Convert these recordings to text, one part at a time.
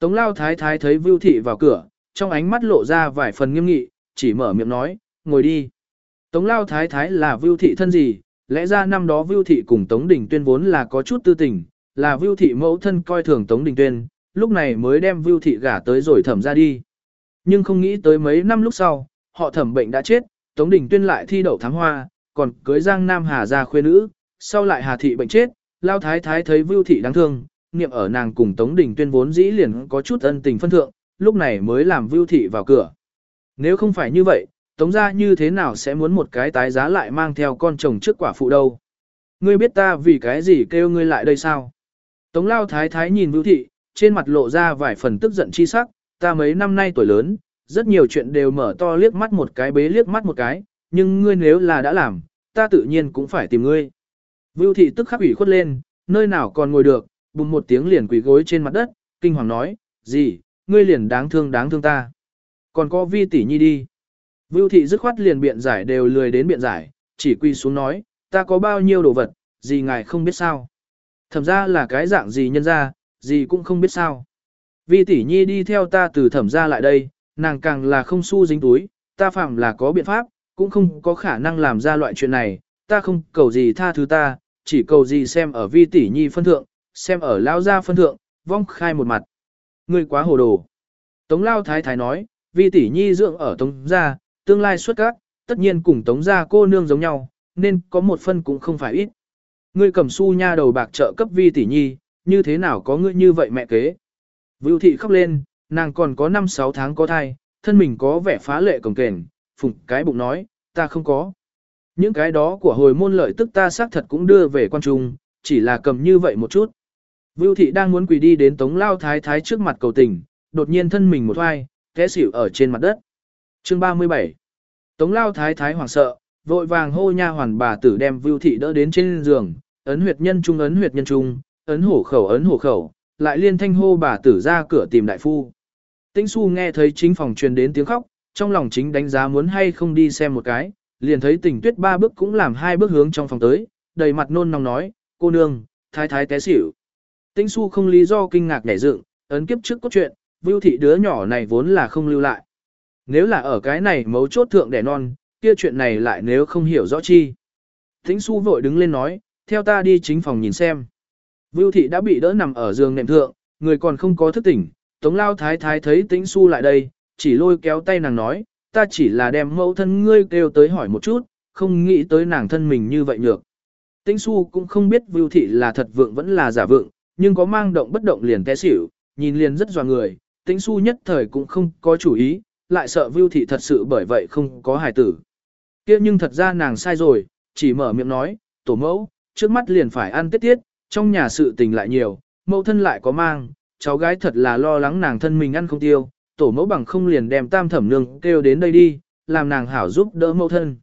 Tống lao thái thái thấy Vưu Thị vào cửa, trong ánh mắt lộ ra vài phần nghiêm nghị, chỉ mở miệng nói, ngồi đi. Tống lao thái thái là Vưu Thị thân gì, lẽ ra năm đó Vưu Thị cùng Tống Đình Tuyên vốn là có chút tư tình, là Vưu Thị mẫu thân coi thường Tống Đình Tuyên, lúc này mới đem Vưu Thị gả tới rồi thẩm ra đi. Nhưng không nghĩ tới mấy năm lúc sau, họ thẩm bệnh đã chết, Tống Đình Tuyên lại thi đậu thám hoa, còn cưới Giang Nam Hà ra khuê nữ, sau lại Hà Thị bệnh chết, Lao Thái Thái thấy Vưu Thị đáng thương, niệm ở nàng cùng Tống Đình Tuyên vốn dĩ liền có chút ân tình phân thượng, lúc này mới làm Vưu Thị vào cửa. Nếu không phải như vậy, Tống gia như thế nào sẽ muốn một cái tái giá lại mang theo con chồng trước quả phụ đâu? Ngươi biết ta vì cái gì kêu ngươi lại đây sao? Tống Lao Thái Thái nhìn Vưu Thị, trên mặt lộ ra vài phần tức giận chi sắc, ta mấy năm nay tuổi lớn, rất nhiều chuyện đều mở to liếc mắt một cái bế liếc mắt một cái, nhưng ngươi nếu là đã làm, ta tự nhiên cũng phải tìm ngươi. Vưu thị tức khắc ủy khuất lên, nơi nào còn ngồi được, bùng một tiếng liền quỳ gối trên mặt đất, kinh hoàng nói, gì, ngươi liền đáng thương đáng thương ta. Còn có vi tỷ nhi đi. Vưu thị dứt khoát liền biện giải đều lười đến biện giải, chỉ quỳ xuống nói, ta có bao nhiêu đồ vật, gì ngài không biết sao. Thẩm ra là cái dạng gì nhân ra, gì cũng không biết sao. Vi tỷ nhi đi theo ta từ thẩm ra lại đây, nàng càng là không su dính túi, ta phạm là có biện pháp, cũng không có khả năng làm ra loại chuyện này, ta không cầu gì tha thứ ta, chỉ cầu gì xem ở vi tỷ nhi phân thượng, xem ở lao gia phân thượng, vong khai một mặt. Ngươi quá hồ đồ. Tống lao thái thái nói, vi tỷ nhi dưỡng ở tống gia, tương lai xuất các, tất nhiên cùng tống gia cô nương giống nhau, nên có một phân cũng không phải ít. Ngươi cầm su nha đầu bạc trợ cấp vi tỷ nhi, như thế nào có ngươi như vậy mẹ kế. Vưu thị khóc lên, nàng còn có 5-6 tháng có thai, thân mình có vẻ phá lệ cồng kềnh, phụng cái bụng nói, ta không có. Những cái đó của hồi môn lợi tức ta xác thật cũng đưa về quan trung, chỉ là cầm như vậy một chút. Vưu thị đang muốn quỳ đi đến tống lao thái thái trước mặt cầu tình, đột nhiên thân mình một hoai, té xỉu ở trên mặt đất. Chương 37 Tống lao thái thái hoảng sợ, vội vàng hô nha hoàn bà tử đem Vưu thị đỡ đến trên giường, ấn huyệt nhân trung ấn huyệt nhân trung, ấn hổ khẩu ấn hổ khẩu, lại liên thanh hô bà tử ra cửa tìm đại phu. Tĩnh su nghe thấy chính phòng truyền đến tiếng khóc, trong lòng chính đánh giá muốn hay không đi xem một cái, liền thấy tình tuyết ba bước cũng làm hai bước hướng trong phòng tới, đầy mặt nôn nóng nói, cô nương, thái thái té xỉu. Tĩnh su không lý do kinh ngạc nhảy dựng, ấn kiếp trước cốt truyện, vưu thị đứa nhỏ này vốn là không lưu lại. Nếu là ở cái này mấu chốt thượng đẻ non, kia chuyện này lại nếu không hiểu rõ chi. Tĩnh su vội đứng lên nói, theo ta đi chính phòng nhìn xem. Vưu thị đã bị đỡ nằm ở giường nệm thượng, người còn không có thức tỉnh, Tống lao thái thái thấy tĩnh su lại đây, chỉ lôi kéo tay nàng nói, ta chỉ là đem mẫu thân ngươi kêu tới hỏi một chút, không nghĩ tới nàng thân mình như vậy nhược. Tĩnh su cũng không biết vưu thị là thật vượng vẫn là giả vượng, nhưng có mang động bất động liền té xỉu, nhìn liền rất dò người, tĩnh su nhất thời cũng không có chủ ý, lại sợ vưu thị thật sự bởi vậy không có hài tử. kia nhưng thật ra nàng sai rồi, chỉ mở miệng nói, tổ mẫu, trước mắt liền phải ăn tết tiết, trong nhà sự tình lại nhiều, mẫu thân lại có mang, cháu gái thật là lo lắng nàng thân mình ăn không tiêu, tổ mẫu bằng không liền đem tam thẩm nương kêu đến đây đi, làm nàng hảo giúp đỡ mẫu thân.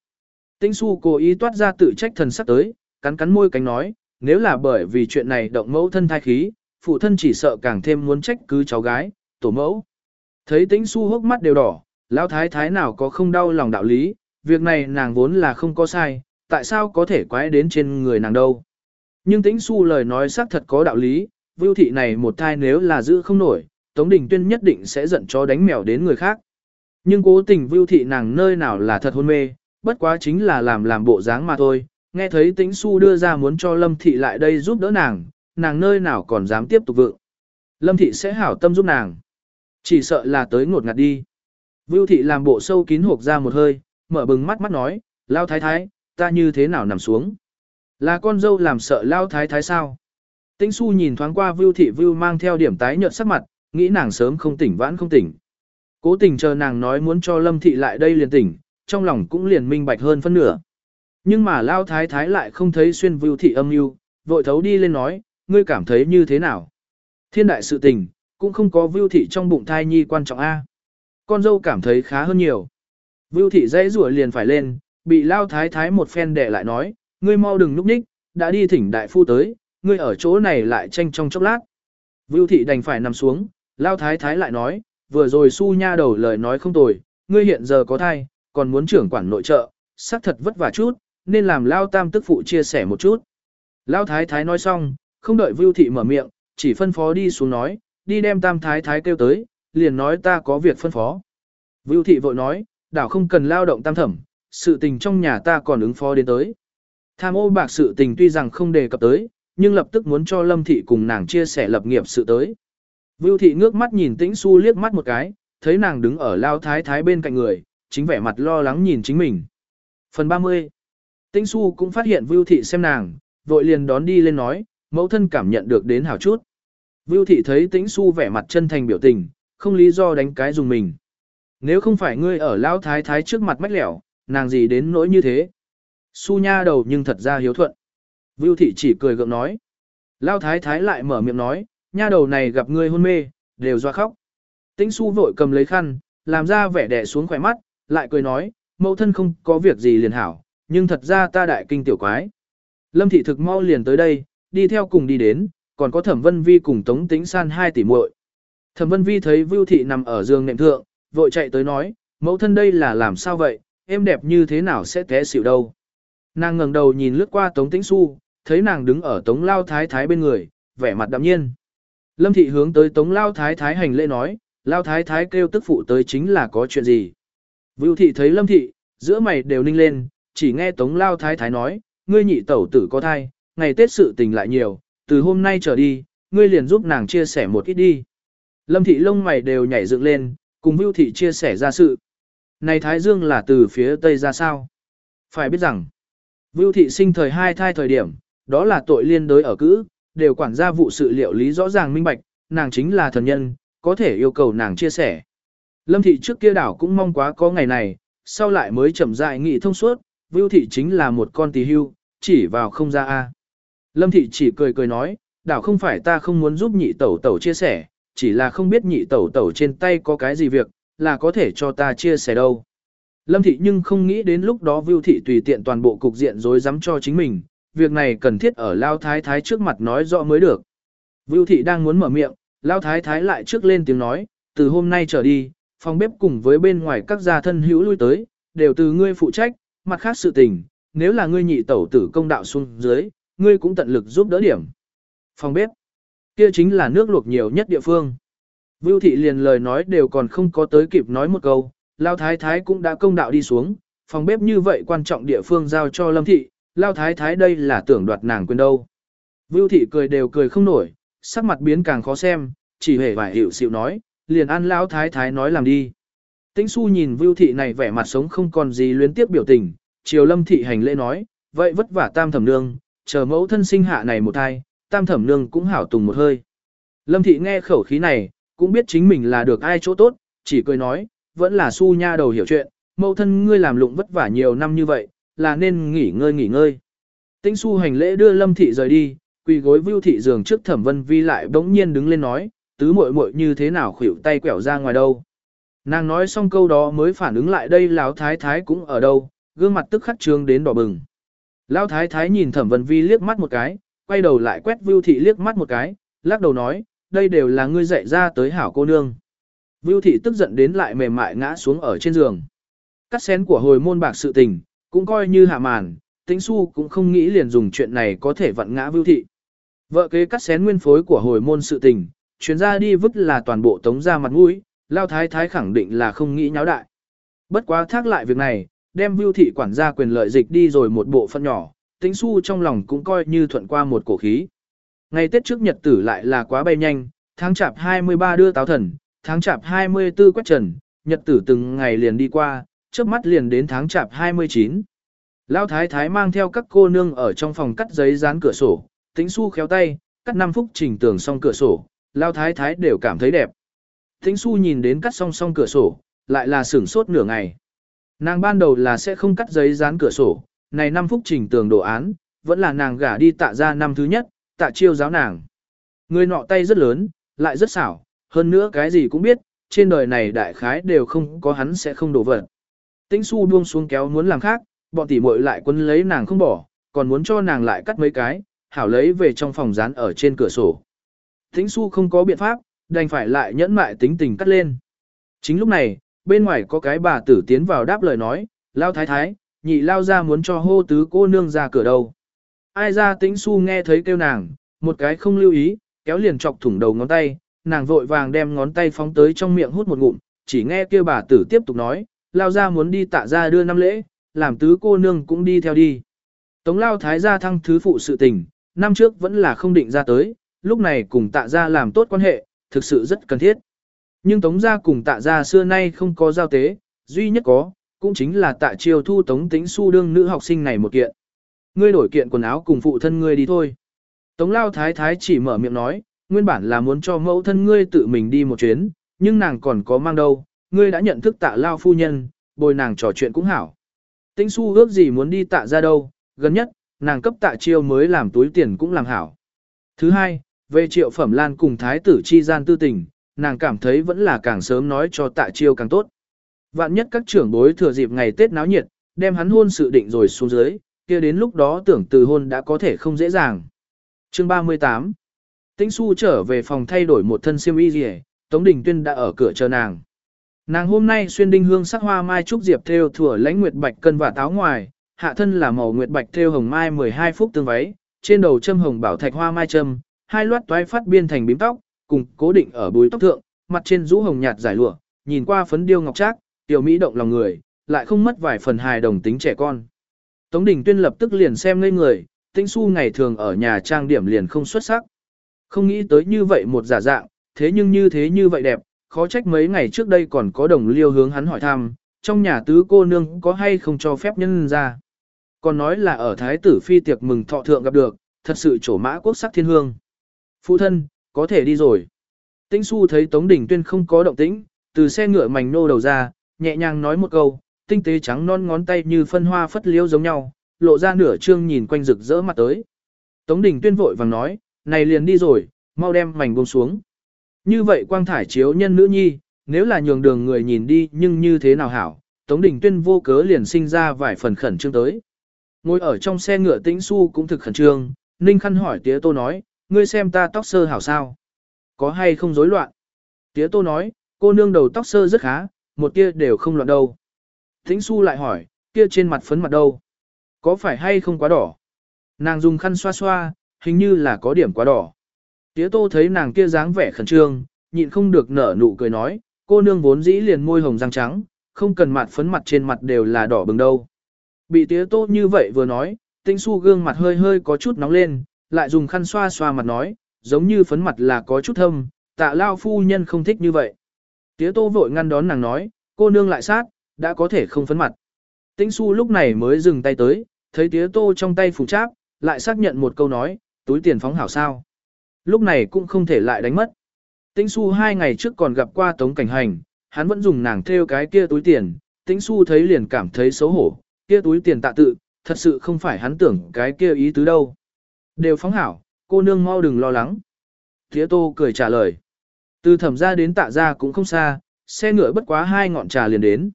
Tĩnh su cố ý toát ra tự trách thần sắc tới, cắn cắn môi cánh nói, nếu là bởi vì chuyện này động mẫu thân thai khí, phụ thân chỉ sợ càng thêm muốn trách cứ cháu gái, tổ mẫu. Thấy tĩnh su hốc mắt đều đỏ, lão thái thái nào có không đau lòng đạo lý, việc này nàng vốn là không có sai, tại sao có thể quái đến trên người nàng đâu. Nhưng tĩnh su lời nói xác thật có đạo lý, vưu thị này một thai nếu là giữ không nổi, Tống Đình Tuyên nhất định sẽ giận cho đánh mèo đến người khác. Nhưng cố tình vưu thị nàng nơi nào là thật hôn mê, bất quá chính là làm làm bộ dáng mà thôi. Nghe thấy tĩnh su đưa ra muốn cho Lâm Thị lại đây giúp đỡ nàng, nàng nơi nào còn dám tiếp tục vượng. Lâm Thị sẽ hảo tâm giúp nàng. Chỉ sợ là tới ngột ngạt đi. Vưu Thị làm bộ sâu kín hộp ra một hơi, mở bừng mắt mắt nói, lao thái thái, ta như thế nào nằm xuống. Là con dâu làm sợ lao thái thái sao? Tĩnh su nhìn thoáng qua Vưu Thị Vưu mang theo điểm tái nhợt sắc mặt, nghĩ nàng sớm không tỉnh vãn không tỉnh. Cố tình chờ nàng nói muốn cho Lâm Thị lại đây liền tỉnh, trong lòng cũng liền minh bạch hơn phân nửa. Nhưng mà Lao Thái Thái lại không thấy xuyên Vưu Thị âm mưu, vội thấu đi lên nói, ngươi cảm thấy như thế nào? Thiên đại sự tình, cũng không có Vưu Thị trong bụng thai nhi quan trọng A. Con dâu cảm thấy khá hơn nhiều. Vưu Thị dãy rủa liền phải lên, bị Lao Thái Thái một phen đẻ lại nói, ngươi mau đừng núp ních, đã đi thỉnh đại phu tới, ngươi ở chỗ này lại tranh trong chốc lát. Vưu thị đành phải nằm xuống, lao thái thái lại nói, vừa rồi su nha đầu lời nói không tồi, ngươi hiện giờ có thai, còn muốn trưởng quản nội trợ, xác thật vất vả chút, nên làm lao tam tức phụ chia sẻ một chút. Lao thái thái nói xong, không đợi Vưu thị mở miệng, chỉ phân phó đi xuống nói, đi đem tam thái thái kêu tới, liền nói ta có việc phân phó. Vưu thị vội nói, đảo không cần lao động tam thẩm, sự tình trong nhà ta còn ứng phó đến tới. Tham ô bạc sự tình tuy rằng không đề cập tới, nhưng lập tức muốn cho Lâm thị cùng nàng chia sẻ lập nghiệp sự tới. Vưu thị ngước mắt nhìn Tĩnh Xu liếc mắt một cái, thấy nàng đứng ở lao thái thái bên cạnh người, chính vẻ mặt lo lắng nhìn chính mình. Phần 30 Tĩnh Xu cũng phát hiện Vưu thị xem nàng, vội liền đón đi lên nói, mẫu thân cảm nhận được đến hảo chút. Vưu thị thấy Tĩnh Xu vẻ mặt chân thành biểu tình, không lý do đánh cái dùng mình. Nếu không phải ngươi ở Lão thái thái trước mặt mách lẻo, nàng gì đến nỗi như thế. Su nha đầu nhưng thật ra hiếu thuận. Vưu thị chỉ cười gượng nói. Lão thái thái lại mở miệng nói, nha đầu này gặp ngươi hôn mê, đều doa khóc. Tĩnh su vội cầm lấy khăn, làm ra vẻ đẻ xuống khỏe mắt, lại cười nói, mẫu thân không có việc gì liền hảo, nhưng thật ra ta đại kinh tiểu quái. Lâm thị thực mau liền tới đây, đi theo cùng đi đến, còn có thẩm vân vi cùng tống tĩnh san hai tỷ muội. Thẩm vân vi thấy Vưu thị nằm ở giường nệm thượng, vội chạy tới nói, mẫu thân đây là làm sao vậy, em đẹp như thế nào sẽ té xỉu đâu. Nàng ngẩng đầu nhìn lướt qua tống tĩnh su, thấy nàng đứng ở tống lao thái thái bên người, vẻ mặt đạm nhiên. Lâm thị hướng tới tống lao thái thái hành lễ nói, lao thái thái kêu tức phụ tới chính là có chuyện gì. Vưu thị thấy lâm thị, giữa mày đều ninh lên, chỉ nghe tống lao thái thái nói, ngươi nhị tẩu tử có thai, ngày Tết sự tình lại nhiều, từ hôm nay trở đi, ngươi liền giúp nàng chia sẻ một ít đi. Lâm thị lông mày đều nhảy dựng lên, cùng Vưu thị chia sẻ ra sự. Này Thái Dương là từ phía Tây ra sao? Phải biết rằng, Vưu thị sinh thời hai thai thời điểm, đó là tội liên đối ở cữ, đều quản gia vụ sự liệu lý rõ ràng minh bạch, nàng chính là thần nhân, có thể yêu cầu nàng chia sẻ. Lâm thị trước kia đảo cũng mong quá có ngày này, sau lại mới chậm rãi nghị thông suốt, Vưu thị chính là một con tỳ hưu, chỉ vào không ra a. Lâm thị chỉ cười cười nói, đảo không phải ta không muốn giúp nhị tẩu tẩu chia sẻ, chỉ là không biết nhị tẩu tẩu trên tay có cái gì việc, là có thể cho ta chia sẻ đâu. Lâm thị nhưng không nghĩ đến lúc đó Vưu thị tùy tiện toàn bộ cục diện rối rắm cho chính mình, việc này cần thiết ở Lao Thái Thái trước mặt nói rõ mới được. Vưu thị đang muốn mở miệng, Lao Thái Thái lại trước lên tiếng nói, từ hôm nay trở đi, phòng bếp cùng với bên ngoài các gia thân hữu lui tới, đều từ ngươi phụ trách, mặt khác sự tình, nếu là ngươi nhị tẩu tử công đạo xuống dưới, ngươi cũng tận lực giúp đỡ điểm. Phòng bếp, kia chính là nước luộc nhiều nhất địa phương. Vưu thị liền lời nói đều còn không có tới kịp nói một câu, Lao Thái Thái cũng đã công đạo đi xuống, phòng bếp như vậy quan trọng địa phương giao cho Lâm thị, Lao Thái Thái đây là tưởng đoạt nàng quên đâu. Vưu thị cười đều cười không nổi, sắc mặt biến càng khó xem, chỉ hề vài hiệu xịu nói, liền ăn Lão Thái Thái nói làm đi. Tĩnh su nhìn Vưu thị này vẻ mặt sống không còn gì luyến tiếp biểu tình, chiều Lâm thị hành lễ nói, vậy vất vả tam thẩm nương, chờ mẫu thân sinh hạ này một thai, tam thẩm nương cũng hảo tùng một hơi. Lâm thị nghe khẩu khí này, cũng biết chính mình là được ai chỗ tốt, chỉ cười nói, vẫn là su nha đầu hiểu chuyện, mẫu thân ngươi làm lụng vất vả nhiều năm như vậy, là nên nghỉ ngơi nghỉ ngơi. Tĩnh su hành lễ đưa lâm thị rời đi, quỳ gối vưu thị giường trước thẩm vân vi lại bỗng nhiên đứng lên nói, tứ muội muội như thế nào khuỷu tay quẹo ra ngoài đâu. Nàng nói xong câu đó mới phản ứng lại đây lão thái thái cũng ở đâu, gương mặt tức khắc trương đến đỏ bừng. Lão thái thái nhìn thẩm vân vi liếc mắt một cái, quay đầu lại quét vưu thị liếc mắt một cái, lắc đầu nói, đây đều là ngươi dạy ra tới hảo cô nương. Vưu thị tức giận đến lại mềm mại ngã xuống ở trên giường. Cắt xén của hồi môn bạc sự tình, cũng coi như hạ màn, tĩnh su cũng không nghĩ liền dùng chuyện này có thể vặn ngã Vưu thị. Vợ kế cắt xén nguyên phối của hồi môn sự tình, chuyến ra đi vứt là toàn bộ tống ra mặt mũi, lao thái thái khẳng định là không nghĩ nháo đại. Bất quá thác lại việc này, đem Vưu thị quản gia quyền lợi dịch đi rồi một bộ phận nhỏ, tĩnh su trong lòng cũng coi như thuận qua một cổ khí. Ngày Tết trước nhật tử lại là quá bay nhanh, tháng chạp 23 đưa táo thần, tháng chạp 24 quét trần, nhật tử từng ngày liền đi qua, trước mắt liền đến tháng chạp 29. Lão thái thái mang theo các cô nương ở trong phòng cắt giấy dán cửa sổ, tính su khéo tay, cắt 5 phút chỉnh tường xong cửa sổ, Lão thái thái đều cảm thấy đẹp. Thính su nhìn đến cắt song song cửa sổ, lại là sửng sốt nửa ngày. Nàng ban đầu là sẽ không cắt giấy dán cửa sổ, này năm phút chỉnh tường đồ án, vẫn là nàng gả đi tạ ra năm thứ nhất, tạ chiêu giáo nàng. Người nọ tay rất lớn, lại rất xảo, hơn nữa cái gì cũng biết, trên đời này đại khái đều không có hắn sẽ không đổ vật. Tĩnh su buông xuống kéo muốn làm khác, bọn tỷ muội lại quân lấy nàng không bỏ, còn muốn cho nàng lại cắt mấy cái, hảo lấy về trong phòng dán ở trên cửa sổ. Tĩnh su không có biện pháp, đành phải lại nhẫn mại tính tình cắt lên. Chính lúc này, bên ngoài có cái bà tử tiến vào đáp lời nói, lao thái thái, nhị lao ra muốn cho hô tứ cô nương ra cửa đầu. Ai ra tĩnh su nghe thấy kêu nàng, một cái không lưu ý, kéo liền chọc thủng đầu ngón tay, nàng vội vàng đem ngón tay phóng tới trong miệng hút một ngụm, chỉ nghe kia bà tử tiếp tục nói, lao ra muốn đi tạ ra đưa năm lễ, làm tứ cô nương cũng đi theo đi. Tống lao thái gia thăng thứ phụ sự tình, năm trước vẫn là không định ra tới, lúc này cùng tạ ra làm tốt quan hệ, thực sự rất cần thiết. Nhưng tống gia cùng tạ gia xưa nay không có giao tế, duy nhất có, cũng chính là tạ chiêu thu tống tính su đương nữ học sinh này một kiện. Ngươi đổi kiện quần áo cùng phụ thân ngươi đi thôi. Tống lao thái thái chỉ mở miệng nói, nguyên bản là muốn cho mẫu thân ngươi tự mình đi một chuyến, nhưng nàng còn có mang đâu, ngươi đã nhận thức tạ lao phu nhân, bồi nàng trò chuyện cũng hảo. Tĩnh su ước gì muốn đi tạ ra đâu, gần nhất, nàng cấp tạ chiêu mới làm túi tiền cũng làm hảo. Thứ hai, về triệu phẩm lan cùng thái tử chi gian tư tình, nàng cảm thấy vẫn là càng sớm nói cho tạ chiêu càng tốt. Vạn nhất các trưởng bối thừa dịp ngày Tết náo nhiệt, đem hắn hôn sự định rồi xuống dưới, kia đến lúc đó tưởng từ hôn đã có thể không dễ dàng. Chương 38 Tĩnh Xu trở về phòng thay đổi một thân xiêm y rìa, Tống Đình Tuyên đã ở cửa chờ nàng. Nàng hôm nay xuyên đinh hương sắc hoa mai trúc diệp theo thủa lãnh nguyệt bạch cân và táo ngoài, hạ thân là màu nguyệt bạch theo hồng mai 12 phút tương váy, trên đầu châm hồng bảo thạch hoa mai châm, hai loát toái phát biên thành bím tóc, cùng cố định ở búi tóc thượng, mặt trên rũ hồng nhạt giải lụa, nhìn qua phấn điêu ngọc trác, tiểu mỹ động lòng người, lại không mất vài phần hài đồng tính trẻ con. Tống Đình Tuyên lập tức liền xem ngây người, Tĩnh Xu ngày thường ở nhà trang điểm liền không xuất sắc. Không nghĩ tới như vậy một giả dạng, thế nhưng như thế như vậy đẹp, khó trách mấy ngày trước đây còn có đồng liêu hướng hắn hỏi thăm, trong nhà tứ cô nương có hay không cho phép nhân ra. Còn nói là ở Thái tử Phi tiệc mừng thọ thượng gặp được, thật sự trổ mã quốc sắc thiên hương. Phụ thân, có thể đi rồi. Tĩnh Xu thấy Tống Đình Tuyên không có động tĩnh, từ xe ngựa mảnh nô đầu ra, nhẹ nhàng nói một câu, tinh tế trắng non ngón tay như phân hoa phất liễu giống nhau, lộ ra nửa trương nhìn quanh rực rỡ mặt tới. Tống Đình Tuyên vội vàng nói, này liền đi rồi, mau đem mảnh buông xuống. Như vậy quang thải chiếu nhân nữ nhi, nếu là nhường đường người nhìn đi nhưng như thế nào hảo, Tống Đình Tuyên vô cớ liền sinh ra vài phần khẩn trương tới. Ngồi ở trong xe ngựa tĩnh su cũng thực khẩn trương, Ninh Khăn hỏi tía tô nói, ngươi xem ta tóc sơ hảo sao? Có hay không rối loạn? Tía tô nói, cô nương đầu tóc sơ rất khá, một tia đều không loạn đâu. Thính su lại hỏi, kia trên mặt phấn mặt đâu? Có phải hay không quá đỏ? Nàng dùng khăn xoa xoa, hình như là có điểm quá đỏ. Tía tô thấy nàng kia dáng vẻ khẩn trương, nhịn không được nở nụ cười nói, cô nương vốn dĩ liền môi hồng răng trắng, không cần mặt phấn mặt trên mặt đều là đỏ bừng đâu. Bị tía tô như vậy vừa nói, tinh su gương mặt hơi hơi có chút nóng lên, lại dùng khăn xoa xoa mặt nói, giống như phấn mặt là có chút thâm, tạ lao phu nhân không thích như vậy. Tía tô vội ngăn đón nàng nói, cô nương lại sát, đã có thể không phấn mặt. Tĩnh su lúc này mới dừng tay tới, thấy tía tô trong tay phủ cháp, lại xác nhận một câu nói, túi tiền phóng hảo sao. Lúc này cũng không thể lại đánh mất. Tĩnh su hai ngày trước còn gặp qua tống cảnh hành, hắn vẫn dùng nàng theo cái kia túi tiền, tĩnh su thấy liền cảm thấy xấu hổ, kia túi tiền tạ tự, thật sự không phải hắn tưởng cái kia ý tứ đâu. Đều phóng hảo, cô nương mau đừng lo lắng. Tía tô cười trả lời. Từ thẩm ra đến tạ ra cũng không xa, xe ngựa bất quá hai ngọn trà liền đến.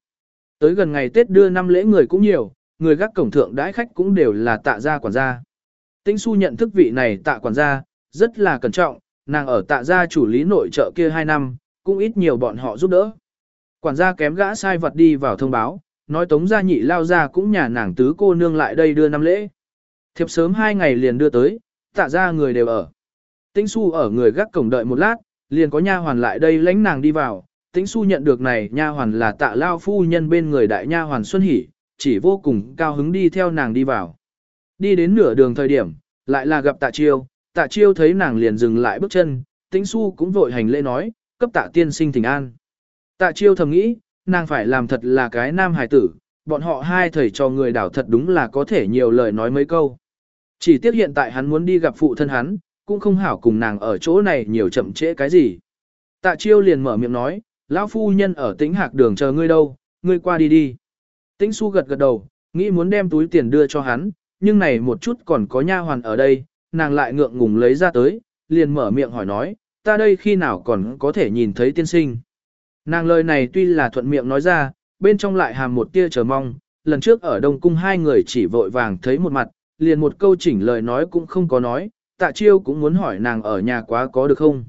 Tới gần ngày Tết đưa năm lễ người cũng nhiều, người gác cổng thượng đãi khách cũng đều là tạ gia quản gia. Tĩnh su nhận thức vị này tạ quản gia, rất là cẩn trọng, nàng ở tạ gia chủ lý nội trợ kia 2 năm, cũng ít nhiều bọn họ giúp đỡ. Quản gia kém gã sai vật đi vào thông báo, nói tống gia nhị lao ra cũng nhà nàng tứ cô nương lại đây đưa năm lễ. Thiệp sớm hai ngày liền đưa tới, tạ gia người đều ở. Tĩnh su ở người gác cổng đợi một lát, liền có nha hoàn lại đây lãnh nàng đi vào. Tĩnh su nhận được này nha hoàn là tạ lao phu nhân bên người đại nha hoàn Xuân Hỷ, chỉ vô cùng cao hứng đi theo nàng đi vào. Đi đến nửa đường thời điểm, lại là gặp tạ chiêu, tạ chiêu thấy nàng liền dừng lại bước chân, tĩnh su cũng vội hành lễ nói, cấp tạ tiên sinh thỉnh an. Tạ chiêu thầm nghĩ, nàng phải làm thật là cái nam hài tử, bọn họ hai thầy cho người đảo thật đúng là có thể nhiều lời nói mấy câu. Chỉ tiếc hiện tại hắn muốn đi gặp phụ thân hắn, cũng không hảo cùng nàng ở chỗ này nhiều chậm trễ cái gì. Tạ chiêu liền mở miệng nói, lão phu nhân ở tĩnh hạc đường chờ ngươi đâu, ngươi qua đi đi. Tĩnh su gật gật đầu, nghĩ muốn đem túi tiền đưa cho hắn, nhưng này một chút còn có nha hoàn ở đây, nàng lại ngượng ngùng lấy ra tới, liền mở miệng hỏi nói, ta đây khi nào còn có thể nhìn thấy tiên sinh. Nàng lời này tuy là thuận miệng nói ra, bên trong lại hàm một tia chờ mong, lần trước ở Đông Cung hai người chỉ vội vàng thấy một mặt, liền một câu chỉnh lời nói cũng không có nói, tạ chiêu cũng muốn hỏi nàng ở nhà quá có được không.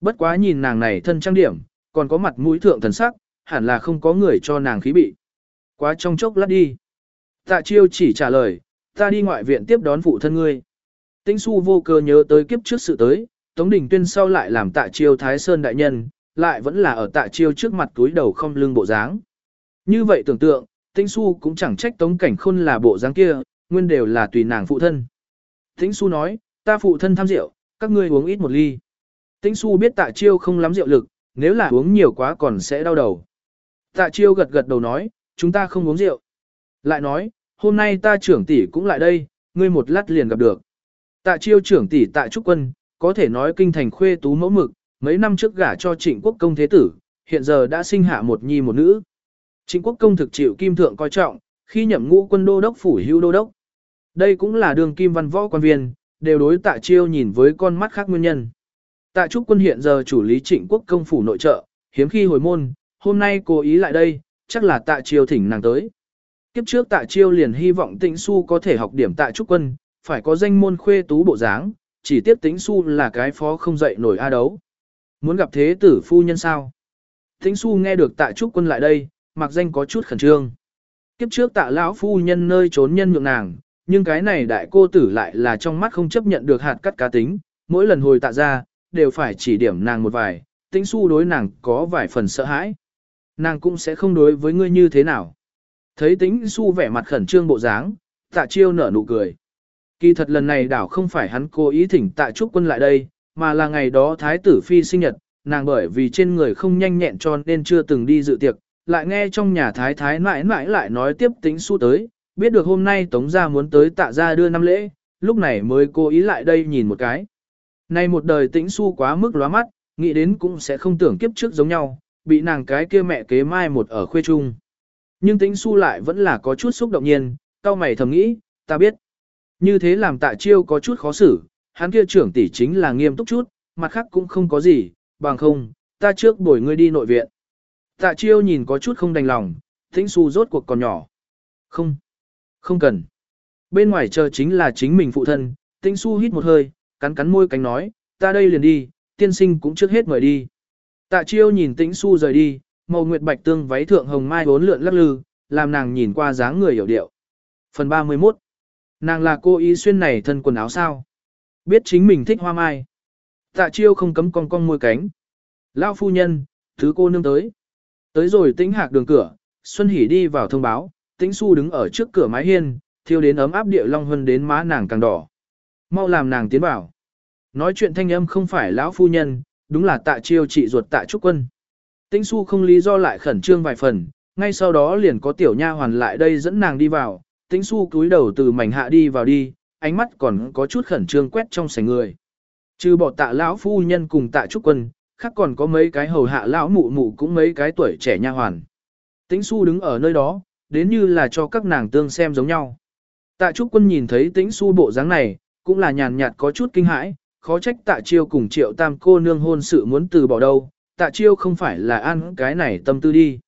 Bất quá nhìn nàng này thân trang điểm, còn có mặt mũi thượng thần sắc, hẳn là không có người cho nàng khí bị. Quá trong chốc lát đi. Tạ chiêu chỉ trả lời, ta đi ngoại viện tiếp đón phụ thân ngươi. Tĩnh su vô cơ nhớ tới kiếp trước sự tới, Tống Đình Tuyên sau lại làm tạ chiêu Thái Sơn đại nhân, lại vẫn là ở tạ chiêu trước mặt túi đầu không lưng bộ dáng. Như vậy tưởng tượng, Tĩnh Xu cũng chẳng trách Tống Cảnh Khôn là bộ dáng kia, nguyên đều là tùy nàng phụ thân. Tĩnh Xu nói, ta phụ thân tham rượu, các ngươi uống ít một ly. Tĩnh Xu biết tạ chiêu không lắm rượu lực, nếu là uống nhiều quá còn sẽ đau đầu. Tạ chiêu gật gật đầu nói, chúng ta không uống rượu. Lại nói, hôm nay ta trưởng tỷ cũng lại đây, ngươi một lát liền gặp được. Tạ chiêu trưởng tỷ tạ trúc quân, có thể nói kinh thành khuê tú mẫu mực, mấy năm trước gả cho trịnh quốc công thế tử, hiện giờ đã sinh hạ một nhi một nữ. Trịnh quốc công thực chịu kim thượng coi trọng, khi nhậm ngũ quân đô đốc phủ hưu đô đốc. Đây cũng là đường kim văn võ quan viên, đều đối tạ chiêu nhìn với con mắt khác nguyên nhân. Tạ trúc quân hiện giờ chủ lý trịnh quốc công phủ nội trợ, hiếm khi hồi môn, hôm nay cố ý lại đây, chắc là tạ chiêu thỉnh nàng tới. Kiếp trước tạ chiêu liền hy vọng tĩnh su có thể học điểm tạ trúc quân, phải có danh môn khuê tú bộ dáng, chỉ tiếp tĩnh su là cái phó không dậy nổi a đấu. Muốn gặp thế tử phu nhân sao? Tĩnh su nghe được tạ trúc quân lại đây, mặc danh có chút khẩn trương. Kiếp trước tạ lão phu nhân nơi trốn nhân nhượng nàng, nhưng cái này đại cô tử lại là trong mắt không chấp nhận được hạt cắt cá tính, mỗi lần hồi tạ ra, đều phải chỉ điểm nàng một vài, tĩnh su đối nàng có vài phần sợ hãi. Nàng cũng sẽ không đối với ngươi như thế nào. Thấy tĩnh su vẻ mặt khẩn trương bộ dáng, tạ chiêu nở nụ cười. Kỳ thật lần này đảo không phải hắn cố ý thỉnh tạ trúc quân lại đây, mà là ngày đó thái tử phi sinh nhật, nàng bởi vì trên người không nhanh nhẹn cho nên chưa từng đi dự tiệc, lại nghe trong nhà thái thái mãi mãi lại nói tiếp tính su tới, biết được hôm nay tống gia muốn tới tạ gia đưa năm lễ, lúc này mới cố ý lại đây nhìn một cái. Nay một đời tĩnh su quá mức lóa mắt, nghĩ đến cũng sẽ không tưởng kiếp trước giống nhau, bị nàng cái kia mẹ kế mai một ở khuê trung. Nhưng tĩnh su lại vẫn là có chút xúc động nhiên, cao mày thầm nghĩ, ta biết. Như thế làm tạ chiêu có chút khó xử, hắn kia trưởng tỷ chính là nghiêm túc chút, mặt khác cũng không có gì, bằng không, ta trước bồi ngươi đi nội viện. Tạ chiêu nhìn có chút không đành lòng, tĩnh su rốt cuộc còn nhỏ. Không, không cần. Bên ngoài chờ chính là chính mình phụ thân, tĩnh su hít một hơi, cắn cắn môi cánh nói, ta đây liền đi, tiên sinh cũng trước hết mời đi. Tạ chiêu nhìn tĩnh su rời đi, màu nguyệt bạch tương váy thượng hồng mai bốn lượn lắc lư, làm nàng nhìn qua dáng người hiểu điệu. Phần 31 Nàng là cô ý xuyên này thân quần áo sao? Biết chính mình thích hoa mai. Tạ chiêu không cấm cong cong môi cánh. Lao phu nhân, thứ cô nương tới. Tới rồi tĩnh hạc đường cửa, Xuân Hỷ đi vào thông báo, tĩnh su đứng ở trước cửa mái hiên, thiêu đến ấm áp địa long hơn đến má nàng càng đỏ. Mau làm nàng tiến vào. Nói chuyện thanh âm không phải lão phu nhân, đúng là tạ chiêu chị ruột tạ trúc quân. Tĩnh su không lý do lại khẩn trương vài phần, ngay sau đó liền có tiểu nha hoàn lại đây dẫn nàng đi vào, tĩnh su cúi đầu từ mảnh hạ đi vào đi, ánh mắt còn có chút khẩn trương quét trong sảnh người. Trừ bỏ tạ lão phu nhân cùng tạ trúc quân, khác còn có mấy cái hầu hạ lão mụ mụ cũng mấy cái tuổi trẻ nha hoàn. Tĩnh su đứng ở nơi đó, đến như là cho các nàng tương xem giống nhau. Tạ trúc quân nhìn thấy tĩnh su bộ dáng này, cũng là nhàn nhạt có chút kinh hãi, khó trách tạ chiêu cùng triệu tam cô nương hôn sự muốn từ bỏ đâu, tạ chiêu không phải là ăn cái này tâm tư đi.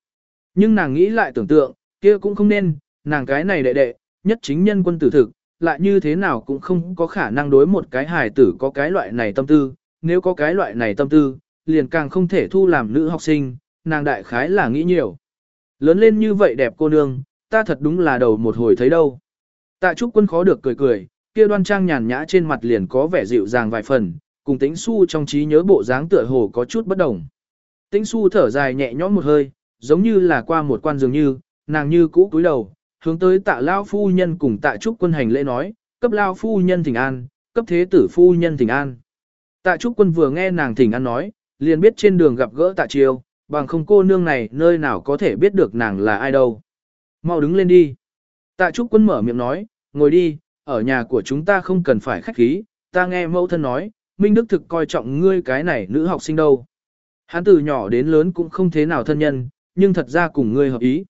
Nhưng nàng nghĩ lại tưởng tượng, kia cũng không nên, nàng cái này đệ đệ, nhất chính nhân quân tử thực, lại như thế nào cũng không có khả năng đối một cái hài tử có cái loại này tâm tư, nếu có cái loại này tâm tư, liền càng không thể thu làm nữ học sinh, nàng đại khái là nghĩ nhiều. Lớn lên như vậy đẹp cô nương, ta thật đúng là đầu một hồi thấy đâu. Tạ trúc quân khó được cười cười, kia đoan trang nhàn nhã trên mặt liền có vẻ dịu dàng vài phần, cùng tĩnh su trong trí nhớ bộ dáng tựa hồ có chút bất đồng. Tĩnh su thở dài nhẹ nhõm một hơi, giống như là qua một quan dường như, nàng như cũ cúi đầu, hướng tới tạ lao phu nhân cùng tạ trúc quân hành lễ nói, cấp lao phu nhân thỉnh an, cấp thế tử phu nhân thỉnh an. Tạ trúc quân vừa nghe nàng thỉnh an nói, liền biết trên đường gặp gỡ tạ triều, bằng không cô nương này nơi nào có thể biết được nàng là ai đâu. Mau đứng lên đi. Tạ trúc quân mở miệng nói, ngồi đi, ở nhà của chúng ta không cần phải khách khí, ta nghe mẫu thân nói, Minh Đức thực coi trọng ngươi cái này nữ học sinh đâu. Hắn từ nhỏ đến lớn cũng không thế nào thân nhân, nhưng thật ra cùng ngươi hợp ý.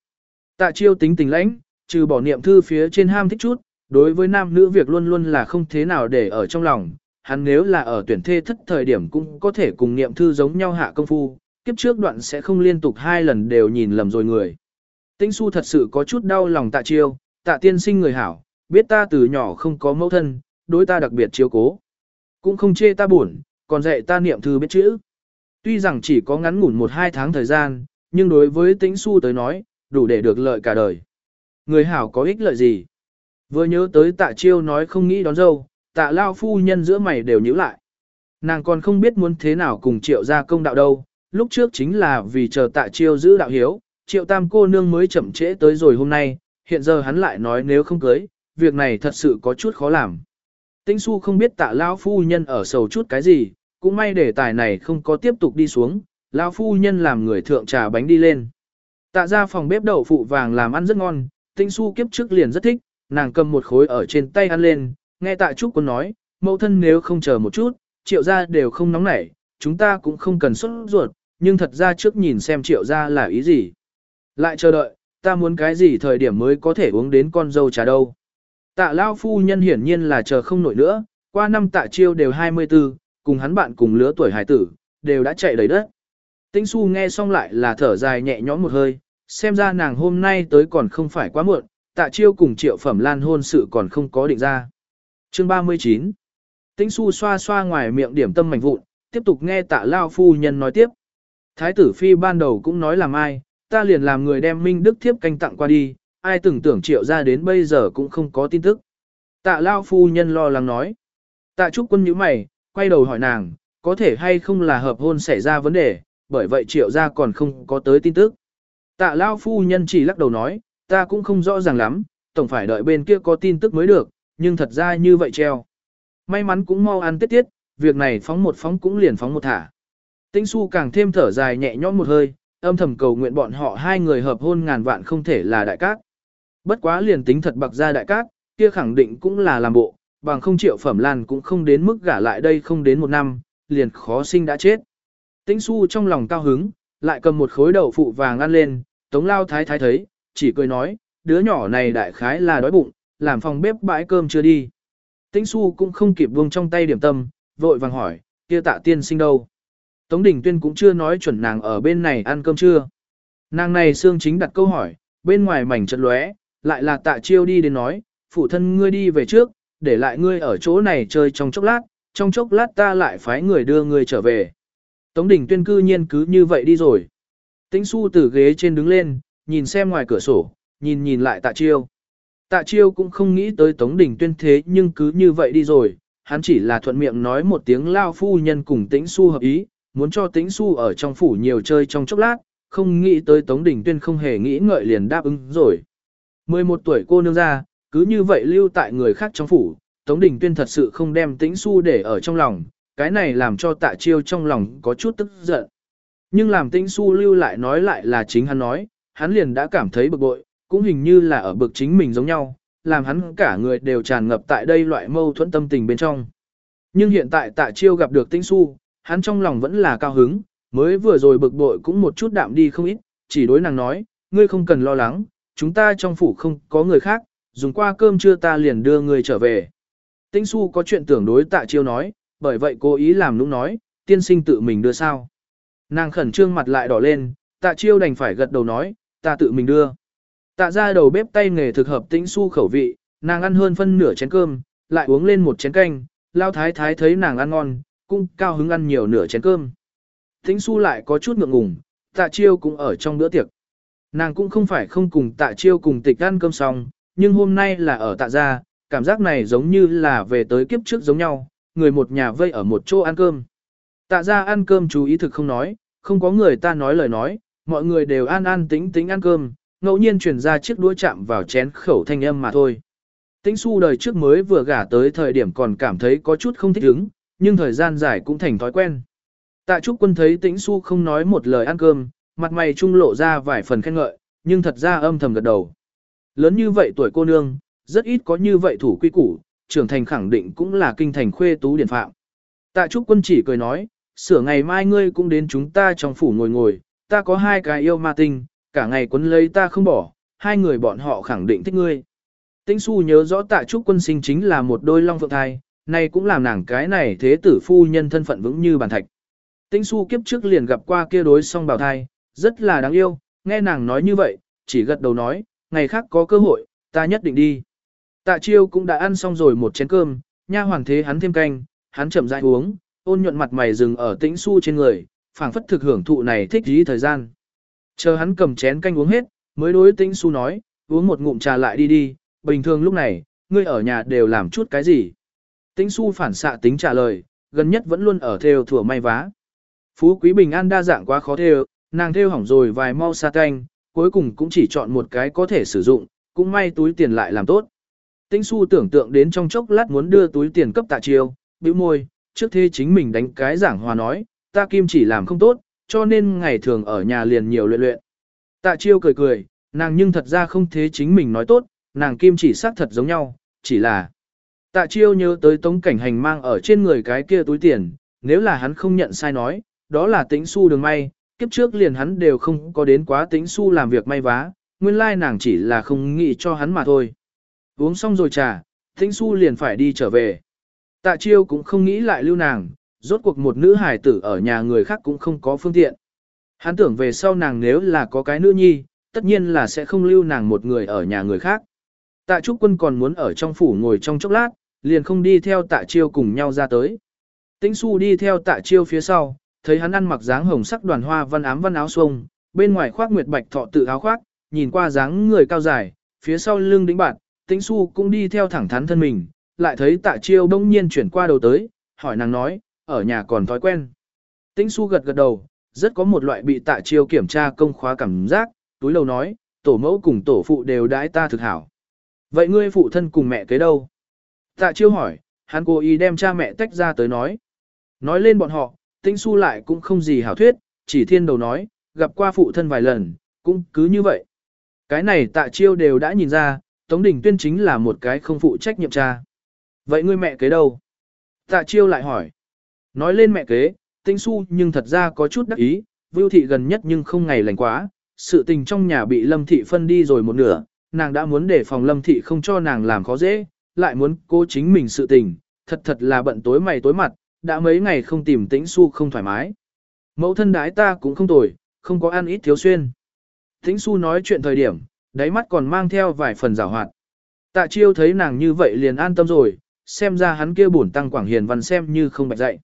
Tạ chiêu tính tình lãnh, trừ bỏ niệm thư phía trên ham thích chút, đối với nam nữ việc luôn luôn là không thế nào để ở trong lòng. Hắn nếu là ở tuyển thê thất thời điểm cũng có thể cùng niệm thư giống nhau hạ công phu, kiếp trước đoạn sẽ không liên tục hai lần đều nhìn lầm rồi người. Tĩnh su thật sự có chút đau lòng tạ chiêu, tạ tiên sinh người hảo, biết ta từ nhỏ không có mẫu thân, đối ta đặc biệt chiếu cố. Cũng không chê ta buồn, còn dạy ta niệm thư biết chữ. Tuy rằng chỉ có ngắn ngủn một hai tháng thời gian, nhưng đối với tĩnh su tới nói, đủ để được lợi cả đời. Người hảo có ích lợi gì? Vừa nhớ tới tạ chiêu nói không nghĩ đón dâu, tạ lao phu nhân giữa mày đều nhíu lại. Nàng còn không biết muốn thế nào cùng triệu gia công đạo đâu, lúc trước chính là vì chờ tạ chiêu giữ đạo hiếu, triệu tam cô nương mới chậm trễ tới rồi hôm nay, hiện giờ hắn lại nói nếu không cưới, việc này thật sự có chút khó làm. Tĩnh su không biết tạ lão phu nhân ở sầu chút cái gì, cũng may đề tài này không có tiếp tục đi xuống, lão phu nhân làm người thượng trà bánh đi lên. Tạ ra phòng bếp đậu phụ vàng làm ăn rất ngon, Tĩnh su kiếp trước liền rất thích, nàng cầm một khối ở trên tay ăn lên, nghe tạ trúc quân nói, mẫu thân nếu không chờ một chút, triệu gia đều không nóng nảy, chúng ta cũng không cần xuất ruột, nhưng thật ra trước nhìn xem triệu gia là ý gì. Lại chờ đợi, ta muốn cái gì thời điểm mới có thể uống đến con dâu trà đâu. Tạ Lao phu nhân hiển nhiên là chờ không nổi nữa, qua năm tạ chiêu đều 24, cùng hắn bạn cùng lứa tuổi hải tử, đều đã chạy đầy đất. Tĩnh xu nghe xong lại là thở dài nhẹ nhõm một hơi, xem ra nàng hôm nay tới còn không phải quá muộn, tạ chiêu cùng triệu phẩm lan hôn sự còn không có định ra. Chương 39 Tĩnh xu xoa xoa ngoài miệng điểm tâm mảnh vụn, tiếp tục nghe tạ Lao phu nhân nói tiếp. Thái tử phi ban đầu cũng nói làm ai, ta liền làm người đem Minh Đức thiếp canh tặng qua đi, ai từng tưởng triệu ra đến bây giờ cũng không có tin tức. Tạ Lao phu nhân lo lắng nói. Tạ Trúc quân nhíu mày, quay đầu hỏi nàng, có thể hay không là hợp hôn xảy ra vấn đề, bởi vậy triệu ra còn không có tới tin tức. Tạ Lao phu nhân chỉ lắc đầu nói, ta cũng không rõ ràng lắm, tổng phải đợi bên kia có tin tức mới được, nhưng thật ra như vậy treo. May mắn cũng mau ăn tiết tiết, việc này phóng một phóng cũng liền phóng một thả. Tĩnh su càng thêm thở dài nhẹ nhõm một hơi, âm thầm cầu nguyện bọn họ hai người hợp hôn ngàn vạn không thể là đại cát. Bất quá liền tính thật bạc ra đại cát, kia khẳng định cũng là làm bộ, bằng không triệu phẩm lan cũng không đến mức gả lại đây không đến một năm, liền khó sinh đã chết. Tĩnh su trong lòng cao hứng, lại cầm một khối đậu phụ vàng ăn lên, tống lao thái thái thấy, chỉ cười nói, đứa nhỏ này đại khái là đói bụng, làm phòng bếp bãi cơm chưa đi. Tĩnh su cũng không kịp buông trong tay điểm tâm, vội vàng hỏi, kia tạ tiên sinh đâu. Tống Đình Tuyên cũng chưa nói chuẩn nàng ở bên này ăn cơm chưa. Nàng này xương chính đặt câu hỏi, bên ngoài mảnh chật lóe, lại là tạ chiêu đi đến nói, phụ thân ngươi đi về trước, để lại ngươi ở chỗ này chơi trong chốc lát, trong chốc lát ta lại phái người đưa ngươi trở về. Tống Đình Tuyên cư nhiên cứ như vậy đi rồi. Tĩnh su từ ghế trên đứng lên, nhìn xem ngoài cửa sổ, nhìn nhìn lại tạ chiêu. Tạ chiêu cũng không nghĩ tới Tống Đình Tuyên thế nhưng cứ như vậy đi rồi, hắn chỉ là thuận miệng nói một tiếng lao phu nhân cùng tĩnh su hợp ý, muốn cho tĩnh su ở trong phủ nhiều chơi trong chốc lát, không nghĩ tới Tống Đình Tuyên không hề nghĩ ngợi liền đáp ứng rồi. 11 tuổi cô nương ra, cứ như vậy lưu tại người khác trong phủ, Tống Đình Tuyên thật sự không đem tĩnh su để ở trong lòng, cái này làm cho tạ chiêu trong lòng có chút tức giận. Nhưng làm tĩnh su lưu lại nói lại là chính hắn nói, hắn liền đã cảm thấy bực bội, cũng hình như là ở bực chính mình giống nhau, làm hắn cả người đều tràn ngập tại đây loại mâu thuẫn tâm tình bên trong. Nhưng hiện tại tạ chiêu gặp được tĩnh su, hắn trong lòng vẫn là cao hứng, mới vừa rồi bực bội cũng một chút đạm đi không ít, chỉ đối nàng nói, ngươi không cần lo lắng, chúng ta trong phủ không có người khác, dùng qua cơm trưa ta liền đưa ngươi trở về. Tĩnh su có chuyện tưởng đối tạ chiêu nói, bởi vậy cố ý làm lúc nói, tiên sinh tự mình đưa sao. Nàng khẩn trương mặt lại đỏ lên, tạ chiêu đành phải gật đầu nói, ta tự mình đưa. Tạ ra đầu bếp tay nghề thực hợp tĩnh su khẩu vị, nàng ăn hơn phân nửa chén cơm, lại uống lên một chén canh, lao thái thái thấy nàng ăn ngon, cũng cao hứng ăn nhiều nửa chén cơm. Thính su lại có chút ngượng ngùng, tạ chiêu cũng ở trong bữa tiệc. Nàng cũng không phải không cùng tạ chiêu cùng tịch ăn cơm xong, nhưng hôm nay là ở tạ gia, cảm giác này giống như là về tới kiếp trước giống nhau, người một nhà vây ở một chỗ ăn cơm. Tạ gia ăn cơm chú ý thực không nói, không có người ta nói lời nói, mọi người đều an an tĩnh tĩnh ăn cơm, ngẫu nhiên truyền ra chiếc đũa chạm vào chén khẩu thanh âm mà thôi. Tĩnh su đời trước mới vừa gả tới thời điểm còn cảm thấy có chút không thích ứng, nhưng thời gian dài cũng thành thói quen. Tạ Trúc Quân thấy Tĩnh Xu không nói một lời ăn cơm, mặt mày trung lộ ra vài phần khen ngợi, nhưng thật ra âm thầm gật đầu. Lớn như vậy tuổi cô nương, rất ít có như vậy thủ quy củ, trưởng thành khẳng định cũng là kinh thành khuê tú điển phạm. Tạ Trúc Quân chỉ cười nói, sửa ngày mai ngươi cũng đến chúng ta trong phủ ngồi ngồi, ta có hai cái yêu ma tinh, cả ngày quấn lấy ta không bỏ, hai người bọn họ khẳng định thích ngươi. Tĩnh Xu nhớ rõ Tạ Trúc Quân sinh chính là một đôi long phượng thai, này cũng làm nàng cái này thế tử phu nhân thân phận vững như bàn thạch. Tĩnh su kiếp trước liền gặp qua kia đối song bào thai, rất là đáng yêu, nghe nàng nói như vậy, chỉ gật đầu nói, ngày khác có cơ hội, ta nhất định đi. Tạ chiêu cũng đã ăn xong rồi một chén cơm, nha hoàng thế hắn thêm canh, hắn chậm rãi uống, ôn nhuận mặt mày dừng ở tĩnh su trên người, phảng phất thực hưởng thụ này thích dí thời gian. Chờ hắn cầm chén canh uống hết, mới đối tĩnh su nói, uống một ngụm trà lại đi đi, bình thường lúc này, ngươi ở nhà đều làm chút cái gì. Tĩnh su phản xạ tính trả lời, gần nhất vẫn luôn ở theo thủa may vá. Phú quý bình an đa dạng quá khó theo, nàng theo hỏng rồi vài mau sa canh, cuối cùng cũng chỉ chọn một cái có thể sử dụng, cũng may túi tiền lại làm tốt. Tĩnh su tưởng tượng đến trong chốc lát muốn đưa túi tiền cấp tạ chiêu, bĩu môi, trước thế chính mình đánh cái giảng hòa nói, ta kim chỉ làm không tốt, cho nên ngày thường ở nhà liền nhiều luyện luyện. Tạ chiêu cười cười, nàng nhưng thật ra không thế chính mình nói tốt, nàng kim chỉ xác thật giống nhau, chỉ là tạ chiêu nhớ tới tống cảnh hành mang ở trên người cái kia túi tiền, nếu là hắn không nhận sai nói, đó là tĩnh su đường may, kiếp trước liền hắn đều không có đến quá tĩnh su làm việc may vá, nguyên lai nàng chỉ là không nghĩ cho hắn mà thôi. Uống xong rồi trà, tĩnh su liền phải đi trở về. Tạ chiêu cũng không nghĩ lại lưu nàng, rốt cuộc một nữ hài tử ở nhà người khác cũng không có phương tiện. Hắn tưởng về sau nàng nếu là có cái nữ nhi, tất nhiên là sẽ không lưu nàng một người ở nhà người khác. Tạ Trúc Quân còn muốn ở trong phủ ngồi trong chốc lát, liền không đi theo tạ chiêu cùng nhau ra tới. Tĩnh su đi theo tạ chiêu phía sau, thấy hắn ăn mặc dáng hồng sắc đoàn hoa văn ám văn áo xuông, bên ngoài khoác nguyệt bạch thọ tự áo khoác, nhìn qua dáng người cao dài, phía sau lưng đĩnh bạn, tĩnh su cũng đi theo thẳng thắn thân mình, lại thấy tạ chiêu đông nhiên chuyển qua đầu tới, hỏi nàng nói, ở nhà còn thói quen. Tĩnh su gật gật đầu, rất có một loại bị tạ chiêu kiểm tra công khóa cảm giác, túi lâu nói, tổ mẫu cùng tổ phụ đều đãi ta thực hảo. Vậy ngươi phụ thân cùng mẹ kế đâu? Tạ chiêu hỏi, hắn cố ý đem cha mẹ tách ra tới nói. Nói lên bọn họ, tĩnh su lại cũng không gì hảo thuyết, chỉ thiên đầu nói, gặp qua phụ thân vài lần, cũng cứ như vậy. Cái này tạ chiêu đều đã nhìn ra, Tống Đình Tuyên chính là một cái không phụ trách nhiệm cha. Vậy ngươi mẹ kế đâu? Tạ chiêu lại hỏi. Nói lên mẹ kế, tinh su nhưng thật ra có chút đắc ý, vưu thị gần nhất nhưng không ngày lành quá, sự tình trong nhà bị lâm thị phân đi rồi một nửa, nàng đã muốn để phòng lâm thị không cho nàng làm khó dễ, lại muốn cố chính mình sự tình, thật thật là bận tối mày tối mặt, đã mấy ngày không tìm tĩnh su không thoải mái. Mẫu thân đái ta cũng không tồi, không có ăn ít thiếu xuyên. Tĩnh su nói chuyện thời điểm, đáy mắt còn mang theo vài phần rào hoạt. Tạ chiêu thấy nàng như vậy liền an tâm rồi, xem ra hắn kia bổn tăng quảng hiền văn xem như không bạch dạy.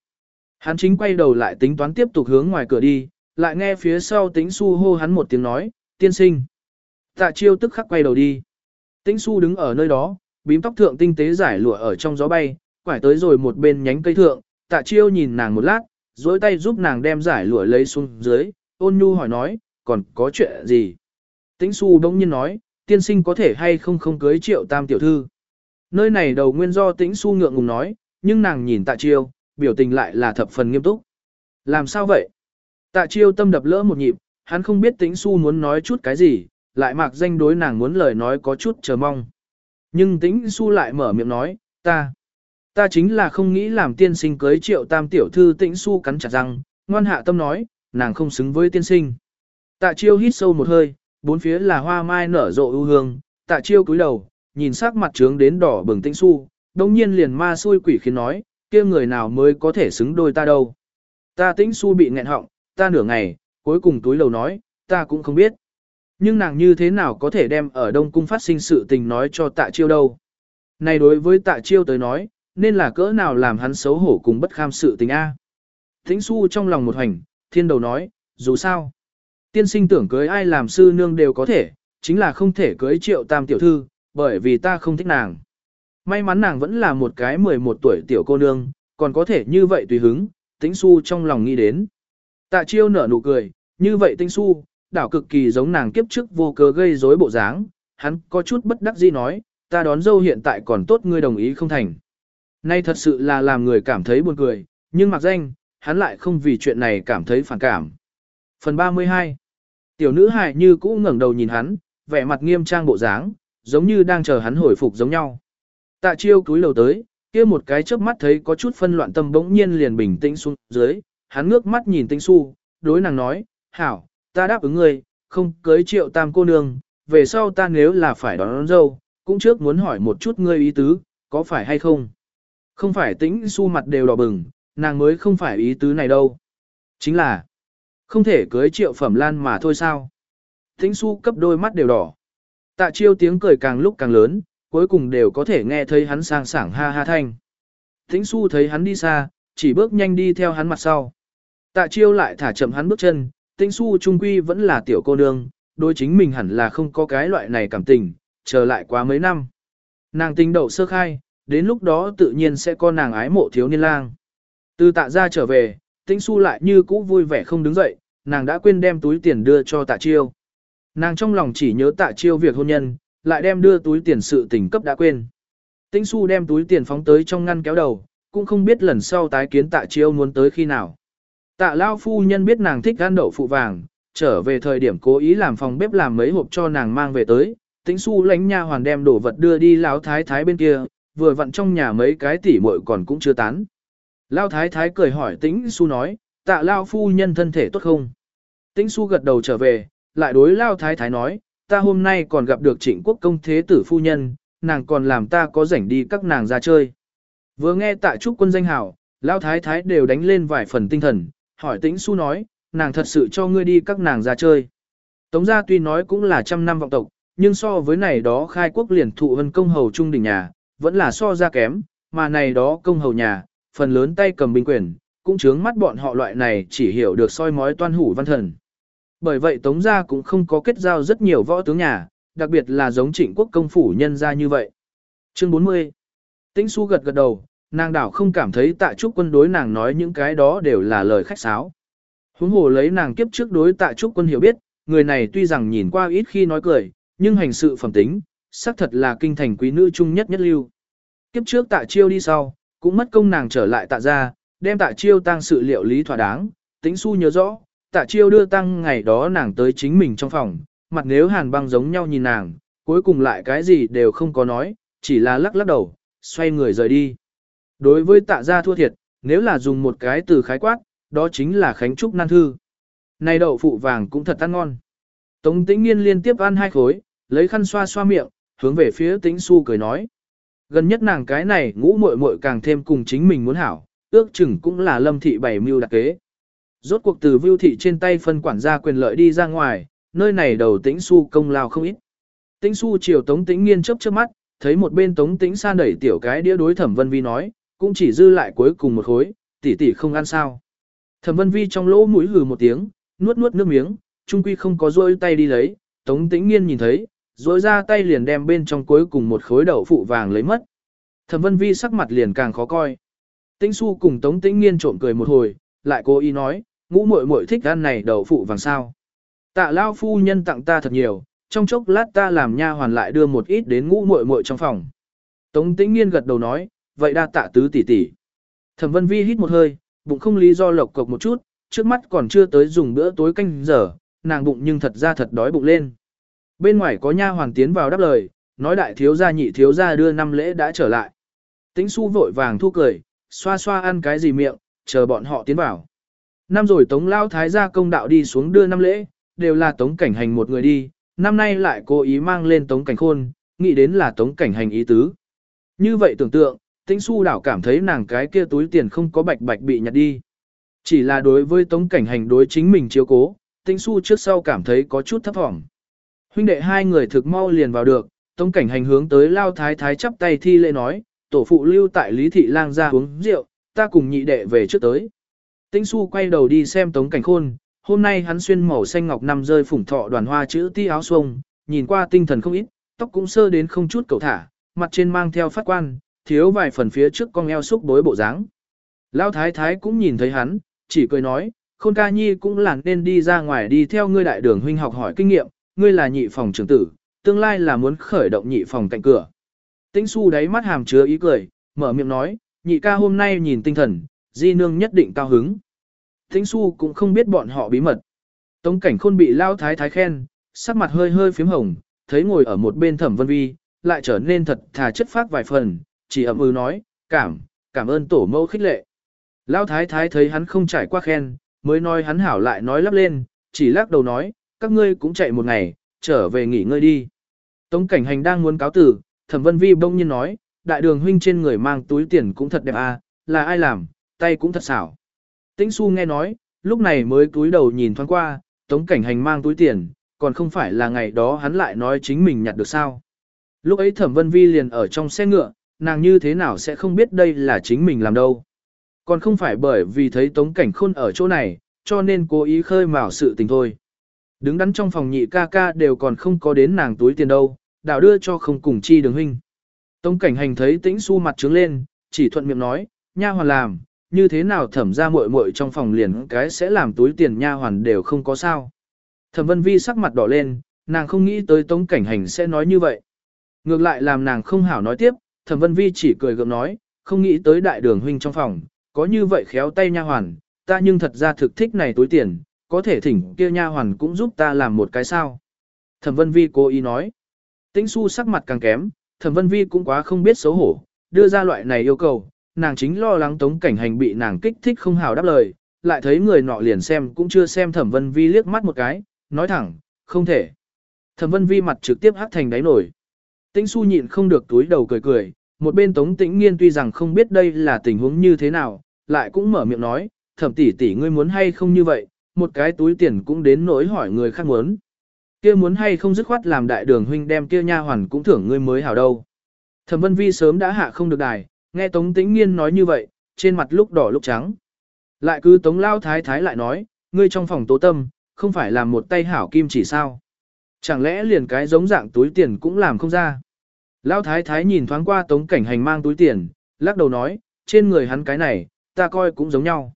Hắn chính quay đầu lại tính toán tiếp tục hướng ngoài cửa đi, lại nghe phía sau tĩnh su hô hắn một tiếng nói, tiên sinh. Tạ chiêu tức khắc quay đầu đi. Tĩnh su đứng ở nơi đó, bím tóc thượng tinh tế giải lụa ở trong gió bay, quải tới rồi một bên nhánh cây thượng, tạ chiêu nhìn nàng một lát, dối tay giúp nàng đem giải lụa lấy xuống dưới, ôn nhu hỏi nói, còn có chuyện gì? Tĩnh su đông nhiên nói, tiên sinh có thể hay không không cưới triệu tam tiểu thư. Nơi này đầu nguyên do tĩnh su ngượng ngùng nói, nhưng nàng nhìn tạ chiêu, biểu tình lại là thập phần nghiêm túc. Làm sao vậy? Tạ chiêu tâm đập lỡ một nhịp, hắn không biết tĩnh su muốn nói chút cái gì, lại mặc danh đối nàng muốn lời nói có chút chờ mong. Nhưng tĩnh su lại mở miệng nói, ta, ta chính là không nghĩ làm tiên sinh cưới triệu tam tiểu thư tĩnh su cắn chặt răng, ngoan hạ tâm nói, nàng không xứng với tiên sinh. Tạ chiêu hít sâu một hơi, bốn phía là hoa mai nở rộ ưu hương, tạ chiêu cúi đầu, nhìn sắc mặt trướng đến đỏ bừng tĩnh su, đồng nhiên liền ma xui quỷ khiến nói, kia người nào mới có thể xứng đôi ta đâu. Ta tĩnh su bị nghẹn họng, ta nửa ngày, cuối cùng túi lầu nói, ta cũng không biết. Nhưng nàng như thế nào có thể đem ở Đông Cung phát sinh sự tình nói cho tạ chiêu đâu. Này đối với tạ chiêu tới nói, nên là cỡ nào làm hắn xấu hổ cùng bất kham sự tình A. Thính su trong lòng một hành, thiên đầu nói, dù sao. Tiên sinh tưởng cưới ai làm sư nương đều có thể, chính là không thể cưới triệu tam tiểu thư, bởi vì ta không thích nàng. May mắn nàng vẫn là một cái 11 tuổi tiểu cô nương, còn có thể như vậy tùy hứng, tính su trong lòng nghĩ đến. Tạ chiêu nở nụ cười, như vậy tĩnh su, đảo cực kỳ giống nàng kiếp trước vô cớ gây rối bộ dáng, hắn có chút bất đắc dĩ nói, ta đón dâu hiện tại còn tốt ngươi đồng ý không thành. Nay thật sự là làm người cảm thấy buồn cười, nhưng mặc danh, hắn lại không vì chuyện này cảm thấy phản cảm. Phần 32 Tiểu nữ hài như cũ ngẩng đầu nhìn hắn, vẻ mặt nghiêm trang bộ dáng, giống như đang chờ hắn hồi phục giống nhau. Tạ chiêu cúi đầu tới, kia một cái chớp mắt thấy có chút phân loạn tâm bỗng nhiên liền bình tĩnh xuống dưới, hắn ngước mắt nhìn tinh su, đối nàng nói, hảo, ta đáp ứng ngươi, không cưới triệu tam cô nương, về sau ta nếu là phải đón, đón dâu, cũng trước muốn hỏi một chút ngươi ý tứ, có phải hay không? Không phải tĩnh su mặt đều đỏ bừng, nàng mới không phải ý tứ này đâu. Chính là, không thể cưới triệu phẩm lan mà thôi sao? Tĩnh su cấp đôi mắt đều đỏ. Tạ chiêu tiếng cười càng lúc càng lớn, cuối cùng đều có thể nghe thấy hắn sang sảng ha ha thanh. Tĩnh su thấy hắn đi xa, chỉ bước nhanh đi theo hắn mặt sau. Tạ chiêu lại thả chậm hắn bước chân, tĩnh su trung quy vẫn là tiểu cô nương, đối chính mình hẳn là không có cái loại này cảm tình, chờ lại quá mấy năm. Nàng tình đậu sơ khai, đến lúc đó tự nhiên sẽ có nàng ái mộ thiếu niên lang. Từ tạ ra trở về, tĩnh su lại như cũ vui vẻ không đứng dậy, nàng đã quên đem túi tiền đưa cho tạ chiêu. Nàng trong lòng chỉ nhớ tạ chiêu việc hôn nhân, lại đem đưa túi tiền sự tình cấp đã quên. Tĩnh su đem túi tiền phóng tới trong ngăn kéo đầu, cũng không biết lần sau tái kiến tạ chiêu muốn tới khi nào. Tạ lao phu nhân biết nàng thích ăn đậu phụ vàng, trở về thời điểm cố ý làm phòng bếp làm mấy hộp cho nàng mang về tới, tĩnh su lánh nha hoàn đem đồ vật đưa đi lão thái thái bên kia, vừa vặn trong nhà mấy cái tỉ muội còn cũng chưa tán. Lao thái thái cười hỏi tĩnh su nói, tạ lao phu nhân thân thể tốt không? Tĩnh su gật đầu trở về, lại đối lao thái thái nói, ta hôm nay còn gặp được trịnh quốc công thế tử phu nhân, nàng còn làm ta có rảnh đi các nàng ra chơi. Vừa nghe tạ trúc quân danh hảo, lao thái thái đều đánh lên vài phần tinh thần, hỏi tĩnh su nói, nàng thật sự cho ngươi đi các nàng ra chơi. Tống gia tuy nói cũng là trăm năm vọng tộc, nhưng so với này đó khai quốc liền thụ vân công hầu trung đỉnh nhà, vẫn là so ra kém, mà này đó công hầu nhà, phần lớn tay cầm binh quyền, cũng chướng mắt bọn họ loại này chỉ hiểu được soi mói toan hủ văn thần. Bởi vậy Tống gia cũng không có kết giao rất nhiều võ tướng nhà, đặc biệt là giống trịnh quốc công phủ nhân gia như vậy. Chương 40 Tĩnh su gật gật đầu, nàng đảo không cảm thấy tạ trúc quân đối nàng nói những cái đó đều là lời khách sáo. Huống hồ lấy nàng kiếp trước đối tạ trúc quân hiểu biết, người này tuy rằng nhìn qua ít khi nói cười, nhưng hành sự phẩm tính, xác thật là kinh thành quý nữ trung nhất nhất lưu. Kiếp trước tạ chiêu đi sau, cũng mất công nàng trở lại tạ ra, đem tạ chiêu tăng sự liệu lý thỏa đáng, tính su nhớ rõ, tạ chiêu đưa tăng ngày đó nàng tới chính mình trong phòng, mặt nếu hàn băng giống nhau nhìn nàng, cuối cùng lại cái gì đều không có nói, chỉ là lắc lắc đầu, xoay người rời đi. Đối với tạ gia thua thiệt, nếu là dùng một cái từ khái quát, đó chính là khánh trúc nan thư. Này đậu phụ vàng cũng thật ăn ngon. Tống tĩnh nghiên liên tiếp ăn hai khối, lấy khăn xoa xoa miệng, hướng về phía tĩnh su cười nói. Gần nhất nàng cái này ngũ muội muội càng thêm cùng chính mình muốn hảo, ước chừng cũng là lâm thị bảy mưu đặc kế. Rốt cuộc từ vưu thị trên tay phân quản gia quyền lợi đi ra ngoài, nơi này đầu tĩnh su công lao không ít. Tĩnh su chiều tống tĩnh nghiên chớp chớp mắt, thấy một bên tống tĩnh san đẩy tiểu cái đĩa đối thẩm vân vi nói, cũng chỉ dư lại cuối cùng một khối, tỷ tỷ không ăn sao. Thẩm vân vi trong lỗ mũi hừ một tiếng, nuốt nuốt nước miếng, trung quy không có rôi tay đi lấy, tống tĩnh nghiên nhìn thấy, rối ra tay liền đem bên trong cuối cùng một khối đậu phụ vàng lấy mất. Thẩm vân vi sắc mặt liền càng khó coi. Tĩnh su cùng tống tĩnh nghiên trộm cười một hồi, lại cố ý nói, ngũ muội muội thích ăn này đậu phụ vàng sao. Tạ lao phu nhân tặng ta thật nhiều, trong chốc lát ta làm nha hoàn lại đưa một ít đến ngũ muội muội trong phòng. Tống tĩnh nghiên gật đầu nói, vậy đa tạ tứ tỷ tỷ. Thẩm vân vi hít một hơi, bụng không lý do lộc cộc một chút, trước mắt còn chưa tới dùng bữa tối canh giờ, nàng bụng nhưng thật ra thật đói bụng lên. Bên ngoài có nha hoàn tiến vào đáp lời, nói đại thiếu gia nhị thiếu gia đưa năm lễ đã trở lại. Tĩnh su vội vàng thu cười, xoa xoa ăn cái gì miệng, chờ bọn họ tiến vào. Năm rồi tống lao thái gia công đạo đi xuống đưa năm lễ, đều là tống cảnh hành một người đi, năm nay lại cố ý mang lên tống cảnh khôn, nghĩ đến là tống cảnh hành ý tứ. Như vậy tưởng tượng, tĩnh su đảo cảm thấy nàng cái kia túi tiền không có bạch bạch bị nhặt đi. Chỉ là đối với tống cảnh hành đối chính mình chiếu cố, tĩnh su trước sau cảm thấy có chút thấp thỏm. Huynh đệ hai người thực mau liền vào được, tống cảnh hành hướng tới lao thái thái chắp tay thi lễ nói, tổ phụ lưu tại lý thị lang ra uống rượu, ta cùng nhị đệ về trước tới. Tĩnh su quay đầu đi xem tống cảnh khôn, hôm nay hắn xuyên màu xanh ngọc nằm rơi phủng thọ đoàn hoa chữ ti áo xuông, nhìn qua tinh thần không ít, tóc cũng sơ đến không chút cầu thả, mặt trên mang theo phát quan, thiếu vài phần phía trước con eo xúc bối bộ dáng. Lão thái thái cũng nhìn thấy hắn, chỉ cười nói, khôn ca nhi cũng là nên đi ra ngoài đi theo ngươi đại đường huynh học hỏi kinh nghiệm, ngươi là nhị phòng trưởng tử, tương lai là muốn khởi động nhị phòng cạnh cửa. Tĩnh su đáy mắt hàm chứa ý cười, mở miệng nói, nhị ca hôm nay nhìn tinh thần, di nương nhất định cao hứng. Tĩnh su cũng không biết bọn họ bí mật. Tống cảnh khôn bị lao thái thái khen, sắc mặt hơi hơi phím hồng, thấy ngồi ở một bên thẩm vân vi, lại trở nên thật thà chất phác vài phần, chỉ ậm ừ nói, cảm, cảm ơn tổ mẫu khích lệ. Lao thái thái thấy hắn không trải qua khen, mới nói hắn hảo lại nói lắp lên, chỉ lắc đầu nói, các ngươi cũng chạy một ngày, trở về nghỉ ngơi đi. Tống cảnh hành đang muốn cáo tử, thẩm vân vi bỗng nhiên nói, đại đường huynh trên người mang túi tiền cũng thật đẹp à, là ai làm, tay cũng thật xảo. Tĩnh su nghe nói, lúc này mới túi đầu nhìn thoáng qua, tống cảnh hành mang túi tiền, còn không phải là ngày đó hắn lại nói chính mình nhặt được sao. Lúc ấy thẩm vân vi liền ở trong xe ngựa, nàng như thế nào sẽ không biết đây là chính mình làm đâu. Còn không phải bởi vì thấy tống cảnh khôn ở chỗ này, cho nên cố ý khơi mào sự tình thôi. Đứng đắn trong phòng nhị ca ca đều còn không có đến nàng túi tiền đâu, đảo đưa cho không cùng chi đường huynh. Tống cảnh hành thấy tĩnh su mặt trướng lên, chỉ thuận miệng nói, nha hoàn làm, như thế nào thẩm ra muội muội trong phòng liền cái sẽ làm túi tiền nha hoàn đều không có sao. Thẩm Vân Vi sắc mặt đỏ lên, nàng không nghĩ tới Tống Cảnh Hành sẽ nói như vậy. Ngược lại làm nàng không hảo nói tiếp, Thẩm Vân Vi chỉ cười gượng nói, không nghĩ tới đại đường huynh trong phòng, có như vậy khéo tay nha hoàn, ta nhưng thật ra thực thích này túi tiền, có thể thỉnh kia nha hoàn cũng giúp ta làm một cái sao. Thẩm Vân Vi cố ý nói. Tĩnh su sắc mặt càng kém, Thẩm Vân Vi cũng quá không biết xấu hổ, đưa ra loại này yêu cầu, nàng chính lo lắng Tống Cảnh Hành bị nàng kích thích không hào đáp lời, lại thấy người nọ liền xem cũng chưa xem Thẩm Vân Vi liếc mắt một cái, nói thẳng, không thể. Thẩm Vân Vi mặt trực tiếp hắt thành đáy nổi. Tĩnh su nhịn không được túi đầu cười cười, một bên Tống Tĩnh Nghiên tuy rằng không biết đây là tình huống như thế nào, lại cũng mở miệng nói, thẩm tỷ tỷ ngươi muốn hay không như vậy, một cái túi tiền cũng đến nỗi hỏi người khác muốn. Kia muốn hay không dứt khoát làm đại đường huynh đem kia nha hoàn cũng thưởng ngươi mới hảo đâu. Thẩm Vân Vi sớm đã hạ không được đài, nghe Tống Tĩnh Nghiên nói như vậy, trên mặt lúc đỏ lúc trắng. Lại cứ Tống Lao Thái Thái lại nói, ngươi trong phòng tố tâm, không phải làm một tay hảo kim chỉ sao. Chẳng lẽ liền cái giống dạng túi tiền cũng làm không ra. Lão Thái Thái nhìn thoáng qua Tống Cảnh Hành mang túi tiền, lắc đầu nói, trên người hắn cái này, ta coi cũng giống nhau.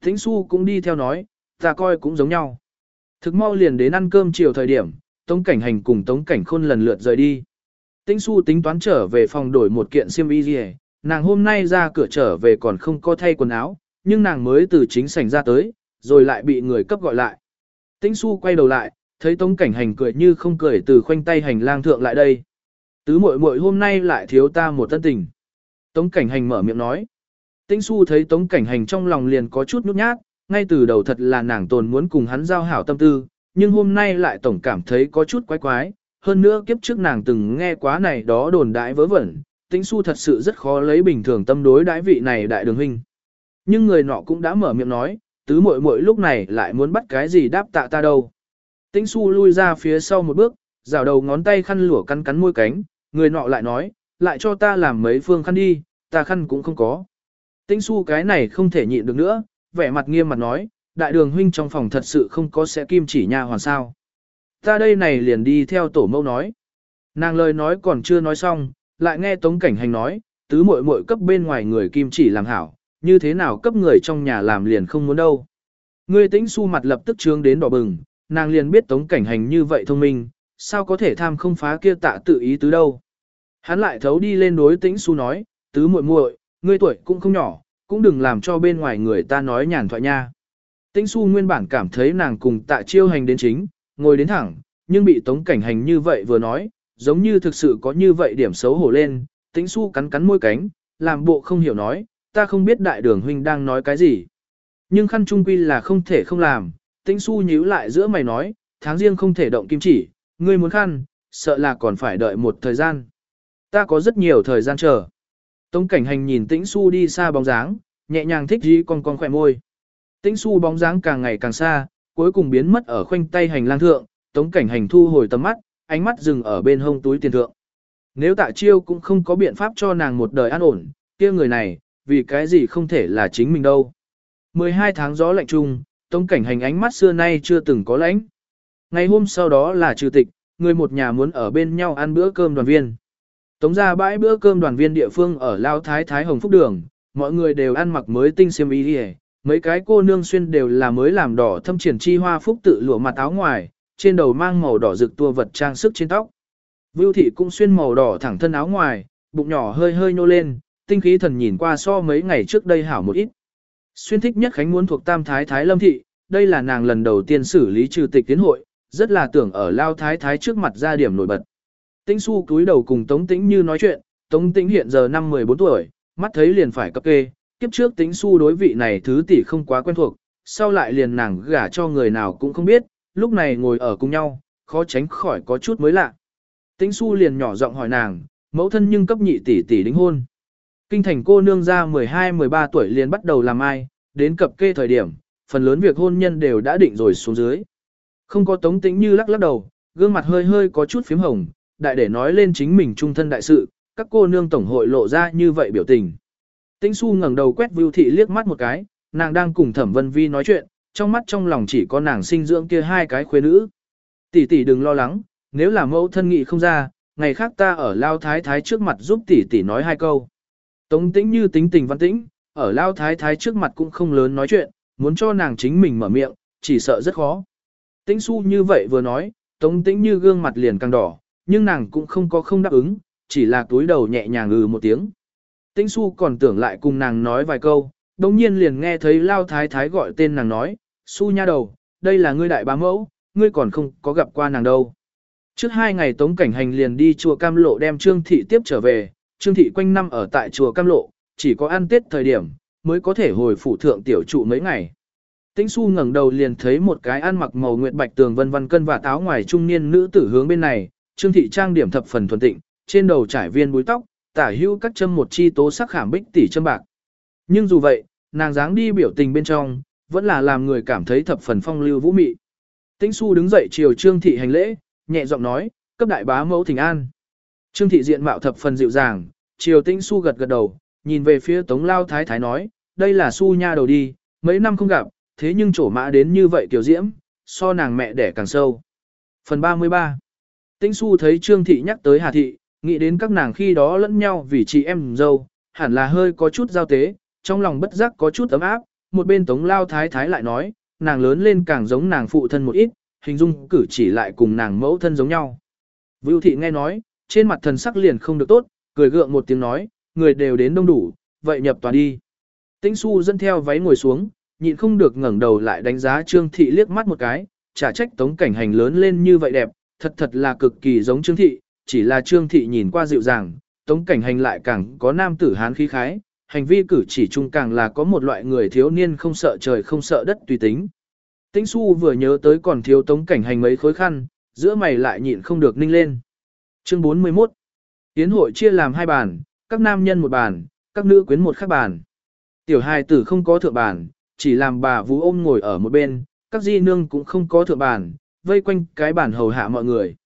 Thính Su cũng đi theo nói, ta coi cũng giống nhau. Thực mau liền đến ăn cơm chiều thời điểm, Tống Cảnh Hành cùng Tống Cảnh Khôn lần lượt rời đi. Tĩnh Su tính toán trở về phòng đổi một kiện xiêm y gì nàng hôm nay ra cửa trở về còn không có thay quần áo, nhưng nàng mới từ chính sảnh ra tới, rồi lại bị người cấp gọi lại. Tĩnh Su quay đầu lại, thấy Tống Cảnh Hành cười như không cười từ khoanh tay hành lang thượng lại đây. Tứ muội muội hôm nay lại thiếu ta một tân tình. Tống Cảnh Hành mở miệng nói. Tĩnh su thấy Tống Cảnh Hành trong lòng liền có chút nhút nhát, ngay từ đầu thật là nàng tồn muốn cùng hắn giao hảo tâm tư, nhưng hôm nay lại tổng cảm thấy có chút quái quái, hơn nữa kiếp trước nàng từng nghe quá này đó đồn đại vớ vẩn, Tĩnh su thật sự rất khó lấy bình thường tâm đối đãi vị này đại đường huynh. Nhưng người nọ cũng đã mở miệng nói, tứ muội muội lúc này lại muốn bắt cái gì đáp tạ ta đâu. Tĩnh su lui ra phía sau một bước, rào đầu ngón tay khăn lụa cắn cắn môi cánh, người nọ lại nói, lại cho ta làm mấy phương khăn đi, ta khăn cũng không có. Tĩnh Su cái này không thể nhịn được nữa, vẻ mặt nghiêm mặt nói, đại đường huynh trong phòng thật sự không có sẽ kim chỉ nha hoàn sao. Ta đây này liền đi theo tổ mẫu nói. Nàng lời nói còn chưa nói xong, lại nghe Tống Cảnh Hành nói, tứ muội muội cấp bên ngoài người kim chỉ làm hảo, như thế nào cấp người trong nhà làm liền không muốn đâu. Ngươi tĩnh su mặt lập tức trướng đến đỏ bừng, nàng liền biết Tống Cảnh Hành như vậy thông minh, sao có thể tham không phá kia tạ tự ý tứ đâu. Hắn lại thấu đi lên đối tĩnh su nói, tứ muội muội, ngươi tuổi cũng không nhỏ, cũng đừng làm cho bên ngoài người ta nói nhàn thoại nha. Tĩnh su nguyên bản cảm thấy nàng cùng tạ chiêu hành đến chính, ngồi đến thẳng, nhưng bị tống cảnh hành như vậy vừa nói, giống như thực sự có như vậy điểm xấu hổ lên, tĩnh su cắn cắn môi cánh, làm bộ không hiểu nói, ta không biết đại đường huynh đang nói cái gì. Nhưng khăn trung quy là không thể không làm, tĩnh su nhíu lại giữa mày nói, tháng riêng không thể động kim chỉ, ngươi muốn khăn, sợ là còn phải đợi một thời gian. Ta có rất nhiều thời gian chờ. Tống cảnh hành nhìn tĩnh su đi xa bóng dáng, nhẹ nhàng thích dí con con khỏe môi. Tĩnh su bóng dáng càng ngày càng xa, cuối cùng biến mất ở khoanh tay hành lang thượng, tống cảnh hành thu hồi tầm mắt, ánh mắt dừng ở bên hông túi tiền thượng. Nếu tạ chiêu cũng không có biện pháp cho nàng một đời an ổn, kia người này, vì cái gì không thể là chính mình đâu. 12 tháng gió lạnh chung, tống cảnh hành ánh mắt xưa nay chưa từng có lãnh. Ngày hôm sau đó là trừ tịch, người một nhà muốn ở bên nhau ăn bữa cơm đoàn viên. Tống ra bãi bữa cơm đoàn viên địa phương ở Lao Thái Thái Hồng Phúc Đường, mọi người đều ăn mặc mới tinh xiêm y đi mấy cái cô nương xuyên đều là mới làm đỏ thâm triển chi hoa phúc tự lụa mặt áo ngoài, trên đầu mang màu đỏ rực tua vật trang sức trên tóc. Vưu thị cũng xuyên màu đỏ thẳng thân áo ngoài, bụng nhỏ hơi hơi nô lên, tinh khí thần nhìn qua so mấy ngày trước đây hảo một ít. Xuyên thích nhất khánh muốn thuộc tam thái thái lâm thị, đây là nàng lần đầu tiên xử lý trừ tịch tiến hội, rất là tưởng ở lao thái thái trước mặt ra điểm nổi bật. Tĩnh su cúi đầu cùng Tống Tĩnh như nói chuyện, Tống Tĩnh hiện giờ năm 14 tuổi, mắt thấy liền phải cấp kê, kiếp trước Tĩnh su đối vị này thứ tỷ không quá quen thuộc, sau lại liền nàng gả cho người nào cũng không biết, lúc này ngồi ở cùng nhau, khó tránh khỏi có chút mới lạ. Tĩnh su liền nhỏ giọng hỏi nàng, mẫu thân nhưng cấp nhị tỷ tỷ đính hôn. Kinh thành cô nương ra 12-13 tuổi liền bắt đầu làm ai, đến cập kê thời điểm, phần lớn việc hôn nhân đều đã định rồi xuống dưới. Không có tống tĩnh như lắc lắc đầu, gương mặt hơi hơi có chút phím hồng, đại để nói lên chính mình trung thân đại sự, các cô nương tổng hội lộ ra như vậy biểu tình. Tĩnh su ngẩng đầu quét Vưu Thị liếc mắt một cái, nàng đang cùng Thẩm Vân Vi nói chuyện, trong mắt trong lòng chỉ có nàng sinh dưỡng kia hai cái khuê nữ. Tỷ tỷ đừng lo lắng, nếu là mẫu thân nghị không ra, ngày khác ta ở Lao Thái Thái trước mặt giúp tỷ tỷ nói hai câu. Tống tĩnh như tính tình văn tĩnh, ở lao thái thái trước mặt cũng không lớn nói chuyện, muốn cho nàng chính mình mở miệng, chỉ sợ rất khó. Tĩnh su như vậy vừa nói, tống tĩnh như gương mặt liền càng đỏ, nhưng nàng cũng không có không đáp ứng, chỉ là túi đầu nhẹ nhàng ừ một tiếng. Tĩnh su còn tưởng lại cùng nàng nói vài câu, đồng nhiên liền nghe thấy lao thái thái gọi tên nàng nói, su nha đầu, đây là ngươi đại bá mẫu, ngươi còn không có gặp qua nàng đâu. Trước hai ngày Tống Cảnh Hành liền đi chùa Cam Lộ đem Trương Thị tiếp trở về, Trương Thị quanh năm ở tại chùa Cam Lộ, chỉ có ăn tết thời điểm, mới có thể hồi phủ thượng tiểu trụ mấy ngày. Tĩnh Xu ngẩng đầu liền thấy một cái ăn mặc màu nguyệt bạch tường vân vân cân và táo ngoài trung niên nữ tử hướng bên này, Trương Thị trang điểm thập phần thuần tịnh, trên đầu trải viên búi tóc, tả hữu các châm một chi tố sắc khảm bích tỷ châm bạc. Nhưng dù vậy, nàng dáng đi biểu tình bên trong, vẫn là làm người cảm thấy thập phần phong lưu vũ mị. Tĩnh Xu đứng dậy chiều Trương Thị hành lễ, nhẹ giọng nói, cấp đại bá mẫu thỉnh an. Trương Thị diện mạo thập phần dịu dàng, chiều Tĩnh Xu gật gật đầu, nhìn về phía Tống Lao Thái Thái nói, đây là Xu nha đầu đi, mấy năm không gặp, thế nhưng trổ mã đến như vậy kiểu diễm, so nàng mẹ đẻ càng sâu. Phần 33 Tĩnh Xu thấy Trương Thị nhắc tới Hà Thị, nghĩ đến các nàng khi đó lẫn nhau vì chị em dâu, hẳn là hơi có chút giao tế, trong lòng bất giác có chút ấm áp, một bên Tống Lao Thái Thái lại nói, nàng lớn lên càng giống nàng phụ thân một ít, hình dung cử chỉ lại cùng nàng mẫu thân giống nhau. Vưu Thị nghe nói, trên mặt thần sắc liền không được tốt, cười gượng một tiếng nói, người đều đến đông đủ, vậy nhập tòa đi. Tĩnh Xu dẫn theo váy ngồi xuống, nhịn không được ngẩng đầu lại đánh giá Trương Thị liếc mắt một cái, chả trách tống cảnh hành lớn lên như vậy đẹp, thật thật là cực kỳ giống Trương Thị, chỉ là Trương Thị nhìn qua dịu dàng, tống cảnh hành lại càng có nam tử hán khí khái, hành vi cử chỉ chung càng là có một loại người thiếu niên không sợ trời không sợ đất tùy tính. Tĩnh Xu vừa nhớ tới còn thiếu tống cảnh hành mấy khối khăn, giữa mày lại nhịn không được ninh lên. Chương 41 Tiến hội chia làm hai bàn, các nam nhân một bàn, các nữ quyến một khác bàn. Tiểu hài tử không có thượng bàn, chỉ làm bà vú ôm ngồi ở một bên, các di nương cũng không có thượng bàn, vây quanh cái bàn hầu hạ mọi người.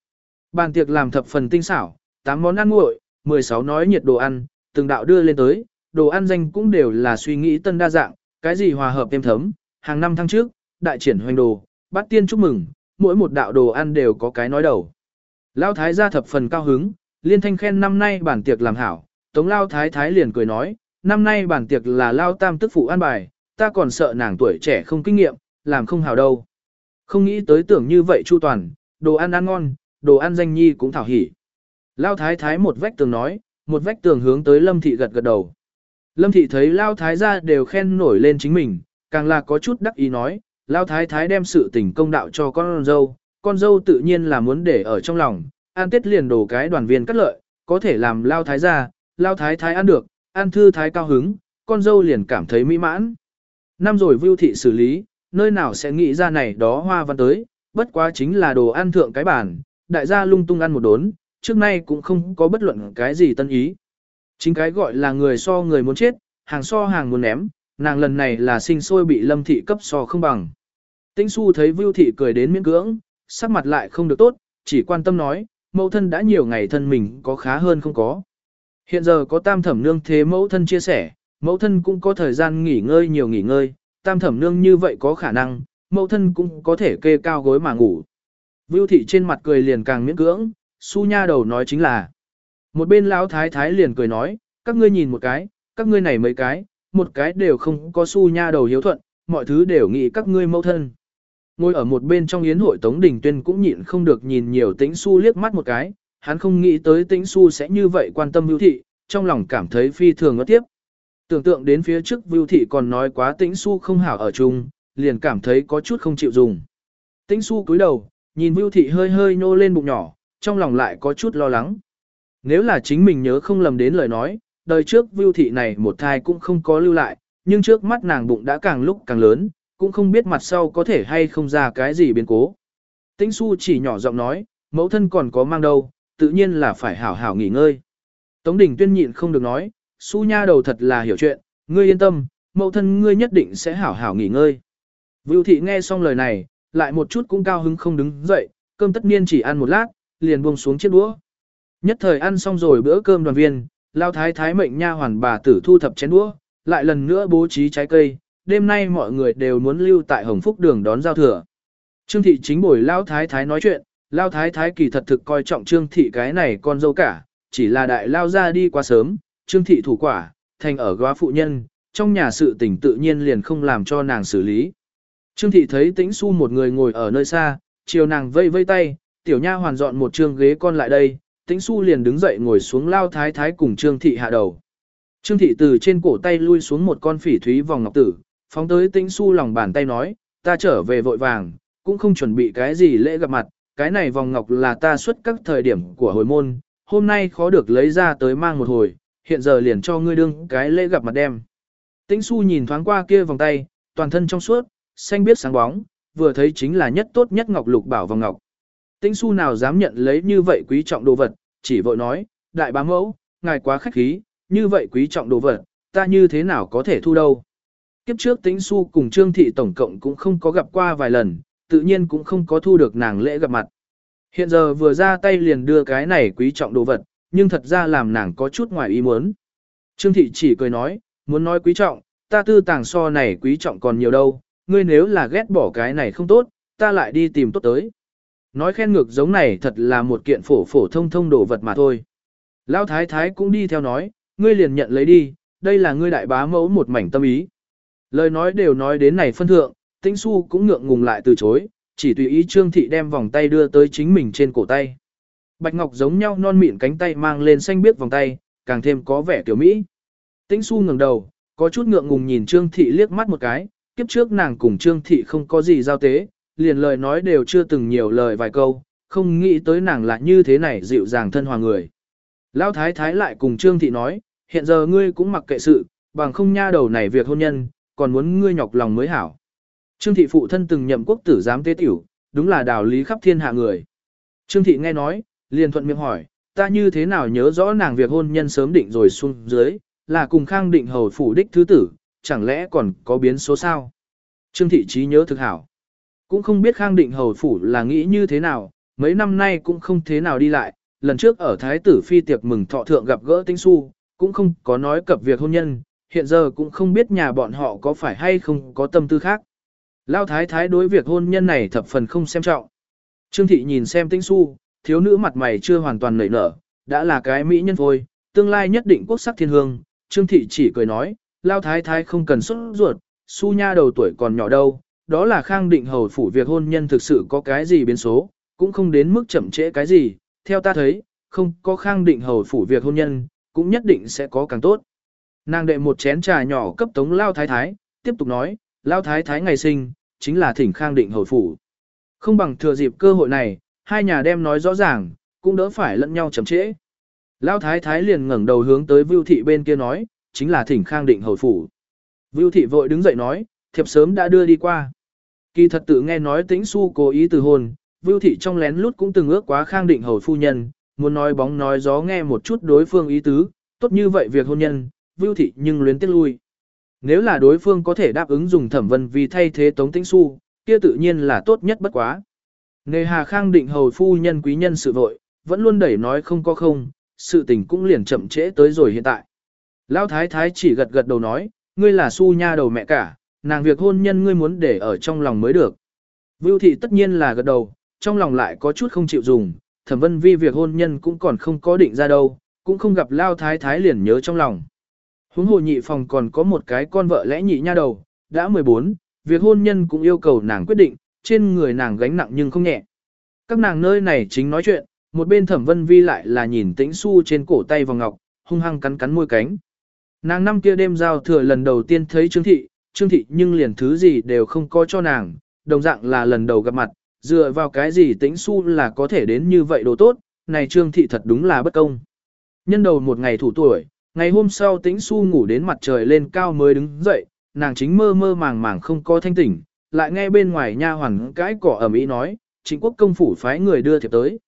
Bàn tiệc làm thập phần tinh xảo, 8 món ăn nguội, 16 nói nhiệt đồ ăn, từng đạo đưa lên tới, đồ ăn danh cũng đều là suy nghĩ tân đa dạng, cái gì hòa hợp thêm thấm, hàng năm tháng trước, đại triển hoành đồ, bát tiên chúc mừng, mỗi một đạo đồ ăn đều có cái nói đầu. Lao thái gia thập phần cao hứng, liên thanh khen năm nay bản tiệc làm hảo, tống lao thái thái liền cười nói, năm nay bản tiệc là lao tam tức phụ an bài, ta còn sợ nàng tuổi trẻ không kinh nghiệm, làm không hảo đâu. Không nghĩ tới tưởng như vậy chu toàn, đồ ăn ăn ngon, đồ ăn danh nhi cũng thảo hỉ. Lao thái thái một vách tường nói, một vách tường hướng tới lâm thị gật gật đầu. Lâm thị thấy lao thái gia đều khen nổi lên chính mình, càng là có chút đắc ý nói, lao thái thái đem sự tình công đạo cho con dâu, con dâu tự nhiên là muốn để ở trong lòng, ăn tết liền đồ cái đoàn viên cắt lợi, có thể làm lao thái gia, lao thái thái ăn được, ăn thư thái cao hứng, con dâu liền cảm thấy mỹ mãn. Năm rồi vưu thị xử lý, nơi nào sẽ nghĩ ra này đó hoa văn tới, bất quá chính là đồ ăn thượng cái bản, đại gia lung tung ăn một đốn, trước nay cũng không có bất luận cái gì tân ý. Chính cái gọi là người so người muốn chết, hàng so hàng muốn ném, nàng lần này là sinh sôi bị lâm thị cấp so không bằng. Tĩnh su thấy vưu thị cười đến miễn cưỡng, sắc mặt lại không được tốt, chỉ quan tâm nói, mẫu thân đã nhiều ngày thân mình có khá hơn không có. Hiện giờ có tam thẩm nương thế mẫu thân chia sẻ, mẫu thân cũng có thời gian nghỉ ngơi nhiều nghỉ ngơi, tam thẩm nương như vậy có khả năng, mẫu thân cũng có thể kê cao gối mà ngủ. Vưu thị trên mặt cười liền càng miễn cưỡng, su nha đầu nói chính là. Một bên lão thái thái liền cười nói, các ngươi nhìn một cái, các ngươi này mấy cái, một cái đều không có su nha đầu hiếu thuận, mọi thứ đều nghĩ các ngươi mẫu thân. Ngồi ở một bên trong yến hội Tống Đình Tuyên cũng nhịn không được nhìn nhiều tĩnh su liếc mắt một cái, hắn không nghĩ tới tĩnh su sẽ như vậy quan tâm vưu thị, trong lòng cảm thấy phi thường ngất tiếp. Tưởng tượng đến phía trước vưu thị còn nói quá tĩnh su không hảo ở chung, liền cảm thấy có chút không chịu dùng. Tĩnh su cúi đầu, nhìn vưu thị hơi hơi nô lên bụng nhỏ, trong lòng lại có chút lo lắng. Nếu là chính mình nhớ không lầm đến lời nói, đời trước vưu thị này một thai cũng không có lưu lại, nhưng trước mắt nàng bụng đã càng lúc càng lớn, cũng không biết mặt sau có thể hay không ra cái gì biến cố. Tĩnh su chỉ nhỏ giọng nói, mẫu thân còn có mang đâu, tự nhiên là phải hảo hảo nghỉ ngơi. Tống Đình tuyên nhịn không được nói, su nha đầu thật là hiểu chuyện, ngươi yên tâm, mẫu thân ngươi nhất định sẽ hảo hảo nghỉ ngơi. Vưu thị nghe xong lời này, lại một chút cũng cao hứng không đứng dậy, cơm tất niên chỉ ăn một lát, liền buông xuống chiếc đũa. Nhất thời ăn xong rồi bữa cơm đoàn viên, lao thái thái mệnh nha hoàn bà tử thu thập chén đũa, lại lần nữa bố trí trái cây, đêm nay mọi người đều muốn lưu tại Hồng Phúc đường đón giao thừa. Trương thị chính bồi lao thái thái nói chuyện, lao thái thái kỳ thật thực coi trọng trương thị cái này con dâu cả, chỉ là đại lao ra đi quá sớm, trương thị thủ quả, thành ở góa phụ nhân, trong nhà sự tình tự nhiên liền không làm cho nàng xử lý. Trương thị thấy tĩnh su một người ngồi ở nơi xa, chiều nàng vây vây tay, tiểu nha hoàn dọn một trương ghế con lại đây, tĩnh su liền đứng dậy ngồi xuống lao thái thái cùng trương thị hạ đầu. Trương thị từ trên cổ tay lui xuống một con phỉ thúy vòng ngọc tử, phóng tới tĩnh su lòng bàn tay nói, ta trở về vội vàng, cũng không chuẩn bị cái gì lễ gặp mặt, cái này vòng ngọc là ta xuất các thời điểm của hồi môn, hôm nay khó được lấy ra tới mang một hồi, hiện giờ liền cho ngươi đương cái lễ gặp mặt đem. Tĩnh su nhìn thoáng qua kia vòng tay, toàn thân trong suốt, xanh biết sáng bóng, vừa thấy chính là nhất tốt nhất ngọc lục bảo vòng ngọc. Tĩnh su nào dám nhận lấy như vậy quý trọng đồ vật, chỉ vội nói, đại bá mẫu, ngài quá khách khí, như vậy quý trọng đồ vật, ta như thế nào có thể thu đâu. Kiếp trước tĩnh su cùng trương thị tổng cộng cũng không có gặp qua vài lần, tự nhiên cũng không có thu được nàng lễ gặp mặt. Hiện giờ vừa ra tay liền đưa cái này quý trọng đồ vật, nhưng thật ra làm nàng có chút ngoài ý muốn. Trương thị chỉ cười nói, muốn nói quý trọng, ta tư tàng so này quý trọng còn nhiều đâu, ngươi nếu là ghét bỏ cái này không tốt, ta lại đi tìm tốt tới. Nói khen ngược giống này thật là một kiện phổ phổ thông thông đồ vật mà thôi. Lão thái thái cũng đi theo nói, ngươi liền nhận lấy đi, đây là ngươi đại bá mẫu một mảnh tâm ý. Lời nói đều nói đến này phân thượng, tĩnh su cũng ngượng ngùng lại từ chối, chỉ tùy ý trương thị đem vòng tay đưa tới chính mình trên cổ tay. Bạch ngọc giống nhau non mịn cánh tay mang lên xanh biếc vòng tay, càng thêm có vẻ tiểu mỹ. Tĩnh Xu ngẩng đầu, có chút ngượng ngùng nhìn trương thị liếc mắt một cái, kiếp trước nàng cùng trương thị không có gì giao tế, liền lời nói đều chưa từng nhiều lời vài câu, không nghĩ tới nàng là như thế này dịu dàng thân hòa người. Lão thái thái lại cùng trương thị nói, hiện giờ ngươi cũng mặc kệ sự, bằng không nha đầu này việc hôn nhân, còn muốn ngươi nhọc lòng mới hảo. Trương thị phụ thân từng nhậm quốc tử giám tế tiểu, đúng là đạo lý khắp thiên hạ người. Trương thị nghe nói, liền thuận miệng hỏi, ta như thế nào nhớ rõ nàng việc hôn nhân sớm định rồi xuống dưới, là cùng khang định hầu phủ đích thứ tử, chẳng lẽ còn có biến số sao? Trương thị trí nhớ thực hảo. Cũng không biết khang định hầu phủ là nghĩ như thế nào, mấy năm nay cũng không thế nào đi lại, lần trước ở thái tử phi tiệc mừng thọ thượng gặp gỡ tinh su, cũng không có nói cập việc hôn nhân, hiện giờ cũng không biết nhà bọn họ có phải hay không có tâm tư khác. Lao thái thái đối việc hôn nhân này thập phần không xem trọng. Trương thị nhìn xem tinh su, thiếu nữ mặt mày chưa hoàn toàn nảy nở, đã là cái mỹ nhân thôi, tương lai nhất định quốc sắc thiên hương. Trương thị chỉ cười nói, Lao thái thái không cần xuất ruột, su nha đầu tuổi còn nhỏ đâu, đó là khang định hầu phủ việc hôn nhân thực sự có cái gì biến số, cũng không đến mức chậm trễ cái gì, theo ta thấy, không có khang định hầu phủ việc hôn nhân, cũng nhất định sẽ có càng tốt. Nàng đệ một chén trà nhỏ cấp tống Lao thái thái, tiếp tục nói, Lao thái thái ngày sinh, chính là thỉnh khang định hầu phủ. Không bằng thừa dịp cơ hội này, hai nhà đem nói rõ ràng, cũng đỡ phải lẫn nhau chậm trễ. Lão thái thái liền ngẩng đầu hướng tới Vưu thị bên kia nói, chính là thỉnh khang định hầu phủ. Vưu thị vội đứng dậy nói, thiệp sớm đã đưa đi qua. Kỳ thật tự nghe nói tĩnh su cố ý từ hôn, Vưu thị trong lén lút cũng từng ước quá khang định hầu phu nhân, muốn nói bóng nói gió nghe một chút đối phương ý tứ, tốt như vậy việc hôn nhân, Vưu thị nhưng luyến tiếc lui. Nếu là đối phương có thể đáp ứng dùng thẩm vân vì thay thế tống tĩnh su, kia tự nhiên là tốt nhất bất quá. Nề hà khang định hầu phu nhân quý nhân sự vội, vẫn luôn đẩy nói không có không, sự tình cũng liền chậm trễ tới rồi hiện tại. Lão thái thái chỉ gật gật đầu nói, ngươi là su nha đầu mẹ cả, nàng việc hôn nhân ngươi muốn để ở trong lòng mới được. Vưu thị tất nhiên là gật đầu, trong lòng lại có chút không chịu dùng, thẩm vân vi việc hôn nhân cũng còn không có định ra đâu, cũng không gặp lao thái thái liền nhớ trong lòng. Huống hồ nhị phòng còn có một cái con vợ lẽ nhị nha đầu, đã 14, việc hôn nhân cũng yêu cầu nàng quyết định, trên người nàng gánh nặng nhưng không nhẹ. Các nàng nơi này chính nói chuyện, một bên thẩm vân vi lại là nhìn tĩnh su trên cổ tay vào ngọc, hung hăng cắn cắn môi cánh. Nàng năm kia đêm giao thừa lần đầu tiên thấy Trương Thị, Trương Thị nhưng liền thứ gì đều không có cho nàng, đồng dạng là lần đầu gặp mặt, dựa vào cái gì tĩnh su là có thể đến như vậy đồ tốt, này Trương Thị thật đúng là bất công. Nhân đầu một ngày thủ tuổi, ngày hôm sau tĩnh su ngủ đến mặt trời lên cao mới đứng dậy, nàng chính mơ mơ màng màng không có thanh tỉnh, lại nghe bên ngoài nha hoàn cái cỏ ở Mỹ nói, chính quốc công phủ phái người đưa thiệp tới.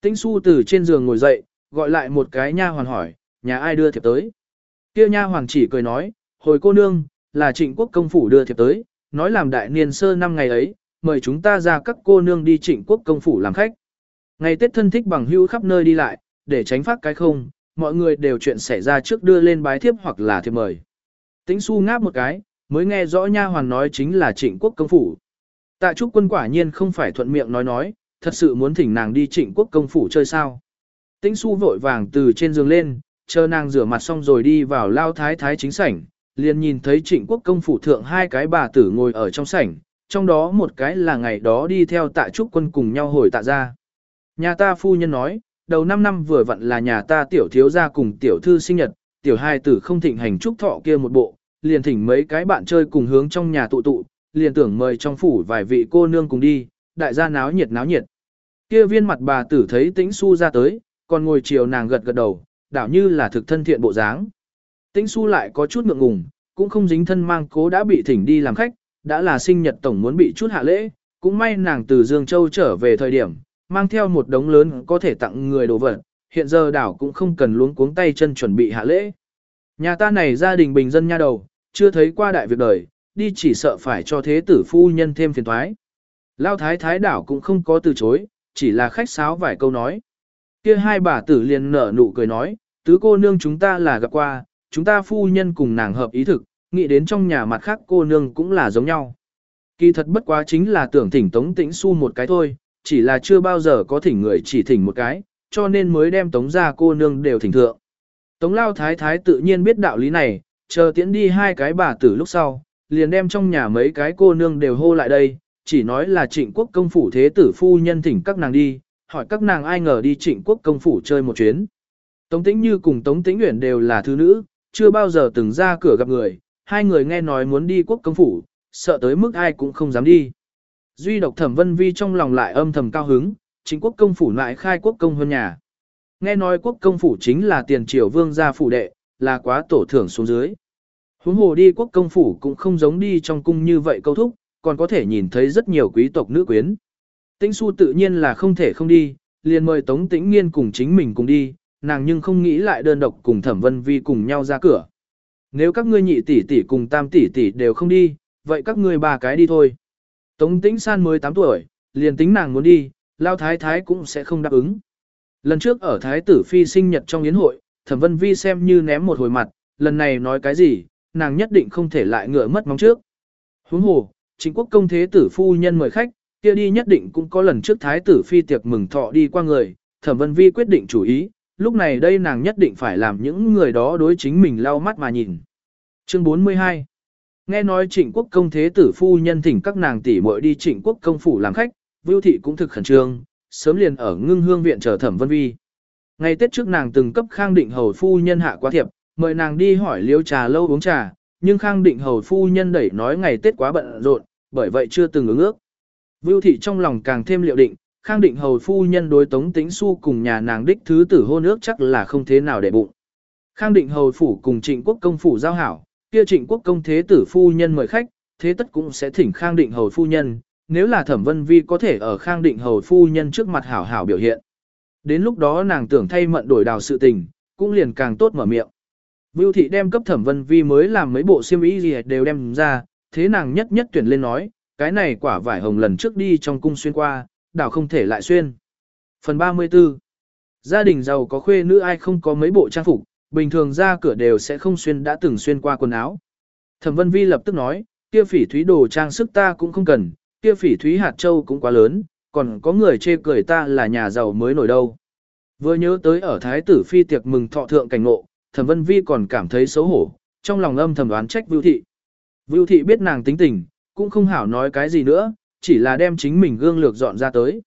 Tĩnh su từ trên giường ngồi dậy, gọi lại một cái nha hoàn hỏi, nhà ai đưa thiệp tới. Kia nha hoàn chỉ cười nói, hồi cô nương, là trịnh quốc công phủ đưa thiệp tới, nói làm đại niên sơ năm ngày ấy, mời chúng ta ra các cô nương đi trịnh quốc công phủ làm khách. Ngày Tết thân thích bằng hữu khắp nơi đi lại, để tránh phát cái không, mọi người đều chuyện xảy ra trước đưa lên bái thiếp hoặc là thiệp mời. Tĩnh su ngáp một cái, mới nghe rõ nha hoàn nói chính là trịnh quốc công phủ. Tạ trúc quân quả nhiên không phải thuận miệng nói nói, thật sự muốn thỉnh nàng đi trịnh quốc công phủ chơi sao. Tĩnh su vội vàng từ trên giường lên, chờ nàng rửa mặt xong rồi đi vào lao thái thái chính sảnh, liền nhìn thấy trịnh quốc công phủ thượng hai cái bà tử ngồi ở trong sảnh, trong đó một cái là ngày đó đi theo tạ trúc quân cùng nhau hồi tạ ra. Nhà ta phu nhân nói, đầu năm năm vừa vặn là nhà ta tiểu thiếu gia cùng tiểu thư sinh nhật, tiểu hai tử không thịnh hành trúc thọ kia một bộ, liền thỉnh mấy cái bạn chơi cùng hướng trong nhà tụ tụ, liền tưởng mời trong phủ vài vị cô nương cùng đi, đại gia náo nhiệt náo nhiệt. Kia viên mặt bà tử thấy tĩnh su ra tới, còn ngồi chiều nàng gật gật đầu, đảo như là thực thân thiện bộ dáng. Tĩnh su lại có chút ngượng ngùng, cũng không dính thân mang cố đã bị thỉnh đi làm khách, đã là sinh nhật tổng muốn bị chút hạ lễ, cũng may nàng từ Dương Châu trở về thời điểm, mang theo một đống lớn có thể tặng người đồ vật, hiện giờ đảo cũng không cần luống cuống tay chân chuẩn bị hạ lễ. Nhà ta này gia đình bình dân nha đầu, chưa thấy qua đại việc đời, đi chỉ sợ phải cho thế tử phu nhân thêm phiền thoái. Lao thái thái đảo cũng không có từ chối, chỉ là khách sáo vài câu nói. Kia hai bà tử liền nở nụ cười nói, tứ cô nương chúng ta là gặp qua, chúng ta phu nhân cùng nàng hợp ý thực, nghĩ đến trong nhà mặt khác cô nương cũng là giống nhau. Kỳ thật bất quá chính là tưởng thỉnh Tống Tĩnh Xu một cái thôi, chỉ là chưa bao giờ có thỉnh người chỉ thỉnh một cái, cho nên mới đem Tống ra cô nương đều thỉnh thượng. Tống Lao Thái Thái tự nhiên biết đạo lý này, chờ tiễn đi hai cái bà tử lúc sau, liền đem trong nhà mấy cái cô nương đều hô lại đây, chỉ nói là trịnh quốc công phủ thế tử phu nhân thỉnh các nàng đi, hỏi các nàng ai ngờ đi trịnh quốc công phủ chơi một chuyến. Tống Tĩnh Như cùng Tống Tĩnh Uyển đều là thứ nữ, chưa bao giờ từng ra cửa gặp người, hai người nghe nói muốn đi quốc công phủ, sợ tới mức ai cũng không dám đi. Duy độc thẩm vân vi trong lòng lại âm thầm cao hứng, chính quốc công phủ lại khai quốc công hơn nhà. Nghe nói quốc công phủ chính là tiền triều vương gia phủ đệ, là quá tổ thưởng xuống dưới. Huống hồ đi quốc công phủ cũng không giống đi trong cung như vậy câu thúc, còn có thể nhìn thấy rất nhiều quý tộc nữ quyến. Tĩnh su tự nhiên là không thể không đi, liền mời Tống Tĩnh Nghiên cùng chính mình cùng đi, nàng nhưng không nghĩ lại đơn độc cùng Thẩm Vân Vi cùng nhau ra cửa. Nếu các ngươi nhị tỷ tỷ cùng tam tỷ tỷ đều không đi, vậy các ngươi ba cái đi thôi. Tống Tĩnh San mới 8 tuổi, liền tính nàng muốn đi, Lao Thái Thái cũng sẽ không đáp ứng. Lần trước ở Thái tử Phi sinh nhật trong yến hội, Thẩm Vân Vi xem như ném một hồi mặt, lần này nói cái gì, nàng nhất định không thể lại ngựa mất móng trước. Huống hồ, chính quốc công thế tử phu nhân mời khách, kia đi nhất định cũng có lần trước Thái tử Phi tiệc mừng thọ đi qua người, Thẩm Vân Vi quyết định chủ ý, lúc này đây nàng nhất định phải làm những người đó đối chính mình lau mắt mà nhìn. Chương 42 Nghe nói trịnh quốc công thế tử phu nhân thỉnh các nàng tỷ muội đi trịnh quốc công phủ làm khách, Vưu Thị cũng thực khẩn trương, sớm liền ở ngưng hương viện chờ thẩm vân vi. Ngày Tết trước nàng từng cấp khang định hầu phu nhân hạ quá thiệp, mời nàng đi hỏi liêu trà lâu uống trà, nhưng khang định hầu phu nhân đẩy nói ngày Tết quá bận rộn, bởi vậy chưa từng ứng ước. Vưu Thị trong lòng càng thêm liệu định, khang định hầu phu nhân đối tống tính su cùng nhà nàng đích thứ tử hôn ước chắc là không thế nào để bụng. Khang định hầu phủ cùng trịnh quốc công phủ giao hảo, kia trịnh quốc công thế tử phu nhân mời khách, thế tất cũng sẽ thỉnh khang định hầu phu nhân, nếu là thẩm vân vi có thể ở khang định hầu phu nhân trước mặt hảo hảo biểu hiện. Đến lúc đó nàng tưởng thay mận đổi đào sự tình, cũng liền càng tốt mở miệng. Vưu thị đem cấp thẩm vân vi mới làm mấy bộ xiêm y gì đều đem ra, thế nàng nhất nhất tuyển lên nói, cái này quả vải hồng lần trước đi trong cung xuyên qua, đảo không thể lại xuyên. Phần 34 Gia đình giàu có khuê nữ ai không có mấy bộ trang phục, bình thường ra cửa đều sẽ không xuyên đã từng xuyên qua quần áo. Thẩm Vân Vi lập tức nói, kia phỉ thúy đồ trang sức ta cũng không cần, kia phỉ thúy hạt châu cũng quá lớn, còn có người chê cười ta là nhà giàu mới nổi đâu. Vừa nhớ tới ở Thái tử Phi tiệc mừng thọ thượng cảnh ngộ, Thẩm Vân Vi còn cảm thấy xấu hổ, trong lòng âm thầm đoán trách Vưu Thị. Vưu Thị biết nàng tính tình, cũng không hảo nói cái gì nữa, chỉ là đem chính mình gương lược dọn ra tới.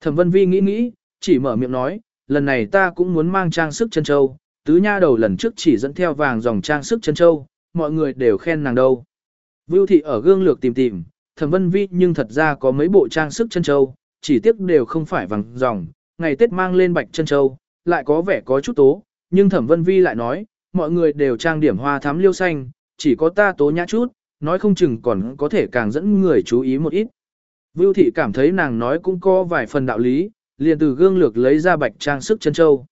Thẩm Vân Vi nghĩ nghĩ, chỉ mở miệng nói, lần này ta cũng muốn mang trang sức chân châu, tứ nha đầu lần trước chỉ dẫn theo vàng dòng trang sức chân châu, mọi người đều khen nàng đâu. Vưu thị ở gương lược tìm tìm, thẩm vân vi nhưng thật ra có mấy bộ trang sức chân châu, chỉ tiếc đều không phải vàng dòng, ngày Tết mang lên bạch chân châu, lại có vẻ có chút tố, nhưng thẩm vân vi lại nói, mọi người đều trang điểm hoa thắm liêu xanh, chỉ có ta tố nhã chút, nói không chừng còn có thể càng dẫn người chú ý một ít. Vưu thị cảm thấy nàng nói cũng có vài phần đạo lý, liền từ gương lược lấy ra bạch trang sức chân châu.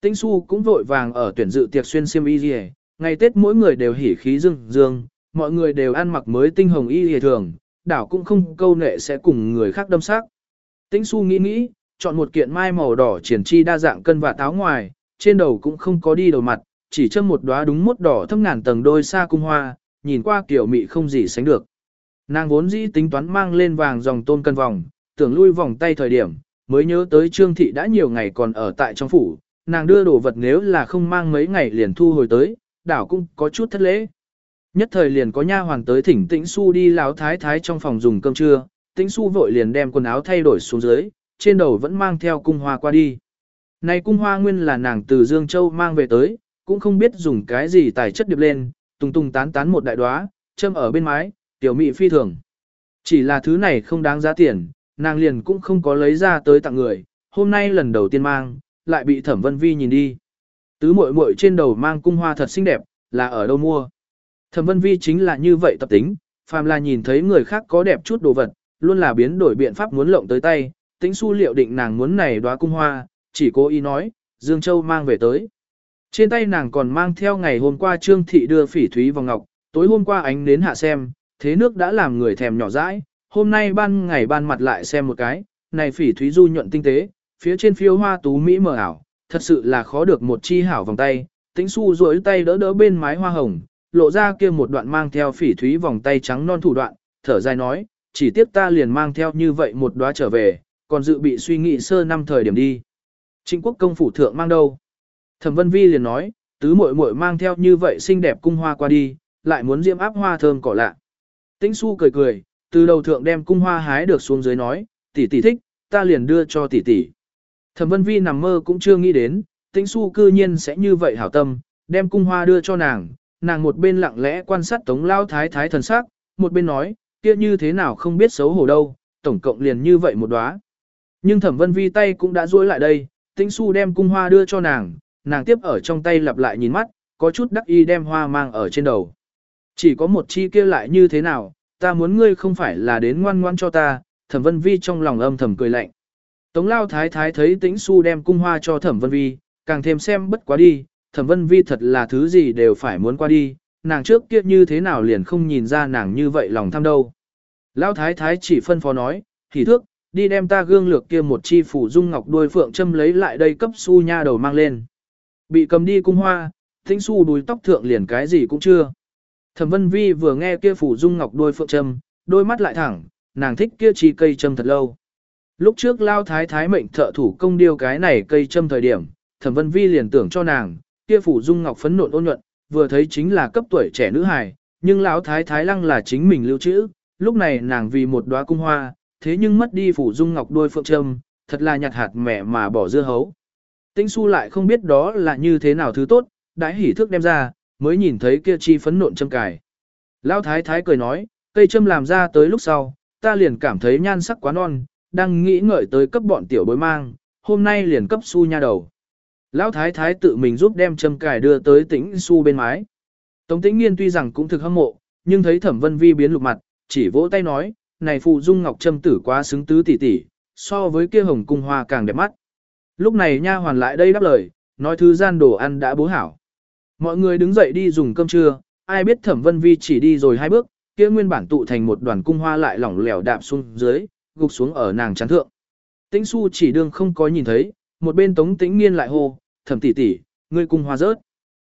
Tĩnh su cũng vội vàng ở tuyển dự tiệc xuyên xiêm y rìa, ngày Tết mỗi người đều hỉ khí dương dương, mọi người đều ăn mặc mới tinh hồng y rìa thường, đảo cũng không câu nệ sẽ cùng người khác đâm sắc. Tĩnh su nghĩ nghĩ, chọn một kiện mai màu đỏ triển chi đa dạng cân và táo ngoài, trên đầu cũng không có đi đầu mặt, chỉ châm một đóa đúng mốt đỏ thâm ngàn tầng đôi xa cung hoa, nhìn qua kiểu mị không gì sánh được. Nàng vốn dĩ tính toán mang lên vàng dòng tôn cân vòng, tưởng lui vòng tay thời điểm, mới nhớ tới Trương Thị đã nhiều ngày còn ở tại trong phủ, nàng đưa đồ vật nếu là không mang mấy ngày liền thu hồi tới, đảo cũng có chút thất lễ. Nhất thời liền có nha hoàn tới thỉnh Tĩnh Xu đi lão thái thái trong phòng dùng cơm trưa, Tĩnh Xu vội liền đem quần áo thay đổi xuống dưới, trên đầu vẫn mang theo cung hoa qua đi. Này cung hoa nguyên là nàng từ Dương Châu mang về tới, cũng không biết dùng cái gì tài chất điệp lên, tung tung tán tán một đại đóa, châm ở bên mái, tiểu mị phi thường. Chỉ là thứ này không đáng giá tiền, nàng liền cũng không có lấy ra tới tặng người, hôm nay lần đầu tiên mang, lại bị Thẩm Vân Vi nhìn đi. Tứ muội muội trên đầu mang cung hoa thật xinh đẹp, là ở đâu mua? Thẩm Vân Vi chính là như vậy tập tính, phàm là nhìn thấy người khác có đẹp chút đồ vật, luôn là biến đổi biện pháp muốn lộng tới tay, tính su liệu định nàng muốn này đóa cung hoa, chỉ cố ý nói, Dương Châu mang về tới. Trên tay nàng còn mang theo ngày hôm qua Trương Thị đưa phỉ thúy vào ngọc, tối hôm qua ánh đến hạ xem, thế nước đã làm người thèm nhỏ dãi, hôm nay ban ngày ban mặt lại xem một cái, này phỉ thúy du nhuận tinh tế, phía trên phiêu hoa tú mỹ mờ ảo, thật sự là khó được một chi hảo vòng tay, tĩnh su duỗi tay đỡ đỡ bên mái hoa hồng, lộ ra kia một đoạn mang theo phỉ thúy vòng tay trắng non thủ đoạn, thở dài nói, chỉ tiếc ta liền mang theo như vậy một đóa trở về, còn dự bị suy nghĩ sơ năm thời điểm đi. Trịnh quốc công phủ thượng mang đâu? Thẩm Vân Vi liền nói, tứ muội muội mang theo như vậy xinh đẹp cung hoa qua đi, lại muốn diễm áp hoa thơm cỏ lạ. Tĩnh Xu cười cười, từ đầu thượng đem cung hoa hái được xuống dưới nói, tỷ tỷ thích, ta liền đưa cho tỷ tỷ. Thẩm Vân Vi nằm mơ cũng chưa nghĩ đến, Tĩnh Xu cư nhiên sẽ như vậy hảo tâm, đem cung hoa đưa cho nàng, nàng một bên lặng lẽ quan sát Tống Lao Thái Thái thần sắc, một bên nói, kia như thế nào không biết xấu hổ đâu, tổng cộng liền như vậy một đóa. Nhưng Thẩm Vân Vi tay cũng đã duỗi lại đây, Tĩnh Xu đem cung hoa đưa cho nàng, nàng tiếp ở trong tay lặp lại nhìn mắt, có chút đắc y đem hoa mang ở trên đầu. Chỉ có một chi kia lại như thế nào, ta muốn ngươi không phải là đến ngoan ngoan cho ta, Thẩm Vân Vi trong lòng âm thầm cười lạnh. Tống Lao Thái Thái thấy Tĩnh Xu đem cung hoa cho Thẩm Vân Vi, càng thêm xem bất quá đi, Thẩm Vân Vi thật là thứ gì đều phải muốn qua đi, nàng trước kia như thế nào liền không nhìn ra nàng như vậy lòng tham đâu. Lao Thái Thái chỉ phân phó nói, thì thước, đi đem ta gương lược kia một chi phủ dung ngọc đuôi phượng châm lấy lại đây cấp su nha đầu mang lên. Bị cầm đi cung hoa, thính su đuôi tóc thượng liền cái gì cũng chưa. Thẩm Vân Vi vừa nghe kia phủ dung ngọc đuôi phượng châm, đôi mắt lại thẳng, nàng thích kia chi cây châm thật lâu. Lúc trước Lao Thái Thái mệnh thợ thủ công điêu cái này cây châm thời điểm, Thẩm Vân Vi liền tưởng cho nàng, kia phủ dung ngọc phấn nộn ôn nhuận, vừa thấy chính là cấp tuổi trẻ nữ hài, nhưng lão thái thái lăng là chính mình lưu trữ, lúc này nàng vì một đóa cung hoa, thế nhưng mất đi phủ dung ngọc đôi phượng trâm, thật là nhặt hạt mẹ mà bỏ dưa hấu. Tinh su lại không biết đó là như thế nào thứ tốt, đãi hỉ thức đem ra, mới nhìn thấy kia chi phấn nộn châm cài. Lão thái thái cười nói, cây châm làm ra tới lúc sau, ta liền cảm thấy nhan sắc quá non, đang nghĩ ngợi tới cấp bọn tiểu bối mang, hôm nay liền cấp su nha đầu. Lão thái thái tự mình giúp đem châm cài đưa tới tĩnh su bên mái. Tống tĩnh nghiên tuy rằng cũng thực hâm mộ, nhưng thấy thẩm vân vi biến lục mặt, chỉ vỗ tay nói, này phụ dung ngọc châm tử quá xứng tứ tỷ tỷ, so với kia hồng cung hoa càng đẹp mắt. Lúc này nha hoàn lại đây đáp lời, nói thứ gian đồ ăn đã bố hảo. Mọi người đứng dậy đi dùng cơm trưa, ai biết thẩm vân vi chỉ đi rồi hai bước, kia nguyên bản tụ thành một đoàn cung hoa lại lỏng lẻo đạp xuống dưới, gục xuống ở nàng chán thượng. Tĩnh su chỉ đương không có nhìn thấy, một bên tống tĩnh nghiên lại hô, thẩm tỷ tỷ, ngươi cung hoa rớt.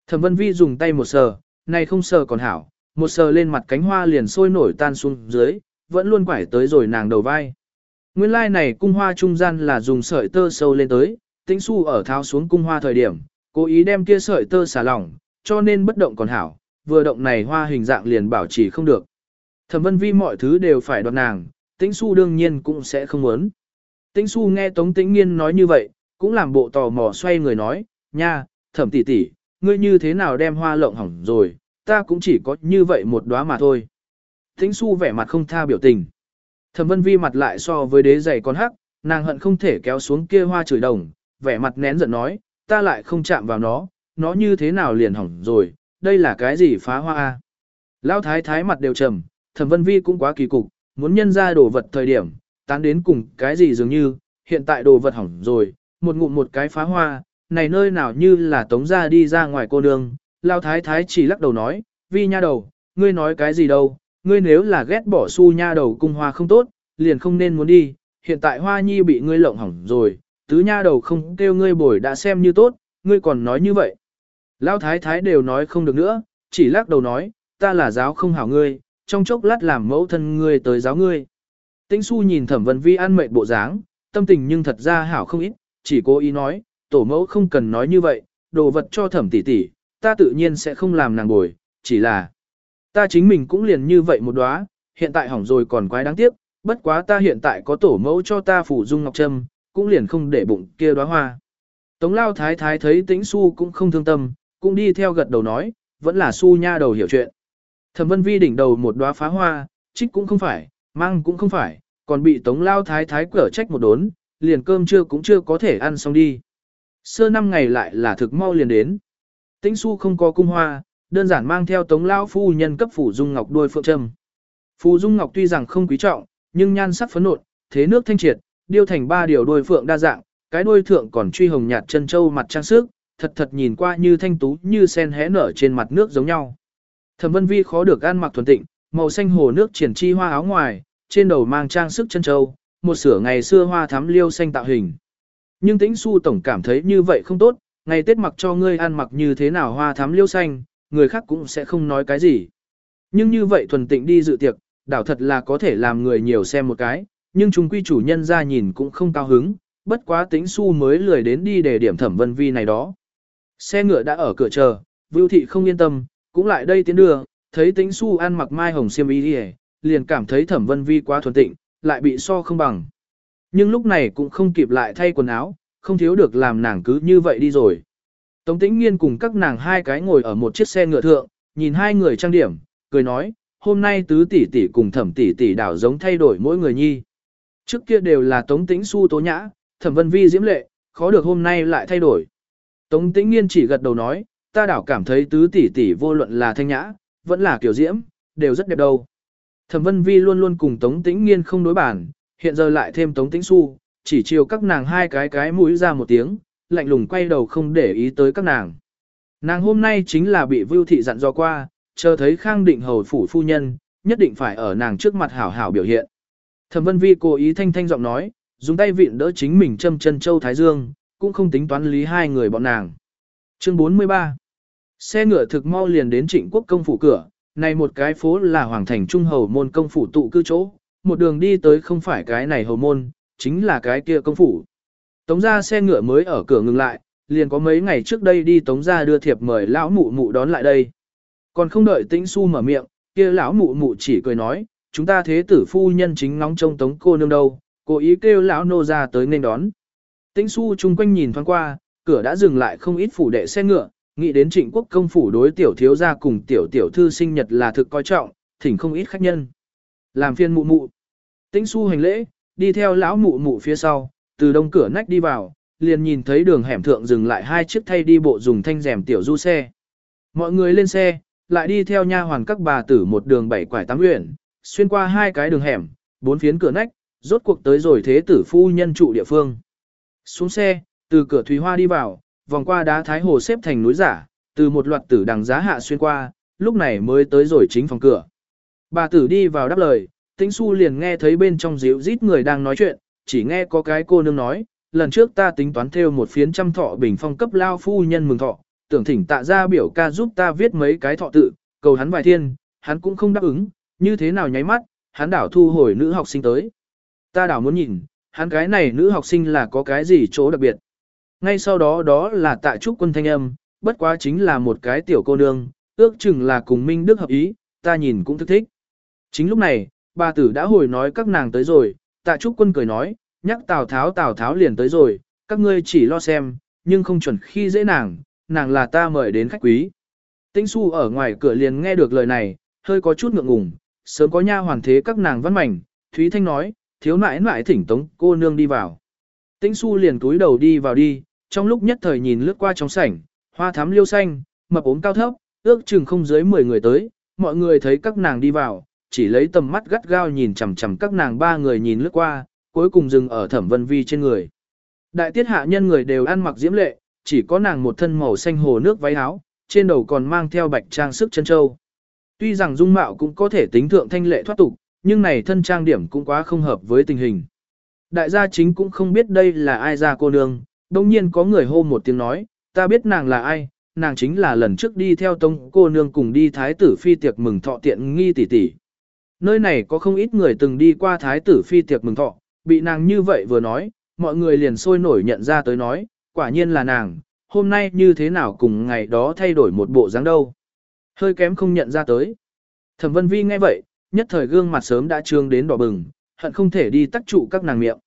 Thẩm vân vi dùng tay một sờ, này không sờ còn hảo, một sờ lên mặt cánh hoa liền sôi nổi tan xuống dưới, vẫn luôn quải tới rồi nàng đầu vai. Nguyên lai like này cung hoa trung gian là dùng sợi tơ sâu lên tới, tĩnh su ở tháo xuống cung hoa thời điểm, cố ý đem kia sợi tơ xả lỏng, cho nên bất động còn hảo, vừa động này hoa hình dạng liền bảo trì không được. Thẩm vân vi mọi thứ đều phải đoạt nàng, tĩnh su đương nhiên cũng sẽ không muốn. Tĩnh su nghe Tống Tĩnh Nghiên nói như vậy, cũng làm bộ tò mò xoay người nói, nha, thẩm tỷ tỷ, ngươi như thế nào đem hoa lộng hỏng rồi, ta cũng chỉ có như vậy một đóa mà thôi. Thính su vẻ mặt không tha biểu tình. Thẩm vân vi mặt lại so với đế giày con hắc, nàng hận không thể kéo xuống kia hoa chửi đồng, vẻ mặt nén giận nói, ta lại không chạm vào nó, nó như thế nào liền hỏng rồi, đây là cái gì phá hoa a? Lão thái thái mặt đều trầm, thẩm vân vi cũng quá kỳ cục, muốn nhân ra đồ vật thời điểm, tán đến cùng cái gì dường như, hiện tại đồ vật hỏng rồi, một ngụm một cái phá hoa, này nơi nào như là tống ra đi ra ngoài cô nương, lao thái thái chỉ lắc đầu nói, vi nha đầu, ngươi nói cái gì đâu, ngươi nếu là ghét bỏ su nha đầu cung hoa không tốt, liền không nên muốn đi, hiện tại hoa nhi bị ngươi lộng hỏng rồi, tứ nha đầu không kêu ngươi bồi đã xem như tốt, ngươi còn nói như vậy. Lao thái thái đều nói không được nữa, chỉ lắc đầu nói, ta là giáo không hảo ngươi, trong chốc lát làm mẫu thân ngươi tới giáo ngươi. Tĩnh su nhìn thẩm vân vi ăn mệt bộ dáng, tâm tình nhưng thật ra hảo không ít, chỉ cố ý nói, tổ mẫu không cần nói như vậy, đồ vật cho thẩm tỷ tỷ, ta tự nhiên sẽ không làm nàng bồi, chỉ là. Ta chính mình cũng liền như vậy một đóa, hiện tại hỏng rồi còn quái đáng tiếc, bất quá ta hiện tại có tổ mẫu cho ta phủ dung ngọc trâm, cũng liền không để bụng kia đóa hoa. Tống lao thái thái thấy tĩnh su cũng không thương tâm, cũng đi theo gật đầu nói, vẫn là su nha đầu hiểu chuyện. Thẩm vân vi đỉnh đầu một đóa phá hoa, trích cũng không phải, mang cũng không phải, còn bị tống lao thái thái quở trách một đốn, liền cơm trưa cũng chưa có thể ăn xong đi. Sơ năm ngày lại là thực mau liền đến. Tĩnh su không có cung hoa, đơn giản mang theo tống lao phu nhân cấp phủ dung ngọc đuôi phượng trâm. Phù dung ngọc tuy rằng không quý trọng, nhưng nhan sắc phấn nộn, thế nước thanh triệt, điêu thành ba điều đuôi phượng đa dạng, cái đuôi thượng còn truy hồng nhạt chân châu mặt trang sức, thật thật nhìn qua như thanh tú như sen hé nở trên mặt nước giống nhau. Thẩm Vân Vi khó được ăn mặc thuần tịnh, màu xanh hồ nước triển chi hoa áo ngoài, trên đầu mang trang sức chân châu, một sửa ngày xưa hoa thắm liêu xanh tạo hình. Nhưng Tĩnh Xu tổng cảm thấy như vậy không tốt, ngày Tết mặc cho ngươi ăn mặc như thế nào hoa thắm liêu xanh, người khác cũng sẽ không nói cái gì. Nhưng như vậy thuần tịnh đi dự tiệc, đảo thật là có thể làm người nhiều xem một cái, nhưng chúng quy chủ nhân ra nhìn cũng không cao hứng, bất quá Tĩnh Su mới lười đến đi để điểm thẩm vân vi này đó. Xe ngựa đã ở cửa chờ, Vưu Thị không yên tâm, cũng lại đây tiến đưa, thấy Tĩnh Su ăn mặc mai hồng xiêm y đi liền cảm thấy thẩm vân vi quá thuần tịnh, lại bị so không bằng. Nhưng lúc này cũng không kịp lại thay quần áo, không thiếu được làm nàng cứ như vậy đi rồi. Tống tĩnh nghiên cùng các nàng hai cái ngồi ở một chiếc xe ngựa thượng, nhìn hai người trang điểm, cười nói, hôm nay tứ tỷ tỷ cùng thẩm tỷ tỷ đảo giống thay đổi mỗi người nhi. Trước kia đều là tống tĩnh su tố nhã, thẩm vân vi diễm lệ, khó được hôm nay lại thay đổi. Tống tĩnh nghiên chỉ gật đầu nói, ta đảo cảm thấy tứ tỷ tỷ vô luận là thanh nhã, vẫn là kiểu diễm, đều rất đẹp đâu. Thẩm Vân Vi luôn luôn cùng Tống Tĩnh Nghiên không đối bản, hiện giờ lại thêm Tống Tĩnh Xu, chỉ chiều các nàng hai cái cái mũi ra một tiếng, lạnh lùng quay đầu không để ý tới các nàng. Nàng hôm nay chính là bị Vưu Thị dặn dò qua, chờ thấy Khang Định Hầu phủ phu nhân, nhất định phải ở nàng trước mặt hảo hảo biểu hiện. Thẩm Vân Vi cố ý thanh thanh giọng nói, dùng tay vịn đỡ chính mình châm chân châu Thái Dương, cũng không tính toán lý hai người bọn nàng. Chương 43 Xe ngựa thực mau liền đến trịnh quốc công phủ cửa, này một cái phố là Hoàng Thành Trung Hầu Môn công phủ tụ cư chỗ, một đường đi tới không phải cái này hầu môn, chính là cái kia công phủ. Tống ra xe ngựa mới ở cửa ngừng lại, liền có mấy ngày trước đây đi tống ra đưa thiệp mời lão mụ mụ đón lại đây. Còn không đợi tĩnh su mở miệng, kia lão mụ mụ chỉ cười nói, chúng ta thế tử phu nhân chính ngóng trông tống cô nương đâu, cố ý kêu lão nô ra tới nên đón. Tĩnh su chung quanh nhìn thoáng qua, cửa đã dừng lại không ít phủ đệ xe ngựa, nghĩ đến trịnh quốc công phủ đối tiểu thiếu gia cùng tiểu tiểu thư sinh nhật là thực coi trọng, thỉnh không ít khách nhân. Làm phiên mụ mụ. Tĩnh su hành lễ, đi theo lão mụ mụ phía sau, từ đông cửa nách đi vào, liền nhìn thấy đường hẻm thượng dừng lại hai chiếc thay đi bộ dùng thanh rèm tiểu du xe. Mọi người lên xe, lại đi theo nha hoàn các bà tử một đường bảy quải tám huyện, xuyên qua hai cái đường hẻm, bốn phiến cửa nách, rốt cuộc tới rồi thế tử phu nhân trụ địa phương. Xuống xe, từ cửa Thúy Hoa đi vào, vòng qua đá thái hồ xếp thành núi giả, từ một loạt tử đằng giá hạ xuyên qua, lúc này mới tới rồi chính phòng cửa. Bà tử đi vào đáp lời, tĩnh su liền nghe thấy bên trong dịu rít người đang nói chuyện, chỉ nghe có cái cô nương nói, lần trước ta tính toán theo một phiến trăm thọ bình phong cấp lao phu nhân mừng thọ, tưởng thỉnh tạ ra biểu ca giúp ta viết mấy cái thọ tự, cầu hắn vài thiên, hắn cũng không đáp ứng, như thế nào nháy mắt, hắn đảo thu hồi nữ học sinh tới. Ta đảo muốn nhìn, hắn cái này nữ học sinh là có cái gì chỗ đặc biệt. Ngay sau đó đó là tạ trúc quân thanh âm, bất quá chính là một cái tiểu cô nương, ước chừng là cùng Minh Đức hợp ý, ta nhìn cũng thức thích. Chính lúc này, bà tử đã hồi nói các nàng tới rồi, tạ trúc quân cười nói, nhắc Tào Tháo Tào Tháo liền tới rồi, các ngươi chỉ lo xem, nhưng không chuẩn khi dễ nàng, nàng là ta mời đến khách quý. Tĩnh su ở ngoài cửa liền nghe được lời này, hơi có chút ngượng ngùng, sớm có nha hoàn thế các nàng văn mảnh, Thúy Thanh nói, thiếu nãi nãi thỉnh tống cô nương đi vào. Tĩnh su liền túi đầu đi vào đi, trong lúc nhất thời nhìn lướt qua trong sảnh, hoa thắm liêu xanh, mập ốm cao thấp, ước chừng không dưới 10 người tới, mọi người thấy các nàng đi vào, chỉ lấy tầm mắt gắt gao nhìn chằm chằm các nàng ba người nhìn lướt qua, cuối cùng dừng ở thẩm vân vi trên người. Đại tiết hạ nhân người đều ăn mặc diễm lệ, chỉ có nàng một thân màu xanh hồ nước váy áo, trên đầu còn mang theo bạch trang sức chân châu. Tuy rằng dung mạo cũng có thể tính thượng thanh lệ thoát tục, nhưng này thân trang điểm cũng quá không hợp với tình hình. Đại gia chính cũng không biết đây là ai ra cô nương, đồng nhiên có người hô một tiếng nói, ta biết nàng là ai, nàng chính là lần trước đi theo tông cô nương cùng đi thái tử phi tiệc mừng thọ tiện nghi tỷ tỷ. Nơi này có không ít người từng đi qua thái tử phi tiệc mừng thọ, bị nàng như vậy vừa nói, mọi người liền sôi nổi nhận ra tới nói, quả nhiên là nàng, hôm nay như thế nào cùng ngày đó thay đổi một bộ dáng đâu. Hơi kém không nhận ra tới. Thẩm Vân Vi nghe vậy, nhất thời gương mặt sớm đã trương đến đỏ bừng, hận không thể đi tắc trụ các nàng miệng.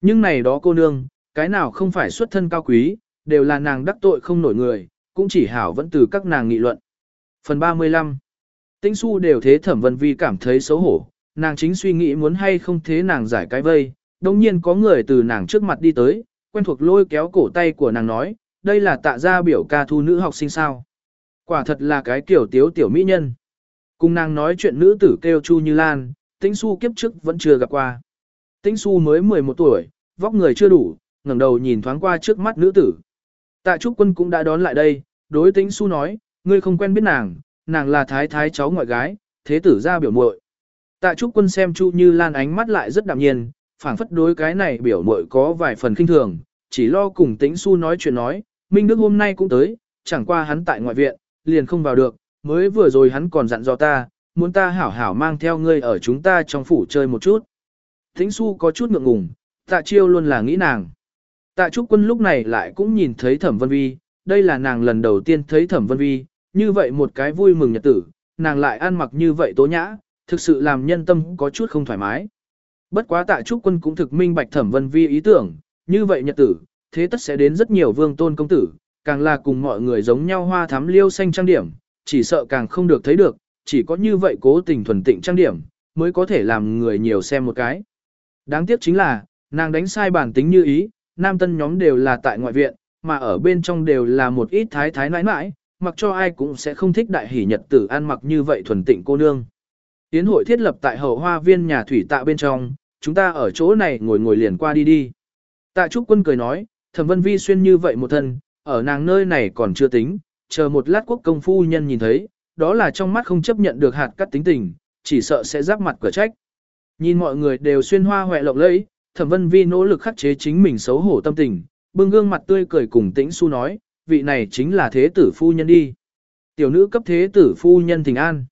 Nhưng này đó cô nương, cái nào không phải xuất thân cao quý, đều là nàng đắc tội không nổi người, cũng chỉ hảo vẫn từ các nàng nghị luận. Phần 35 Tĩnh su đều thế thẩm vân vi cảm thấy xấu hổ, nàng chính suy nghĩ muốn hay không thế nàng giải cái vây, đồng nhiên có người từ nàng trước mặt đi tới, quen thuộc lôi kéo cổ tay của nàng nói, đây là tạ gia biểu ca thu nữ học sinh sao. Quả thật là cái kiểu tiếu tiểu mỹ nhân. Cùng nàng nói chuyện nữ tử kêu Chu Như Lan, tĩnh su kiếp trước vẫn chưa gặp qua. Tĩnh su mới 11 tuổi, vóc người chưa đủ, ngẩng đầu nhìn thoáng qua trước mắt nữ tử. Tạ Trúc Quân cũng đã đón lại đây, đối tĩnh su nói, ngươi không quen biết nàng, nàng là thái thái cháu ngoại gái, thế tử ra biểu muội. Tạ Trúc Quân xem Chu Như Lan ánh mắt lại rất đạm nhiên, phảng phất đối cái này biểu muội có vài phần kinh thường, chỉ lo cùng Tĩnh Su nói chuyện nói, Minh Đức hôm nay cũng tới, chẳng qua hắn tại ngoại viện, liền không vào được, mới vừa rồi hắn còn dặn dò ta, muốn ta hảo hảo mang theo ngươi ở chúng ta trong phủ chơi một chút. Tĩnh Su có chút ngượng ngùng, Tạ Chiêu luôn là nghĩ nàng. Tạ Trúc Quân lúc này lại cũng nhìn thấy Thẩm Vân Vi, đây là nàng lần đầu tiên thấy Thẩm Vân Vi, như vậy một cái vui mừng nhật tử, nàng lại ăn mặc như vậy tố nhã, thực sự làm nhân tâm có chút không thoải mái. Bất quá tạ trúc quân cũng thực minh bạch thẩm vân vi ý tưởng, như vậy nhật tử, thế tất sẽ đến rất nhiều vương tôn công tử, càng là cùng mọi người giống nhau hoa thắm liêu xanh trang điểm, chỉ sợ càng không được thấy được, chỉ có như vậy cố tình thuần tịnh trang điểm, mới có thể làm người nhiều xem một cái. Đáng tiếc chính là, nàng đánh sai bản tính như ý, nam tân nhóm đều là tại ngoại viện, mà ở bên trong đều là một ít thái thái nãi nãi, mặc cho ai cũng sẽ không thích đại hỷ nhật tử ăn mặc như vậy thuần tịnh cô nương. Yến hội thiết lập tại hậu hoa viên nhà thủy tạ bên trong, chúng ta ở chỗ này ngồi ngồi liền qua đi đi. Tạ Trúc Quân cười nói, thẩm vân vi xuyên như vậy một thân, ở nàng nơi này còn chưa tính, chờ một lát quốc công phu nhân nhìn thấy, đó là trong mắt không chấp nhận được hạt cắt tính tình, chỉ sợ sẽ giáp mặt cửa trách. Nhìn mọi người đều xuyên hoa hoẹ lộng lẫy, thẩm vân vi nỗ lực khắc chế chính mình xấu hổ tâm tình, bưng gương mặt tươi cười cùng tĩnh su nói, vị này chính là thế tử phu nhân đi. Tiểu nữ cấp thế tử phu nhân thỉnh an.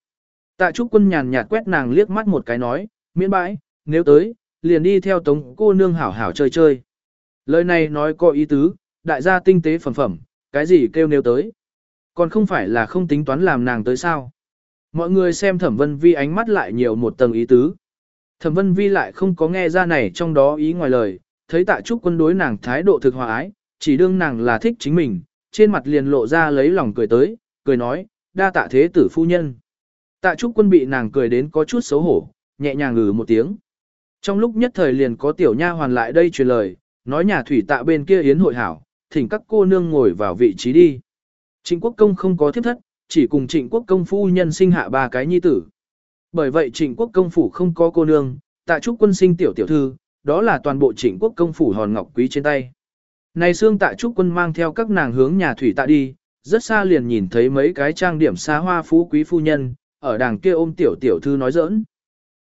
Tạ trúc quân nhàn nhạt quét nàng liếc mắt một cái nói, miễn bãi, nếu tới, liền đi theo tống cô nương hảo hảo chơi chơi. Lời này nói có ý tứ, đại gia tinh tế phẩm phẩm, cái gì kêu nếu tới. Còn không phải là không tính toán làm nàng tới sao. Mọi người xem thẩm vân vi ánh mắt lại nhiều một tầng ý tứ. Thẩm vân vi lại không có nghe ra này trong đó ý ngoài lời, thấy tạ trúc quân đối nàng thái độ thực hòa ái, chỉ đương nàng là thích chính mình, trên mặt liền lộ ra lấy lòng cười tới, cười nói, đa tạ thế tử phu nhân. Tạ trúc quân bị nàng cười đến có chút xấu hổ, nhẹ nhàng ngừ một tiếng. Trong lúc nhất thời liền có tiểu nha hoàn lại đây truyền lời, nói nhà thủy tạ bên kia yến hội hảo, thỉnh các cô nương ngồi vào vị trí đi. Trịnh quốc công không có thiết thất, chỉ cùng trịnh quốc công phu nhân sinh hạ ba cái nhi tử. Bởi vậy trịnh quốc công phủ không có cô nương, tạ trúc quân sinh tiểu tiểu thư, đó là toàn bộ trịnh quốc công phủ hòn ngọc quý trên tay. Này xương tạ trúc quân mang theo các nàng hướng nhà thủy tạ đi, rất xa liền nhìn thấy mấy cái trang điểm xa hoa phú quý phu nhân, ở đàng kia ôm tiểu tiểu thư nói giỡn.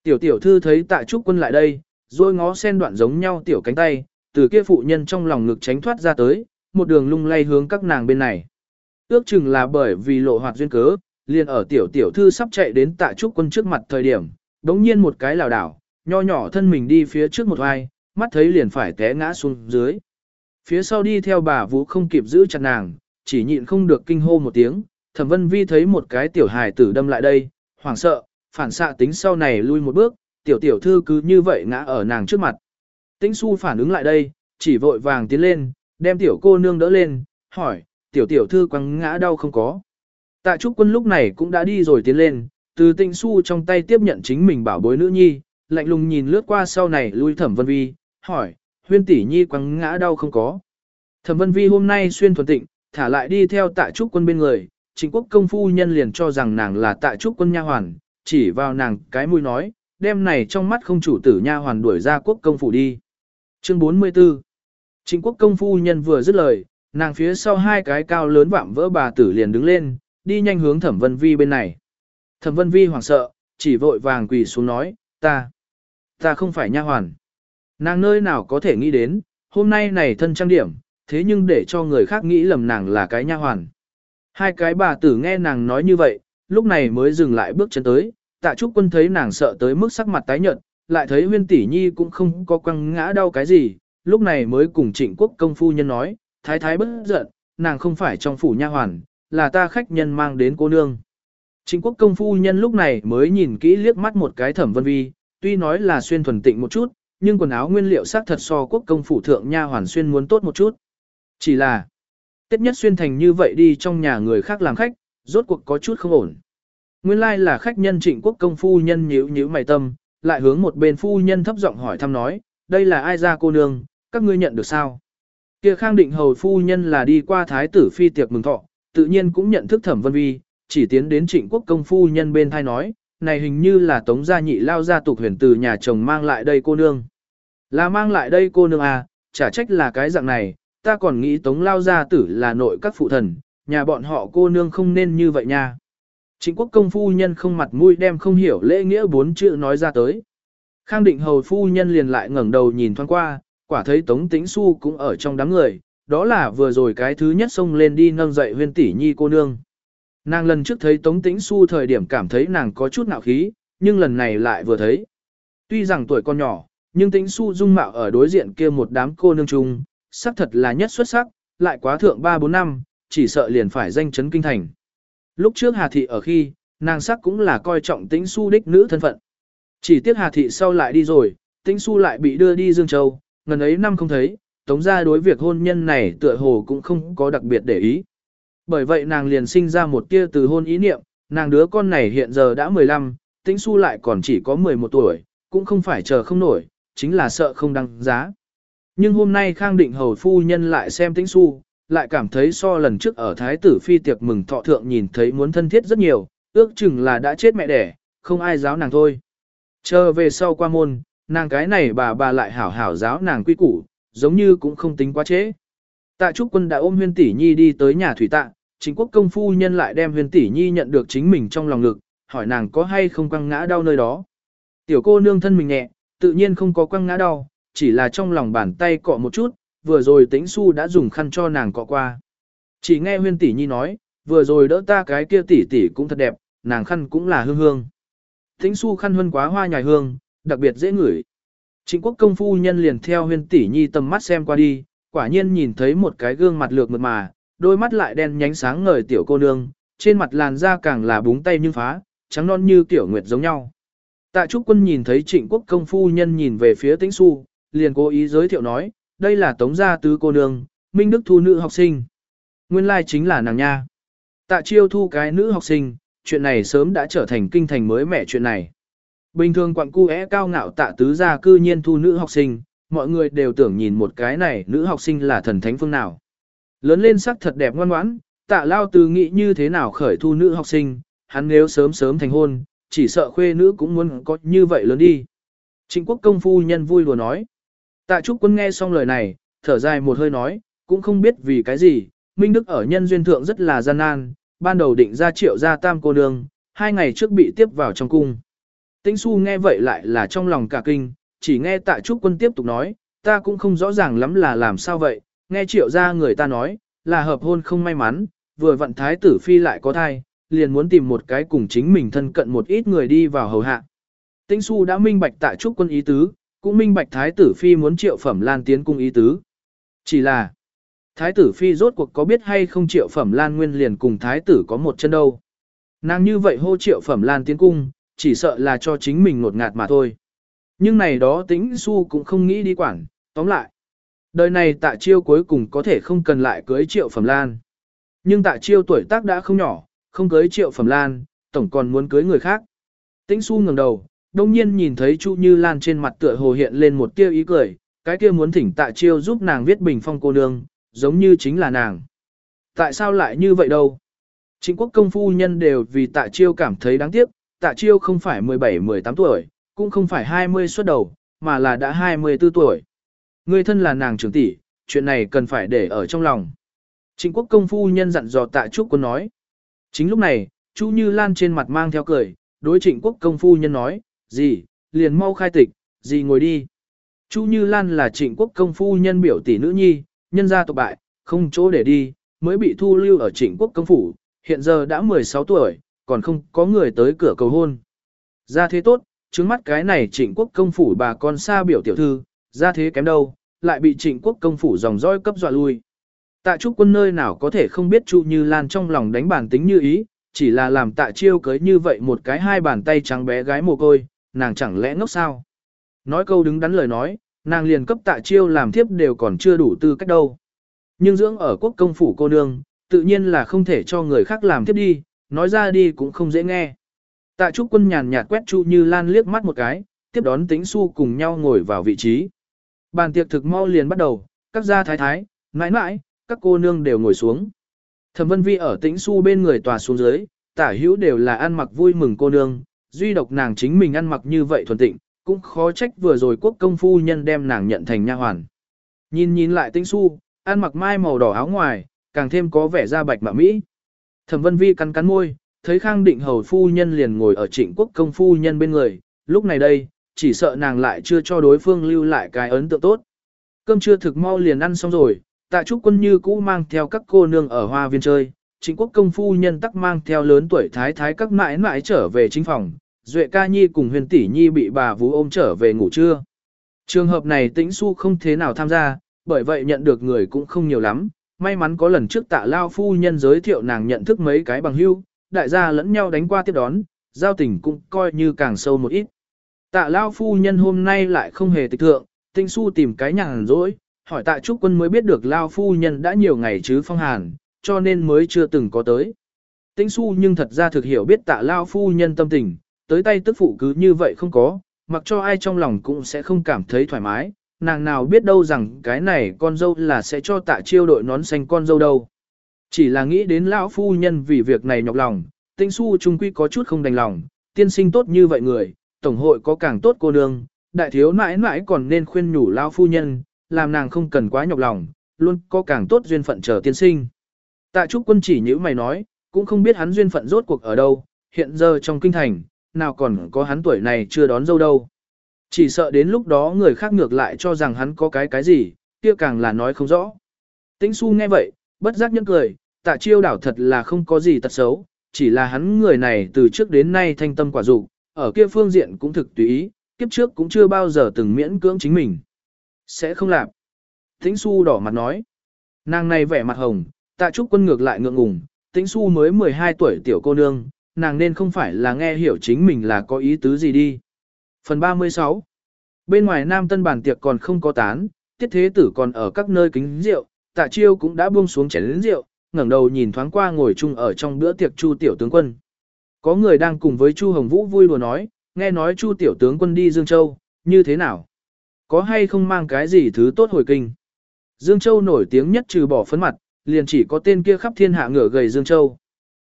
Tiểu tiểu thư thấy tạ trúc quân lại đây, rồi ngó sen đoạn giống nhau tiểu cánh tay, từ kia phụ nhân trong lòng ngực tránh thoát ra tới, một đường lung lay hướng các nàng bên này. Ước chừng là bởi vì lộ hoạt duyên cớ, liền ở tiểu tiểu thư sắp chạy đến tạ trúc quân trước mặt thời điểm, đống nhiên một cái lảo đảo, nho nhỏ thân mình đi phía trước một hoài, mắt thấy liền phải té ngã xuống dưới. Phía sau đi theo bà Vũ không kịp giữ chặt nàng, chỉ nhịn không được kinh hô một tiếng, thẩm vân vi thấy một cái tiểu hài tử đâm lại đây, hoảng sợ, phản xạ tính sau này lui một bước, tiểu tiểu thư cứ như vậy ngã ở nàng trước mặt. Tĩnh su phản ứng lại đây, chỉ vội vàng tiến lên, đem tiểu cô nương đỡ lên, hỏi, tiểu tiểu thư quăng ngã đau không có. Tạ trúc quân lúc này cũng đã đi rồi tiến lên, từ tĩnh su trong tay tiếp nhận chính mình bảo bối nữ nhi, lạnh lùng nhìn lướt qua sau này lui thẩm vân vi, hỏi, huyên tỷ nhi quăng ngã đau không có. Thẩm vân vi hôm nay xuyên thuần tịnh, thả lại đi theo tạ trúc quân bên người, Trịnh quốc công phu nhân liền cho rằng nàng là tạ trúc quân nha hoàn, chỉ vào nàng cái mũi nói, đêm này trong mắt không chủ tử nha hoàn đuổi ra quốc công phủ đi. Chương 44 Trịnh quốc công phu nhân vừa dứt lời, nàng phía sau hai cái cao lớn vạm vỡ bà tử liền đứng lên, đi nhanh hướng thẩm vân vi bên này. Thẩm vân vi hoảng sợ, chỉ vội vàng quỳ xuống nói, ta, ta không phải nha hoàn. Nàng nơi nào có thể nghĩ đến, hôm nay này thân trang điểm, thế nhưng để cho người khác nghĩ lầm nàng là cái nha hoàn. Hai cái bà tử nghe nàng nói như vậy, lúc này mới dừng lại bước chân tới, tạ trúc quân thấy nàng sợ tới mức sắc mặt tái nhợt, lại thấy huyên tỷ nhi cũng không có quăng ngã đau cái gì, lúc này mới cùng trịnh quốc công phu nhân nói, thái thái bất giận, nàng không phải trong phủ nha hoàn, là ta khách nhân mang đến cô nương. Trịnh quốc công phu nhân lúc này mới nhìn kỹ liếc mắt một cái thẩm vân vi, tuy nói là xuyên thuần tịnh một chút, nhưng quần áo nguyên liệu xác thật so quốc công phủ thượng nha hoàn xuyên muốn tốt một chút. Chỉ là, Tết nhất xuyên thành như vậy đi trong nhà người khác làm khách, rốt cuộc có chút không ổn. Nguyên lai like là khách nhân trịnh quốc công phu nhân nhíu nhíu mày tâm, lại hướng một bên phu nhân thấp giọng hỏi thăm nói, đây là ai ra cô nương, các ngươi nhận được sao? Kia khang định hầu phu nhân là đi qua thái tử phi tiệc mừng thọ, tự nhiên cũng nhận thức thẩm vân vi, chỉ tiến đến trịnh quốc công phu nhân bên thai nói, này hình như là tống gia nhị lao gia tục huyền từ nhà chồng mang lại đây cô nương. Là mang lại đây cô nương à, chả trách là cái dạng này, ta còn nghĩ tống lao gia tử là nội các phụ thần, nhà bọn họ cô nương không nên như vậy nha. chính quốc công phu nhân không mặt mũi đem không hiểu lễ nghĩa bốn chữ nói ra tới. Khang định hầu phu nhân liền lại ngẩng đầu nhìn thoáng qua, quả thấy tống tĩnh su cũng ở trong đám người, đó là vừa rồi cái thứ nhất xông lên đi nâng dậy huyên tỷ nhi cô nương. Nàng lần trước thấy tống tĩnh su thời điểm cảm thấy nàng có chút nạo khí, nhưng lần này lại vừa thấy. Tuy rằng tuổi con nhỏ, nhưng tĩnh su dung mạo ở đối diện kia một đám cô nương trung, sắc thật là nhất xuất sắc, lại quá thượng 3-4 năm, chỉ sợ liền phải danh chấn kinh thành. Lúc trước Hà Thị ở khi, nàng sắc cũng là coi trọng tĩnh su đích nữ thân phận. Chỉ tiếc Hà Thị sau lại đi rồi, tĩnh su lại bị đưa đi Dương Châu, ngần ấy năm không thấy, tống ra đối việc hôn nhân này tựa hồ cũng không có đặc biệt để ý. Bởi vậy nàng liền sinh ra một tia từ hôn ý niệm, nàng đứa con này hiện giờ đã 15, tĩnh su lại còn chỉ có 11 tuổi, cũng không phải chờ không nổi, chính là sợ không đăng giá. Nhưng hôm nay Khang Định Hầu Phu Nhân lại xem tĩnh su, lại cảm thấy so lần trước ở Thái tử Phi tiệc mừng thọ thượng nhìn thấy muốn thân thiết rất nhiều, ước chừng là đã chết mẹ đẻ, không ai giáo nàng thôi. Chờ về sau qua môn, nàng cái này bà bà lại hảo hảo giáo nàng quy củ, giống như cũng không tính quá trễ. Tạ Trúc Quân đã ôm huyên tỷ nhi đi tới nhà thủy tạ, chính quốc công phu nhân lại đem huyên tỷ nhi nhận được chính mình trong lòng ngực, hỏi nàng có hay không quăng ngã đau nơi đó. Tiểu cô nương thân mình nhẹ, tự nhiên không có quăng ngã đau, chỉ là trong lòng bàn tay cọ một chút, vừa rồi tĩnh su đã dùng khăn cho nàng cọ qua. Chỉ nghe huyên tỷ nhi nói, vừa rồi đỡ ta cái kia tỷ tỷ cũng thật đẹp, nàng khăn cũng là hương hương. Tĩnh su khăn hơn quá hoa nhài hương, đặc biệt dễ ngửi. Trịnh quốc công phu nhân liền theo huyên tỷ nhi tầm mắt xem qua đi, quả nhiên nhìn thấy một cái gương mặt lược mượt mà, đôi mắt lại đen nhánh sáng ngời tiểu cô nương, trên mặt làn da càng là búng tay nhưng phá, trắng non như tiểu nguyệt giống nhau. Tạ Trúc Quân nhìn thấy trịnh quốc công phu nhân nhìn về phía tĩnh su, liền cố ý giới thiệu nói, đây là tống gia tứ cô nương, minh đức thu nữ học sinh. Nguyên lai chính là nàng nha. Tạ chiêu thu cái nữ học sinh, chuyện này sớm đã trở thành kinh thành mới mẻ chuyện này. Bình thường quặng cu é cao ngạo tạ tứ gia cư nhiên thu nữ học sinh, mọi người đều tưởng nhìn một cái này nữ học sinh là thần thánh phương nào. Lớn lên sắc thật đẹp ngoan ngoãn, tạ lao từ nghĩ như thế nào khởi thu nữ học sinh, hắn nếu sớm sớm thành hôn, chỉ sợ khuê nữ cũng muốn có như vậy lớn đi. Trịnh quốc công phu nhân vui lùa nói. Tạ trúc quân nghe xong lời này, thở dài một hơi nói, cũng không biết vì cái gì, Minh Đức ở nhân duyên thượng rất là gian nan, ban đầu định ra triệu gia tam cô nương, hai ngày trước bị tiếp vào trong cung. Tĩnh su nghe vậy lại là trong lòng cả kinh, chỉ nghe tạ trúc quân tiếp tục nói, ta cũng không rõ ràng lắm là làm sao vậy, nghe triệu gia người ta nói, là hợp hôn không may mắn, vừa vận thái tử phi lại có thai, liền muốn tìm một cái cùng chính mình thân cận một ít người đi vào hầu hạ. Tĩnh su đã minh bạch tại trúc quân ý tứ, cũng minh bạch thái tử phi muốn triệu phẩm lan tiến cung ý tứ. Chỉ là, thái tử phi rốt cuộc có biết hay không triệu phẩm lan nguyên liền cùng thái tử có một chân đâu. Nàng như vậy hô triệu phẩm lan tiến cung, chỉ sợ là cho chính mình ngột ngạt mà thôi. Nhưng này đó tĩnh su cũng không nghĩ đi quản, tóm lại. Đời này tạ chiêu cuối cùng có thể không cần lại cưới triệu phẩm lan. Nhưng tạ chiêu tuổi tác đã không nhỏ, không cưới triệu phẩm lan, tổng còn muốn cưới người khác. Tĩnh su ngẩng đầu, đông nhiên nhìn thấy Chu Như Lan trên mặt tựa hồ hiện lên một tia ý cười, cái kia muốn thỉnh tạ chiêu giúp nàng viết bình phong cô nương, giống như chính là nàng. Tại sao lại như vậy đâu? Chính quốc công phu nhân đều vì tạ chiêu cảm thấy đáng tiếc, tạ chiêu không phải 17-18 tuổi, cũng không phải 20 xuất đầu, mà là đã 24 tuổi. Người thân là nàng trưởng tỷ, chuyện này cần phải để ở trong lòng. Trịnh quốc công phu nhân dặn dò tạ trúc quân nói. Chính lúc này, Chu Như Lan trên mặt mang theo cười, đối trịnh quốc công phu nhân nói, gì, liền mau khai tịch, gì ngồi đi. Chu Như Lan là trịnh quốc công phu nhân biểu tỷ nữ nhi, nhân gia tộc bại, không chỗ để đi, mới bị thu lưu ở trịnh quốc công phủ, hiện giờ đã 16 tuổi, còn không có người tới cửa cầu hôn. Ra thế tốt, trước mắt cái này trịnh quốc công phủ bà con xa biểu tiểu thư, ra thế kém đâu, lại bị trịnh quốc công phủ dòng roi cấp dọa lui. Tạ trúc quân nơi nào có thể không biết Chu Như Lan trong lòng đánh bản tính như ý, chỉ là làm tạ chiêu cưới như vậy một cái hai bàn tay trắng bé gái mồ côi, nàng chẳng lẽ ngốc sao? Nói câu đứng đắn lời nói, nàng liền cấp tạ chiêu làm thiếp đều còn chưa đủ tư cách đâu. Nhưng dưỡng ở quốc công phủ cô nương, tự nhiên là không thể cho người khác làm thiếp đi, nói ra đi cũng không dễ nghe. Tạ trúc quân nhàn nhạt quét Chu Như Lan liếc mắt một cái, tiếp đón tính su cùng nhau ngồi vào vị trí. Bàn tiệc thực mau liền bắt đầu, các gia thái thái, mãi mãi, các cô nương đều ngồi xuống. Thẩm Vân Vi ở tĩnh su bên người tòa xuống dưới, tả hữu đều là ăn mặc vui mừng cô nương, duy độc nàng chính mình ăn mặc như vậy thuần tịnh, cũng khó trách vừa rồi quốc công phu nhân đem nàng nhận thành nha hoàn. Nhìn nhìn lại tĩnh su, ăn mặc mai màu đỏ áo ngoài, càng thêm có vẻ da bạch mạ mỹ. Thẩm Vân Vi cắn cắn môi, thấy Khang Định Hầu phu nhân liền ngồi ở trịnh quốc công phu nhân bên người, lúc này đây, chỉ sợ nàng lại chưa cho đối phương lưu lại cái ấn tượng tốt. Cơm trưa thực mau liền ăn xong rồi, tạ trúc quân như cũ mang theo các cô nương ở hoa viên chơi, chính quốc công phu nhân tắc mang theo lớn tuổi thái thái các mãi mãi trở về chính phòng, duệ ca nhi cùng huyền tỷ nhi bị bà vú ôm trở về ngủ trưa. Trường hợp này tĩnh su không thế nào tham gia, bởi vậy nhận được người cũng không nhiều lắm, may mắn có lần trước tạ lao phu nhân giới thiệu nàng nhận thức mấy cái bằng hưu, đại gia lẫn nhau đánh qua tiếp đón, giao tình cũng coi như càng sâu một ít. Tạ lao phu nhân hôm nay lại không hề tịch thượng, tinh su tìm cái nhàn rỗi, hỏi tạ trúc quân mới biết được lao phu nhân đã nhiều ngày chứ phong hàn, cho nên mới chưa từng có tới. Tinh su nhưng thật ra thực hiểu biết tạ lao phu nhân tâm tình, tới tay tức phụ cứ như vậy không có, mặc cho ai trong lòng cũng sẽ không cảm thấy thoải mái, nàng nào biết đâu rằng cái này con dâu là sẽ cho tạ chiêu đội nón xanh con dâu đâu. Chỉ là nghĩ đến lão phu nhân vì việc này nhọc lòng, tinh su trung quy có chút không đành lòng, tiên sinh tốt như vậy người, tổng hội có càng tốt cô nương, đại thiếu mãi mãi còn nên khuyên nhủ lão phu nhân, làm nàng không cần quá nhọc lòng, luôn có càng tốt duyên phận chờ tiên sinh. Tạ trúc quân chỉ như mày nói, cũng không biết hắn duyên phận rốt cuộc ở đâu, hiện giờ trong kinh thành, nào còn có hắn tuổi này chưa đón dâu đâu. Chỉ sợ đến lúc đó người khác ngược lại cho rằng hắn có cái cái gì, kia càng là nói không rõ. Tĩnh su nghe vậy, bất giác nhẫn cười, tạ chiêu đảo thật là không có gì tật xấu, chỉ là hắn người này từ trước đến nay thanh tâm quả dục ở kia phương diện cũng thực tùy ý, kiếp trước cũng chưa bao giờ từng miễn cưỡng chính mình. Sẽ không làm. Tĩnh su đỏ mặt nói. Nàng này vẻ mặt hồng, tạ trúc quân ngược lại ngượng ngùng, tĩnh su mới 12 tuổi tiểu cô nương, nàng nên không phải là nghe hiểu chính mình là có ý tứ gì đi. Phần 36 Bên ngoài nam tân bản tiệc còn không có tán, tiết thế tử còn ở các nơi kính rượu, tạ chiêu cũng đã buông xuống chén lĩnh rượu, ngẩng đầu nhìn thoáng qua ngồi chung ở trong bữa tiệc chu tiểu tướng quân. Có người đang cùng với chu Hồng Vũ vui đùa nói, nghe nói chu tiểu tướng quân đi Dương Châu, như thế nào? Có hay không mang cái gì thứ tốt hồi kinh? Dương Châu nổi tiếng nhất trừ bỏ phấn mặt, liền chỉ có tên kia khắp thiên hạ ngửa gầy Dương Châu.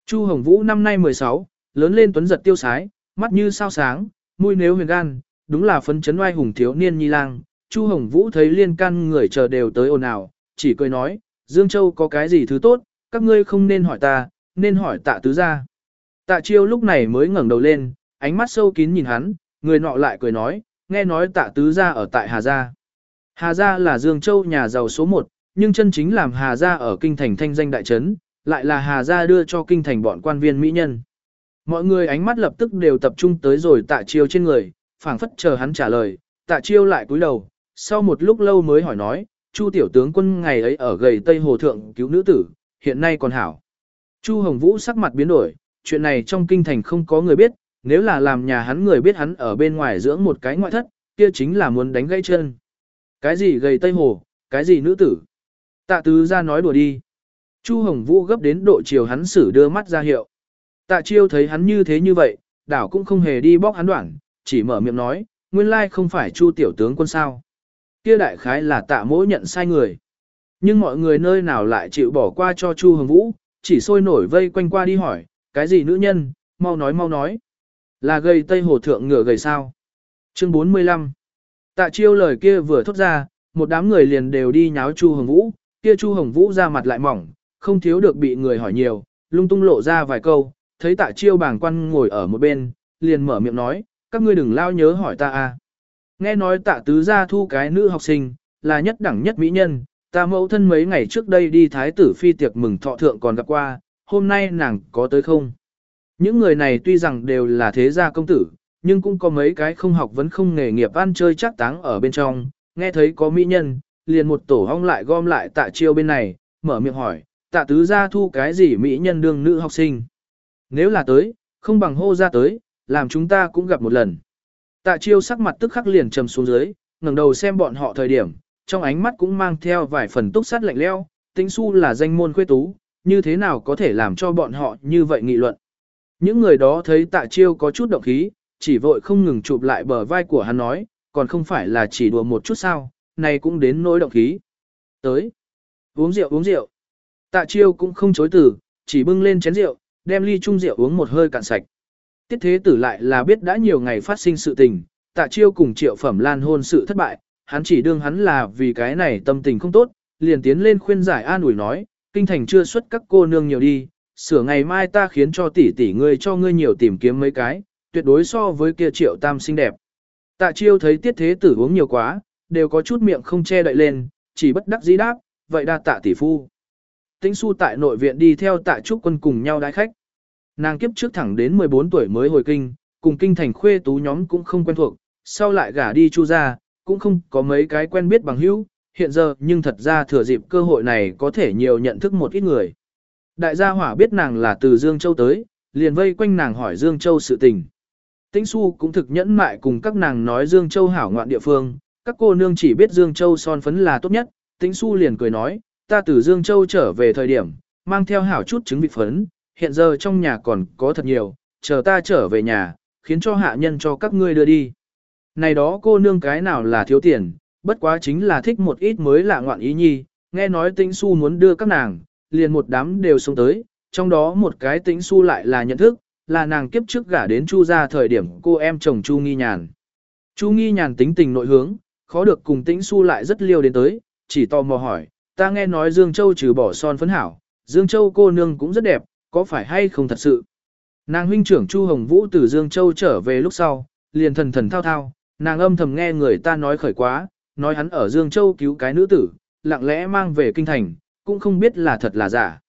Chu Hồng Vũ năm nay 16, lớn lên tuấn giật tiêu sái, mắt như sao sáng, mũi nếu huyền gan, đúng là phấn chấn oai hùng thiếu niên nhi lang. Chu Hồng Vũ thấy liên can người chờ đều tới ồn ào, chỉ cười nói, Dương Châu có cái gì thứ tốt, các ngươi không nên hỏi ta, nên hỏi tạ tứ gia. Tạ chiêu lúc này mới ngẩng đầu lên, ánh mắt sâu kín nhìn hắn, người nọ lại cười nói, nghe nói tạ tứ gia ở tại Hà Gia. Hà Gia là Dương Châu nhà giàu số 1, nhưng chân chính làm Hà Gia ở kinh thành thanh danh đại trấn, lại là Hà Gia đưa cho kinh thành bọn quan viên mỹ nhân. Mọi người ánh mắt lập tức đều tập trung tới rồi tạ chiêu trên người, phảng phất chờ hắn trả lời, tạ chiêu lại cúi đầu, sau một lúc lâu mới hỏi nói, Chu tiểu tướng quân ngày ấy ở gầy Tây Hồ Thượng cứu nữ tử, hiện nay còn hảo. Chu Hồng Vũ sắc mặt biến đổi, chuyện này trong kinh thành không có người biết, nếu là làm nhà hắn người biết hắn ở bên ngoài dưỡng một cái ngoại thất, kia chính là muốn đánh gãy chân. Cái gì gầy Tây Hồ, cái gì nữ tử. Tạ tứ ra nói đùa đi. Chu Hồng Vũ gấp đến độ chiều hắn xử đưa mắt ra hiệu. Tạ chiêu thấy hắn như thế như vậy, đảo cũng không hề đi bóc hắn đoạn, chỉ mở miệng nói, nguyên lai không phải Chu tiểu tướng quân sao. Kia đại khái là tạ mỗi nhận sai người. Nhưng mọi người nơi nào lại chịu bỏ qua cho Chu Hồng Vũ, chỉ sôi nổi vây quanh qua đi hỏi, cái gì nữ nhân, mau nói mau nói. Là gầy tây hồ thượng ngựa gầy sao. Chương 45 Tạ chiêu lời kia vừa thốt ra, một đám người liền đều đi nháo Chu Hồng Vũ, kia Chu Hồng Vũ ra mặt lại mỏng, không thiếu được bị người hỏi nhiều, lung tung lộ ra vài câu, thấy tạ chiêu bảng quan ngồi ở một bên, liền mở miệng nói, các ngươi đừng lao nhớ hỏi ta a. Nghe nói tạ tứ gia thu cái nữ học sinh, là nhất đẳng nhất mỹ nhân, ta mẫu thân mấy ngày trước đây đi thái tử phi tiệc mừng thọ thượng còn gặp qua, hôm nay nàng có tới không? Những người này tuy rằng đều là thế gia công tử, nhưng cũng có mấy cái không học vẫn không nghề nghiệp ăn chơi chắc táng ở bên trong, nghe thấy có mỹ nhân, liền một tổ hong lại gom lại tạ chiêu bên này, mở miệng hỏi, tạ tứ gia thu cái gì mỹ nhân đương nữ học sinh? Nếu là tới, không bằng hô ra tới, làm chúng ta cũng gặp một lần. Tạ chiêu sắc mặt tức khắc liền trầm xuống dưới, ngẩng đầu xem bọn họ thời điểm, trong ánh mắt cũng mang theo vài phần túc sát lạnh leo, tĩnh su là danh môn khuê tú, như thế nào có thể làm cho bọn họ như vậy nghị luận. Những người đó thấy tạ chiêu có chút động khí, chỉ vội không ngừng chụp lại bờ vai của hắn nói, còn không phải là chỉ đùa một chút sao, này cũng đến nỗi động khí. Tới, uống rượu uống rượu. Tạ chiêu cũng không chối từ, chỉ bưng lên chén rượu, đem ly chung rượu uống một hơi cạn sạch. Tiết thế tử lại là biết đã nhiều ngày phát sinh sự tình, tạ chiêu cùng triệu phẩm lan hôn sự thất bại, hắn chỉ đương hắn là vì cái này tâm tình không tốt, liền tiến lên khuyên giải an ủi nói, kinh thành chưa xuất các cô nương nhiều đi, sửa ngày mai ta khiến cho tỷ tỷ ngươi cho ngươi nhiều tìm kiếm mấy cái, tuyệt đối so với kia triệu tam xinh đẹp. Tạ chiêu thấy tiết thế tử uống nhiều quá, đều có chút miệng không che đậy lên, chỉ bất đắc dĩ đáp, vậy đa tạ tỷ phu. Tĩnh su tại nội viện đi theo tạ trúc quân cùng nhau đái khách. Nàng kiếp trước thẳng đến 14 tuổi mới hồi kinh, cùng kinh thành khuê tú nhóm cũng không quen thuộc, sau lại gả đi chu ra, cũng không có mấy cái quen biết bằng hữu, hiện giờ nhưng thật ra thừa dịp cơ hội này có thể nhiều nhận thức một ít người. Đại gia hỏa biết nàng là từ Dương Châu tới, liền vây quanh nàng hỏi Dương Châu sự tình. Tĩnh Xu cũng thực nhẫn mại cùng các nàng nói Dương Châu hảo ngoạn địa phương, các cô nương chỉ biết Dương Châu son phấn là tốt nhất, Tĩnh Xu liền cười nói, ta từ Dương Châu trở về thời điểm, mang theo hảo chút trứng vịt phấn, hiện giờ trong nhà còn có thật nhiều, chờ ta trở về nhà, khiến cho hạ nhân cho các ngươi đưa đi. Này đó cô nương cái nào là thiếu tiền, bất quá chính là thích một ít mới lạ ngoạn ý nhi, nghe nói tĩnh su muốn đưa các nàng, liền một đám đều xuống tới, trong đó một cái tĩnh su lại là nhận thức, là nàng kiếp trước gả đến chu ra thời điểm cô em chồng chu nghi nhàn. Chu nghi nhàn tính tình nội hướng, khó được cùng tĩnh su lại rất liêu đến tới, chỉ tò mò hỏi, ta nghe nói Dương Châu trừ bỏ son phấn hảo, Dương Châu cô nương cũng rất đẹp, có phải hay không thật sự? Nàng huynh trưởng Chu Hồng Vũ từ Dương Châu trở về lúc sau, liền thần thần thao thao, nàng âm thầm nghe người ta nói khởi quá, nói hắn ở Dương Châu cứu cái nữ tử, lặng lẽ mang về kinh thành, cũng không biết là thật là giả.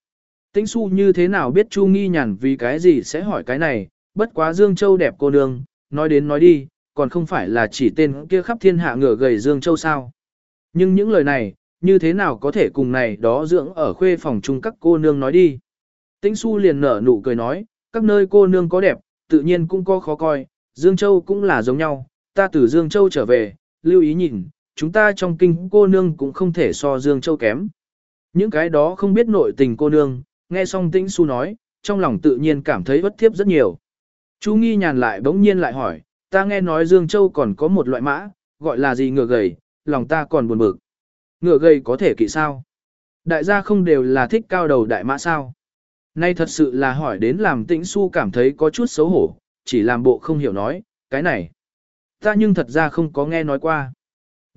Tĩnh su như thế nào biết Chu nghi nhàn vì cái gì sẽ hỏi cái này, bất quá Dương Châu đẹp cô nương, nói đến nói đi, còn không phải là chỉ tên kia khắp thiên hạ ngửa gầy Dương Châu sao. Nhưng những lời này, như thế nào có thể cùng này đó dưỡng ở khuê phòng chung các cô nương nói đi. Tĩnh su liền nở nụ cười nói, các nơi cô nương có đẹp, tự nhiên cũng có khó coi, Dương Châu cũng là giống nhau, ta từ Dương Châu trở về, lưu ý nhìn, chúng ta trong kinh cô nương cũng không thể so Dương Châu kém. Những cái đó không biết nội tình cô nương, nghe xong tĩnh su nói, trong lòng tự nhiên cảm thấy bất thiếp rất nhiều. Chú nghi nhàn lại bỗng nhiên lại hỏi, ta nghe nói Dương Châu còn có một loại mã, gọi là gì ngựa gầy, lòng ta còn buồn bực. Ngựa gầy có thể kỵ sao? Đại gia không đều là thích cao đầu đại mã sao? Nay thật sự là hỏi đến làm tĩnh su cảm thấy có chút xấu hổ, chỉ làm bộ không hiểu nói, cái này. Ta nhưng thật ra không có nghe nói qua.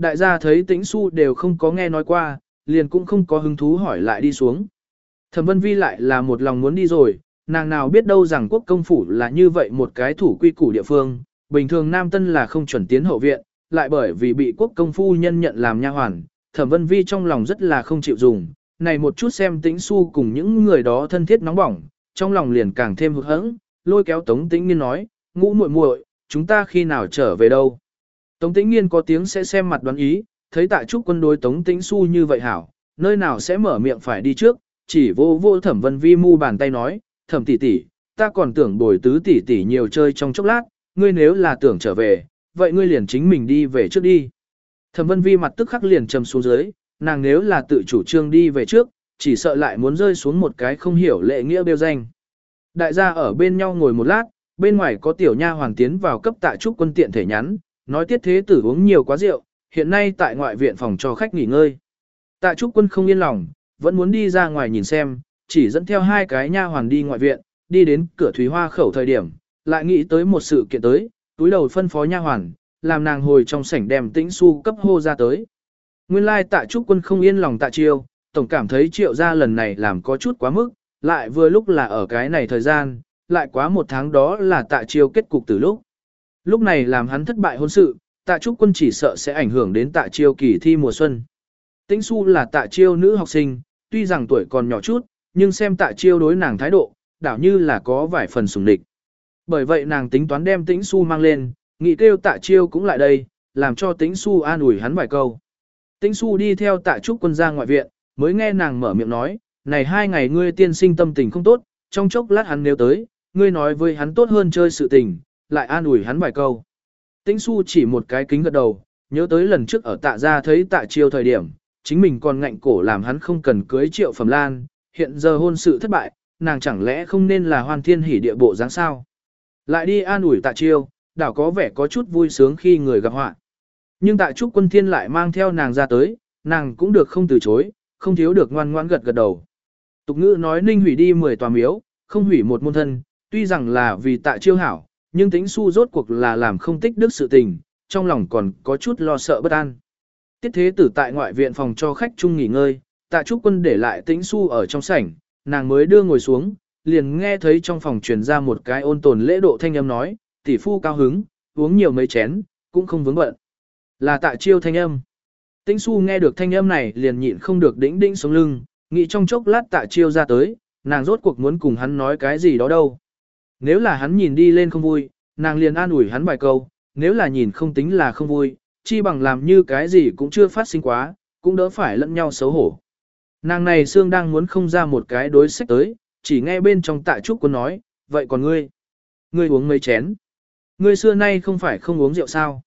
Đại gia thấy tĩnh su đều không có nghe nói qua, liền cũng không có hứng thú hỏi lại đi xuống. Thẩm vân vi lại là một lòng muốn đi rồi, nàng nào biết đâu rằng quốc công phủ là như vậy một cái thủ quy củ địa phương, bình thường nam tân là không chuẩn tiến hậu viện, lại bởi vì bị quốc công phu nhân nhận làm nha hoàn, thẩm vân vi trong lòng rất là không chịu dùng, này một chút xem tĩnh su cùng những người đó thân thiết nóng bỏng, trong lòng liền càng thêm hụt hẫng, lôi kéo tống tĩnh nghiên nói, ngũ muội muội, chúng ta khi nào trở về đâu. Tống tĩnh nghiên có tiếng sẽ xem mặt đoán ý, thấy tạ trúc quân đối tống tĩnh su như vậy hảo, nơi nào sẽ mở miệng phải đi trước, chỉ vô vô thẩm vân vi mu bàn tay nói, thẩm tỷ tỷ, ta còn tưởng bồi tứ tỷ tỷ nhiều chơi trong chốc lát, ngươi nếu là tưởng trở về, vậy ngươi liền chính mình đi về trước đi. Thẩm vân vi mặt tức khắc liền trầm xuống dưới, nàng nếu là tự chủ trương đi về trước, chỉ sợ lại muốn rơi xuống một cái không hiểu lệ nghĩa bêu danh. Đại gia ở bên nhau ngồi một lát, bên ngoài có tiểu nha hoàng tiến vào cấp tạ trúc quân tiện thể nhắn, nói tiết thế tử uống nhiều quá rượu, hiện nay tại ngoại viện phòng cho khách nghỉ ngơi. Tạ trúc quân không yên lòng, vẫn muốn đi ra ngoài nhìn xem, chỉ dẫn theo hai cái nha hoàn đi ngoại viện, đi đến cửa thủy hoa khẩu thời điểm, lại nghĩ tới một sự kiện tới, túi đầu phân phó nha hoàn, làm nàng hồi trong sảnh đem tĩnh su cấp hô ra tới. Nguyên lai tạ trúc quân không yên lòng tạ chiêu, tổng cảm thấy triệu gia lần này làm có chút quá mức, lại vừa lúc là ở cái này thời gian, lại quá một tháng đó là tạ chiêu kết cục từ lúc. Lúc này làm hắn thất bại hôn sự, tạ trúc quân chỉ sợ sẽ ảnh hưởng đến tạ chiêu kỳ thi mùa xuân. Tĩnh su là tạ chiêu nữ học sinh, tuy rằng tuổi còn nhỏ chút, nhưng xem tạ chiêu đối nàng thái độ, đảo như là có vài phần sùng địch. Bởi vậy nàng tính toán đem tĩnh su mang lên, nghĩ kêu tạ chiêu cũng lại đây, làm cho tĩnh su an ủi hắn vài câu. Tĩnh su đi theo tạ trúc quân ra ngoại viện, mới nghe nàng mở miệng nói, này hai ngày ngươi tiên sinh tâm tình không tốt, trong chốc lát hắn nếu tới, ngươi nói với hắn tốt hơn chơi sự tình, lại an ủi hắn vài câu. Tĩnh su chỉ một cái kính gật đầu, nhớ tới lần trước ở tạ gia thấy tạ chiêu thời điểm, chính mình còn ngạnh cổ làm hắn không cần cưới triệu phẩm lan, hiện giờ hôn sự thất bại, nàng chẳng lẽ không nên là hoan thiên hỉ địa bộ dáng sao. Lại đi an ủi tạ chiêu, đảo có vẻ có chút vui sướng khi người gặp họa. Nhưng tạ trúc quân thiên lại mang theo nàng ra tới, nàng cũng được không từ chối, không thiếu được ngoan ngoãn gật gật đầu. Tục ngữ nói ninh hủy đi 10 tòa miếu, không hủy một môn thân, tuy rằng là vì tạ chiêu hảo, nhưng tính su rốt cuộc là làm không tích đức sự tình, trong lòng còn có chút lo sợ bất an. Tiết thế tử tại ngoại viện phòng cho khách chung nghỉ ngơi, tạ trúc quân để lại tính su ở trong sảnh, nàng mới đưa ngồi xuống, liền nghe thấy trong phòng truyền ra một cái ôn tồn lễ độ thanh âm nói, tỷ phu cao hứng, uống nhiều mấy chén, cũng không vướng bận. Là tạ chiêu thanh âm. Tĩnh su nghe được thanh âm này liền nhịn không được đĩnh đĩnh sống lưng, nghĩ trong chốc lát tạ chiêu ra tới, nàng rốt cuộc muốn cùng hắn nói cái gì đó đâu. Nếu là hắn nhìn đi lên không vui, nàng liền an ủi hắn vài câu, nếu là nhìn không tính là không vui, chi bằng làm như cái gì cũng chưa phát sinh quá, cũng đỡ phải lẫn nhau xấu hổ. Nàng này xương đang muốn không ra một cái đối sách tới, chỉ nghe bên trong tạ trúc quân nói, vậy còn ngươi? Ngươi uống mấy chén? Ngươi xưa nay không phải không uống rượu sao?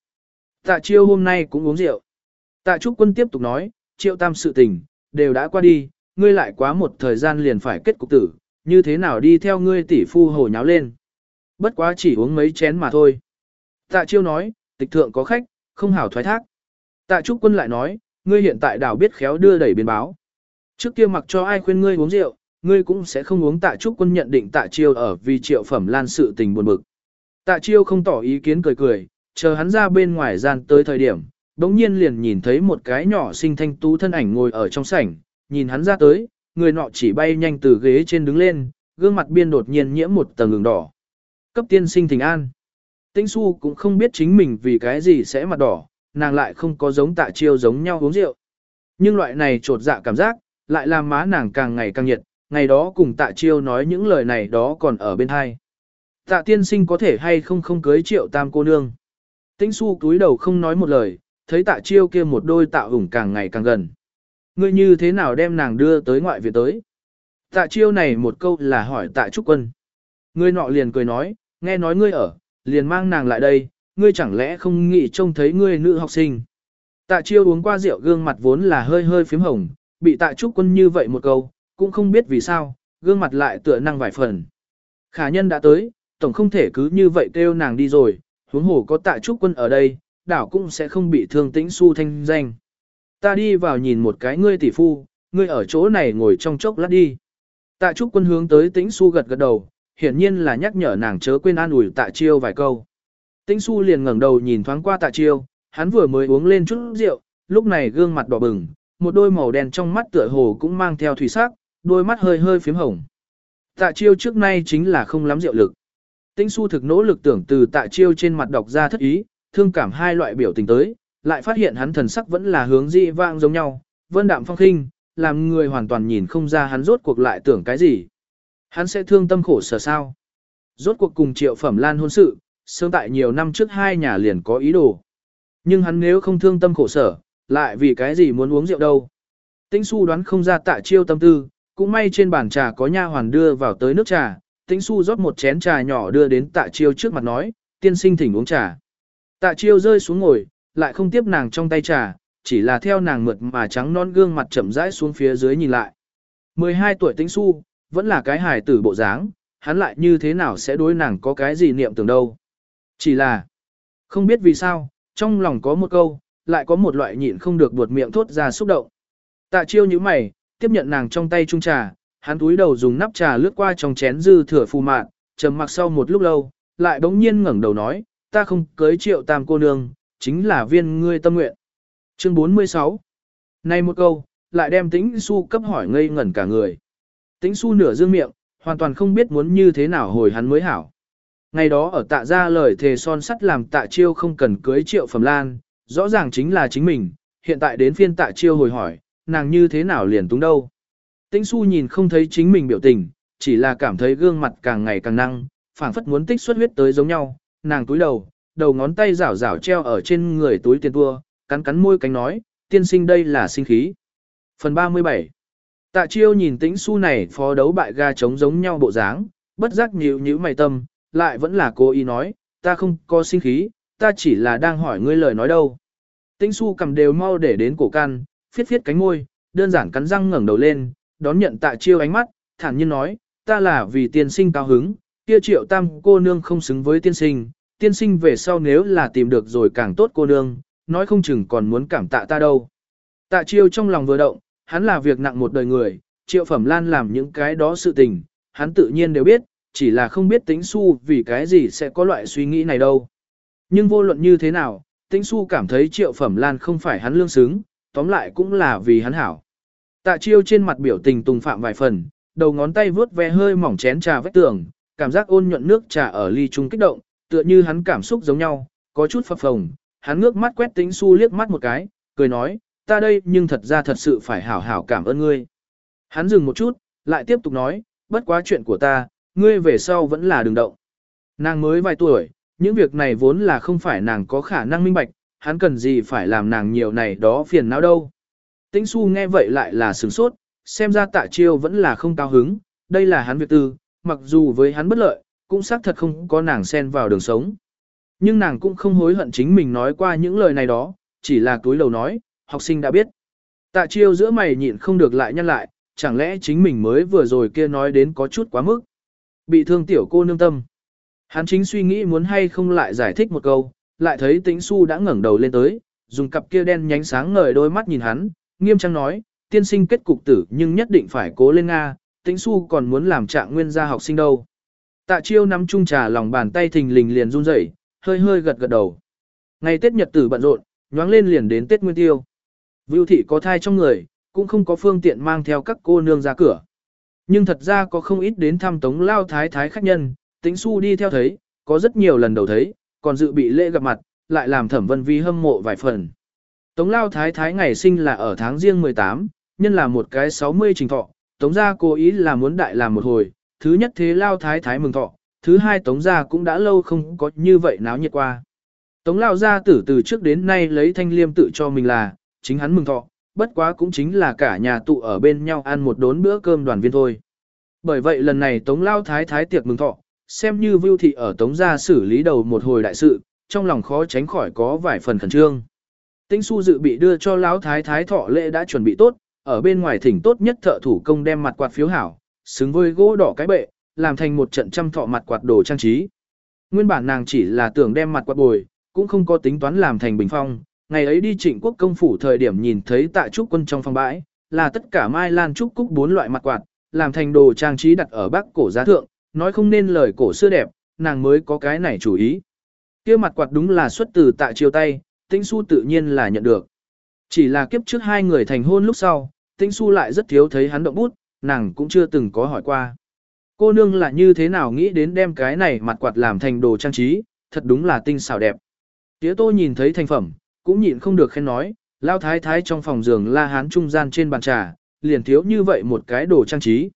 Tạ chiêu hôm nay cũng uống rượu. Tạ trúc quân tiếp tục nói, triệu tam sự tình, đều đã qua đi, ngươi lại quá một thời gian liền phải kết cục tử, như thế nào đi theo ngươi tỷ phu hồ nháo lên. Bất quá chỉ uống mấy chén mà thôi. Tạ chiêu nói, tịch thượng có khách, không hảo thoái thác. Tạ trúc quân lại nói, ngươi hiện tại đảo biết khéo đưa đẩy biến báo. Trước kia mặc cho ai khuyên ngươi uống rượu, ngươi cũng sẽ không uống tạ trúc quân nhận định tạ chiêu ở vì triệu phẩm lan sự tình buồn bực. Tạ chiêu không tỏ ý kiến cười cười, chờ hắn ra bên ngoài gian tới thời điểm, đống nhiên liền nhìn thấy một cái nhỏ xinh thanh tú thân ảnh ngồi ở trong sảnh, nhìn hắn ra tới, người nọ chỉ bay nhanh từ ghế trên đứng lên, gương mặt biên đột nhiên nhiễm một tầng ngừng đỏ. Cấp tiên sinh thỉnh an. Tĩnh su cũng không biết chính mình vì cái gì sẽ mặt đỏ, nàng lại không có giống tạ chiêu giống nhau uống rượu. Nhưng loại này trột dạ cảm giác, lại làm má nàng càng ngày càng nhiệt, ngày đó cùng tạ chiêu nói những lời này đó còn ở bên hai. Tạ tiên sinh có thể hay không không cưới triệu tam cô nương. Tĩnh su túi đầu không nói một lời, thấy tạ chiêu kia một đôi tạ ủng càng ngày càng gần. Ngươi như thế nào đem nàng đưa tới ngoại viện tới? Tạ chiêu này một câu là hỏi tạ trúc quân. Ngươi nọ liền cười nói, nghe nói ngươi ở, liền mang nàng lại đây, ngươi chẳng lẽ không nghĩ trông thấy ngươi nữ học sinh. Tạ chiêu uống qua rượu gương mặt vốn là hơi hơi phím hồng, bị tạ trúc quân như vậy một câu, cũng không biết vì sao, gương mặt lại tựa năng vài phần. Khả nhân đã tới, tổng không thể cứ như vậy kêu nàng đi rồi, huống hồ có tạ trúc quân ở đây, đảo cũng sẽ không bị thương tĩnh su thanh danh. Ta đi vào nhìn một cái ngươi tỷ phu, ngươi ở chỗ này ngồi trong chốc lát đi. Tạ trúc quân hướng tới tĩnh su gật gật đầu, hiển nhiên là nhắc nhở nàng chớ quên an ủi tạ chiêu vài câu. Tĩnh su liền ngẩng đầu nhìn thoáng qua tạ chiêu, hắn vừa mới uống lên chút rượu, lúc này gương mặt đỏ bừng, một đôi màu đen trong mắt tựa hồ cũng mang theo thủy sắc, đôi mắt hơi hơi phím hồng. Tạ chiêu trước nay chính là không lắm rượu lực. Tĩnh su thực nỗ lực tưởng từ tạ chiêu trên mặt đọc ra thất ý, thương cảm hai loại biểu tình tới, lại phát hiện hắn thần sắc vẫn là hướng dị vang giống nhau, vân đạm phong khinh, làm người hoàn toàn nhìn không ra hắn rốt cuộc lại tưởng cái gì. Hắn sẽ thương tâm khổ sở sao? Rốt cuộc cùng triệu phẩm lan hôn sự, sớm tại nhiều năm trước hai nhà liền có ý đồ. Nhưng hắn nếu không thương tâm khổ sở, lại vì cái gì muốn uống rượu đâu? Tĩnh su đoán không ra tạ chiêu tâm tư, cũng may trên bàn trà có nha hoàn đưa vào tới nước trà, tĩnh su rót một chén trà nhỏ đưa đến tạ chiêu trước mặt nói, tiên sinh thỉnh uống trà. Tạ chiêu rơi xuống ngồi, lại không tiếp nàng trong tay trà, chỉ là theo nàng mượt mà trắng non gương mặt chậm rãi xuống phía dưới nhìn lại. 12 tuổi tính su, vẫn là cái hài tử bộ dáng, hắn lại như thế nào sẽ đối nàng có cái gì niệm tưởng đâu. Chỉ là, không biết vì sao, trong lòng có một câu, lại có một loại nhịn không được buột miệng thốt ra xúc động. Tạ chiêu như mày, tiếp nhận nàng trong tay chung trà, hắn túi đầu dùng nắp trà lướt qua trong chén dư thừa phù mạn, trầm mặc sau một lúc lâu, lại bỗng nhiên ngẩng đầu nói, ta không cưới triệu tam cô nương, chính là viên ngươi tâm nguyện. Chương 46 Này một câu, lại đem tĩnh su cấp hỏi ngây ngẩn cả người. Tĩnh su nửa dương miệng, hoàn toàn không biết muốn như thế nào hồi hắn mới hảo. Ngày đó ở tạ ra lời thề son sắt làm tạ chiêu không cần cưới triệu phẩm lan, rõ ràng chính là chính mình, hiện tại đến phiên tạ chiêu hồi hỏi, nàng như thế nào liền túng đâu. Tĩnh su nhìn không thấy chính mình biểu tình, chỉ là cảm thấy gương mặt càng ngày càng năng, phảng phất muốn tích xuất huyết tới giống nhau, nàng túi đầu, đầu ngón tay rảo rảo treo ở trên người túi tiền tua, cắn cắn môi cánh nói, tiên sinh đây là sinh khí. Phần 37 Tạ chiêu nhìn tĩnh su này phó đấu bại ga trống giống nhau bộ dáng, bất giác nhíu nhíu mày tâm, lại vẫn là cố ý nói, ta không có sinh khí, ta chỉ là đang hỏi ngươi lời nói đâu. Tĩnh su cầm đều mau để đến cổ can, phiết phiết cánh môi, đơn giản cắn răng ngẩng đầu lên, đón nhận tạ chiêu ánh mắt, thản nhiên nói, ta là vì tiên sinh cao hứng, kia triệu tam cô nương không xứng với tiên sinh, tiên sinh về sau nếu là tìm được rồi càng tốt cô nương, nói không chừng còn muốn cảm tạ ta đâu. Tạ chiêu trong lòng vừa động, hắn là việc nặng một đời người, triệu phẩm lan làm những cái đó sự tình, hắn tự nhiên đều biết, chỉ là không biết tính su vì cái gì sẽ có loại suy nghĩ này đâu. Nhưng vô luận như thế nào, tính su cảm thấy triệu phẩm lan không phải hắn lương xứng, tóm lại cũng là vì hắn hảo. Tạ chiêu trên mặt biểu tình tùng phạm vài phần, đầu ngón tay vướt ve hơi mỏng chén trà vách tường, cảm giác ôn nhuận nước trà ở ly trung kích động, tựa như hắn cảm xúc giống nhau, có chút phập phồng, hắn ngước mắt quét tính su liếc mắt một cái, cười nói, ta đây nhưng thật ra thật sự phải hảo hảo cảm ơn ngươi. Hắn dừng một chút, lại tiếp tục nói, bất quá chuyện của ta, ngươi về sau vẫn là đừng động. Nàng mới vài tuổi, những việc này vốn là không phải nàng có khả năng minh bạch, hắn cần gì phải làm nàng nhiều này đó phiền não đâu. Tĩnh su nghe vậy lại là sửng sốt, xem ra tạ chiêu vẫn là không cao hứng, đây là hắn việc tư, mặc dù với hắn bất lợi, cũng xác thật không có nàng xen vào đường sống. Nhưng nàng cũng không hối hận chính mình nói qua những lời này đó, chỉ là túi lầu nói, học sinh đã biết. Tạ chiêu giữa mày nhịn không được lại nhăn lại, chẳng lẽ chính mình mới vừa rồi kia nói đến có chút quá mức. Bị thương tiểu cô nương tâm. Hắn chính suy nghĩ muốn hay không lại giải thích một câu, lại thấy tĩnh su đã ngẩng đầu lên tới, dùng cặp kia đen nhánh sáng ngời đôi mắt nhìn hắn, nghiêm trang nói, tiên sinh kết cục tử nhưng nhất định phải cố lên Nga, tĩnh su còn muốn làm trạng nguyên gia học sinh đâu. Tạ chiêu nắm chung trà lòng bàn tay thình lình liền run rẩy, hơi hơi gật gật đầu. Ngày Tết Nhật tử bận rộn, nhoáng lên liền đến Tết Nguyên Tiêu. Vưu thị có thai trong người, cũng không có phương tiện mang theo các cô nương ra cửa. Nhưng thật ra có không ít đến thăm tống lao thái thái khách nhân, tính su đi theo thấy, có rất nhiều lần đầu thấy, còn dự bị lễ gặp mặt, lại làm thẩm vân vi hâm mộ vài phần. Tống lao thái thái ngày sinh là ở tháng riêng 18, nhân là một cái 60 trình thọ, tống gia cố ý là muốn đại làm một hồi, thứ nhất thế lao thái thái mừng thọ, thứ hai tống gia cũng đã lâu không có như vậy náo nhiệt qua. Tống lao gia tử từ trước đến nay lấy thanh liêm tự cho mình là, chính hắn mừng thọ, bất quá cũng chính là cả nhà tụ ở bên nhau ăn một đốn bữa cơm đoàn viên thôi. Bởi vậy lần này Tống Lao Thái Thái tiệc mừng thọ, xem như Vưu Thị ở Tống gia xử lý đầu một hồi đại sự, trong lòng khó tránh khỏi có vài phần khẩn trương. Tĩnh su dự bị đưa cho Lão Thái Thái thọ lễ đã chuẩn bị tốt, ở bên ngoài thỉnh tốt nhất thợ thủ công đem mặt quạt phiếu hảo, xứng với gỗ đỏ cái bệ, làm thành một trận trăm thọ mặt quạt đồ trang trí. Nguyên bản nàng chỉ là tưởng đem mặt quạt bồi, cũng không có tính toán làm thành bình phong, ngày ấy đi trịnh quốc công phủ thời điểm nhìn thấy tạ trúc quân trong phòng bãi, là tất cả mai lan trúc cúc bốn loại mặt quạt, làm thành đồ trang trí đặt ở bắc cổ giá thượng, nói không nên lời cổ xưa đẹp, nàng mới có cái này chủ ý. kia mặt quạt đúng là xuất từ tạ chiều tay, tĩnh su tự nhiên là nhận được. Chỉ là kiếp trước hai người thành hôn lúc sau, tĩnh su lại rất thiếu thấy hắn động bút, nàng cũng chưa từng có hỏi qua. Cô nương là như thế nào nghĩ đến đem cái này mặt quạt làm thành đồ trang trí, thật đúng là tinh xảo đẹp. Tía tô nhìn thấy thành phẩm, cũng nhịn không được khen nói, lao thái thái trong phòng giường la hán trung gian trên bàn trà, liền thiếu như vậy một cái đồ trang trí.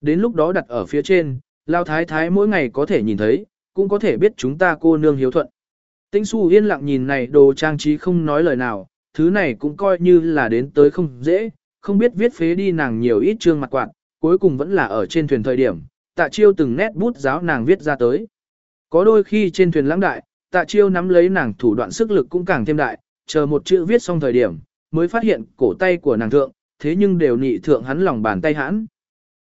Đến lúc đó đặt ở phía trên, lao thái thái mỗi ngày có thể nhìn thấy, cũng có thể biết chúng ta cô nương hiếu thuận. Tĩnh su yên lặng nhìn này đồ trang trí không nói lời nào, thứ này cũng coi như là đến tới không dễ, không biết viết phế đi nàng nhiều ít chương mặt quạt, cuối cùng vẫn là ở trên thuyền thời điểm, tạ chiêu từng nét bút giáo nàng viết ra tới. Có đôi khi trên thuyền lãng đại, tạ chiêu nắm lấy nàng thủ đoạn sức lực cũng càng thêm đại, chờ một chữ viết xong thời điểm, mới phát hiện cổ tay của nàng thượng, thế nhưng đều nị thượng hắn lòng bàn tay hãn.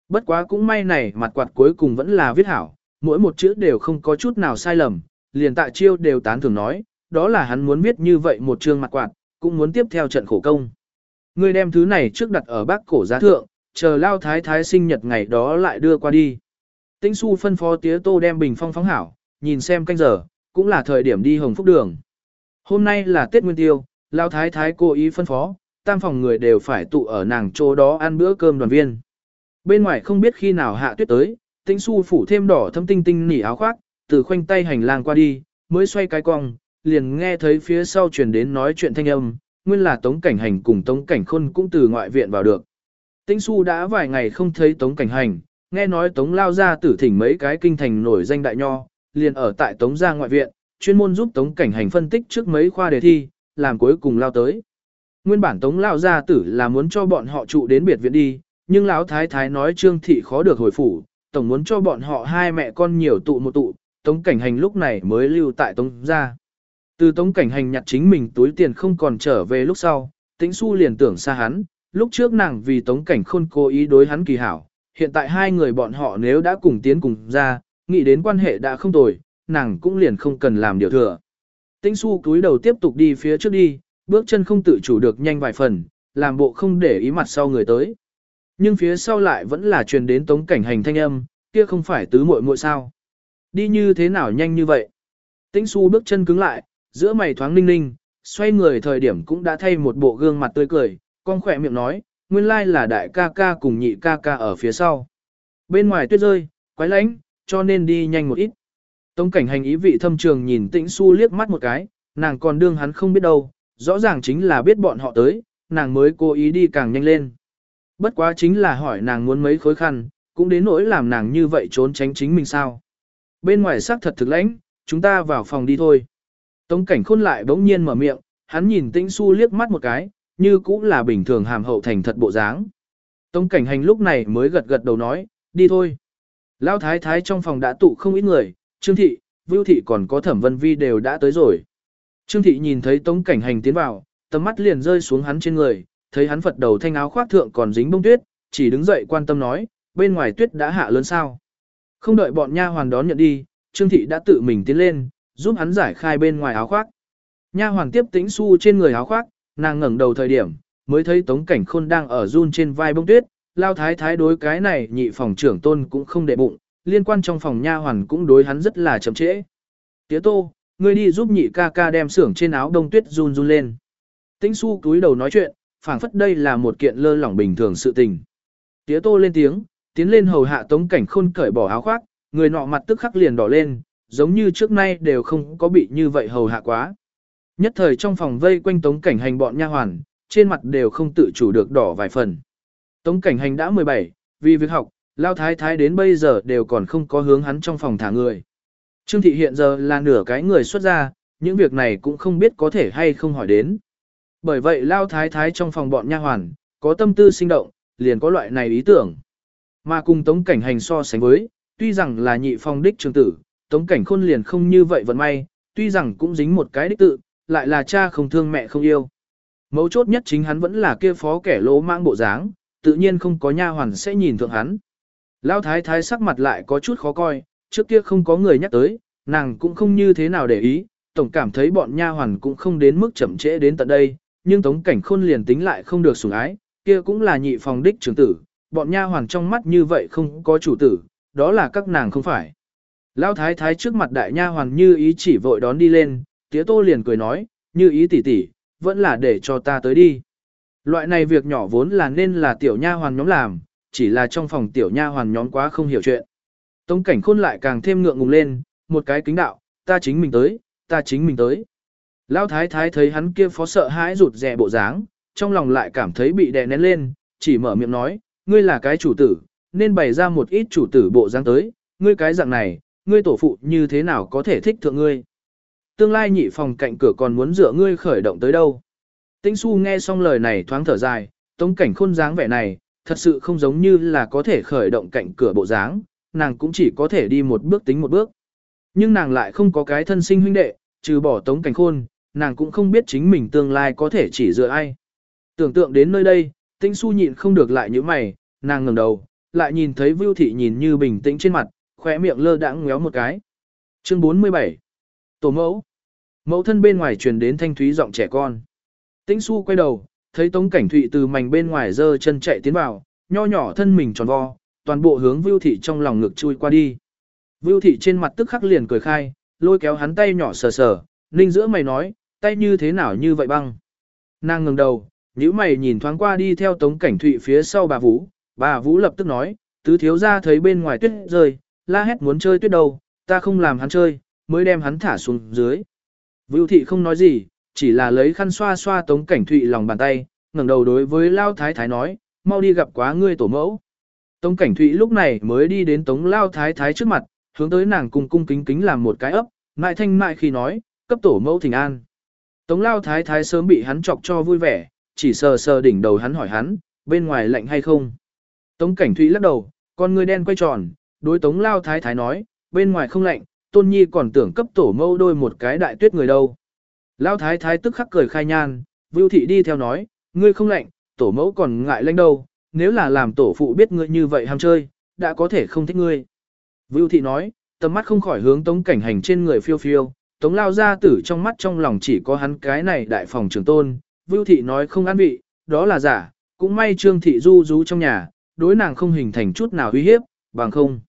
Bất quá cũng may này mặt quạt cuối cùng vẫn là viết hảo, mỗi một chữ đều không có chút nào sai lầm, liền tạ chiêu đều tán thường nói, đó là hắn muốn viết như vậy một chương mặt quạt, cũng muốn tiếp theo trận khổ công. Ngươi đem thứ này trước đặt ở bác cổ giá thượng, chờ lao thái thái sinh nhật ngày đó lại đưa qua đi. Tĩnh su phân phó tía tô đem bình phong phóng hảo, nhìn xem canh giờ, cũng là thời điểm đi hồng phúc đường. Hôm nay là Tết Nguyên Tiêu, Lao Thái Thái cố ý phân phó, tam phòng người đều phải tụ ở nàng chỗ đó ăn bữa cơm đoàn viên. Bên ngoài không biết khi nào hạ tuyết tới, tĩnh su phủ thêm đỏ thâm tinh tinh nỉ áo khoác, từ khoanh tay hành lang qua đi, mới xoay cái cong, liền nghe thấy phía sau truyền đến nói chuyện thanh âm, nguyên là tống cảnh hành cùng tống cảnh khôn cũng từ ngoại viện vào được. Tĩnh su đã vài ngày không thấy tống cảnh hành, nghe nói tống lao ra tử thỉnh mấy cái kinh thành nổi danh đại nho, liền ở tại tống gia ngoại viện, chuyên môn giúp Tống Cảnh Hành phân tích trước mấy khoa đề thi, làm cuối cùng lao tới. Nguyên bản Tống lao gia tử là muốn cho bọn họ trụ đến biệt viện đi, nhưng lão thái thái nói Trương thị khó được hồi phủ, tổng muốn cho bọn họ hai mẹ con nhiều tụ một tụ, Tống Cảnh Hành lúc này mới lưu tại Tống gia. Từ Tống Cảnh Hành nhặt chính mình túi tiền không còn trở về lúc sau, Tĩnh su liền tưởng xa hắn, lúc trước nàng vì Tống Cảnh Khôn cố ý đối hắn kỳ hảo, hiện tại hai người bọn họ nếu đã cùng tiến cùng ra, nghĩ đến quan hệ đã không tồi, nàng cũng liền không cần làm điều thừa. Tĩnh su cúi đầu tiếp tục đi phía trước đi, bước chân không tự chủ được nhanh vài phần, làm bộ không để ý mặt sau người tới. Nhưng phía sau lại vẫn là truyền đến Tống Cảnh Hành thanh âm, kia không phải tứ muội muội sao? Đi như thế nào nhanh như vậy? Tĩnh su bước chân cứng lại, giữa mày thoáng ninh ninh, xoay người thời điểm cũng đã thay một bộ gương mặt tươi cười, con khỏe miệng nói, nguyên lai là đại ca ca cùng nhị ca ca ở phía sau. Bên ngoài tuyết rơi, quái lánh, cho nên đi nhanh một ít. Tống cảnh hành ý vị thâm trường nhìn tĩnh su liếc mắt một cái, nàng còn đương hắn không biết đâu, rõ ràng chính là biết bọn họ tới, nàng mới cố ý đi càng nhanh lên. Bất quá chính là hỏi nàng muốn mấy khối khăn, cũng đến nỗi làm nàng như vậy trốn tránh chính mình sao. Bên ngoài sắc thật thực lãnh, chúng ta vào phòng đi thôi. Tống cảnh khôn lại bỗng nhiên mở miệng, hắn nhìn tĩnh su liếc mắt một cái, như cũng là bình thường hàm hậu thành thật bộ dáng. Tống cảnh hành lúc này mới gật gật đầu nói, đi thôi. Lão thái thái trong phòng đã tụ không ít người, Trương thị, Vưu thị còn có Thẩm Vân Vi đều đã tới rồi. Trương thị nhìn thấy Tống cảnh hành tiến vào, tầm mắt liền rơi xuống hắn trên người, thấy hắn phật đầu thanh áo khoác thượng còn dính bông tuyết, chỉ đứng dậy quan tâm nói, bên ngoài tuyết đã hạ lớn sao. Không đợi bọn nha hoàn đón nhận đi, Trương thị đã tự mình tiến lên, giúp hắn giải khai bên ngoài áo khoác. Nha hoàn tiếp tĩnh su trên người áo khoác, nàng ngẩng đầu thời điểm, mới thấy Tống Cảnh Khôn đang ở run trên vai bông tuyết, lao thái thái đối cái này nhị phòng trưởng tôn cũng không để bụng, liên quan trong phòng nha hoàn cũng đối hắn rất là chậm trễ. Tía tô, ngươi đi giúp nhị ca ca đem xưởng trên áo đông tuyết run run lên. Tĩnh su túi đầu nói chuyện, phảng phất đây là một kiện lơ lỏng bình thường sự tình. Tía tô lên tiếng, tiến lên hầu hạ Tống Cảnh Khôn cởi bỏ áo khoác, người nọ mặt tức khắc liền đỏ lên, giống như trước nay đều không có bị như vậy hầu hạ quá. Nhất thời trong phòng vây quanh tống cảnh hành bọn nha hoàn, trên mặt đều không tự chủ được đỏ vài phần. Tống cảnh hành đã 17, vì việc học, lao thái thái đến bây giờ đều còn không có hướng hắn trong phòng thả người. Trương thị hiện giờ là nửa cái người xuất ra, những việc này cũng không biết có thể hay không hỏi đến. Bởi vậy lao thái thái trong phòng bọn nha hoàn, có tâm tư sinh động, liền có loại này ý tưởng. Mà cùng tống cảnh hành so sánh với, tuy rằng là nhị phong đích trường tử, tống cảnh khôn liền không như vậy vận may, tuy rằng cũng dính một cái đích tự, lại là cha không thương mẹ không yêu. Mấu chốt nhất chính hắn vẫn là kia phó kẻ lỗ mang bộ dáng, tự nhiên không có nha hoàn sẽ nhìn thượng hắn. Lão thái thái sắc mặt lại có chút khó coi, trước kia không có người nhắc tới, nàng cũng không như thế nào để ý, tổng cảm thấy bọn nha hoàn cũng không đến mức chậm trễ đến tận đây, nhưng tống cảnh khôn liền tính lại không được sủng ái, kia cũng là nhị phòng đích trưởng tử, bọn nha hoàn trong mắt như vậy không có chủ tử, đó là các nàng không phải. Lão thái thái trước mặt đại nha hoàn như ý chỉ vội đón đi lên, tía tô liền cười nói, như ý tỷ tỷ, vẫn là để cho ta tới đi. Loại này việc nhỏ vốn là nên là tiểu nha hoàn nhóm làm, chỉ là trong phòng tiểu nha hoàn nhóm quá không hiểu chuyện. Tống cảnh khôn lại càng thêm ngượng ngùng lên, một cái kính đạo, ta chính mình tới, ta chính mình tới. Lão thái thái thấy hắn kia phó sợ hãi rụt rè bộ dáng, trong lòng lại cảm thấy bị đè nén lên, chỉ mở miệng nói, ngươi là cái chủ tử, nên bày ra một ít chủ tử bộ dáng tới, ngươi cái dạng này, ngươi tổ phụ như thế nào có thể thích thượng ngươi tương lai nhị phòng cạnh cửa còn muốn dựa ngươi khởi động tới đâu. Tĩnh su nghe xong lời này thoáng thở dài, tống cảnh khôn dáng vẻ này, thật sự không giống như là có thể khởi động cạnh cửa bộ dáng, nàng cũng chỉ có thể đi một bước tính một bước. Nhưng nàng lại không có cái thân sinh huynh đệ, trừ bỏ tống cảnh khôn, nàng cũng không biết chính mình tương lai có thể chỉ dựa ai. Tưởng tượng đến nơi đây, tĩnh su nhịn không được lại như mày, nàng ngẩng đầu, lại nhìn thấy Vưu Thị nhìn như bình tĩnh trên mặt, khóe miệng lơ đãng ngéo một cái. Chương 47 Tổ mẫu Mẫu thân bên ngoài truyền đến thanh thúy giọng trẻ con. Tĩnh su quay đầu, thấy Tống Cảnh Thụy từ mảnh bên ngoài giơ chân chạy tiến vào, nho nhỏ thân mình tròn vo, toàn bộ hướng Vưu Thị trong lòng ngực chui qua đi. Vưu Thị trên mặt tức khắc liền cười khai, lôi kéo hắn tay nhỏ sờ sờ, ninh giữa mày nói, tay như thế nào như vậy băng. Nàng ngừng đầu, nhíu mày nhìn thoáng qua đi theo Tống Cảnh Thụy phía sau bà Vũ, bà Vũ lập tức nói, tứ thiếu ra thấy bên ngoài tuyết rơi, la hét muốn chơi tuyết đâu, ta không làm hắn chơi, mới đem hắn thả xuống dưới. Vưu thị không nói gì, chỉ là lấy khăn xoa xoa tống cảnh thụy lòng bàn tay, ngẩng đầu đối với lao thái thái nói, mau đi gặp quá ngươi tổ mẫu. Tống cảnh thụy lúc này mới đi đến tống lao thái thái trước mặt, hướng tới nàng cung cung kính kính làm một cái ấp, mại thanh mại khi nói, cấp tổ mẫu thỉnh an. Tống lao thái thái sớm bị hắn chọc cho vui vẻ, chỉ sờ sờ đỉnh đầu hắn hỏi hắn, bên ngoài lạnh hay không. Tống cảnh thụy lắc đầu, con ngươi đen quay tròn, đối tống lao thái thái nói, bên ngoài không lạnh, tôn nhi còn tưởng cấp tổ mâu đôi một cái đại tuyết người đâu. Lao thái thái tức khắc cười khai nhan, vưu thị đi theo nói, ngươi không lạnh, tổ mẫu còn ngại lạnh đâu, nếu là làm tổ phụ biết ngươi như vậy ham chơi, đã có thể không thích ngươi. Vưu thị nói, tầm mắt không khỏi hướng tống cảnh hành trên người phiêu phiêu, tống lao ra tử trong mắt trong lòng chỉ có hắn cái này đại phòng trưởng tôn, Vưu thị nói không ăn vị, đó là giả, cũng may trương thị du rú trong nhà, đối nàng không hình thành chút nào uy hiếp, bằng không.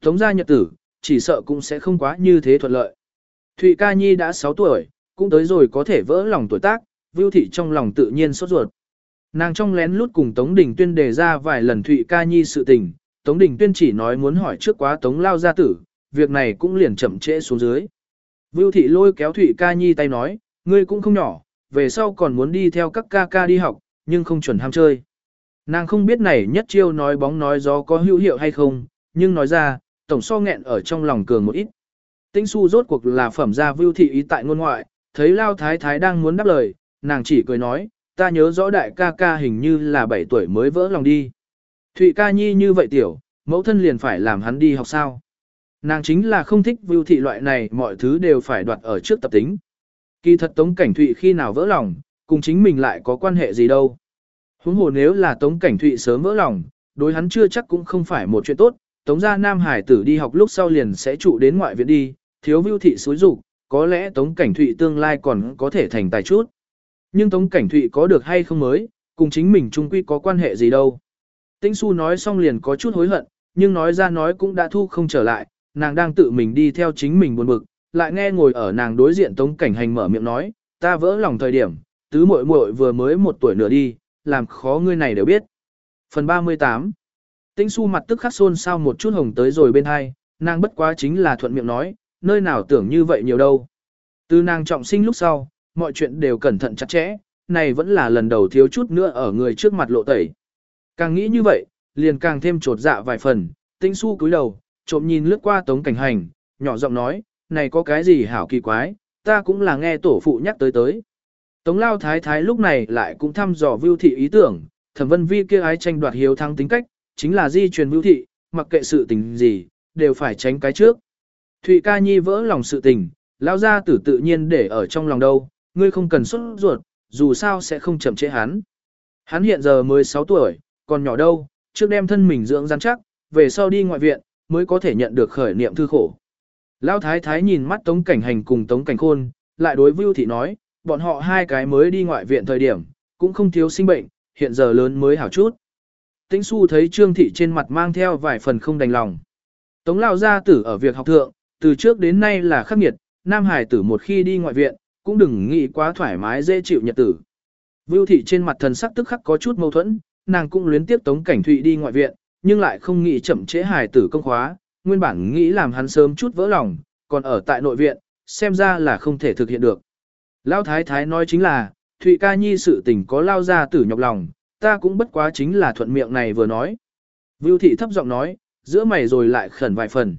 Tống gia nhật tử, chỉ sợ cũng sẽ không quá như thế thuận lợi. Thụy ca nhi đã 6 tuổi, cũng tới rồi có thể vỡ lòng tuổi tác, Vưu thị trong lòng tự nhiên sốt ruột. Nàng trong lén lút cùng Tống Đình Tuyên đề ra vài lần Thụy ca nhi sự tình, Tống Đình Tuyên chỉ nói muốn hỏi trước quá Tống Lao gia tử, việc này cũng liền chậm trễ xuống dưới. Vưu thị lôi kéo Thụy ca nhi tay nói, ngươi cũng không nhỏ, về sau còn muốn đi theo các ca ca đi học, nhưng không chuẩn ham chơi. Nàng không biết này nhất chiêu nói bóng nói gió có hữu hiệu hay không, nhưng nói ra, tổng so nghẹn ở trong lòng cường một ít. Tĩnh su rốt cuộc là phẩm gia vưu thị ý tại ngôn ngoại, thấy Lao Thái Thái đang muốn đáp lời, nàng chỉ cười nói, ta nhớ rõ đại ca ca hình như là 7 tuổi mới vỡ lòng đi. Thụy ca nhi như vậy tiểu, mẫu thân liền phải làm hắn đi học sao. Nàng chính là không thích vưu thị loại này mọi thứ đều phải đoạt ở trước tập tính. Kỳ thật Tống Cảnh Thụy khi nào vỡ lòng, cùng chính mình lại có quan hệ gì đâu. Huống hồ nếu là Tống Cảnh Thụy sớm vỡ lòng, đối hắn chưa chắc cũng không phải một chuyện tốt, Tống gia Nam Hải tử đi học lúc sau liền sẽ trụ đến ngoại viện đi, thiếu vưu thị xúi dục có lẽ Tống Cảnh Thụy tương lai còn có thể thành tài chút. Nhưng Tống Cảnh Thụy có được hay không mới, cùng chính mình chung quy có quan hệ gì đâu. Tĩnh Xu nói xong liền có chút hối hận, nhưng nói ra nói cũng đã thu không trở lại, nàng đang tự mình đi theo chính mình buồn bực, lại nghe ngồi ở nàng đối diện Tống Cảnh Hành mở miệng nói, ta vỡ lòng thời điểm, tứ muội muội vừa mới một tuổi nửa đi, làm khó ngươi này đều biết. Phần 38 Tĩnh su mặt tức khắc xôn sao một chút hồng tới rồi bên hai, nàng bất quá chính là thuận miệng nói, nơi nào tưởng như vậy nhiều đâu. Từ nàng trọng sinh lúc sau, mọi chuyện đều cẩn thận chặt chẽ, này vẫn là lần đầu thiếu chút nữa ở người trước mặt lộ tẩy. Càng nghĩ như vậy, liền càng thêm trột dạ vài phần, tĩnh su cúi đầu, trộm nhìn lướt qua tống cảnh hành, nhỏ giọng nói, này có cái gì hảo kỳ quái, ta cũng là nghe tổ phụ nhắc tới tới. Tống lao thái thái lúc này lại cũng thăm dò vưu thị ý tưởng, thẩm vân vi kia ái tranh đoạt hiếu thắng tính cách, chính là di truyền mưu thị, mặc kệ sự tình gì, đều phải tránh cái trước. Thụy ca nhi vỡ lòng sự tình, lao ra tử tự nhiên để ở trong lòng đâu, ngươi không cần xuất ruột, dù sao sẽ không chậm trễ hắn. Hắn hiện giờ mới 6 tuổi, còn nhỏ đâu, trước đem thân mình dưỡng rắn chắc, về sau đi ngoại viện, mới có thể nhận được khởi niệm thư khổ. Lão thái thái nhìn mắt Tống Cảnh Hành cùng Tống Cảnh Khôn, lại đối Vưu Thị nói, bọn họ hai cái mới đi ngoại viện thời điểm, cũng không thiếu sinh bệnh, hiện giờ lớn mới hảo chút. Tĩnh Xu thấy Trương Thị trên mặt mang theo vài phần không đành lòng. Tống Lão gia tử ở việc học thượng, từ trước đến nay là khắc nghiệt, Nam Hải tử một khi đi ngoại viện, cũng đừng nghĩ quá thoải mái dễ chịu nhật tử. Vưu Thị trên mặt thần sắc tức khắc có chút mâu thuẫn, nàng cũng luyến tiếp Tống Cảnh Thụy đi ngoại viện, nhưng lại không nghĩ chậm trễ Hải tử công khóa, nguyên bản nghĩ làm hắn sớm chút vỡ lòng, còn ở tại nội viện, xem ra là không thể thực hiện được. Lao Thái Thái nói chính là, Thụy ca nhi sự tình có lao gia tử nhọc lòng, ta cũng bất quá chính là thuận miệng này vừa nói. Vưu thị thấp giọng nói, giữa mày rồi lại khẩn vài phần.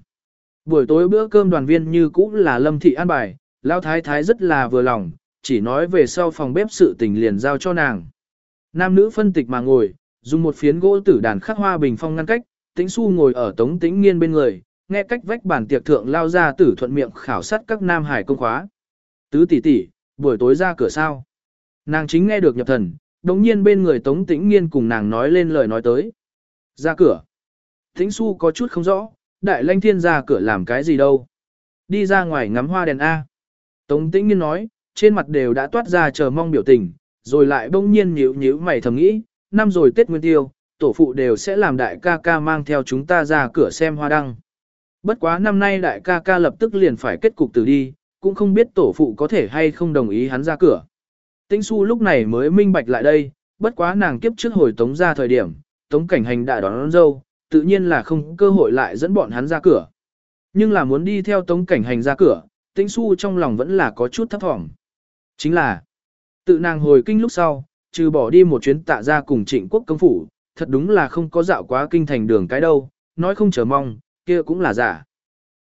Buổi tối bữa cơm đoàn viên như cũ là lâm thị an bài, Lao Thái Thái rất là vừa lòng, chỉ nói về sau phòng bếp sự tình liền giao cho nàng. Nam nữ phân tịch mà ngồi, dùng một phiến gỗ tử đàn khắc hoa bình phong ngăn cách, tĩnh su ngồi ở tống tĩnh nghiên bên người, nghe cách vách bản tiệc thượng lao ra tử thuận miệng khảo sát các nam hải công khóa. Tứ tỷ tỷ, buổi tối ra cửa sao? Nàng chính nghe được nhập thần, đống nhiên bên người tống tĩnh nghiên cùng nàng nói lên lời nói tới. Ra cửa. Tĩnh su có chút không rõ, đại lanh thiên ra cửa làm cái gì đâu. Đi ra ngoài ngắm hoa đèn A. Tống tĩnh nghiên nói, trên mặt đều đã toát ra chờ mong biểu tình, rồi lại bỗng nhiên nhíu nhíu mày thầm nghĩ, năm rồi Tết Nguyên Tiêu, tổ phụ đều sẽ làm đại ca ca mang theo chúng ta ra cửa xem hoa đăng. Bất quá năm nay đại ca ca lập tức liền phải kết cục từ đi, cũng không biết tổ phụ có thể hay không đồng ý hắn ra cửa. Tĩnh su lúc này mới minh bạch lại đây, bất quá nàng kiếp trước hồi tống ra thời điểm, tống cảnh hành đã đón, đón dâu, tự nhiên là không cơ hội lại dẫn bọn hắn ra cửa. Nhưng là muốn đi theo tống cảnh hành ra cửa, tĩnh su trong lòng vẫn là có chút thấp thỏm. Chính là, tự nàng hồi kinh lúc sau, trừ bỏ đi một chuyến tạ ra cùng trịnh quốc công phủ, thật đúng là không có dạo quá kinh thành đường cái đâu, nói không chờ mong, kia cũng là giả.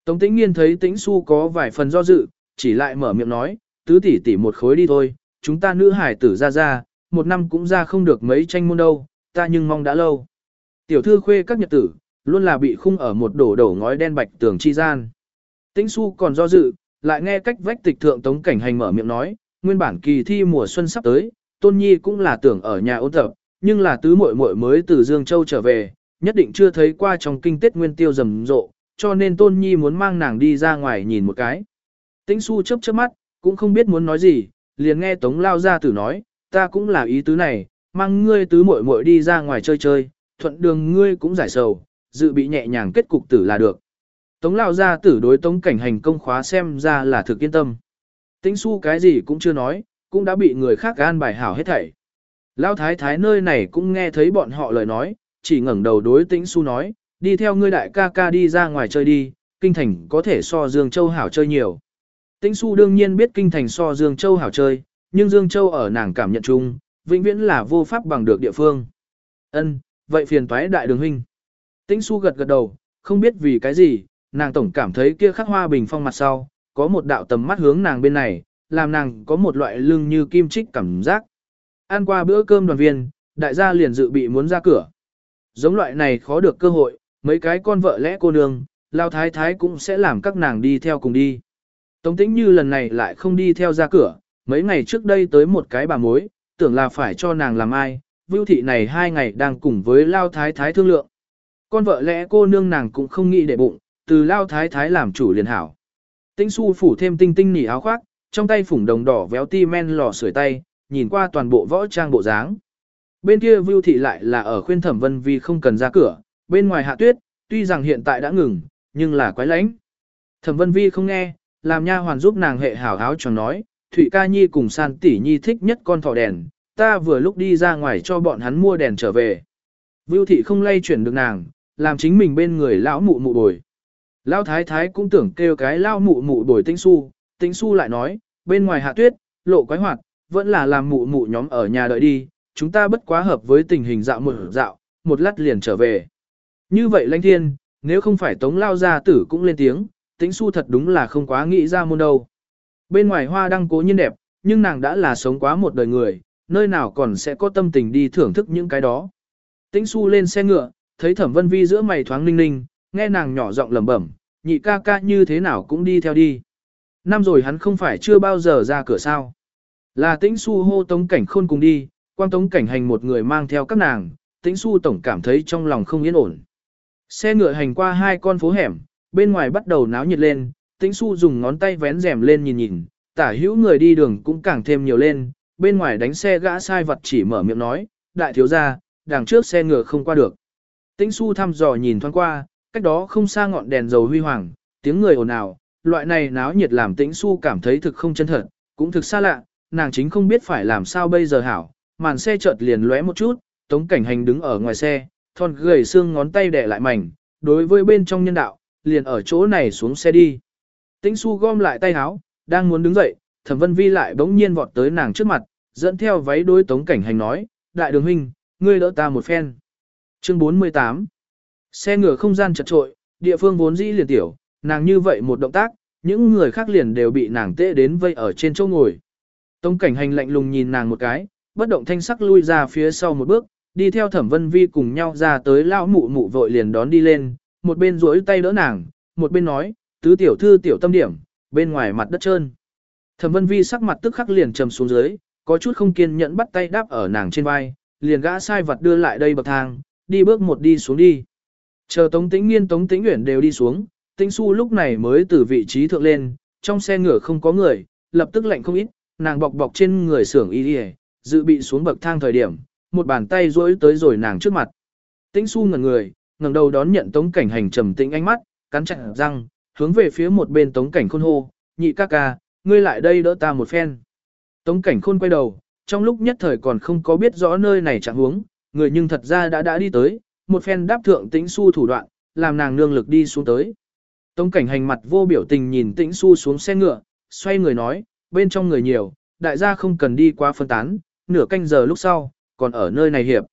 Tống tĩnh nghiên thấy tĩnh su có vài phần do dự, chỉ lại mở miệng nói, tứ tỷ tỷ một khối đi thôi, chúng ta nữ hải tử ra ra, một năm cũng ra không được mấy tranh môn đâu, ta nhưng mong đã lâu. Tiểu thư khuê các nhật tử, Luôn là bị khung ở một đổ đổ ngói đen bạch tường chi gian. Tĩnh su còn do dự, lại nghe cách vách tịch thượng tống cảnh hành mở miệng nói, nguyên bản kỳ thi mùa xuân sắp tới, tôn nhi cũng là tưởng ở nhà ôn tập, nhưng là tứ muội muội mới từ Dương Châu trở về, nhất định chưa thấy qua trong kinh tết nguyên tiêu rầm rộ, cho nên tôn nhi muốn mang nàng đi ra ngoài nhìn một cái. Tĩnh su chớp chớp mắt, cũng không biết muốn nói gì, liền nghe tống lao ra tử nói, ta cũng là ý tứ này, mang ngươi tứ muội muội đi ra ngoài chơi chơi, thuận đường ngươi cũng giải sầu, dự bị nhẹ nhàng kết cục tử là được. Tống lao ra tử đối tống cảnh hành công khóa xem ra là thực yên tâm. Tĩnh su cái gì cũng chưa nói, cũng đã bị người khác gan bài hảo hết thảy. Lao thái thái nơi này cũng nghe thấy bọn họ lời nói, chỉ ngẩng đầu đối tĩnh su nói, đi theo ngươi đại ca ca đi ra ngoài chơi đi, kinh thành có thể so Dương Châu hảo chơi nhiều. Tĩnh su đương nhiên biết kinh thành so Dương Châu hảo chơi, nhưng Dương Châu ở nàng cảm nhận chung, vĩnh viễn là vô pháp bằng được địa phương. Ân, vậy phiền toái đại đường huynh. Tĩnh su gật gật đầu, không biết vì cái gì, nàng tổng cảm thấy kia khắc hoa bình phong mặt sau, có một đạo tầm mắt hướng nàng bên này, làm nàng có một loại lưng như kim chích cảm giác. Ăn qua bữa cơm đoàn viên, đại gia liền dự bị muốn ra cửa. Giống loại này khó được cơ hội, mấy cái con vợ lẽ cô nương, lao thái thái cũng sẽ làm các nàng đi theo cùng đi. Tống tĩnh như lần này lại không đi theo ra cửa, mấy ngày trước đây tới một cái bà mối, tưởng là phải cho nàng làm ai, vưu thị này hai ngày đang cùng với lao thái thái thương lượng. Con vợ lẽ cô nương nàng cũng không nghĩ để bụng, từ lao thái thái làm chủ liền hảo. Tĩnh su phủ thêm tinh tinh nỉ áo khoác, trong tay phủng đồng đỏ véo ti men lò sưởi tay, nhìn qua toàn bộ võ trang bộ dáng. Bên kia Vưu Thị lại là ở khuyên Thẩm Vân Vi không cần ra cửa, bên ngoài hạ tuyết, tuy rằng hiện tại đã ngừng, nhưng là quái lánh. Thẩm Vân Vi không nghe, làm nha hoàn giúp nàng hệ hảo áo cho nói, Thụy Ca Nhi cùng San tỷ nhi thích nhất con thỏ đèn, ta vừa lúc đi ra ngoài cho bọn hắn mua đèn trở về. Vưu Thị không lay chuyển được nàng, làm chính mình bên người lão mụ mụ bồi. Lão thái thái cũng tưởng kêu cái lão mụ mụ bồi tĩnh su, tĩnh su lại nói, bên ngoài hạ tuyết, lộ quái hoạt, vẫn là làm mụ mụ nhóm ở nhà đợi đi, chúng ta bất quá hợp với tình hình dạo một dạo, một lát liền trở về. Như vậy lãnh thiên, nếu không phải tống lao gia tử cũng lên tiếng, tĩnh su thật đúng là không quá nghĩ ra môn đâu. Bên ngoài hoa đăng cố nhiên đẹp, nhưng nàng đã là sống quá một đời người, nơi nào còn sẽ có tâm tình đi thưởng thức những cái đó. Tĩnh su lên xe ngựa, thấy thẩm vân vi giữa mày thoáng ninh ninh, nghe nàng nhỏ giọng lẩm bẩm, nhị ca ca như thế nào cũng đi theo đi. Năm rồi hắn không phải chưa bao giờ ra cửa sao. Là tĩnh su hô tống cảnh khôn cùng đi, quang tống cảnh hành một người mang theo các nàng, tĩnh su tổng cảm thấy trong lòng không yên ổn. Xe ngựa hành qua hai con phố hẻm, bên ngoài bắt đầu náo nhiệt lên, tĩnh su dùng ngón tay vén rèm lên nhìn nhìn, tả hữu người đi đường cũng càng thêm nhiều lên, bên ngoài đánh xe gã sai vật chỉ mở miệng nói, đại thiếu gia, đằng trước xe ngựa không qua được. Tĩnh su thăm dò nhìn thoáng qua, cách đó không xa ngọn đèn dầu huy hoàng, tiếng người ồn ào, loại này náo nhiệt làm tĩnh su cảm thấy thực không chân thật, cũng thực xa lạ, nàng chính không biết phải làm sao bây giờ hảo, màn xe chợt liền lóe một chút, tống cảnh hành đứng ở ngoài xe, thon gầy xương ngón tay đè lại mảnh, đối với bên trong nhân đạo, liền ở chỗ này xuống xe đi. Tĩnh su gom lại tay áo, đang muốn đứng dậy, thẩm vân vi lại bỗng nhiên vọt tới nàng trước mặt, dẫn theo váy đôi tống cảnh hành nói, đại đường huynh, ngươi đỡ ta một phen. Chương 48 Xe ngựa không gian chật trội, địa phương vốn dĩ liền tiểu, nàng như vậy một động tác, những người khác liền đều bị nàng tê đến vây ở trên chỗ ngồi. Tống cảnh hành lạnh lùng nhìn nàng một cái, bất động thanh sắc lui ra phía sau một bước, đi theo thẩm vân vi cùng nhau ra tới lao mụ mụ vội liền đón đi lên, một bên duỗi tay đỡ nàng, một bên nói, tứ tiểu thư tiểu tâm điểm, bên ngoài mặt đất trơn. Thẩm vân vi sắc mặt tức khắc liền trầm xuống dưới, có chút không kiên nhẫn bắt tay đáp ở nàng trên vai, liền gã sai vật đưa lại đây bậc thang, đi bước một đi xuống đi. Chờ Tống Tĩnh Nghiên Tống Tĩnh Uyển đều đi xuống, Tĩnh Xu lúc này mới từ vị trí thượng lên, trong xe ngựa không có người, lập tức lạnh không ít, nàng bọc bọc trên người sưởng y y, dự bị xuống bậc thang thời điểm, một bàn tay duỗi tới rồi nàng trước mặt. Tĩnh Xu ngẩn người, ngẩng đầu đón nhận Tống Cảnh Hành trầm tĩnh ánh mắt, cắn chặt răng, hướng về phía một bên Tống Cảnh Khôn hô, "Nhị ca ca, ngươi lại đây đỡ ta một phen." Tống Cảnh Khôn quay đầu, trong lúc nhất thời còn không có biết rõ nơi này trạng huống, người nhưng thật ra đã đã đi tới, một phen đáp thượng Tĩnh su thủ đoạn, làm nàng nương lực đi xuống tới. Tống Cảnh Hành mặt vô biểu tình nhìn Tĩnh su xuống xe ngựa, xoay người nói, bên trong người nhiều, đại gia không cần đi qua phân tán, nửa canh giờ lúc sau, còn ở nơi này hiệp.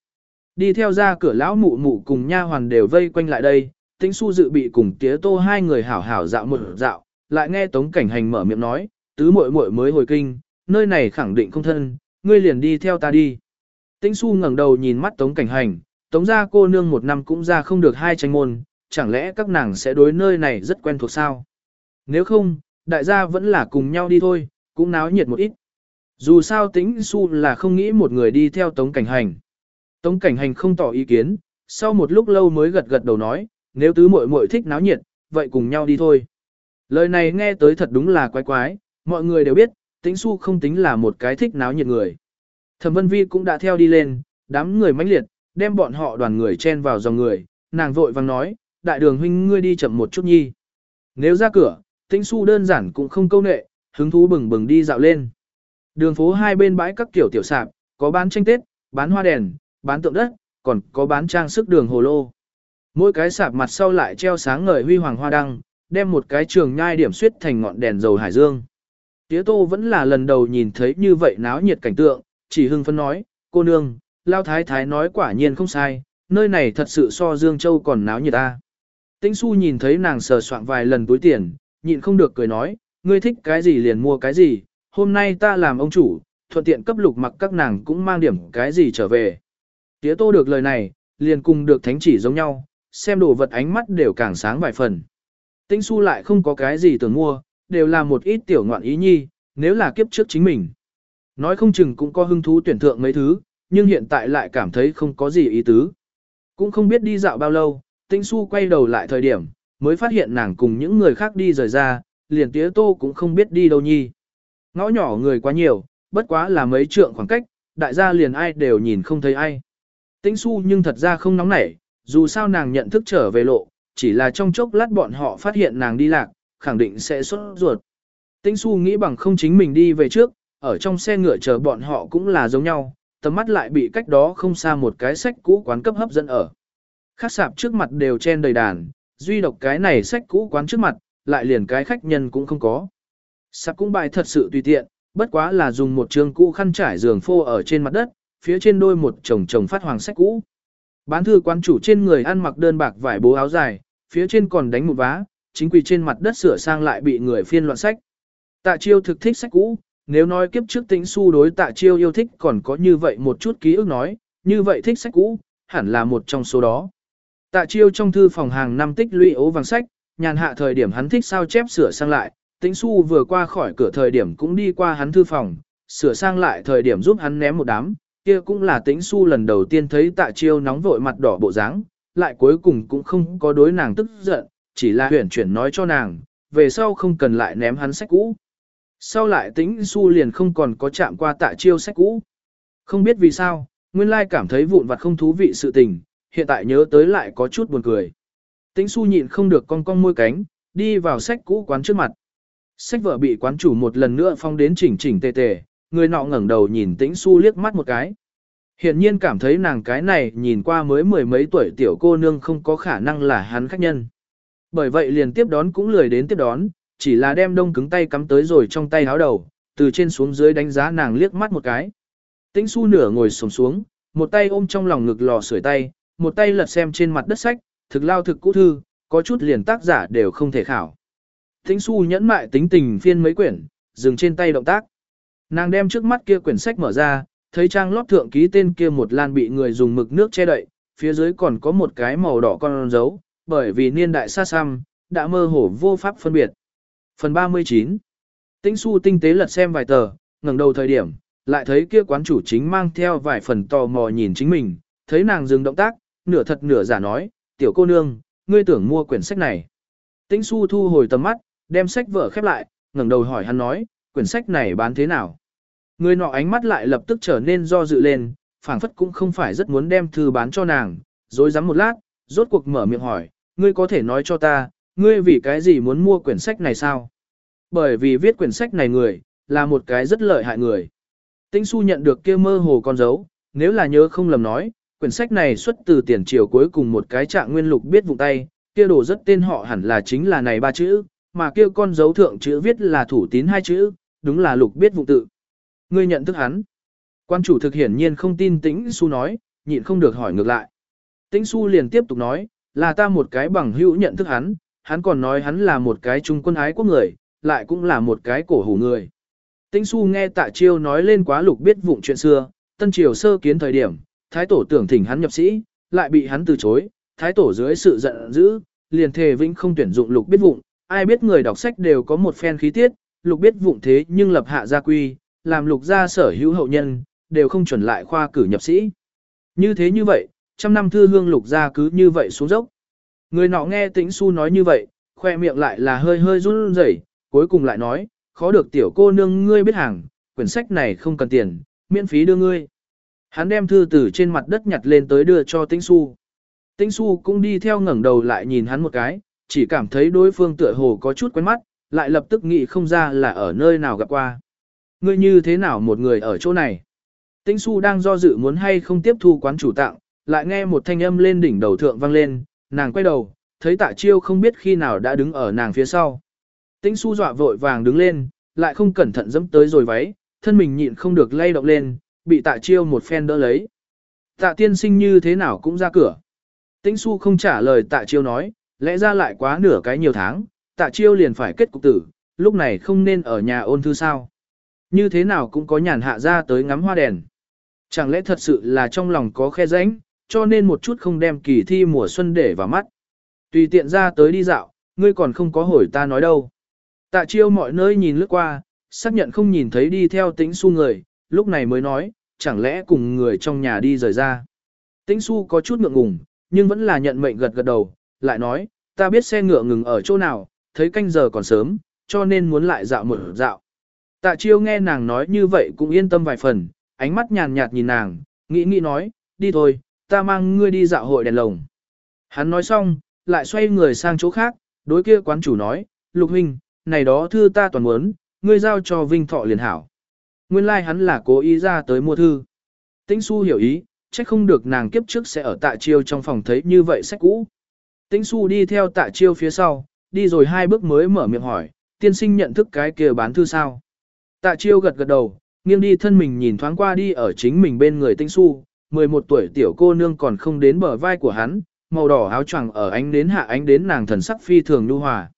Đi theo ra cửa lão mụ mụ cùng nha hoàn đều vây quanh lại đây, tĩnh su dự bị cùng tía tô hai người hảo hảo dạo một dạo, lại nghe tống cảnh hành mở miệng nói, tứ muội muội mới hồi kinh, nơi này khẳng định không thân, ngươi liền đi theo ta đi. Tĩnh su ngẩng đầu nhìn mắt tống cảnh hành, tống gia cô nương một năm cũng ra không được hai tranh môn, chẳng lẽ các nàng sẽ đối nơi này rất quen thuộc sao? Nếu không, đại gia vẫn là cùng nhau đi thôi, cũng náo nhiệt một ít. Dù sao tính su là không nghĩ một người đi theo tống cảnh hành. Tống cảnh hành không tỏ ý kiến, sau một lúc lâu mới gật gật đầu nói, nếu tứ muội muội thích náo nhiệt, vậy cùng nhau đi thôi. Lời này nghe tới thật đúng là quái quái, mọi người đều biết, tĩnh su không tính là một cái thích náo nhiệt người. Thẩm Vân Vi cũng đã theo đi lên, đám người mãnh liệt, đem bọn họ đoàn người chen vào dòng người, nàng vội vàng nói, đại đường huynh ngươi đi chậm một chút nhi. Nếu ra cửa, tĩnh su đơn giản cũng không câu nệ, hứng thú bừng bừng đi dạo lên. Đường phố hai bên bãi các kiểu tiểu sạp, có bán tranh tết, bán hoa đèn, bán tượng đất, còn có bán trang sức đường hồ lô. Mỗi cái sạp mặt sau lại treo sáng ngời huy hoàng hoa đăng, đem một cái trường nhai điểm suyết thành ngọn đèn dầu hải dương. Tía tô vẫn là lần đầu nhìn thấy như vậy náo nhiệt cảnh tượng, chỉ hưng phấn nói, cô nương, lao thái thái nói quả nhiên không sai, nơi này thật sự so Dương Châu còn náo nhiệt ta. Tĩnh su nhìn thấy nàng sờ soạn vài lần túi tiền, nhịn không được cười nói, ngươi thích cái gì liền mua cái gì, hôm nay ta làm ông chủ, thuận tiện cấp lục mặc các nàng cũng mang điểm cái gì trở về. Tía tô được lời này, liền cùng được thánh chỉ giống nhau, xem đồ vật ánh mắt đều càng sáng vài phần. Tĩnh su lại không có cái gì tưởng mua, đều là một ít tiểu ngoạn ý nhi, nếu là kiếp trước chính mình. Nói không chừng cũng có hứng thú tuyển thượng mấy thứ, nhưng hiện tại lại cảm thấy không có gì ý tứ. Cũng không biết đi dạo bao lâu, Tĩnh su quay đầu lại thời điểm, mới phát hiện nàng cùng những người khác đi rời ra, liền tía tô cũng không biết đi đâu nhi. Ngõ nhỏ người quá nhiều, bất quá là mấy trượng khoảng cách, đại gia liền ai đều nhìn không thấy ai. Tĩnh su nhưng thật ra không nóng nảy, dù sao nàng nhận thức trở về lộ, chỉ là trong chốc lát bọn họ phát hiện nàng đi lạc, khẳng định sẽ xuất ruột. Tĩnh su nghĩ bằng không chính mình đi về trước, ở trong xe ngựa chờ bọn họ cũng là giống nhau, tầm mắt lại bị cách đó không xa một cái sách cũ quán cấp hấp dẫn ở. Khác sạp trước mặt đều chen đầy đàn, duy độc cái này sách cũ quán trước mặt, lại liền cái khách nhân cũng không có. Sạp cũng bài thật sự tùy tiện, bất quá là dùng một trường cũ khăn trải giường phô ở trên mặt đất, phía trên đôi một chồng chồng phát hoàng sách cũ. Bán thư quán chủ trên người ăn mặc đơn bạc vải bố áo dài, phía trên còn đánh một vá, chính quỳ trên mặt đất sửa sang lại bị người phiên loạn sách. Tạ chiêu thực thích sách cũ, nếu nói kiếp trước tính su đối tạ chiêu yêu thích còn có như vậy một chút ký ức nói, như vậy thích sách cũ, hẳn là một trong số đó. Tạ chiêu trong thư phòng hàng năm tích lũy ố vàng sách, nhàn hạ thời điểm hắn thích sao chép sửa sang lại, tính su vừa qua khỏi cửa thời điểm cũng đi qua hắn thư phòng, sửa sang lại thời điểm giúp hắn ném một đám, kia cũng là Tĩnh su lần đầu tiên thấy tạ chiêu nóng vội mặt đỏ bộ dáng, lại cuối cùng cũng không có đối nàng tức giận, chỉ là huyển chuyển nói cho nàng, về sau không cần lại ném hắn sách cũ. Sau lại Tĩnh su liền không còn có chạm qua tạ chiêu sách cũ. Không biết vì sao, nguyên lai cảm thấy vụn vặt không thú vị sự tình, hiện tại nhớ tới lại có chút buồn cười. Tĩnh su nhịn không được cong cong môi cánh, đi vào sách cũ quán trước mặt. Sách vợ bị quán chủ một lần nữa phong đến chỉnh chỉnh tề tề, người nọ ngẩng đầu nhìn tĩnh su liếc mắt một cái. hiển nhiên cảm thấy nàng cái này nhìn qua mới mười mấy tuổi tiểu cô nương không có khả năng là hắn khách nhân. Bởi vậy liền tiếp đón cũng lười đến tiếp đón, chỉ là đem đông cứng tay cắm tới rồi trong tay háo đầu, từ trên xuống dưới đánh giá nàng liếc mắt một cái. Tĩnh su nửa ngồi sồm xuống, một tay ôm trong lòng ngực lò sưởi tay, một tay lật xem trên mặt đất sách, thực lao thực cũ thư, có chút liền tác giả đều không thể khảo. Tĩnh su nhẫn mại tính tình phiên mấy quyển, dừng trên tay động tác. Nàng đem trước mắt kia quyển sách mở ra, thấy trang lót thượng ký tên kia một lan bị người dùng mực nước che đậy, phía dưới còn có một cái màu đỏ con dấu, bởi vì niên đại xa xăm, đã mơ hồ vô pháp phân biệt. Phần 39 Tĩnh su tinh tế lật xem vài tờ, ngẩng đầu thời điểm, lại thấy kia quán chủ chính mang theo vài phần tò mò nhìn chính mình, thấy nàng dừng động tác, nửa thật nửa giả nói, tiểu cô nương, ngươi tưởng mua quyển sách này. Tĩnh su thu hồi tầm mắt, đem sách vở khép lại, ngẩng đầu hỏi hắn nói, quyển sách này bán thế nào? Người nọ ánh mắt lại lập tức trở nên do dự lên, phảng phất cũng không phải rất muốn đem thư bán cho nàng, rồi rắm một lát, rốt cuộc mở miệng hỏi, ngươi có thể nói cho ta, ngươi vì cái gì muốn mua quyển sách này sao? Bởi vì viết quyển sách này người, là một cái rất lợi hại người. Tĩnh su nhận được kia mơ hồ con dấu, nếu là nhớ không lầm nói, quyển sách này xuất từ tiền triều cuối cùng một cái trạng nguyên lục biết vùng tay, kia đồ rất tên họ hẳn là chính là này ba chữ, mà kia con dấu thượng chữ viết là thủ tín hai chữ, đúng là lục biết vùng tự. Ngươi nhận thức hắn. Quan chủ thực hiển nhiên không tin tĩnh su nói, nhịn không được hỏi ngược lại. Tĩnh su liền tiếp tục nói, là ta một cái bằng hữu nhận thức hắn, hắn còn nói hắn là một cái trung quân ái quốc người, lại cũng là một cái cổ hủ người. Tĩnh su nghe tạ chiêu nói lên quá lục biết vụng chuyện xưa, tân triều sơ kiến thời điểm, thái tổ tưởng thỉnh hắn nhập sĩ, lại bị hắn từ chối, thái tổ dưới sự giận dữ, liền thề vĩnh không tuyển dụng lục biết vụng, ai biết người đọc sách đều có một phen khí tiết, lục biết vụng thế nhưng lập hạ gia quy, làm lục gia sở hữu hậu nhân, đều không chuẩn lại khoa cử nhập sĩ. Như thế như vậy, trăm năm thư hương lục gia cứ như vậy xuống dốc. Người nọ nghe tĩnh su nói như vậy, khoe miệng lại là hơi hơi run rẩy, cuối cùng lại nói, khó được tiểu cô nương ngươi biết hàng, quyển sách này không cần tiền, miễn phí đưa ngươi. Hắn đem thư từ trên mặt đất nhặt lên tới đưa cho tĩnh su. Tĩnh su cũng đi theo ngẩng đầu lại nhìn hắn một cái, chỉ cảm thấy đối phương tựa hồ có chút quen mắt, lại lập tức nghĩ không ra là ở nơi nào gặp qua. Ngươi như thế nào một người ở chỗ này? Tĩnh su đang do dự muốn hay không tiếp thu quán chủ tặng, lại nghe một thanh âm lên đỉnh đầu thượng vang lên, nàng quay đầu, thấy tạ chiêu không biết khi nào đã đứng ở nàng phía sau. Tĩnh su dọa vội vàng đứng lên, lại không cẩn thận dẫm tới rồi váy, thân mình nhịn không được lay động lên, bị tạ chiêu một phen đỡ lấy. Tạ tiên sinh như thế nào cũng ra cửa. Tĩnh su không trả lời tạ chiêu nói, lẽ ra lại quá nửa cái nhiều tháng, tạ chiêu liền phải kết cục tử, lúc này không nên ở nhà ôn thư sao. Như thế nào cũng có nhàn hạ ra tới ngắm hoa đèn. Chẳng lẽ thật sự là trong lòng có khe rãnh, cho nên một chút không đem kỳ thi mùa xuân để vào mắt. Tùy tiện ra tới đi dạo, ngươi còn không có hỏi ta nói đâu. Tạ chiêu mọi nơi nhìn lướt qua, xác nhận không nhìn thấy đi theo tĩnh su người, lúc này mới nói, chẳng lẽ cùng người trong nhà đi rời ra. Tĩnh su có chút ngượng ngùng, nhưng vẫn là nhận mệnh gật gật đầu, lại nói, ta biết xe ngựa ngừng ở chỗ nào, thấy canh giờ còn sớm, cho nên muốn lại dạo một dạo. Tạ chiêu nghe nàng nói như vậy cũng yên tâm vài phần, ánh mắt nhàn nhạt nhìn nàng, nghĩ nghĩ nói, đi thôi, ta mang ngươi đi dạo hội đèn lồng. Hắn nói xong, lại xoay người sang chỗ khác, đối kia quán chủ nói, lục huynh, này đó thư ta toàn muốn, ngươi giao cho Vinh Thọ liền hảo. Nguyên lai like hắn là cố ý ra tới mua thư. Tĩnh su hiểu ý, chắc không được nàng kiếp trước sẽ ở tạ chiêu trong phòng thấy như vậy sách cũ. Tĩnh su đi theo tạ chiêu phía sau, đi rồi hai bước mới mở miệng hỏi, tiên sinh nhận thức cái kia bán thư sao. Tạ chiêu gật gật đầu, nghiêng đi thân mình nhìn thoáng qua đi ở chính mình bên người Tinh su, 11 tuổi tiểu cô nương còn không đến bờ vai của hắn, màu đỏ áo choàng ở ánh đến hạ ánh đến nàng thần sắc phi thường nhu hòa.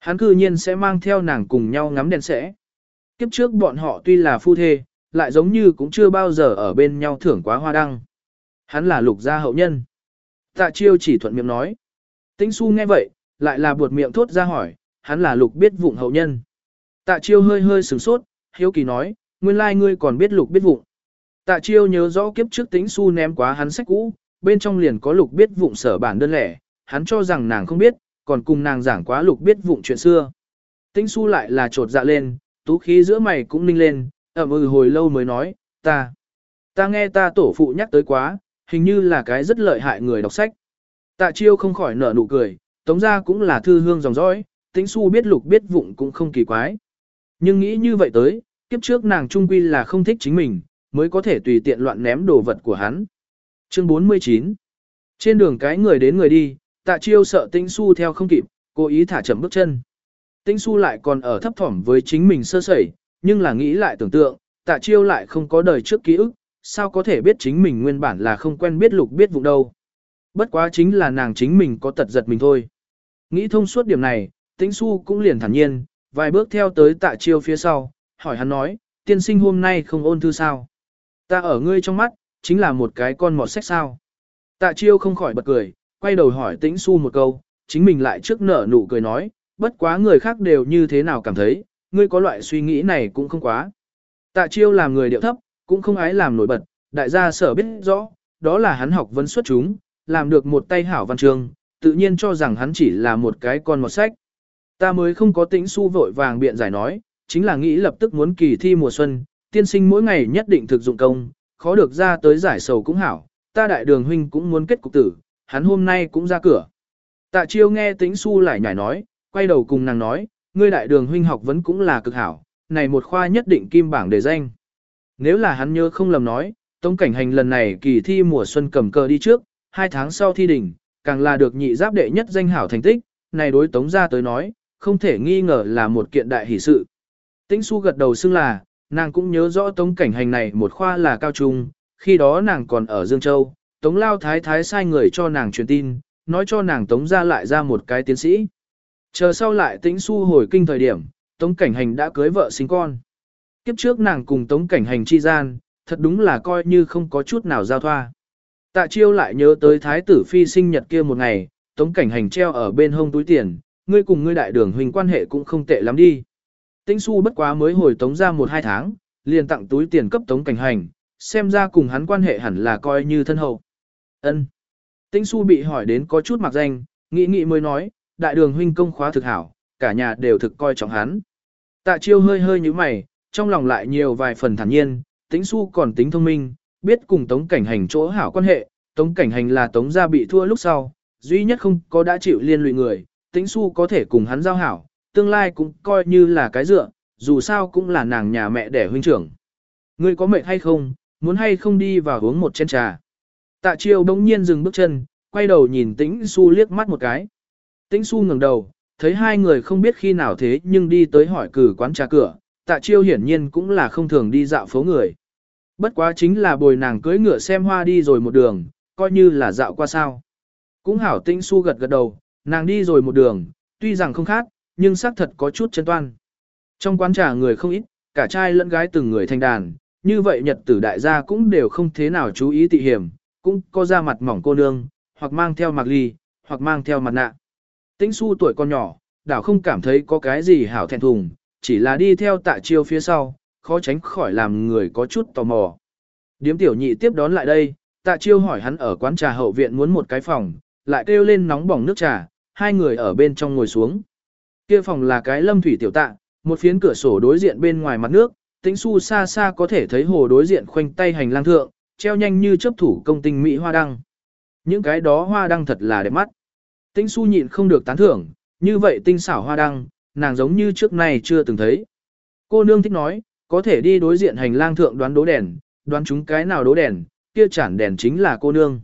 Hắn cư nhiên sẽ mang theo nàng cùng nhau ngắm đèn sẽ. Kiếp trước bọn họ tuy là phu thê, lại giống như cũng chưa bao giờ ở bên nhau thưởng quá hoa đăng. Hắn là lục gia hậu nhân. Tạ chiêu chỉ thuận miệng nói. Tĩnh su nghe vậy, lại là buột miệng thốt ra hỏi, hắn là lục biết vụng hậu nhân. Tạ chiêu hơi hơi sửng sốt, hiếu kỳ nói, nguyên lai ngươi còn biết lục biết vụng. Tạ chiêu nhớ rõ kiếp trước tĩnh su ném quá hắn sách cũ, bên trong liền có lục biết vụng sở bản đơn lẻ, hắn cho rằng nàng không biết, còn cùng nàng giảng quá lục biết vụng chuyện xưa. Tĩnh su lại là trột dạ lên, tú khí giữa mày cũng ninh lên, ẩm ừ hồi lâu mới nói, ta, ta nghe ta tổ phụ nhắc tới quá, hình như là cái rất lợi hại người đọc sách. Tạ chiêu không khỏi nở nụ cười, tống ra cũng là thư hương dòng dõi, tĩnh su biết lục biết vụng cũng không kỳ quái. Nhưng nghĩ như vậy tới, kiếp trước nàng trung quy là không thích chính mình, mới có thể tùy tiện loạn ném đồ vật của hắn. Chương 49 Trên đường cái người đến người đi, tạ chiêu sợ tĩnh su theo không kịp, cố ý thả chậm bước chân. Tĩnh su lại còn ở thấp thỏm với chính mình sơ sẩy, nhưng là nghĩ lại tưởng tượng, tạ chiêu lại không có đời trước ký ức, sao có thể biết chính mình nguyên bản là không quen biết lục biết vụ đâu. Bất quá chính là nàng chính mình có tật giật mình thôi. Nghĩ thông suốt điểm này, tĩnh su cũng liền thản nhiên, vài bước theo tới tạ chiêu phía sau, hỏi hắn nói, tiên sinh hôm nay không ôn thư sao? Ta ở ngươi trong mắt, chính là một cái con mọt sách sao. Tạ chiêu không khỏi bật cười, quay đầu hỏi tĩnh su một câu, chính mình lại trước nở nụ cười nói, bất quá người khác đều như thế nào cảm thấy, ngươi có loại suy nghĩ này cũng không quá. Tạ chiêu làm người điệu thấp, cũng không ái làm nổi bật, đại gia sở biết rõ, đó là hắn học vấn xuất chúng, làm được một tay hảo văn chương, tự nhiên cho rằng hắn chỉ là một cái con mọt sách. Ta mới không có tĩnh su vội vàng biện giải nói, chính là nghĩ lập tức muốn kỳ thi mùa xuân, tiên sinh mỗi ngày nhất định thực dụng công, khó được ra tới giải sầu cũng hảo, ta đại đường huynh cũng muốn kết cục tử, hắn hôm nay cũng ra cửa. Tạ chiêu nghe tĩnh su lại nhảy nói, quay đầu cùng nàng nói, ngươi đại đường huynh học vẫn cũng là cực hảo, này một khoa nhất định kim bảng đề danh. Nếu là hắn nhớ không lầm nói, tông cảnh hành lần này kỳ thi mùa xuân cầm cờ đi trước, hai tháng sau thi đỉnh, càng là được nhị giáp đệ nhất danh hảo thành tích, này đối tống ra tới nói, không thể nghi ngờ là một kiện đại hỷ sự. Tĩnh su gật đầu xưng là, Nàng cũng nhớ rõ tống cảnh hành này một khoa là cao trung, khi đó nàng còn ở Dương Châu, tống lao thái thái sai người cho nàng truyền tin, nói cho nàng tống ra lại ra một cái tiến sĩ. Chờ sau lại tĩnh su hồi kinh thời điểm, tống cảnh hành đã cưới vợ sinh con. Kiếp trước nàng cùng tống cảnh hành chi gian, thật đúng là coi như không có chút nào giao thoa. Tạ chiêu lại nhớ tới thái tử phi sinh nhật kia một ngày, tống cảnh hành treo ở bên hông túi tiền, ngươi cùng ngươi đại đường huynh quan hệ cũng không tệ lắm đi. Tĩnh su bất quá mới hồi tống ra một hai tháng, liền tặng túi tiền cấp tống cảnh hành, xem ra cùng hắn quan hệ hẳn là coi như thân hậu. Ân. Tĩnh su bị hỏi đến có chút mặc danh, nghĩ nghĩ mới nói, đại đường huynh công khóa thực hảo, cả nhà đều thực coi trọng hắn. Tạ chiêu hơi hơi như mày, trong lòng lại nhiều vài phần thản nhiên, tĩnh su còn tính thông minh, biết cùng tống cảnh hành chỗ hảo quan hệ, tống cảnh hành là tống gia bị thua lúc sau, duy nhất không có đã chịu liên lụy người, tĩnh su có thể cùng hắn giao hảo, tương lai cũng coi như là cái dựa, dù sao cũng là nàng nhà mẹ đẻ huynh trưởng. Ngươi có mệt hay không, muốn hay không đi vào uống một chén trà. Tạ chiêu bỗng nhiên dừng bước chân, quay đầu nhìn tĩnh su liếc mắt một cái. Tĩnh su ngẩng đầu, thấy hai người không biết khi nào thế nhưng đi tới hỏi cử quán trà cửa, tạ chiêu hiển nhiên cũng là không thường đi dạo phố người. Bất quá chính là bồi nàng cưỡi ngựa xem hoa đi rồi một đường, coi như là dạo qua sao. Cũng hảo tĩnh su gật gật đầu, nàng đi rồi một đường, tuy rằng không khác, nhưng xác thật có chút chân toan. Trong quán trà người không ít, cả trai lẫn gái từng người thành đàn, như vậy nhật tử đại gia cũng đều không thế nào chú ý tị hiểm, cũng có ra mặt mỏng cô nương, hoặc mang theo mặt ly, hoặc mang theo mặt nạ. Tĩnh su tuổi con nhỏ, đảo không cảm thấy có cái gì hảo thẹn thùng, chỉ là đi theo tạ chiêu phía sau, khó tránh khỏi làm người có chút tò mò. Điếm tiểu nhị tiếp đón lại đây, tạ chiêu hỏi hắn ở quán trà hậu viện muốn một cái phòng, lại kêu lên nóng bỏng nước trà, hai người ở bên trong ngồi xuống. Kia phòng là cái lâm thủy tiểu tạ, một phiến cửa sổ đối diện bên ngoài mặt nước, tĩnh su xa xa có thể thấy hồ đối diện khoanh tay hành lang thượng, treo nhanh như chấp thủ công tinh mỹ hoa đăng. Những cái đó hoa đăng thật là đẹp mắt. Tĩnh su nhịn không được tán thưởng, như vậy tinh xảo hoa đăng, nàng giống như trước này chưa từng thấy. Cô nương thích nói, có thể đi đối diện hành lang thượng đoán đố đèn, đoán chúng cái nào đố đèn, kia chản đèn chính là cô nương.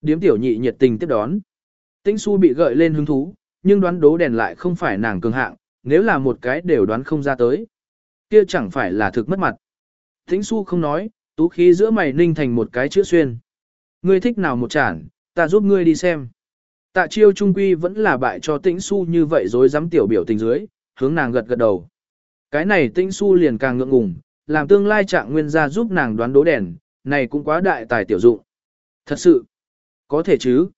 Điếm tiểu nhị nhiệt tình tiếp đón. Tĩnh su bị gợi lên hứng thú, nhưng đoán đố đèn lại không phải nàng cường hạng, nếu là một cái đều đoán không ra tới. Kia chẳng phải là thực mất mặt. Tĩnh su không nói, tú khí giữa mày ninh thành một cái chữ xuyên. Ngươi thích nào một chản, ta giúp ngươi đi xem. Tạ chiêu trung quy vẫn là bại cho tĩnh su như vậy rồi dám tiểu biểu tình dưới, hướng nàng gật gật đầu. Cái này tĩnh su liền càng ngượng ngùng, làm tương lai trạng nguyên gia giúp nàng đoán đố đèn, này cũng quá đại tài tiểu dụng. Thật sự, có thể chứ.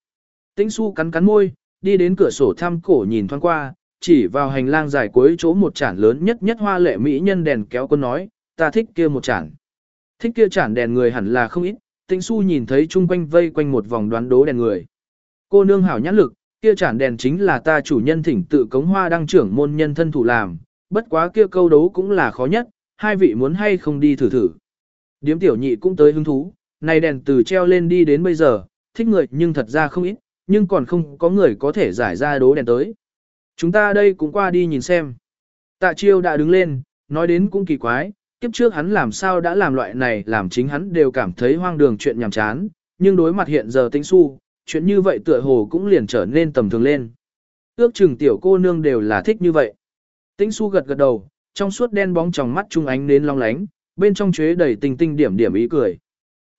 Tĩnh su cắn cắn môi, đi đến cửa sổ thăm cổ nhìn thoáng qua, chỉ vào hành lang dài cuối chỗ một chản lớn nhất nhất hoa lệ mỹ nhân đèn kéo quân nói, ta thích kia một chản. Thích kia chản đèn người hẳn là không ít, tĩnh su nhìn thấy chung quanh vây quanh một vòng đoán đố đèn người. Cô nương hảo nhãn lực, kia chản đèn chính là ta chủ nhân thỉnh tự cống hoa đăng trưởng môn nhân thân thủ làm, bất quá kia câu đấu cũng là khó nhất, hai vị muốn hay không đi thử thử. Điếm tiểu nhị cũng tới hứng thú, này đèn từ treo lên đi đến bây giờ, thích người nhưng thật ra không ít, nhưng còn không có người có thể giải ra đố đèn tới. Chúng ta đây cũng qua đi nhìn xem. Tạ chiêu đã đứng lên, nói đến cũng kỳ quái, kiếp trước hắn làm sao đã làm loại này làm chính hắn đều cảm thấy hoang đường chuyện nhàm chán, nhưng đối mặt hiện giờ tĩnh su, chuyện như vậy tựa hồ cũng liền trở nên tầm thường lên. Ước chừng tiểu cô nương đều là thích như vậy. Tĩnh su gật gật đầu, trong suốt đen bóng trong mắt trung ánh đến long lánh, bên trong chế đầy tình tinh điểm điểm ý cười.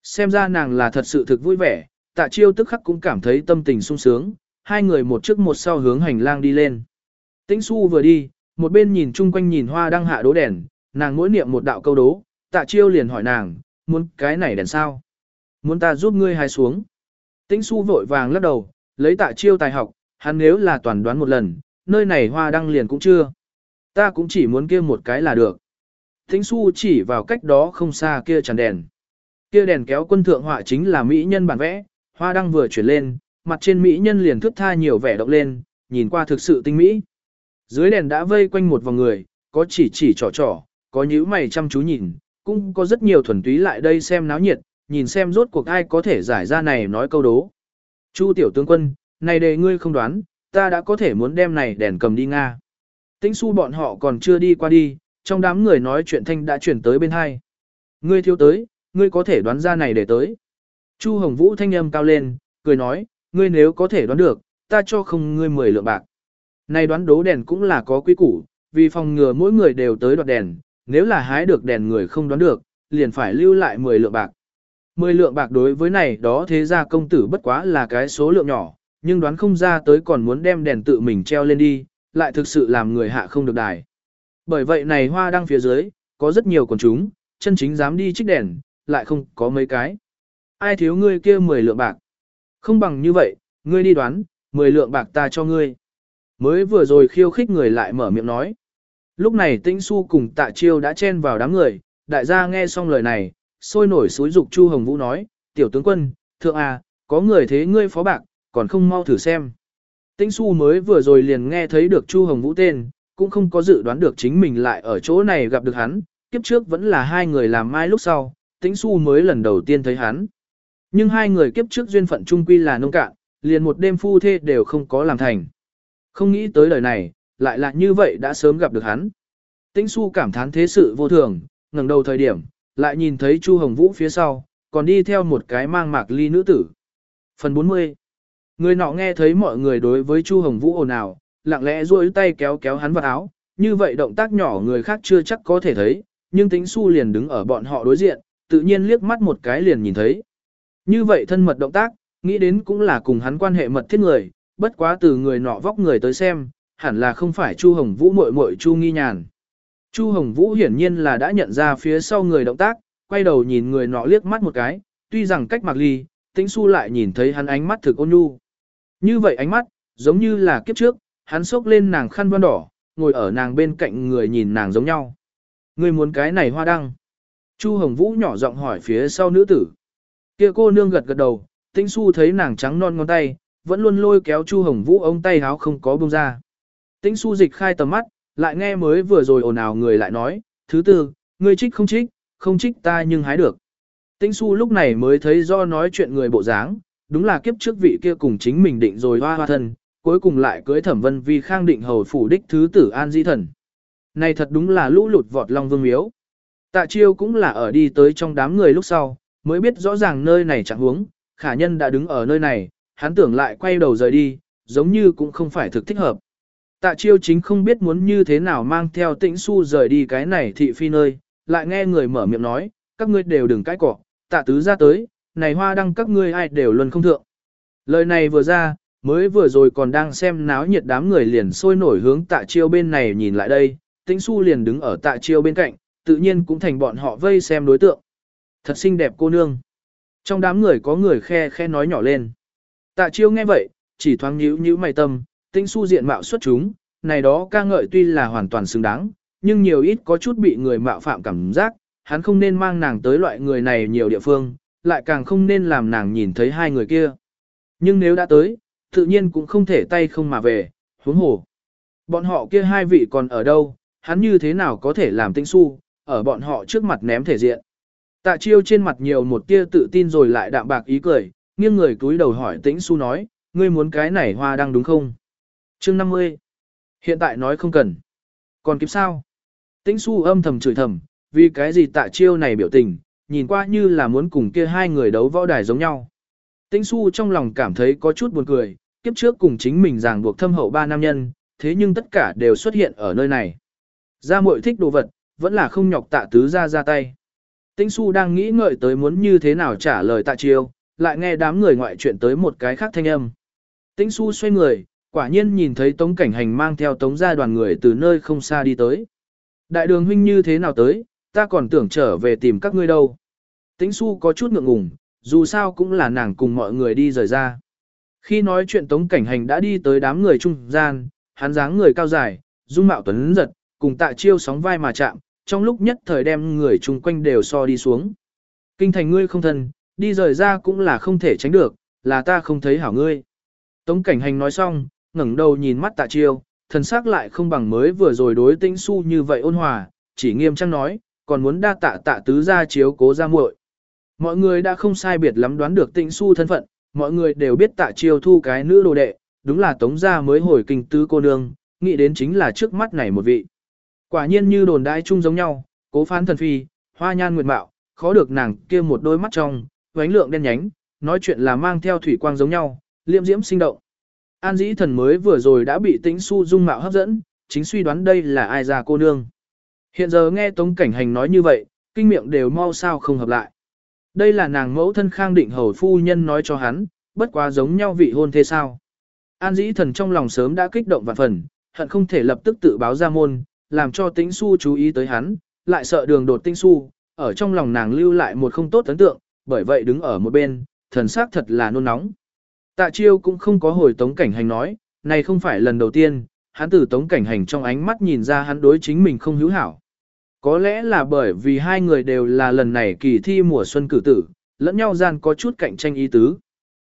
Xem ra nàng là thật sự thực vui vẻ, tạ chiêu tức khắc cũng cảm thấy tâm tình sung sướng, hai người một trước một sau hướng hành lang đi lên. Tĩnh su vừa đi, một bên nhìn chung quanh nhìn hoa đang hạ đố đèn, nàng mỗi niệm một đạo câu đố, tạ chiêu liền hỏi nàng, muốn cái này đèn sao? Muốn ta giúp ngươi hái xuống? Tĩnh su vội vàng lắc đầu, lấy tạ chiêu tài học, hắn nếu là toàn đoán một lần, nơi này hoa đăng liền cũng chưa. Ta cũng chỉ muốn kia một cái là được. Tĩnh su chỉ vào cách đó không xa kia tràn đèn. Kia đèn kéo quân thượng họa chính là mỹ nhân bản vẽ, hoa đăng vừa chuyển lên, mặt trên mỹ nhân liền thước tha nhiều vẻ động lên, nhìn qua thực sự tinh mỹ. Dưới đèn đã vây quanh một vòng người, có chỉ chỉ trò trò, có nhíu mày chăm chú nhìn, cũng có rất nhiều thuần túy lại đây xem náo nhiệt, nhìn xem rốt cuộc ai có thể giải ra này nói câu đố. Chu tiểu tướng quân, này đề ngươi không đoán, ta đã có thể muốn đem này đèn cầm đi Nga. Tĩnh su bọn họ còn chưa đi qua đi, trong đám người nói chuyện thanh đã chuyển tới bên hai. Ngươi thiếu tới, ngươi có thể đoán ra này để tới. Chu Hồng Vũ thanh âm cao lên, cười nói, ngươi nếu có thể đoán được, ta cho không ngươi 10 lượng bạc. Này đoán đố đèn cũng là có quy củ, vì phòng ngừa mỗi người đều tới đoạt đèn, nếu là hái được đèn người không đoán được, liền phải lưu lại 10 lượng bạc. 10 lượng bạc đối với này đó thế ra công tử bất quá là cái số lượng nhỏ, nhưng đoán không ra tới còn muốn đem đèn tự mình treo lên đi, lại thực sự làm người hạ không được đài. Bởi vậy này hoa đang phía dưới, có rất nhiều quần chúng, chân chính dám đi trích đèn, lại không có mấy cái. Ai thiếu ngươi kia 10 lượng bạc? Không bằng như vậy, ngươi đi đoán, 10 lượng bạc ta cho ngươi. Mới vừa rồi khiêu khích người lại mở miệng nói. Lúc này tĩnh su cùng tạ chiêu đã chen vào đám người, đại gia nghe xong lời này, sôi nổi suối dục Chu Hồng Vũ nói, tiểu tướng quân, thượng à, có người thế ngươi phó bạc, còn không mau thử xem. Tĩnh su mới vừa rồi liền nghe thấy được Chu Hồng Vũ tên, cũng không có dự đoán được chính mình lại ở chỗ này gặp được hắn, kiếp trước vẫn là hai người làm mai lúc sau, tĩnh su mới lần đầu tiên thấy hắn. Nhưng hai người kiếp trước duyên phận chung quy là nông cạn, liền một đêm phu thê đều không có làm thành. Không nghĩ tới đời này, lại là như vậy đã sớm gặp được hắn. Tĩnh su cảm thán thế sự vô thường, ngẩng đầu thời điểm, lại nhìn thấy Chu Hồng Vũ phía sau, còn đi theo một cái mang mạc ly nữ tử. Phần 40 Người nọ nghe thấy mọi người đối với Chu Hồng Vũ ồn ào, lặng lẽ duỗi tay kéo kéo hắn vào áo, như vậy động tác nhỏ người khác chưa chắc có thể thấy, nhưng tính su liền đứng ở bọn họ đối diện, tự nhiên liếc mắt một cái liền nhìn thấy. Như vậy thân mật động tác, nghĩ đến cũng là cùng hắn quan hệ mật thiết người, bất quá từ người nọ vóc người tới xem, hẳn là không phải Chu Hồng Vũ muội muội Chu Nghi Nhàn. Chu Hồng Vũ hiển nhiên là đã nhận ra phía sau người động tác, quay đầu nhìn người nọ liếc mắt một cái, tuy rằng cách mặc ly, tĩnh su lại nhìn thấy hắn ánh mắt thực ôn nhu. Như vậy ánh mắt, giống như là kiếp trước, hắn xốc lên nàng khăn voan đỏ, ngồi ở nàng bên cạnh người nhìn nàng giống nhau. Người muốn cái này hoa đăng. Chu Hồng Vũ nhỏ giọng hỏi phía sau nữ tử. Kia cô nương gật gật đầu, tĩnh su thấy nàng trắng non ngón tay, vẫn luôn lôi kéo Chu Hồng Vũ ống tay háo không có buông ra. Tĩnh su dịch khai tầm mắt, lại nghe mới vừa rồi ồn ào người lại nói, thứ tư, ngươi trích không trích, không trích ta nhưng hái được. Tĩnh su lúc này mới thấy do nói chuyện người bộ dáng, đúng là kiếp trước vị kia cùng chính mình định rồi hoa hoa thân, cuối cùng lại cưới thẩm vân vi khang định hầu phủ đích thứ tử an di thần. Này thật đúng là lũ lụt vọt long vương miếu. Tạ chiêu cũng là ở đi tới trong đám người lúc sau, mới biết rõ ràng nơi này chẳng huống, khả nhân đã đứng ở nơi này, hắn tưởng lại quay đầu rời đi, giống như cũng không phải thực thích hợp. Tạ chiêu chính không biết muốn như thế nào mang theo tĩnh su rời đi cái này thị phi nơi, lại nghe người mở miệng nói, các ngươi đều đừng cãi cọ, tạ tứ ra tới, này hoa đăng các ngươi ai đều luân không thượng. Lời này vừa ra, mới vừa rồi còn đang xem náo nhiệt đám người liền sôi nổi hướng tạ chiêu bên này nhìn lại đây, tĩnh su liền đứng ở tạ chiêu bên cạnh, tự nhiên cũng thành bọn họ vây xem đối tượng. Thật xinh đẹp cô nương. Trong đám người có người khe khe nói nhỏ lên. Tạ chiêu nghe vậy, chỉ thoáng nhíu nhíu mày tâm, tĩnh su diện mạo xuất chúng, này đó ca ngợi tuy là hoàn toàn xứng đáng, nhưng nhiều ít có chút bị người mạo phạm cảm giác, hắn không nên mang nàng tới loại người này nhiều địa phương, lại càng không nên làm nàng nhìn thấy hai người kia. Nhưng nếu đã tới, tự nhiên cũng không thể tay không mà về, huống hồ. Bọn họ kia hai vị còn ở đâu, hắn như thế nào có thể làm tĩnh su, ở bọn họ trước mặt ném thể diện. Tạ chiêu trên mặt nhiều một tia tự tin rồi lại đạm bạc ý cười, nghiêng người cúi đầu hỏi tĩnh su nói, ngươi muốn cái này hoa đang đúng không? Chương 50. Hiện tại nói không cần. Còn kịp sao? Tĩnh su âm thầm chửi thầm, vì cái gì tạ chiêu này biểu tình, nhìn qua như là muốn cùng kia hai người đấu võ đài giống nhau. Tĩnh su trong lòng cảm thấy có chút buồn cười, kiếp trước cùng chính mình ràng buộc thâm hậu ba nam nhân, thế nhưng tất cả đều xuất hiện ở nơi này. Gia muội thích đồ vật, vẫn là không nhọc tạ tứ ra ra tay. Tĩnh su đang nghĩ ngợi tới muốn như thế nào trả lời tạ chiêu, lại nghe đám người ngoại chuyện tới một cái khác thanh âm. Tĩnh su xoay người, quả nhiên nhìn thấy tống cảnh hành mang theo tống gia đoàn người từ nơi không xa đi tới. Đại đường huynh như thế nào tới, ta còn tưởng trở về tìm các ngươi đâu. Tĩnh su có chút ngượng ngùng, dù sao cũng là nàng cùng mọi người đi rời ra. Khi nói chuyện tống cảnh hành đã đi tới đám người trung gian, hắn dáng người cao dài, dung mạo tuấn giật, cùng tạ chiêu sóng vai mà chạm, trong lúc nhất thời đem người chung quanh đều so đi xuống. Kinh thành ngươi không thân, đi rời ra cũng là không thể tránh được, là ta không thấy hảo ngươi. Tống cảnh hành nói xong, ngẩng đầu nhìn mắt tạ chiêu, thần sắc lại không bằng mới vừa rồi đối tĩnh su như vậy ôn hòa, chỉ nghiêm trang nói, còn muốn đa tạ tạ tứ ra chiếu cố ra muội. Mọi người đã không sai biệt lắm đoán được tĩnh su thân phận, mọi người đều biết tạ chiêu thu cái nữ đồ đệ, đúng là tống gia mới hồi kinh tứ cô nương, nghĩ đến chính là trước mắt này một vị. Quả nhiên như đồn đại chung giống nhau, cố phán thần phi, hoa nhan nguyệt mạo, khó được nàng kia một đôi mắt trong, vánh lượng đen nhánh, nói chuyện là mang theo thủy quang giống nhau, liệm diễm sinh động. An dĩ thần mới vừa rồi đã bị tĩnh su dung mạo hấp dẫn, chính suy đoán đây là ai ra cô nương. Hiện giờ nghe Tống Cảnh Hành nói như vậy, kinh miệng đều mau sao không hợp lại. Đây là nàng mẫu thân khang định hầu phu nhân nói cho hắn, bất quá giống nhau vị hôn thế sao. An dĩ thần trong lòng sớm đã kích động vạn phần, hận không thể lập tức tự báo ra môn, làm cho tĩnh su chú ý tới hắn, lại sợ đường đột tĩnh su, ở trong lòng nàng lưu lại một không tốt ấn tượng, bởi vậy đứng ở một bên, thần sắc thật là nôn nóng. Tạ chiêu cũng không có hồi tống cảnh hành nói, này không phải lần đầu tiên, hắn từ tống cảnh hành trong ánh mắt nhìn ra hắn đối chính mình không hữu hảo. Có lẽ là bởi vì hai người đều là lần này kỳ thi mùa xuân cử tử, lẫn nhau gian có chút cạnh tranh ý tứ.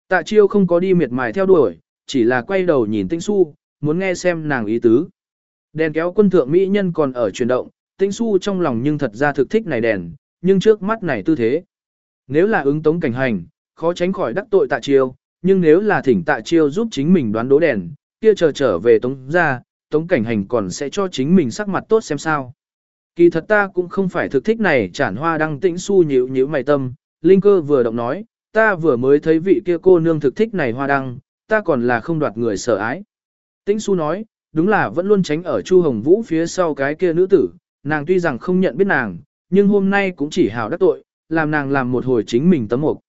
Tạ chiêu không có đi miệt mài theo đuổi, chỉ là quay đầu nhìn tĩnh su, muốn nghe xem nàng ý tứ. Đèn kéo quân thượng mỹ nhân còn ở chuyển động, tĩnh su trong lòng nhưng thật ra thực thích này đèn, nhưng trước mắt này tư thế. Nếu là ứng tống cảnh hành, khó tránh khỏi đắc tội tạ chiêu, nhưng nếu là thỉnh tạ chiêu giúp chính mình đoán đố đèn, kia chờ trở về tống ra, tống cảnh hành còn sẽ cho chính mình sắc mặt tốt xem sao. Kỳ thật ta cũng không phải thực thích này chản hoa đăng tĩnh su nhíu nhíu mày tâm, Linh cơ vừa động nói, ta vừa mới thấy vị kia cô nương thực thích này hoa đăng, ta còn là không đoạt người sợ ái. Tĩnh su nói, đúng là vẫn luôn tránh ở Chu Hồng Vũ phía sau cái kia nữ tử, nàng tuy rằng không nhận biết nàng, nhưng hôm nay cũng chỉ hào đắc tội, làm nàng làm một hồi chính mình tấm mục.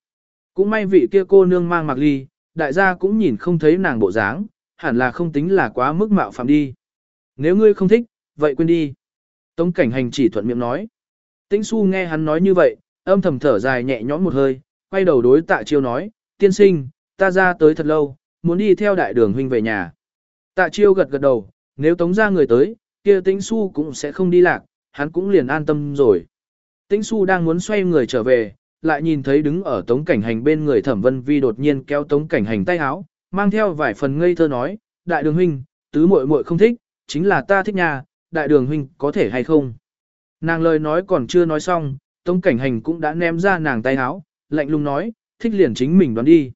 Cũng may vị kia cô nương mang mặc ly, đại gia cũng nhìn không thấy nàng bộ dáng, hẳn là không tính là quá mức mạo phạm đi. Nếu ngươi không thích, vậy quên đi. Tống cảnh hành chỉ thuận miệng nói. Tĩnh su nghe hắn nói như vậy, âm thầm thở dài nhẹ nhõm một hơi, quay đầu đối tạ chiêu nói, tiên sinh, ta ra tới thật lâu, muốn đi theo đại đường huynh về nhà. Tạ chiêu gật gật đầu, nếu tống ra người tới, kia tĩnh su cũng sẽ không đi lạc, hắn cũng liền an tâm rồi. Tĩnh su đang muốn xoay người trở về, lại nhìn thấy đứng ở tống cảnh hành bên người thẩm vân vi đột nhiên kéo tống cảnh hành tay áo, mang theo vài phần ngây thơ nói, đại đường huynh, tứ muội muội không thích, chính là ta thích nhà, đại đường huynh có thể hay không. Nàng lời nói còn chưa nói xong, tống cảnh hành cũng đã ném ra nàng tay áo, lạnh lùng nói, thích liền chính mình đoán đi.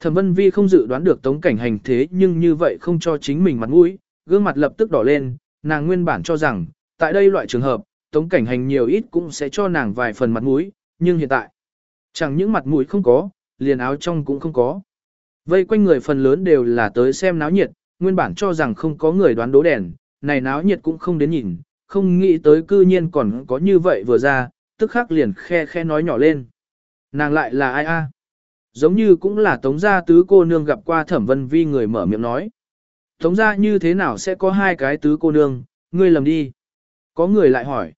Thẩm vân vi không dự đoán được tống cảnh hành thế nhưng như vậy không cho chính mình mặt mũi, gương mặt lập tức đỏ lên, nàng nguyên bản cho rằng, tại đây loại trường hợp, tống cảnh hành nhiều ít cũng sẽ cho nàng vài phần mặt mũi, nhưng hiện tại, chẳng những mặt mũi không có, liền áo trong cũng không có. Vây quanh người phần lớn đều là tới xem náo nhiệt, nguyên bản cho rằng không có người đoán đố đèn, này náo nhiệt cũng không đến nhìn, không nghĩ tới cư nhiên còn có như vậy vừa ra, tức khắc liền khe khe nói nhỏ lên. Nàng lại là ai a? Giống như cũng là tống gia tứ cô nương gặp qua thẩm vân vi người mở miệng nói. Tống gia như thế nào sẽ có hai cái tứ cô nương, ngươi lầm đi. Có người lại hỏi.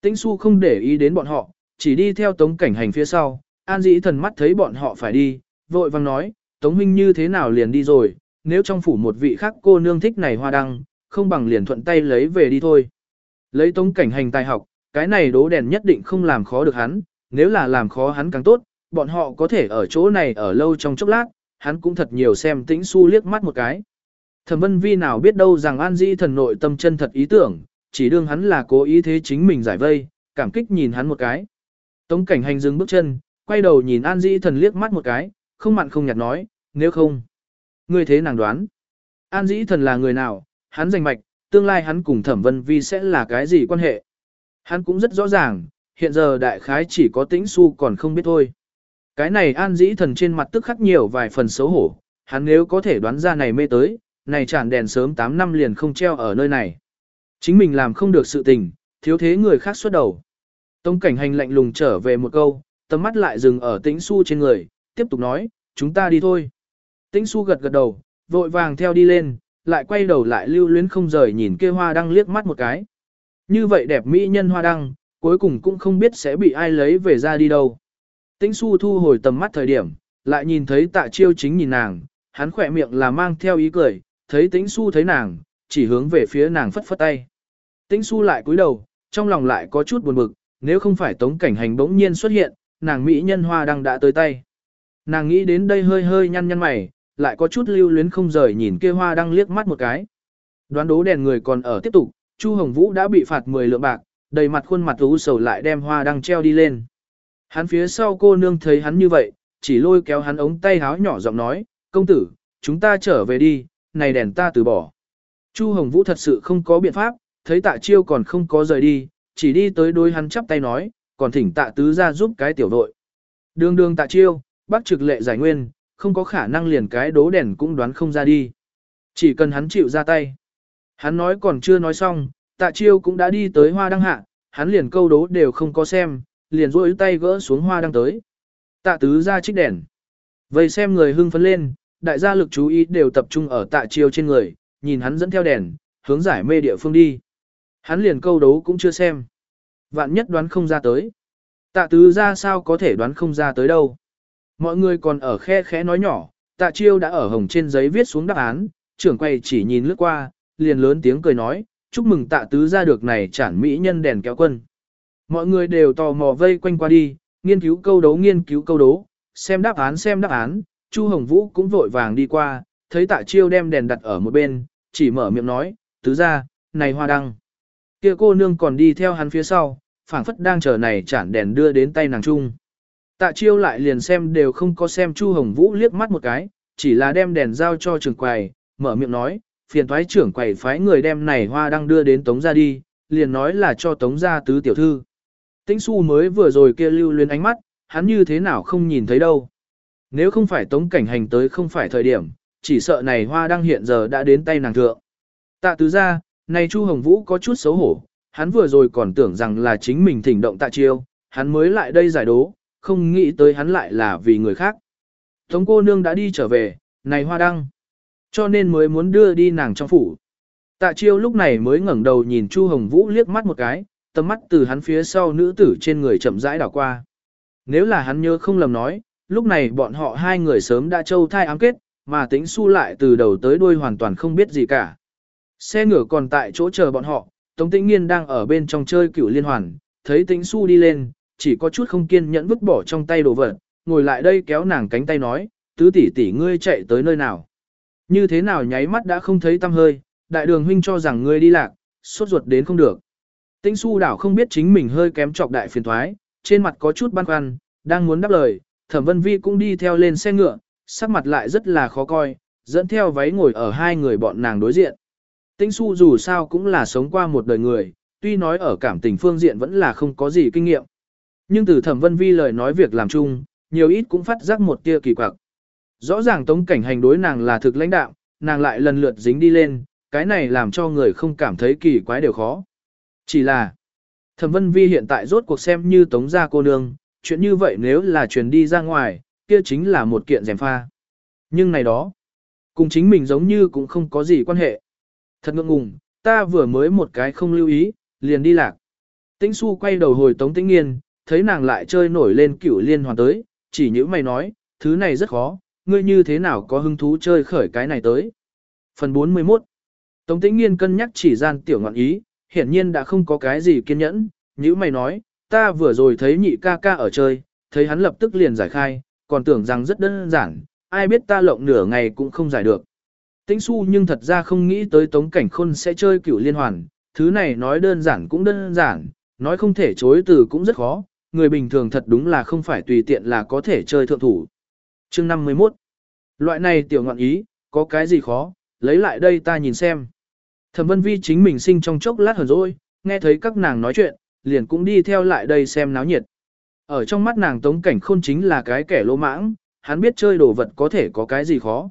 Tĩnh su không để ý đến bọn họ, chỉ đi theo tống cảnh hành phía sau, an dĩ thần mắt thấy bọn họ phải đi, vội vàng nói, tống huynh như thế nào liền đi rồi, nếu trong phủ một vị khác cô nương thích này hoa đăng, không bằng liền thuận tay lấy về đi thôi. Lấy tống cảnh hành tài học, cái này đố đèn nhất định không làm khó được hắn, nếu là làm khó hắn càng tốt, bọn họ có thể ở chỗ này ở lâu trong chốc lát, hắn cũng thật nhiều xem tĩnh su liếc mắt một cái. Thẩm vân vi nào biết đâu rằng an di thần nội tâm chân thật ý tưởng, chỉ đương hắn là cố ý thế chính mình giải vây, cảm kích nhìn hắn một cái. Tống cảnh hành dừng bước chân, quay đầu nhìn an di thần liếc mắt một cái, không mặn không nhạt nói, nếu không. Ngươi thế nàng đoán. An dĩ thần là người nào, hắn danh mạch, tương lai hắn cùng thẩm vân vi sẽ là cái gì quan hệ. Hắn cũng rất rõ ràng, hiện giờ đại khái chỉ có tĩnh su còn không biết thôi. Cái này an dĩ thần trên mặt tức khắc nhiều vài phần xấu hổ, hắn nếu có thể đoán ra này mê tới, này tràn đèn sớm 8 năm liền không treo ở nơi này. Chính mình làm không được sự tình, thiếu thế người khác xuất đầu. Tông cảnh hành lạnh lùng trở về một câu, tầm mắt lại dừng ở tĩnh su trên người, tiếp tục nói, chúng ta đi thôi. Tĩnh su gật gật đầu, vội vàng theo đi lên, lại quay đầu lại lưu luyến không rời nhìn kia hoa đăng liếc mắt một cái. Như vậy đẹp mỹ nhân hoa đăng, cuối cùng cũng không biết sẽ bị ai lấy về ra đi đâu. Tĩnh su thu hồi tầm mắt thời điểm, lại nhìn thấy tạ chiêu chính nhìn nàng, hắn khỏe miệng là mang theo ý cười, thấy tĩnh su thấy nàng, chỉ hướng về phía nàng phất phất tay. Tĩnh su lại cúi đầu, trong lòng lại có chút buồn bực, nếu không phải tống cảnh hành bỗng nhiên xuất hiện, nàng mỹ nhân hoa đăng đã tới tay. Nàng nghĩ đến đây hơi hơi nhăn nhăn mày, lại có chút lưu luyến không rời nhìn kia hoa đăng liếc mắt một cái. Đoán đố đèn người còn ở tiếp tục, Chu Hồng Vũ đã bị phạt 10 lượng bạc, đầy mặt khuôn mặt u sầu lại đem hoa đăng treo đi lên. Hắn phía sau cô nương thấy hắn như vậy, chỉ lôi kéo hắn ống tay háo nhỏ giọng nói, công tử, chúng ta trở về đi, này đèn ta từ bỏ. Chu Hồng Vũ thật sự không có biện pháp, thấy tạ chiêu còn không có rời đi, chỉ đi tới đôi hắn chắp tay nói, còn thỉnh tạ tứ ra giúp cái tiểu đội. Đường đường tạ chiêu, bác trực lệ giải nguyên, không có khả năng liền cái đố đèn cũng đoán không ra đi. Chỉ cần hắn chịu ra tay. Hắn nói còn chưa nói xong, tạ chiêu cũng đã đi tới hoa đăng hạ, hắn liền câu đố đều không có xem, liền rôi tay gỡ xuống hoa đang tới. Tạ tứ ra trích đèn. Vậy xem người hưng phấn lên, đại gia lực chú ý đều tập trung ở tạ chiêu trên người, nhìn hắn dẫn theo đèn, hướng giải mê địa phương đi. Hắn liền câu đấu cũng chưa xem. Vạn nhất đoán không ra tới. Tạ tứ ra sao có thể đoán không ra tới đâu. Mọi người còn ở khe khẽ nói nhỏ, tạ chiêu đã ở hồng trên giấy viết xuống đáp án, trưởng quay chỉ nhìn lướt qua, liền lớn tiếng cười nói, chúc mừng tạ tứ ra được này chản mỹ nhân đèn kéo quân. Mọi người đều tò mò vây quanh qua đi, nghiên cứu câu đấu nghiên cứu câu đố, xem đáp án xem đáp án, Chu Hồng Vũ cũng vội vàng đi qua, thấy tạ chiêu đem đèn đặt ở một bên, chỉ mở miệng nói, tứ ra, này hoa đăng. kia cô nương còn đi theo hắn phía sau, phảng phất đang chờ này chản đèn đưa đến tay nàng trung. Tạ chiêu lại liền xem đều không có xem Chu Hồng Vũ liếc mắt một cái, chỉ là đem đèn giao cho trưởng quầy, mở miệng nói, phiền thoái trưởng quầy phái người đem này hoa đăng đưa đến tống ra đi, liền nói là cho tống ra tứ tiểu thư. Tĩnh su mới vừa rồi kia lưu luyến ánh mắt, hắn như thế nào không nhìn thấy đâu. Nếu không phải tống cảnh hành tới không phải thời điểm, chỉ sợ này hoa đăng hiện giờ đã đến tay nàng thượng. Tạ tứ ra, này Chu Hồng Vũ có chút xấu hổ, hắn vừa rồi còn tưởng rằng là chính mình thỉnh động tạ chiêu, hắn mới lại đây giải đố, không nghĩ tới hắn lại là vì người khác. Tống cô nương đã đi trở về, này hoa đăng. Cho nên mới muốn đưa đi nàng trong phủ. Tạ chiêu lúc này mới ngẩng đầu nhìn Chu Hồng Vũ liếc mắt một cái, tầm mắt từ hắn phía sau nữ tử trên người chậm rãi đảo qua. Nếu là hắn nhớ không lầm nói, lúc này bọn họ hai người sớm đã châu thai ám kết, mà tính su lại từ đầu tới đuôi hoàn toàn không biết gì cả. Xe ngựa còn tại chỗ chờ bọn họ, Tống Tĩnh Nghiên đang ở bên trong chơi cửu liên hoàn, thấy Tĩnh Su đi lên, chỉ có chút không kiên nhẫn vứt bỏ trong tay đồ vật, ngồi lại đây kéo nàng cánh tay nói, tứ tỷ tỷ ngươi chạy tới nơi nào. Như thế nào nháy mắt đã không thấy tâm hơi, đại đường huynh cho rằng ngươi đi lạc, sốt ruột đến không được. Tĩnh su đảo không biết chính mình hơi kém trọc đại phiền thoái, trên mặt có chút băn khoăn, đang muốn đáp lời, thẩm vân vi cũng đi theo lên xe ngựa, sắc mặt lại rất là khó coi, dẫn theo váy ngồi ở hai người bọn nàng đối diện. Tĩnh su dù sao cũng là sống qua một đời người, tuy nói ở cảm tình phương diện vẫn là không có gì kinh nghiệm. Nhưng từ thẩm vân vi lời nói việc làm chung, nhiều ít cũng phát giác một tia kỳ quặc. Rõ ràng tống cảnh hành đối nàng là thực lãnh đạo, nàng lại lần lượt dính đi lên, cái này làm cho người không cảm thấy kỳ quái đều khó. Chỉ là, thẩm vân vi hiện tại rốt cuộc xem như tống gia cô nương, chuyện như vậy nếu là truyền đi ra ngoài, kia chính là một kiện rèm pha. Nhưng này đó, cùng chính mình giống như cũng không có gì quan hệ. Thật ngượng ngùng, ta vừa mới một cái không lưu ý, liền đi lạc. Tĩnh su quay đầu hồi tống tĩnh nghiên, thấy nàng lại chơi nổi lên cửu liên hoàn tới, chỉ như mày nói, thứ này rất khó, ngươi như thế nào có hứng thú chơi khởi cái này tới. Phần 41 Tống tĩnh nghiên cân nhắc chỉ gian tiểu ngọn ý, hiển nhiên đã không có cái gì kiên nhẫn, như mày nói, ta vừa rồi thấy nhị ca ca ở chơi, thấy hắn lập tức liền giải khai, còn tưởng rằng rất đơn giản, ai biết ta lộng nửa ngày cũng không giải được. Tĩnh su nhưng thật ra không nghĩ tới tống cảnh khôn sẽ chơi cửu liên hoàn, thứ này nói đơn giản cũng đơn giản, nói không thể chối từ cũng rất khó, người bình thường thật đúng là không phải tùy tiện là có thể chơi thượng thủ. Chương 51 Loại này tiểu ngọn ý, có cái gì khó, lấy lại đây ta nhìn xem. Thẩm Vân Vi chính mình sinh trong chốc lát hờn rồi, nghe thấy các nàng nói chuyện, liền cũng đi theo lại đây xem náo nhiệt. Ở trong mắt nàng Tống Cảnh Khôn chính là cái kẻ lỗ mãng, hắn biết chơi đồ vật có thể có cái gì khó.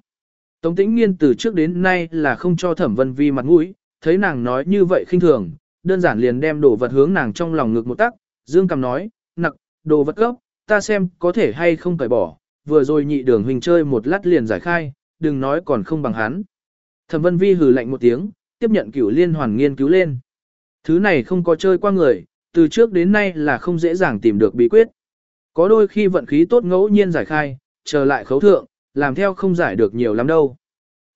Tống Tĩnh Nghiên từ trước đến nay là không cho Thẩm Vân Vi mặt mũi, thấy nàng nói như vậy khinh thường, đơn giản liền đem đồ vật hướng nàng trong lòng ngực một tắc, Dương cầm nói, nặc, đồ vật gốc, ta xem có thể hay không cởi bỏ, vừa rồi nhị đường huynh chơi một lát liền giải khai, đừng nói còn không bằng hắn. Thẩm Vân Vi hừ lạnh một tiếng, tiếp nhận cửu liên hoàn nghiên cứu lên. Thứ này không có chơi qua người, từ trước đến nay là không dễ dàng tìm được bí quyết. Có đôi khi vận khí tốt ngẫu nhiên giải khai, trở lại khấu thượng, làm theo không giải được nhiều lắm đâu.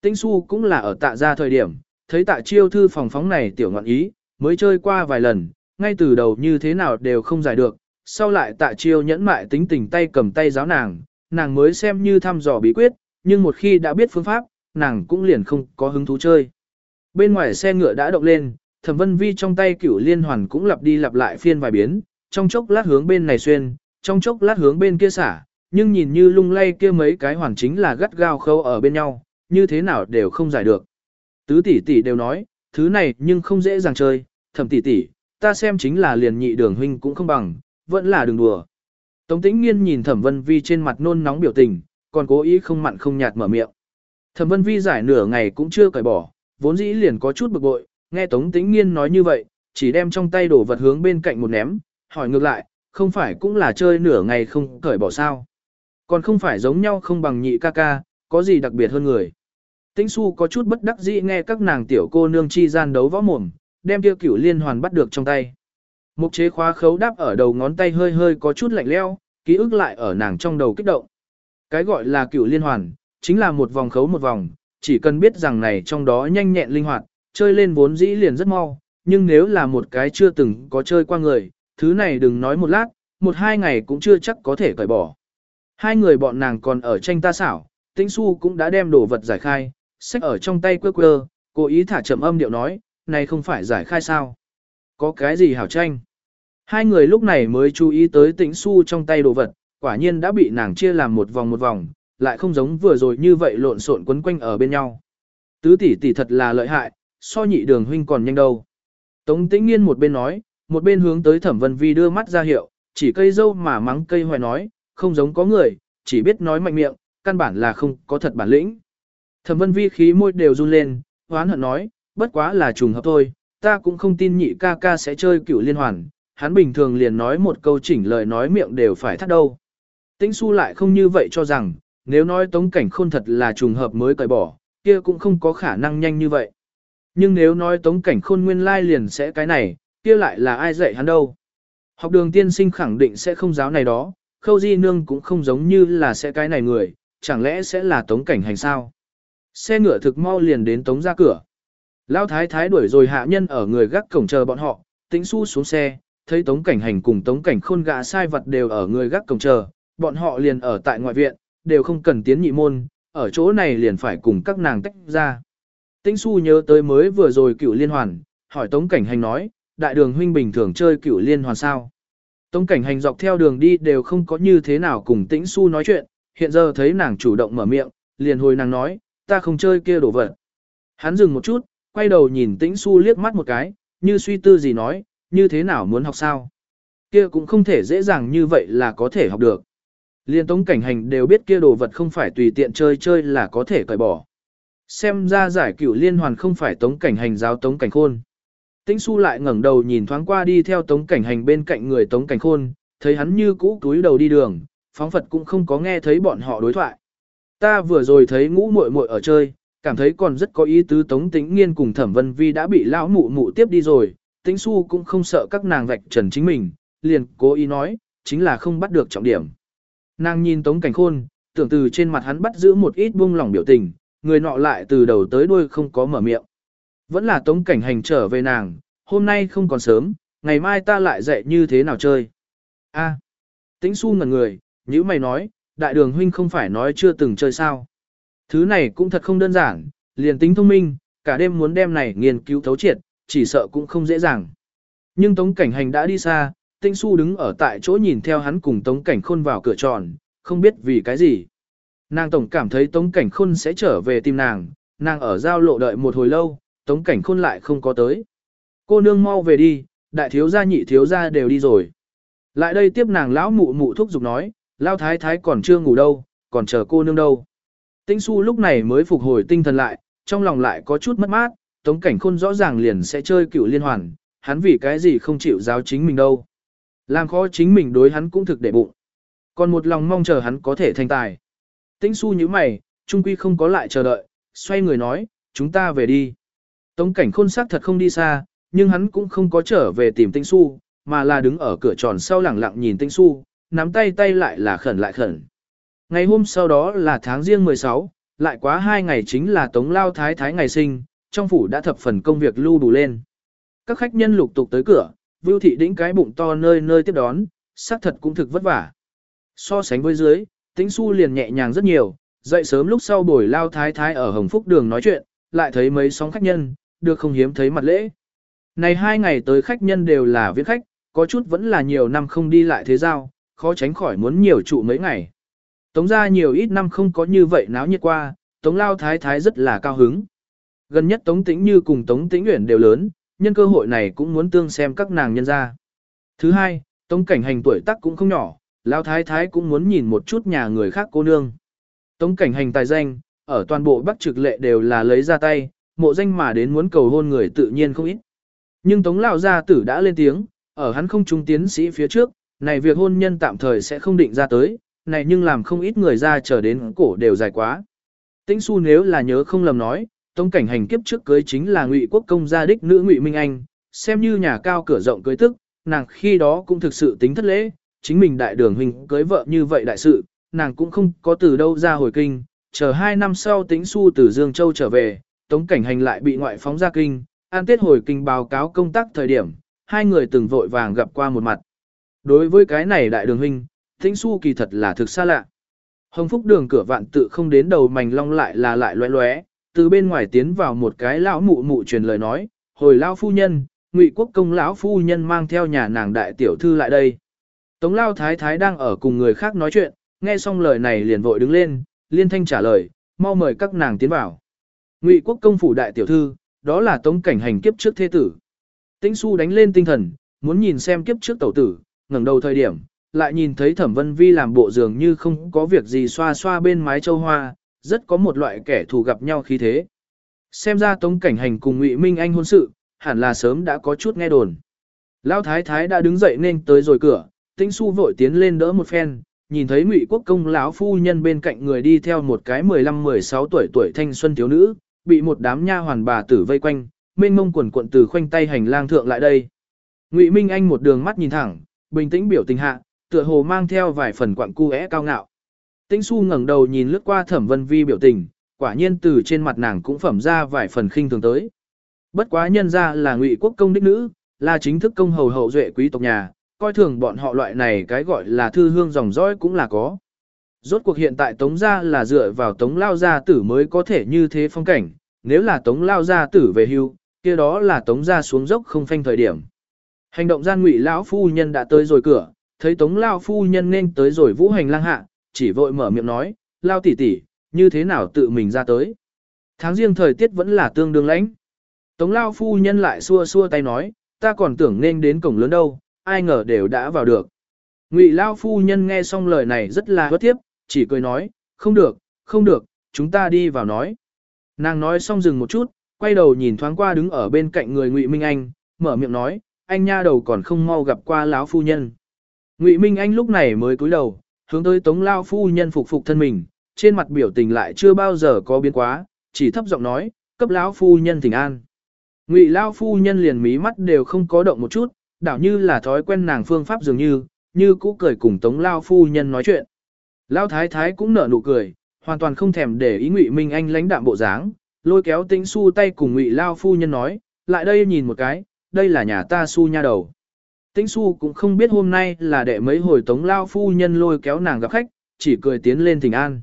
Tinh su cũng là ở tạ ra thời điểm, thấy tạ chiêu thư phòng phóng này tiểu ngọn ý, mới chơi qua vài lần, ngay từ đầu như thế nào đều không giải được, sau lại tạ chiêu nhẫn mại tính tình tay cầm tay giáo nàng, nàng mới xem như thăm dò bí quyết, nhưng một khi đã biết phương pháp, nàng cũng liền không có hứng thú chơi. Bên ngoài xe ngựa đã động lên, thẩm vân vi trong tay cửu liên hoàn cũng lặp đi lặp lại phiên vài biến, trong chốc lát hướng bên này xuyên, trong chốc lát hướng bên kia xả, nhưng nhìn như lung lay kia mấy cái hoàn chính là gắt gao khâu ở bên nhau, như thế nào đều không giải được. Tứ tỷ tỷ đều nói, thứ này nhưng không dễ dàng chơi, thẩm tỷ tỷ, ta xem chính là liền nhị đường huynh cũng không bằng, vẫn là đường đùa. Tống tĩnh nghiên nhìn thẩm vân vi trên mặt nôn nóng biểu tình, còn cố ý không mặn không nhạt mở miệng. Thẩm vân vi giải nửa ngày cũng chưa cởi bỏ, vốn dĩ liền có chút bực bội, nghe tống tĩnh nghiên nói như vậy, chỉ đem trong tay đổ vật hướng bên cạnh một ném, hỏi ngược lại, không phải cũng là chơi nửa ngày không cởi bỏ sao. Còn không phải giống nhau không bằng nhị ca ca, có gì đặc biệt hơn người. Tĩnh su có chút bất đắc dĩ nghe các nàng tiểu cô nương chi gian đấu võ mồm, đem tiêu cửu liên hoàn bắt được trong tay. Mục chế khóa khấu đáp ở đầu ngón tay hơi hơi có chút lạnh leo, ký ức lại ở nàng trong đầu kích động. Cái gọi là cửu liên hoàn, chính là một vòng khấu một vòng, chỉ cần biết rằng này trong đó nhanh nhẹn linh hoạt, chơi lên vốn dĩ liền rất mau, nhưng nếu là một cái chưa từng có chơi qua người, thứ này đừng nói một lát, một hai ngày cũng chưa chắc có thể cởi bỏ. Hai người bọn nàng còn ở tranh ta xảo, tĩnh su cũng đã đem đồ vật giải khai, sách ở trong tay quơ quơ, cố ý thả chậm âm điệu nói, này không phải giải khai sao. Có cái gì hảo tranh? Hai người lúc này mới chú ý tới tĩnh su trong tay đồ vật, quả nhiên đã bị nàng chia làm một vòng một vòng, lại không giống vừa rồi như vậy lộn xộn quấn quanh ở bên nhau. Tứ tỷ tỷ thật là lợi hại, so nhị đường huynh còn nhanh đâu. Tống tĩnh nghiên một bên nói, một bên hướng tới thẩm vân vi đưa mắt ra hiệu, chỉ cây dâu mà mắng cây hoài nói, không giống có người, chỉ biết nói mạnh miệng, căn bản là không có thật bản lĩnh. Thẩm vân vi khí môi đều run lên, hoán hận nói, bất quá là trùng hợp thôi, ta cũng không tin nhị ca ca sẽ chơi cửu liên hoàn, hắn bình thường liền nói một câu chỉnh lời nói miệng đều phải thắt đâu. Tĩnh su lại không như vậy cho rằng, nếu nói tống cảnh khôn thật là trùng hợp mới cởi bỏ, kia cũng không có khả năng nhanh như vậy. Nhưng nếu nói tống cảnh khôn nguyên lai liền sẽ cái này, kia lại là ai dạy hắn đâu. Học đường tiên sinh khẳng định sẽ không giáo này đó, khâu di nương cũng không giống như là sẽ cái này người, chẳng lẽ sẽ là tống cảnh hành sao. Xe ngựa thực mau liền đến tống ra cửa. Lão thái thái đuổi rồi hạ nhân ở người gác cổng chờ bọn họ, tĩnh su xuống xe, thấy tống cảnh hành cùng tống cảnh khôn gã sai vật đều ở người gác cổng chờ, bọn họ liền ở tại ngoại viện, đều không cần tiến nhị môn, ở chỗ này liền phải cùng các nàng tách ra. Tĩnh su nhớ tới mới vừa rồi cựu liên hoàn, hỏi tống cảnh hành nói, đại đường huynh bình thường chơi cựu liên hoàn sao. Tống cảnh hành dọc theo đường đi đều không có như thế nào cùng tĩnh su nói chuyện, hiện giờ thấy nàng chủ động mở miệng, liền hồi nàng nói, ta không chơi kia đổ vật. Hắn dừng một chút, quay đầu nhìn tĩnh su liếc mắt một cái, như suy tư gì nói, như thế nào muốn học sao. Kia cũng không thể dễ dàng như vậy là có thể học được. Liên tống cảnh hành đều biết kia đồ vật không phải tùy tiện chơi chơi là có thể cởi bỏ. Xem ra giải cửu liên hoàn không phải tống cảnh hành giáo tống cảnh khôn. Tĩnh su lại ngẩng đầu nhìn thoáng qua đi theo tống cảnh hành bên cạnh người tống cảnh khôn, thấy hắn như cũ túi đầu đi đường, phóng Phật cũng không có nghe thấy bọn họ đối thoại. Ta vừa rồi thấy ngũ muội muội ở chơi, cảm thấy còn rất có ý tứ tống tĩnh nghiên cùng thẩm vân vi đã bị lão mụ mụ tiếp đi rồi, tĩnh su cũng không sợ các nàng vạch trần chính mình, liền cố ý nói, chính là không bắt được trọng điểm. Nàng nhìn tống cảnh khôn, tưởng từ trên mặt hắn bắt giữ một ít buông lỏng biểu tình, người nọ lại từ đầu tới đuôi không có mở miệng. Vẫn là tống cảnh hành trở về nàng, hôm nay không còn sớm, ngày mai ta lại dạy như thế nào chơi. A, tĩnh su ngẩn người, như mày nói, đại đường huynh không phải nói chưa từng chơi sao. Thứ này cũng thật không đơn giản, liền tính thông minh, cả đêm muốn đem này nghiên cứu thấu triệt, chỉ sợ cũng không dễ dàng. Nhưng tống cảnh hành đã đi xa, tinh su đứng ở tại chỗ nhìn theo hắn cùng tống cảnh khôn vào cửa tròn, không biết vì cái gì. Nàng tổng cảm thấy tống cảnh khôn sẽ trở về tìm nàng, nàng ở giao lộ đợi một hồi lâu, tống cảnh khôn lại không có tới. Cô nương mau về đi, đại thiếu gia nhị thiếu gia đều đi rồi. Lại đây tiếp nàng lão mụ mụ thúc giục nói, lao thái thái còn chưa ngủ đâu, còn chờ cô nương đâu. Tĩnh su lúc này mới phục hồi tinh thần lại, trong lòng lại có chút mất mát, tống cảnh khôn rõ ràng liền sẽ chơi cựu liên hoàn, hắn vì cái gì không chịu giáo chính mình đâu. Làm khó chính mình đối hắn cũng thực để bụng. Còn một lòng mong chờ hắn có thể thành tài. Tĩnh su như mày, trung quy không có lại chờ đợi, xoay người nói, chúng ta về đi. Tống cảnh khôn sắc thật không đi xa, nhưng hắn cũng không có trở về tìm Tĩnh su, mà là đứng ở cửa tròn sau lẳng lặng nhìn Tĩnh su, nắm tay tay lại là khẩn lại khẩn. Ngày hôm sau đó là tháng riêng 16, lại quá hai ngày chính là Tống Lao Thái Thái ngày sinh, trong phủ đã thập phần công việc lưu đủ lên. Các khách nhân lục tục tới cửa, Vưu Thị đĩnh cái bụng to nơi nơi tiếp đón, xác thật cũng thực vất vả. So sánh với dưới, Tĩnh Xu liền nhẹ nhàng rất nhiều, dậy sớm lúc sau buổi Lao Thái Thái ở Hồng Phúc Đường nói chuyện, lại thấy mấy sóng khách nhân, được không hiếm thấy mặt lễ. Này hai ngày tới khách nhân đều là viết khách, có chút vẫn là nhiều năm không đi lại thế giao, khó tránh khỏi muốn nhiều trụ mấy ngày. Tống ra nhiều ít năm không có như vậy náo nhiệt qua, Tống Lao Thái Thái rất là cao hứng. Gần nhất Tống Tĩnh Như cùng Tống Tĩnh Uyển đều lớn, nhân cơ hội này cũng muốn tương xem các nàng nhân ra. Thứ hai, Tống Cảnh Hành tuổi tác cũng không nhỏ, lão Thái Thái cũng muốn nhìn một chút nhà người khác cô nương. Tống Cảnh Hành tài danh, ở toàn bộ Bắc trực lệ đều là lấy ra tay, mộ danh mà đến muốn cầu hôn người tự nhiên không ít. Nhưng Tống Lão gia tử đã lên tiếng, ở hắn không trung tiến sĩ phía trước, này việc hôn nhân tạm thời sẽ không định ra tới, này nhưng làm không ít người ra chờ đến cổ đều dài quá. Tĩnh su nếu là nhớ không lầm nói, tống cảnh hành kiếp trước cưới chính là ngụy quốc công gia đích nữ ngụy Minh Anh, xem như nhà cao cửa rộng cưới tức, nàng khi đó cũng thực sự tính thất lễ, chính mình đại đường huynh cưới vợ như vậy đại sự, nàng cũng không có từ đâu ra hồi kinh, chờ hai năm sau tính su từ Dương Châu trở về, tống cảnh hành lại bị ngoại phóng ra kinh, an tiết hồi kinh báo cáo công tác thời điểm, hai người từng vội vàng gặp qua một mặt. Đối với cái này đại đường huynh, tính su kỳ thật là thực xa lạ. Hồng Phúc đường cửa vạn tự không đến đầu mảnh long lại là lại loé loé, từ bên ngoài tiến vào một cái lão mụ mụ truyền lời nói, hồi lão phu nhân, Ngụy Quốc công lão phu nhân mang theo nhà nàng đại tiểu thư lại đây. Tống Lao Thái Thái đang ở cùng người khác nói chuyện, nghe xong lời này liền vội đứng lên, liên thanh trả lời, mau mời các nàng tiến vào. Ngụy Quốc công phủ đại tiểu thư, đó là Tống Cảnh Hành kiếp trước thế tử. Tĩnh Xu đánh lên tinh thần, muốn nhìn xem kiếp trước tẩu tử, ngẩng đầu thời điểm, lại nhìn thấy Thẩm Vân Vi làm bộ dường như không có việc gì xoa xoa bên mái châu hoa, rất có một loại kẻ thù gặp nhau khí thế. Xem ra Tống Cảnh Hành cùng Ngụy Minh Anh hôn sự, hẳn là sớm đã có chút nghe đồn. Lão thái thái đã đứng dậy nên tới rồi cửa, Tĩnh Xu vội tiến lên đỡ một phen, nhìn thấy Ngụy Quốc công lão phu nhân bên cạnh người đi theo một cái 15-16 tuổi tuổi thanh xuân thiếu nữ, bị một đám nha hoàn bà tử vây quanh, mênh mông quần cuộn từ khoanh tay hành lang thượng lại đây. Ngụy Minh Anh một đường mắt nhìn thẳng, bình tĩnh biểu tình hạ, tựa hồ mang theo vài phần quặng cu é cao ngạo. Tĩnh Xu ngẩng đầu nhìn lướt qua Thẩm Vân Vi biểu tình, quả nhiên từ trên mặt nàng cũng phẩm ra vài phần khinh thường tới. Bất quá nhân ra là ngụy quốc công đích nữ, là chính thức công hầu hậu duệ quý tộc nhà, coi thường bọn họ loại này cái gọi là thư hương dòng dõi cũng là có. Rốt cuộc hiện tại Tống gia là dựa vào Tống Lao Gia Tử mới có thể như thế phong cảnh, nếu là Tống Lao Gia Tử về hưu, kia đó là Tống gia xuống dốc không phanh thời điểm. Hành động gian ngụy lão phu nhân đã tới rồi cửa, thấy Tống Lao phu nhân nên tới rồi vũ hành lang hạ, chỉ vội mở miệng nói, Lao tỷ tỷ, như thế nào tự mình ra tới. Tháng riêng thời tiết vẫn là tương đương lãnh. Tống lao phu nhân lại xua xua tay nói, ta còn tưởng nên đến cổng lớn đâu, ai ngờ đều đã vào được. Ngụy lao phu nhân nghe xong lời này rất là bất tiếp, chỉ cười nói, không được, không được, chúng ta đi vào nói. Nàng nói xong dừng một chút, quay đầu nhìn thoáng qua đứng ở bên cạnh người Ngụy Minh Anh, mở miệng nói, anh nha đầu còn không mau gặp qua lão phu nhân. Ngụy Minh Anh lúc này mới cúi đầu, hướng tới Tống lao phu nhân phục phục thân mình, trên mặt biểu tình lại chưa bao giờ có biến quá, chỉ thấp giọng nói, cấp lão phu nhân thỉnh an. Ngụy Lao phu nhân liền mí mắt đều không có động một chút, đảo như là thói quen nàng phương pháp dường như, như cũ cười cùng Tống Lao phu nhân nói chuyện. Lao Thái Thái cũng nở nụ cười, hoàn toàn không thèm để ý Ngụy Minh Anh lãnh đạm bộ dáng, lôi kéo Tĩnh Su tay cùng Ngụy Lao phu nhân nói, lại đây nhìn một cái, đây là nhà ta Su nha đầu. Tĩnh Su cũng không biết hôm nay là đệ mấy hồi Tống Lao phu nhân lôi kéo nàng gặp khách, chỉ cười tiến lên thỉnh an.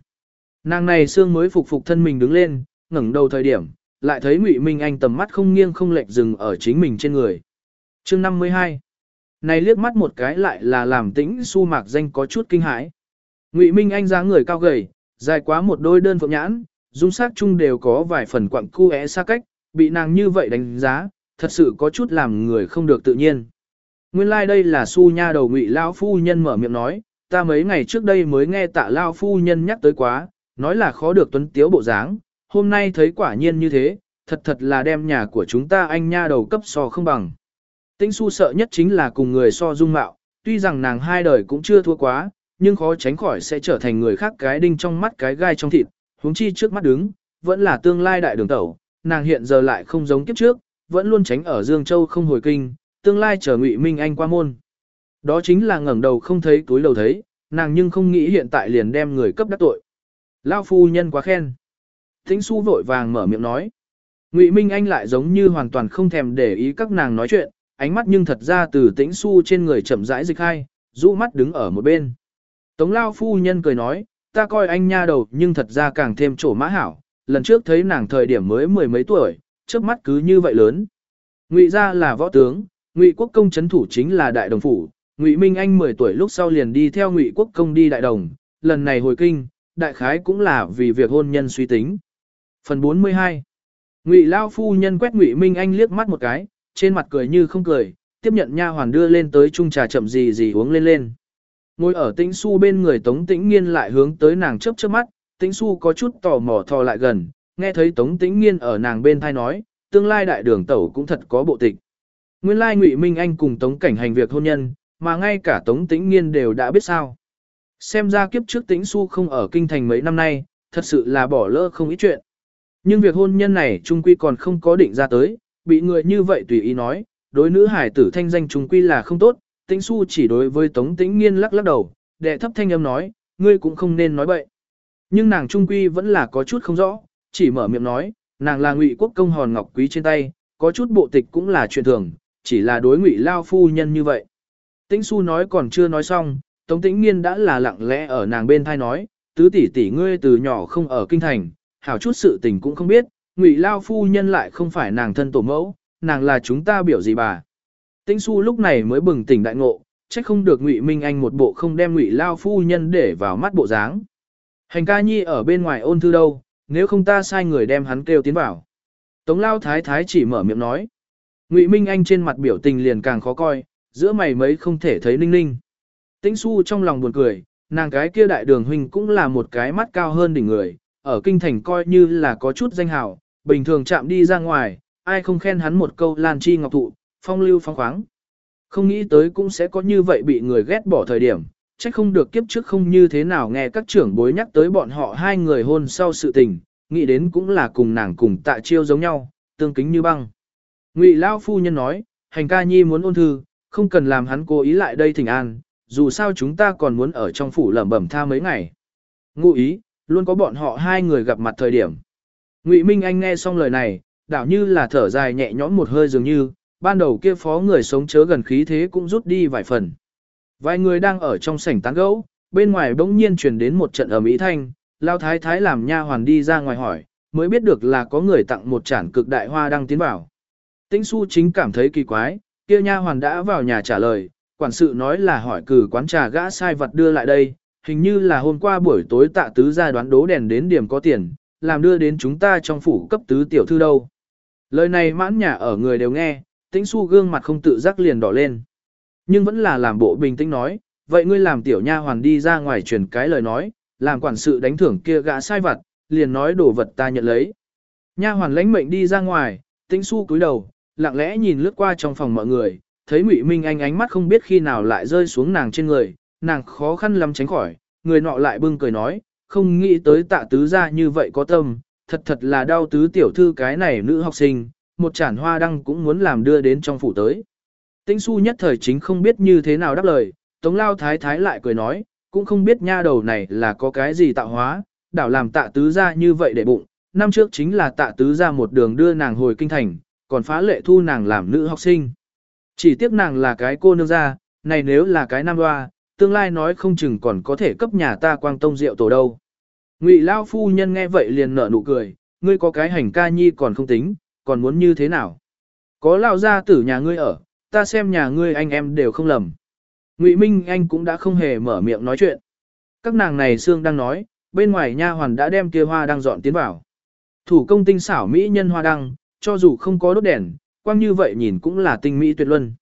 Nàng này xương mới phục phục thân mình đứng lên, ngẩng đầu thời điểm, lại thấy Ngụy Minh Anh tầm mắt không nghiêng không lệch dừng ở chính mình trên người. Chương 52 Này liếc mắt một cái lại là làm tĩnh su mạc danh có chút kinh hãi. Ngụy Minh Anh dáng người cao gầy, dài quá một đôi đơn phượng nhãn, dung sắc chung đều có vài phần quặng cu é xa cách, bị nàng như vậy đánh giá, thật sự có chút làm người không được tự nhiên. Nguyên lai like đây là su nha đầu Ngụy lão phu nhân mở miệng nói, ta mấy ngày trước đây mới nghe tạ lao phu nhân nhắc tới quá, nói là khó được tuấn tiếu bộ dáng, hôm nay thấy quả nhiên như thế, thật thật là đem nhà của chúng ta anh nha đầu cấp so không bằng. Tĩnh su sợ nhất chính là cùng người so dung mạo, tuy rằng nàng hai đời cũng chưa thua quá, nhưng khó tránh khỏi sẽ trở thành người khác cái đinh trong mắt cái gai trong thịt, huống chi trước mắt đứng, vẫn là tương lai đại đường tẩu, nàng hiện giờ lại không giống kiếp trước, vẫn luôn tránh ở Dương Châu không hồi kinh, tương lai chờ Ngụy Minh Anh qua môn. Đó chính là ngẩng đầu không thấy túi đầu thấy, nàng nhưng không nghĩ hiện tại liền đem người cấp đắc tội. Lao phu nhân quá khen. Thính su vội vàng mở miệng nói. Ngụy Minh Anh lại giống như hoàn toàn không thèm để ý các nàng nói chuyện, ánh mắt nhưng thật ra từ tĩnh su trên người chậm rãi dịch hai, rũ mắt đứng ở một bên. Tống Lao phu nhân cười nói, ta coi anh nha đầu nhưng thật ra càng thêm trổ mã hảo, lần trước thấy nàng thời điểm mới mười mấy tuổi, trước mắt cứ như vậy lớn. Ngụy gia là võ tướng, Ngụy quốc công chấn thủ chính là đại đồng phủ, Ngụy Minh Anh 10 tuổi lúc sau liền đi theo Ngụy quốc công đi đại đồng, lần này hồi kinh, đại khái cũng là vì việc hôn nhân suy tính. Phần 42 Ngụy Lao phu nhân quét Ngụy Minh Anh liếc mắt một cái, trên mặt cười như không cười, tiếp nhận nha hoàn đưa lên tới chung trà chậm gì gì uống lên lên. Ngồi ở Tĩnh Xu bên người Tống Tĩnh Nghiên lại hướng tới nàng chớp chớp mắt, Tĩnh Xu có chút tò mò thò lại gần, nghe thấy Tống Tĩnh Nghiên ở nàng bên thai nói, tương lai đại đường tẩu cũng thật có bộ tịch. Nguyên lai Ngụy Minh Anh cùng Tống Cảnh hành việc hôn nhân, mà ngay cả Tống Tĩnh Nghiên đều đã biết sao. Xem ra kiếp trước Tĩnh Xu không ở kinh thành mấy năm nay, thật sự là bỏ lỡ không ít chuyện. Nhưng việc hôn nhân này trung quy còn không có định ra tới, bị người như vậy tùy ý nói, đối nữ hải tử thanh danh Trung quy là không tốt, tĩnh su chỉ đối với tống tĩnh nghiên lắc lắc đầu, đệ thấp thanh âm nói, ngươi cũng không nên nói bậy. Nhưng nàng trung quy vẫn là có chút không rõ, chỉ mở miệng nói, nàng là ngụy quốc công hòn ngọc quý trên tay, có chút bộ tịch cũng là chuyện thường, chỉ là đối ngụy lao phu nhân như vậy. Tĩnh su nói còn chưa nói xong, tống tĩnh nghiên đã là lặng lẽ ở nàng bên thai nói, tứ tỷ tỷ ngươi từ nhỏ không ở kinh thành, hảo chút sự tình cũng không biết, ngụy lao phu nhân lại không phải nàng thân tổ mẫu, nàng là chúng ta biểu gì bà. Tĩnh su lúc này mới bừng tỉnh đại ngộ, trách không được ngụy Minh Anh một bộ không đem ngụy lao phu nhân để vào mắt bộ dáng. Hành ca nhi ở bên ngoài ôn thư đâu, nếu không ta sai người đem hắn kêu tiến vào. Tống lao thái thái chỉ mở miệng nói. Ngụy Minh Anh trên mặt biểu tình liền càng khó coi, giữa mày mấy không thể thấy ninh ninh. Tĩnh su trong lòng buồn cười, nàng cái kia đại đường huynh cũng là một cái mắt cao hơn đỉnh người, ở kinh thành coi như là có chút danh hào, bình thường chạm đi ra ngoài, ai không khen hắn một câu lan chi ngọc thụ, phong lưu phong khoáng. Không nghĩ tới cũng sẽ có như vậy bị người ghét bỏ thời điểm, trách không được kiếp trước không như thế nào nghe các trưởng bối nhắc tới bọn họ hai người hôn sau sự tình, nghĩ đến cũng là cùng nàng cùng tạ chiêu giống nhau, tương kính như băng. Ngụy Lao Phu Nhân nói, hành ca nhi muốn ôn thư, không cần làm hắn cố ý lại đây thỉnh an, dù sao chúng ta còn muốn ở trong phủ lẩm bẩm tha mấy ngày. Ngụ ý, luôn có bọn họ hai người gặp mặt thời điểm. Ngụy Minh Anh nghe xong lời này, đảo như là thở dài nhẹ nhõm một hơi dường như, ban đầu kia phó người sống chớ gần khí thế cũng rút đi vài phần. Vài người đang ở trong sảnh tán gẫu, bên ngoài bỗng nhiên truyền đến một trận ở mỹ thanh, lao thái thái làm nha hoàn đi ra ngoài hỏi, mới biết được là có người tặng một chản cực đại hoa đang tiến vào. Tĩnh su chính cảm thấy kỳ quái, kia nha hoàn đã vào nhà trả lời, quản sự nói là hỏi cử quán trà gã sai vật đưa lại đây, hình như là hôm qua buổi tối tạ tứ ra đoán đố đèn đến điểm có tiền, làm đưa đến chúng ta trong phủ cấp tứ tiểu thư đâu. Lời này mãn nhà ở người đều nghe, tĩnh su gương mặt không tự giác liền đỏ lên. Nhưng vẫn là làm bộ bình tĩnh nói, vậy ngươi làm tiểu nha hoàn đi ra ngoài truyền cái lời nói, làm quản sự đánh thưởng kia gã sai vặt, liền nói đồ vật ta nhận lấy. Nha hoàn lãnh mệnh đi ra ngoài, tĩnh su cúi đầu, lặng lẽ nhìn lướt qua trong phòng mọi người, thấy Ngụy Minh Anh ánh mắt không biết khi nào lại rơi xuống nàng trên người, nàng khó khăn lắm tránh khỏi, người nọ lại bưng cười nói, không nghĩ tới tạ tứ ra như vậy có tâm, thật thật là đau tứ tiểu thư cái này nữ học sinh, một chản hoa đăng cũng muốn làm đưa đến trong phủ tới. Tĩnh su nhất thời chính không biết như thế nào đáp lời, tống lao thái thái lại cười nói, cũng không biết nha đầu này là có cái gì tạo hóa, đảo làm tạ tứ ra như vậy để bụng, năm trước chính là tạ tứ ra một đường đưa nàng hồi kinh thành, còn phá lệ thu nàng làm nữ học sinh. Chỉ tiếc nàng là cái cô nương gia này nếu là cái nam hoa, tương lai nói không chừng còn có thể cấp nhà ta quang tông rượu tổ đâu. Ngụy Lao phu nhân nghe vậy liền nở nụ cười, ngươi có cái hành ca nhi còn không tính, còn muốn như thế nào? Có lao gia tử nhà ngươi ở, ta xem nhà ngươi anh em đều không lầm. Ngụy Minh Anh cũng đã không hề mở miệng nói chuyện. Các nàng này xương đang nói, bên ngoài nha hoàn đã đem kia hoa đang dọn tiến vào. Thủ công tinh xảo mỹ nhân hoa đăng, cho dù không có đốt đèn, quang như vậy nhìn cũng là tinh mỹ tuyệt luân.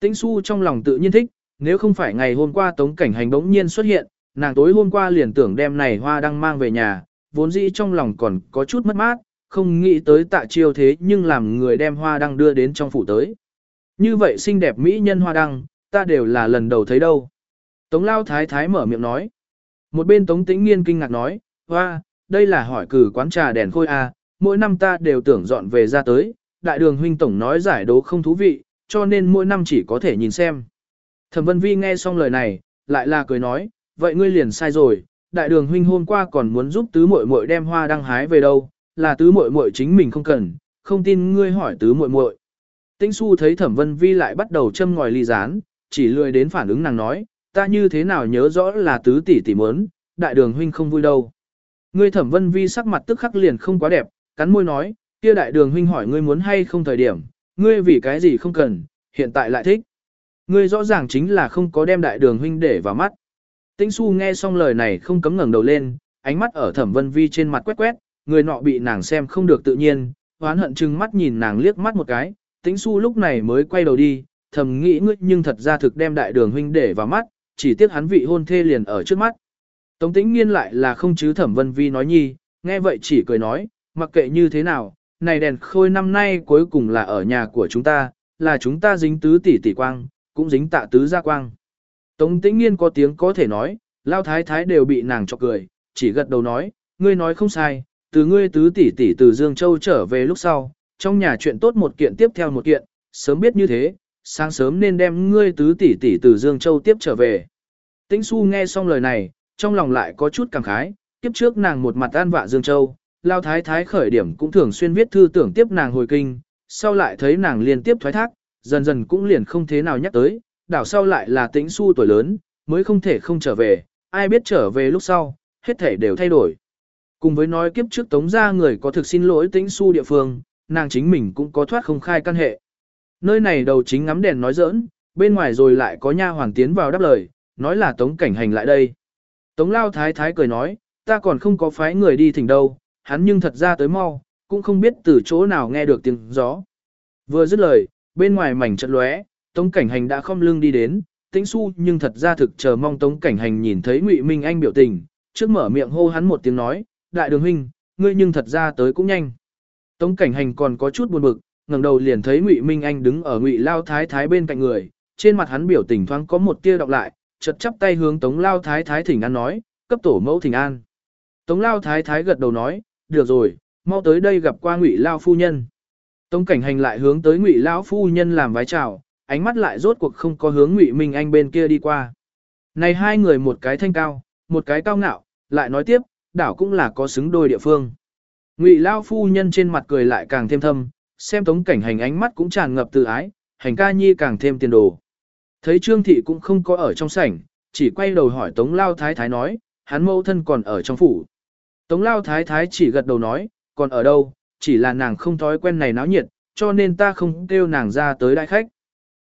Tĩnh su trong lòng tự nhiên thích, nếu không phải ngày hôm qua tống cảnh hành bỗng nhiên xuất hiện, nàng tối hôm qua liền tưởng đem này hoa đăng mang về nhà, vốn dĩ trong lòng còn có chút mất mát, không nghĩ tới tạ chiêu thế nhưng làm người đem hoa đăng đưa đến trong phủ tới. Như vậy xinh đẹp mỹ nhân hoa đăng, ta đều là lần đầu thấy đâu. Tống lao thái thái mở miệng nói. Một bên tống tĩnh nghiên kinh ngạc nói, hoa, đây là hỏi cử quán trà đèn khôi a, mỗi năm ta đều tưởng dọn về ra tới, đại đường huynh tổng nói giải đố không thú vị, cho nên mỗi năm chỉ có thể nhìn xem. Thẩm Vân Vi nghe xong lời này, lại là cười nói, vậy ngươi liền sai rồi, đại đường huynh hôm qua còn muốn giúp tứ muội muội đem hoa đăng hái về đâu, là tứ muội muội chính mình không cần, không tin ngươi hỏi tứ muội muội. Tĩnh Xu thấy Thẩm Vân Vi lại bắt đầu châm ngòi ly gián, chỉ lười đến phản ứng nàng nói, ta như thế nào nhớ rõ là tứ tỷ tỷ muốn, đại đường huynh không vui đâu. Ngươi Thẩm Vân Vi sắc mặt tức khắc liền không quá đẹp, cắn môi nói, kia đại đường huynh hỏi ngươi muốn hay không thời điểm, ngươi vì cái gì không cần, hiện tại lại thích. Ngươi rõ ràng chính là không có đem đại đường huynh để vào mắt. Tĩnh su nghe xong lời này không cấm ngẩng đầu lên, ánh mắt ở Thẩm Vân Vi trên mặt quét quét, người nọ bị nàng xem không được tự nhiên, oán hận chừng mắt nhìn nàng liếc mắt một cái, Tĩnh su lúc này mới quay đầu đi, thầm nghĩ ngươi nhưng thật ra thực đem đại đường huynh để vào mắt, chỉ tiếc hắn vị hôn thê liền ở trước mắt. Tống Tĩnh Nghiên lại là không chứ Thẩm Vân Vi nói nhi, nghe vậy chỉ cười nói, mặc kệ như thế nào, này đèn khôi năm nay cuối cùng là ở nhà của chúng ta, là chúng ta dính tứ tỷ tỷ quang, cũng dính tạ tứ gia quang. Tống tĩnh nghiên có tiếng có thể nói, lao thái thái đều bị nàng chọc cười, chỉ gật đầu nói, ngươi nói không sai, từ ngươi tứ tỷ tỷ từ Dương Châu trở về lúc sau, trong nhà chuyện tốt một kiện tiếp theo một kiện, sớm biết như thế, sáng sớm nên đem ngươi tứ tỷ tỷ từ Dương Châu tiếp trở về. Tĩnh Xu nghe xong lời này, trong lòng lại có chút cảm khái, kiếp trước nàng một mặt an vạ Dương Châu, Lao Thái Thái khởi điểm cũng thường xuyên viết thư tưởng tiếp nàng hồi kinh, sau lại thấy nàng liên tiếp thoái thác, dần dần cũng liền không thế nào nhắc tới, đảo sau lại là Tĩnh Su tuổi lớn, mới không thể không trở về, ai biết trở về lúc sau, hết thể đều thay đổi. Cùng với nói kiếp trước tống ra người có thực xin lỗi Tĩnh Su địa phương, nàng chính mình cũng có thoát không khai căn hệ. Nơi này đầu chính ngắm đèn nói giỡn, bên ngoài rồi lại có nha hoàng tiến vào đáp lời, nói là tống cảnh hành lại đây. Tống lao thái thái cười nói, ta còn không có phái người đi thỉnh đâu, hắn nhưng thật ra tới mau, cũng không biết từ chỗ nào nghe được tiếng gió. Vừa dứt lời, bên ngoài mảnh trận lóe, tống cảnh hành đã không lưng đi đến, tĩnh su nhưng thật ra thực chờ mong tống cảnh hành nhìn thấy ngụy Minh Anh biểu tình, trước mở miệng hô hắn một tiếng nói, đại đường huynh, ngươi nhưng thật ra tới cũng nhanh. Tống cảnh hành còn có chút buồn bực, ngẩng đầu liền thấy Ngụy Minh Anh đứng ở Ngụy Lao Thái Thái bên cạnh người, trên mặt hắn biểu tình thoáng có một tia đọc lại, chợt chắp tay hướng Tống Lao Thái Thái thỉnh an nói, cấp tổ mẫu thỉnh an. Tống Lao Thái Thái gật đầu nói, được rồi, mau tới đây gặp qua Ngụy Lao phu nhân. Tống Cảnh Hành lại hướng tới Ngụy lão phu nhân làm vái chào, ánh mắt lại rốt cuộc không có hướng Ngụy Minh Anh bên kia đi qua. Này hai người một cái thanh cao, một cái cao ngạo, lại nói tiếp, đảo cũng là có xứng đôi địa phương. Ngụy Lao phu nhân trên mặt cười lại càng thêm thâm, xem tống cảnh hành ánh mắt cũng tràn ngập tự ái, hành ca nhi càng thêm tiền đồ. Thấy Trương Thị cũng không có ở trong sảnh, chỉ quay đầu hỏi Tống Lao Thái Thái nói, hắn mâu thân còn ở trong phủ. Tống Lao Thái Thái chỉ gật đầu nói, còn ở đâu, chỉ là nàng không thói quen này náo nhiệt, cho nên ta không kêu nàng ra tới đại khách.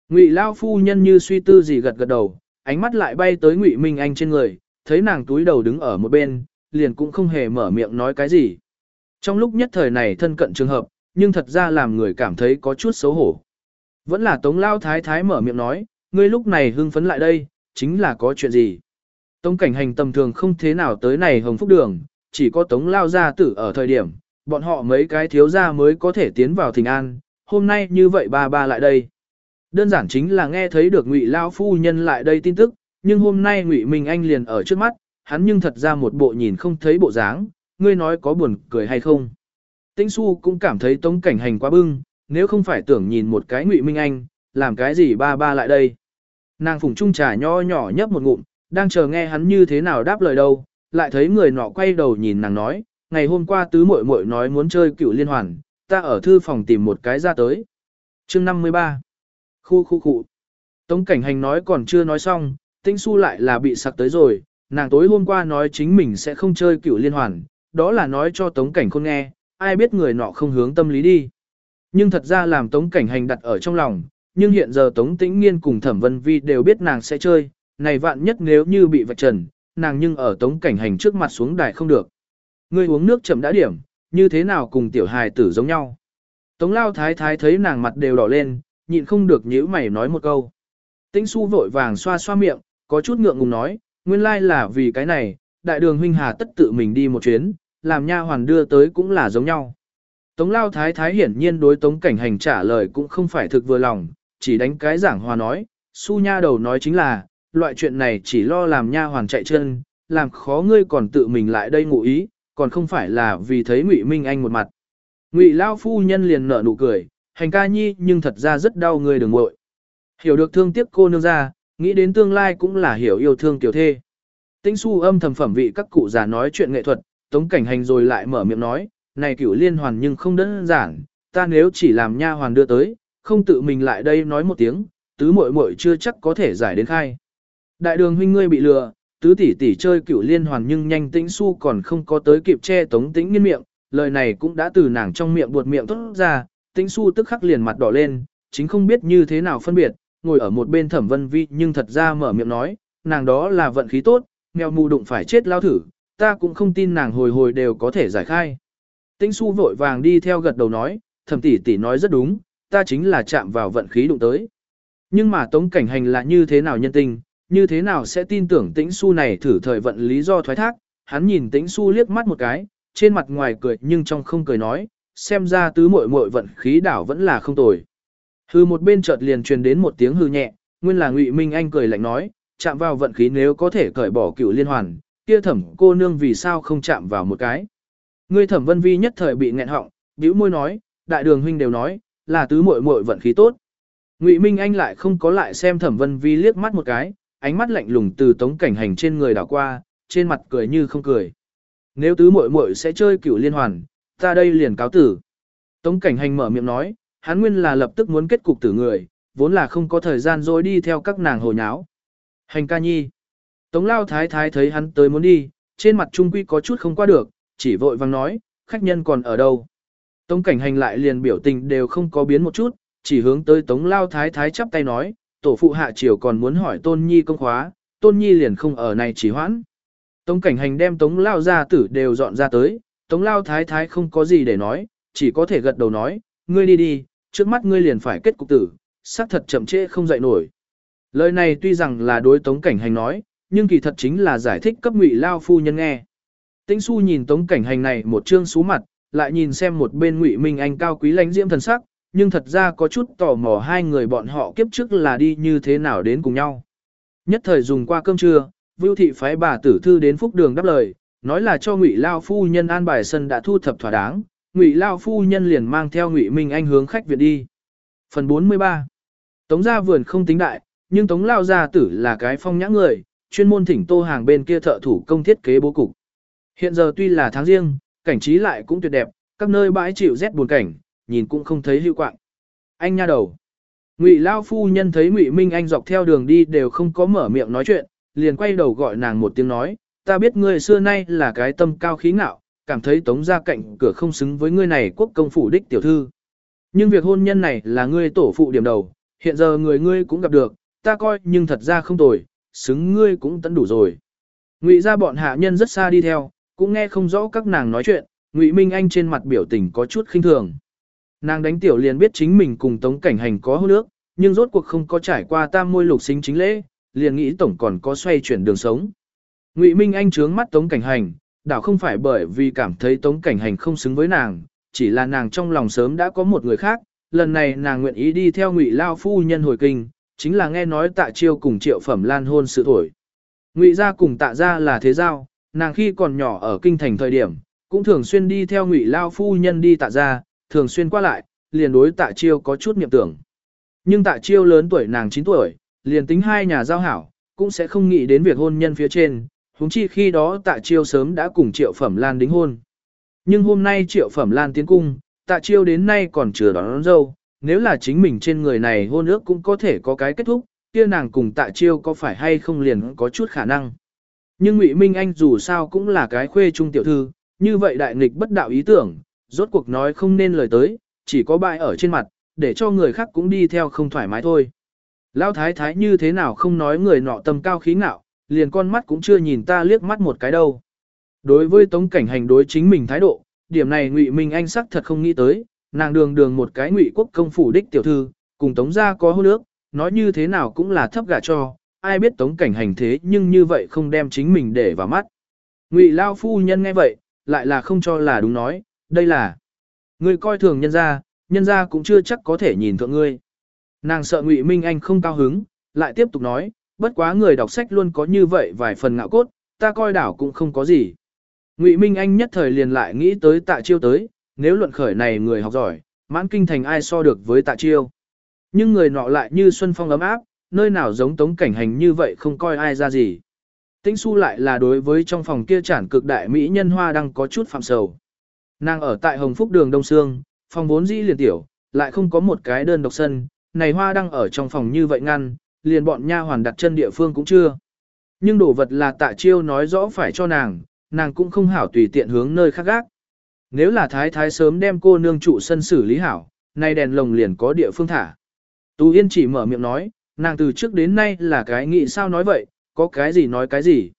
Ngụy Lao phu nhân như suy tư gì gật gật đầu, ánh mắt lại bay tới Ngụy Minh Anh trên người, thấy nàng túi đầu đứng ở một bên, liền cũng không hề mở miệng nói cái gì. Trong lúc nhất thời này thân cận trường hợp, nhưng thật ra làm người cảm thấy có chút xấu hổ. Vẫn là Tống Lao Thái Thái mở miệng nói, ngươi lúc này hưng phấn lại đây, chính là có chuyện gì. Tống cảnh hành tầm thường không thế nào tới này hồng phúc đường, chỉ có Tống Lao gia tử ở thời điểm, bọn họ mấy cái thiếu gia mới có thể tiến vào thình an, hôm nay như vậy ba ba lại đây. Đơn giản chính là nghe thấy được Ngụy Lao phu nhân lại đây tin tức, nhưng hôm nay Ngụy Minh Anh liền ở trước mắt, hắn nhưng thật ra một bộ nhìn không thấy bộ dáng, ngươi nói có buồn cười hay không. Tĩnh Xu cũng cảm thấy Tống Cảnh Hành quá bưng, nếu không phải tưởng nhìn một cái Ngụy Minh Anh, làm cái gì ba ba lại đây. Nàng phùng trung trà nho nhỏ nhấp một ngụm, đang chờ nghe hắn như thế nào đáp lời đâu, lại thấy người nọ quay đầu nhìn nàng nói, ngày hôm qua tứ muội muội nói muốn chơi cựu liên hoàn, ta ở thư phòng tìm một cái ra tới. Chương 53 Khu khu khu Tống Cảnh Hành nói còn chưa nói xong, tinh su lại là bị sặc tới rồi, nàng tối hôm qua nói chính mình sẽ không chơi cựu liên hoàn, đó là nói cho Tống Cảnh Khôn nghe, ai biết người nọ không hướng tâm lý đi. Nhưng thật ra làm Tống Cảnh Hành đặt ở trong lòng, nhưng hiện giờ Tống Tĩnh Nghiên cùng Thẩm Vân Vi đều biết nàng sẽ chơi, này vạn nhất nếu như bị vạch trần, nàng nhưng ở Tống Cảnh Hành trước mặt xuống đài không được. Ngươi uống nước chậm đã điểm, như thế nào cùng tiểu hài tử giống nhau. Tống Lao Thái Thái thấy nàng mặt đều đỏ lên, nhịn không được nhíu mày nói một câu. Tĩnh su vội vàng xoa xoa miệng, có chút ngượng ngùng nói, nguyên lai là vì cái này, đại đường huynh hà tất tự mình đi một chuyến, làm nha hoàn đưa tới cũng là giống nhau. Tống lao thái thái hiển nhiên đối tống cảnh hành trả lời cũng không phải thực vừa lòng, chỉ đánh cái giảng hòa nói, su nha đầu nói chính là, loại chuyện này chỉ lo làm nha hoàn chạy chân, làm khó ngươi còn tự mình lại đây ngụ ý, còn không phải là vì thấy ngụy Minh Anh một mặt. Ngụy lao phu nhân liền nở nụ cười, hành ca nhi nhưng thật ra rất đau người đừng ngội. Hiểu được thương tiếc cô nương ra, nghĩ đến tương lai cũng là hiểu yêu thương tiểu thê. Tĩnh su âm thầm phẩm vị các cụ già nói chuyện nghệ thuật, Tống cảnh hành rồi lại mở miệng nói, này cửu liên hoàn nhưng không đơn giản, ta nếu chỉ làm nha hoàn đưa tới, không tự mình lại đây nói một tiếng, tứ muội muội chưa chắc có thể giải đến khai. Đại đường huynh ngươi bị lừa, tứ tỷ tỷ chơi cửu liên hoàn nhưng nhanh tĩnh su còn không có tới kịp che tống tĩnh nghiên miệng, lời này cũng đã từ nàng trong miệng buột miệng tốt ra, tĩnh su tức khắc liền mặt đỏ lên, chính không biết như thế nào phân biệt, ngồi ở một bên thẩm vân vi nhưng thật ra mở miệng nói, nàng đó là vận khí tốt, mèo mù đụng phải chết lao thử, ta cũng không tin nàng hồi hồi đều có thể giải khai. Tĩnh su vội vàng đi theo gật đầu nói, thẩm tỷ tỷ nói rất đúng, ta chính là chạm vào vận khí đụng tới. Nhưng mà tống cảnh hành là như thế nào nhân tình, như thế nào sẽ tin tưởng tĩnh su này thử thời vận lý do thoái thác, hắn nhìn tĩnh su liếc mắt một cái, trên mặt ngoài cười nhưng trong không cười nói, xem ra tứ muội muội vận khí đảo vẫn là không tồi. Hư một bên chợt liền truyền đến một tiếng hư nhẹ, nguyên là Ngụy Minh Anh cười lạnh nói, chạm vào vận khí nếu có thể cởi bỏ cựu liên hoàn, kia thẩm cô nương vì sao không chạm vào một cái. Ngươi thẩm vân vi nhất thời bị nghẹn họng, bĩu môi nói, đại đường huynh đều nói, là tứ muội muội vận khí tốt. Ngụy Minh Anh lại không có lại xem Thẩm Vân Vi liếc mắt một cái, ánh mắt lạnh lùng từ Tống Cảnh Hành trên người đảo qua, trên mặt cười như không cười. Nếu tứ muội muội sẽ chơi cửu liên hoàn, ta đây liền cáo tử. Tống Cảnh Hành mở miệng nói, hắn nguyên là lập tức muốn kết cục tử người, vốn là không có thời gian dối đi theo các nàng hồ nháo. Hành ca nhi. Tống Lao Thái Thái thấy hắn tới muốn đi, trên mặt trung quy có chút không qua được, chỉ vội vang nói, khách nhân còn ở đâu. Tống Cảnh Hành lại liền biểu tình đều không có biến một chút, chỉ hướng tới Tống Lao Thái Thái chắp tay nói, tổ phụ hạ triều còn muốn hỏi Tôn Nhi công khóa, Tôn Nhi liền không ở này chỉ hoãn. Tống cảnh hành đem Tống Lao gia tử đều dọn ra tới, Tống Lao Thái Thái không có gì để nói, chỉ có thể gật đầu nói, ngươi đi đi, trước mắt ngươi liền phải kết cục tử, xác thật chậm trễ không dậy nổi. Lời này tuy rằng là đối Tống cảnh hành nói, nhưng kỳ thật chính là giải thích cấp ngụy Lao phu nhân nghe. Tĩnh su nhìn Tống cảnh hành này một trương xú mặt, lại nhìn xem một bên ngụy Minh Anh cao quý lánh diễm thần sắc, nhưng thật ra có chút tò mò hai người bọn họ kiếp trước là đi như thế nào đến cùng nhau. Nhất thời dùng qua cơm trưa, Vưu thị phái bà tử thư đến phúc đường đáp lời, nói là cho Ngụy Lao phu nhân an bài sân đã thu thập thỏa đáng, Ngụy Lao phu nhân liền mang theo Ngụy Minh Anh hướng khách viện đi. Phần 43 Tống gia vườn không tính đại, nhưng Tống Lao gia tử là cái phong nhã người, chuyên môn thỉnh tô hàng bên kia thợ thủ công thiết kế bố cục. Hiện giờ tuy là tháng riêng, cảnh trí lại cũng tuyệt đẹp, các nơi bãi chịu rét buồn cảnh, nhìn cũng không thấy hữu quạng. Anh nha đầu. Ngụy Lao phu nhân thấy Ngụy Minh Anh dọc theo đường đi đều không có mở miệng nói chuyện, liền quay đầu gọi nàng một tiếng nói, ta biết ngươi xưa nay là cái tâm cao khí ngạo, cảm thấy tống ra cạnh cửa không xứng với ngươi này quốc công phủ đích tiểu thư. Nhưng việc hôn nhân này là ngươi tổ phụ điểm đầu, hiện giờ người ngươi cũng gặp được, ta coi nhưng thật ra không tồi, xứng ngươi cũng tận đủ rồi. Ngụy ra bọn hạ nhân rất xa đi theo, cũng nghe không rõ các nàng nói chuyện, Ngụy Minh Anh trên mặt biểu tình có chút khinh thường. Nàng đánh tiểu liền biết chính mình cùng Tống Cảnh Hành có hôn ước, nhưng rốt cuộc không có trải qua tam môi lục xính chính lễ, liền nghĩ tổng còn có xoay chuyển đường sống. Ngụy Minh Anh trướng mắt Tống Cảnh Hành, đảo không phải bởi vì cảm thấy Tống Cảnh Hành không xứng với nàng, chỉ là nàng trong lòng sớm đã có một người khác, lần này nàng nguyện ý đi theo Ngụy Lao phu nhân hồi kinh, chính là nghe nói Tạ Chiêu cùng Triệu Phẩm Lan hôn sự thổi. Ngụy gia cùng Tạ gia là thế giao, nàng khi còn nhỏ ở kinh thành thời điểm, cũng thường xuyên đi theo Ngụy Lao phu nhân đi Tạ gia, thường xuyên qua lại, liền đối Tạ Chiêu có chút niệm tưởng. Nhưng Tạ Chiêu lớn tuổi nàng 9 tuổi, liền tính hai nhà giao hảo, cũng sẽ không nghĩ đến việc hôn nhân phía trên, huống chi khi đó tạ chiêu sớm đã cùng triệu phẩm lan đính hôn. Nhưng hôm nay triệu phẩm lan tiến cung, tạ chiêu đến nay còn chưa đón, đón dâu, nếu là chính mình trên người này hôn ước cũng có thể có cái kết thúc, kia nàng cùng tạ chiêu có phải hay không liền có chút khả năng. Nhưng Ngụy Minh Anh dù sao cũng là cái khuê trung tiểu thư, như vậy đại nghịch bất đạo ý tưởng, rốt cuộc nói không nên lời tới, chỉ có bại ở trên mặt, để cho người khác cũng đi theo không thoải mái thôi. Lão thái thái như thế nào không nói người nọ tâm cao khí ngạo, liền con mắt cũng chưa nhìn ta liếc mắt một cái đâu. Đối với tống cảnh hành đối chính mình thái độ, điểm này ngụy Minh Anh sắc thật không nghĩ tới, nàng đường đường một cái ngụy quốc công phủ đích tiểu thư, cùng tống gia có hôn ước, nói như thế nào cũng là thấp gả cho, ai biết tống cảnh hành thế nhưng như vậy không đem chính mình để vào mắt. Ngụy Lao phu nhân nghe vậy, lại là không cho là đúng nói, đây là người coi thường nhân gia, nhân gia cũng chưa chắc có thể nhìn thượng ngươi. Nàng sợ Ngụy Minh Anh không cao hứng, lại tiếp tục nói, bất quá người đọc sách luôn có như vậy vài phần ngạo cốt, ta coi đảo cũng không có gì. Ngụy Minh Anh nhất thời liền lại nghĩ tới tạ chiêu tới, nếu luận khởi này người học giỏi, mãn kinh thành ai so được với tạ chiêu. Nhưng người nọ lại như xuân phong ấm áp, nơi nào giống tống cảnh hành như vậy không coi ai ra gì. Tĩnh su lại là đối với trong phòng kia chản cực đại mỹ nhân hoa đang có chút phạm sầu. Nàng ở tại Hồng Phúc đường Đông Sương, phòng vốn dĩ liền tiểu, lại không có một cái đơn độc sân, này hoa đang ở trong phòng như vậy ngăn, liền bọn nha hoàn đặt chân địa phương cũng chưa. Nhưng đồ vật là tạ chiêu nói rõ phải cho nàng, nàng cũng không hảo tùy tiện hướng nơi khác gác. Nếu là thái thái sớm đem cô nương trụ sân xử lý hảo, nay đèn lồng liền có địa phương thả. Tú Yên chỉ mở miệng nói, nàng từ trước đến nay là cái nghĩ sao nói vậy, có cái gì nói cái gì.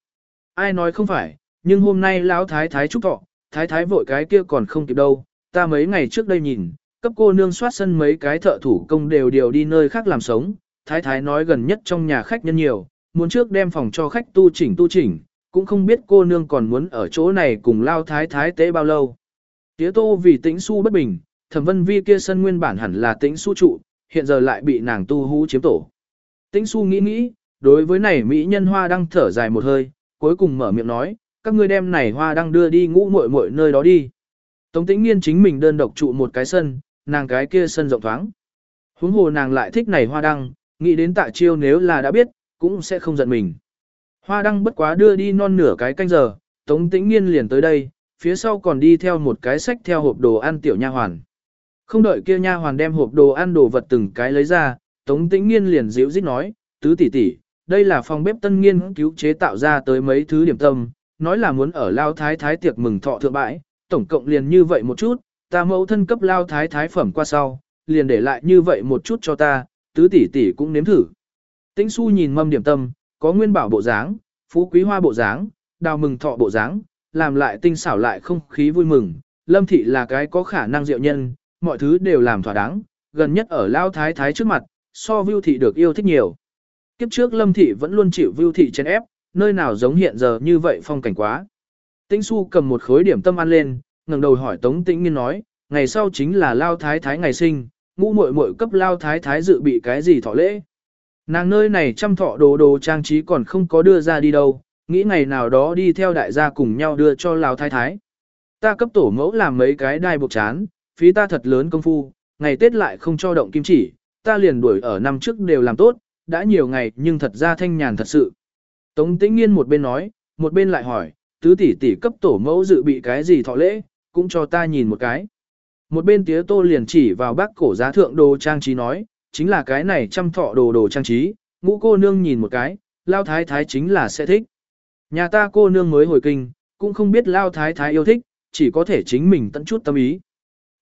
Ai nói không phải, nhưng hôm nay lão thái thái chúc thọ, thái thái vội cái kia còn không kịp đâu, ta mấy ngày trước đây nhìn, cấp cô nương soát sân mấy cái thợ thủ công đều điều đi nơi khác làm sống, thái thái nói gần nhất trong nhà khách nhân nhiều, muốn trước đem phòng cho khách tu chỉnh tu chỉnh, cũng không biết cô nương còn muốn ở chỗ này cùng lao thái thái tế bao lâu. Tía tô vì tĩnh su bất bình, thẩm vân vi kia sân nguyên bản hẳn là tĩnh su trụ, hiện giờ lại bị nàng tu hú chiếm tổ. Tĩnh su nghĩ nghĩ, đối với này mỹ nhân hoa đang thở dài một hơi, cuối cùng mở miệng nói, các ngươi đem này hoa đang đưa đi ngũ muội muội nơi đó đi. Tống tĩnh nghiên chính mình đơn độc trụ một cái sân, nàng cái kia sân rộng thoáng. Huống hồ nàng lại thích này hoa đăng, nghĩ đến tạ chiêu nếu là đã biết, cũng sẽ không giận mình. Hoa đăng bất quá đưa đi non nửa cái canh giờ, Tống Tĩnh Nghiên liền tới đây, phía sau còn đi theo một cái sách theo hộp đồ ăn tiểu nha hoàn. Không đợi kia nha hoàn đem hộp đồ ăn đồ vật từng cái lấy ra, Tống Tĩnh Nghiên liền dịu dít nói, tứ tỷ tỷ, đây là phòng bếp tân nghiên cứu chế tạo ra tới mấy thứ điểm tâm, nói là muốn ở lao thái thái tiệc mừng thọ thượng bãi, tổng cộng liền như vậy một chút, ta mẫu thân cấp lao thái thái phẩm qua sau, liền để lại như vậy một chút cho ta, tứ tỷ tỷ cũng nếm thử. Tĩnh su nhìn mâm điểm tâm, có nguyên bảo bộ dáng, phú quý hoa bộ dáng, đào mừng thọ bộ dáng, làm lại tinh xảo lại không khí vui mừng. Lâm thị là cái có khả năng diệu nhân, mọi thứ đều làm thỏa đáng, gần nhất ở lao thái thái trước mặt, so vưu thị được yêu thích nhiều. Kiếp trước lâm thị vẫn luôn chịu vưu thị chèn ép, nơi nào giống hiện giờ như vậy phong cảnh quá. Tĩnh su cầm một khối điểm tâm ăn lên, ngẩng đầu hỏi Tống Tĩnh Nghiên nói, ngày sau chính là lao thái thái ngày sinh, ngũ muội muội cấp lao thái thái dự bị cái gì thọ lễ. Nàng nơi này trăm thọ đồ đồ trang trí còn không có đưa ra đi đâu, nghĩ ngày nào đó đi theo đại gia cùng nhau đưa cho lao thái thái. Ta cấp tổ mẫu làm mấy cái đai buộc chán, phí ta thật lớn công phu, ngày Tết lại không cho động kim chỉ, ta liền đuổi ở năm trước đều làm tốt, đã nhiều ngày nhưng thật ra thanh nhàn thật sự. Tống tĩnh nghiên một bên nói, một bên lại hỏi, tứ tỷ tỷ cấp tổ mẫu dự bị cái gì thọ lễ, cũng cho ta nhìn một cái. Một bên tía tô liền chỉ vào bác cổ giá thượng đồ trang trí nói, chính là cái này chăm thọ đồ đồ trang trí, ngũ cô nương nhìn một cái, lao thái thái chính là sẽ thích. Nhà ta cô nương mới hồi kinh, cũng không biết lao thái thái yêu thích, chỉ có thể chính mình tận chút tâm ý.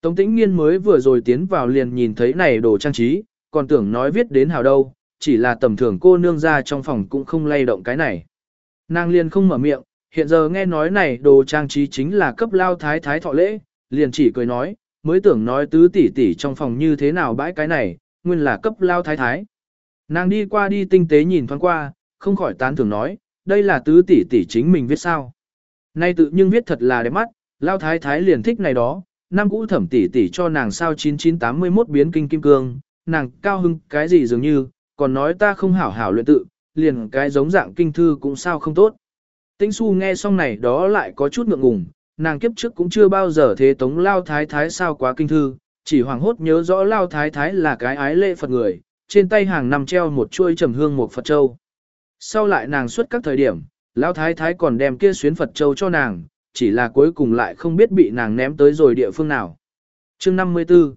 Tống tĩnh nghiên mới vừa rồi tiến vào liền nhìn thấy này đồ trang trí, còn tưởng nói viết đến hào đâu, chỉ là tầm thường cô nương ra trong phòng cũng không lay động cái này. Nàng liền không mở miệng, hiện giờ nghe nói này đồ trang trí chính là cấp lao thái thái thọ lễ, liền chỉ cười nói, mới tưởng nói tứ tỷ tỷ trong phòng như thế nào bãi cái này, nguyên là cấp lao thái thái. Nàng đi qua đi tinh tế nhìn thoáng qua, không khỏi tán thưởng nói, đây là tứ tỷ tỷ chính mình viết sao. Nay tự nhưng viết thật là đẹp mắt, lao thái thái liền thích này đó, năm cũ thẩm tỷ tỷ cho nàng sao 9981 biến kinh kim cương, nàng cao hưng cái gì dường như, còn nói ta không hảo hảo luyện tự, liền cái giống dạng kinh thư cũng sao không tốt. Tĩnh su nghe xong này đó lại có chút ngượng ngùng, nàng kiếp trước cũng chưa bao giờ thế tống lao thái thái sao quá kinh thư, chỉ hoàng hốt nhớ rõ lao thái thái là cái ái lệ Phật người, trên tay hàng nằm treo một chuôi trầm hương một Phật Châu. Sau lại nàng xuất các thời điểm, lao thái thái còn đem kia xuyến Phật Châu cho nàng, chỉ là cuối cùng lại không biết bị nàng ném tới rồi địa phương nào. chương 54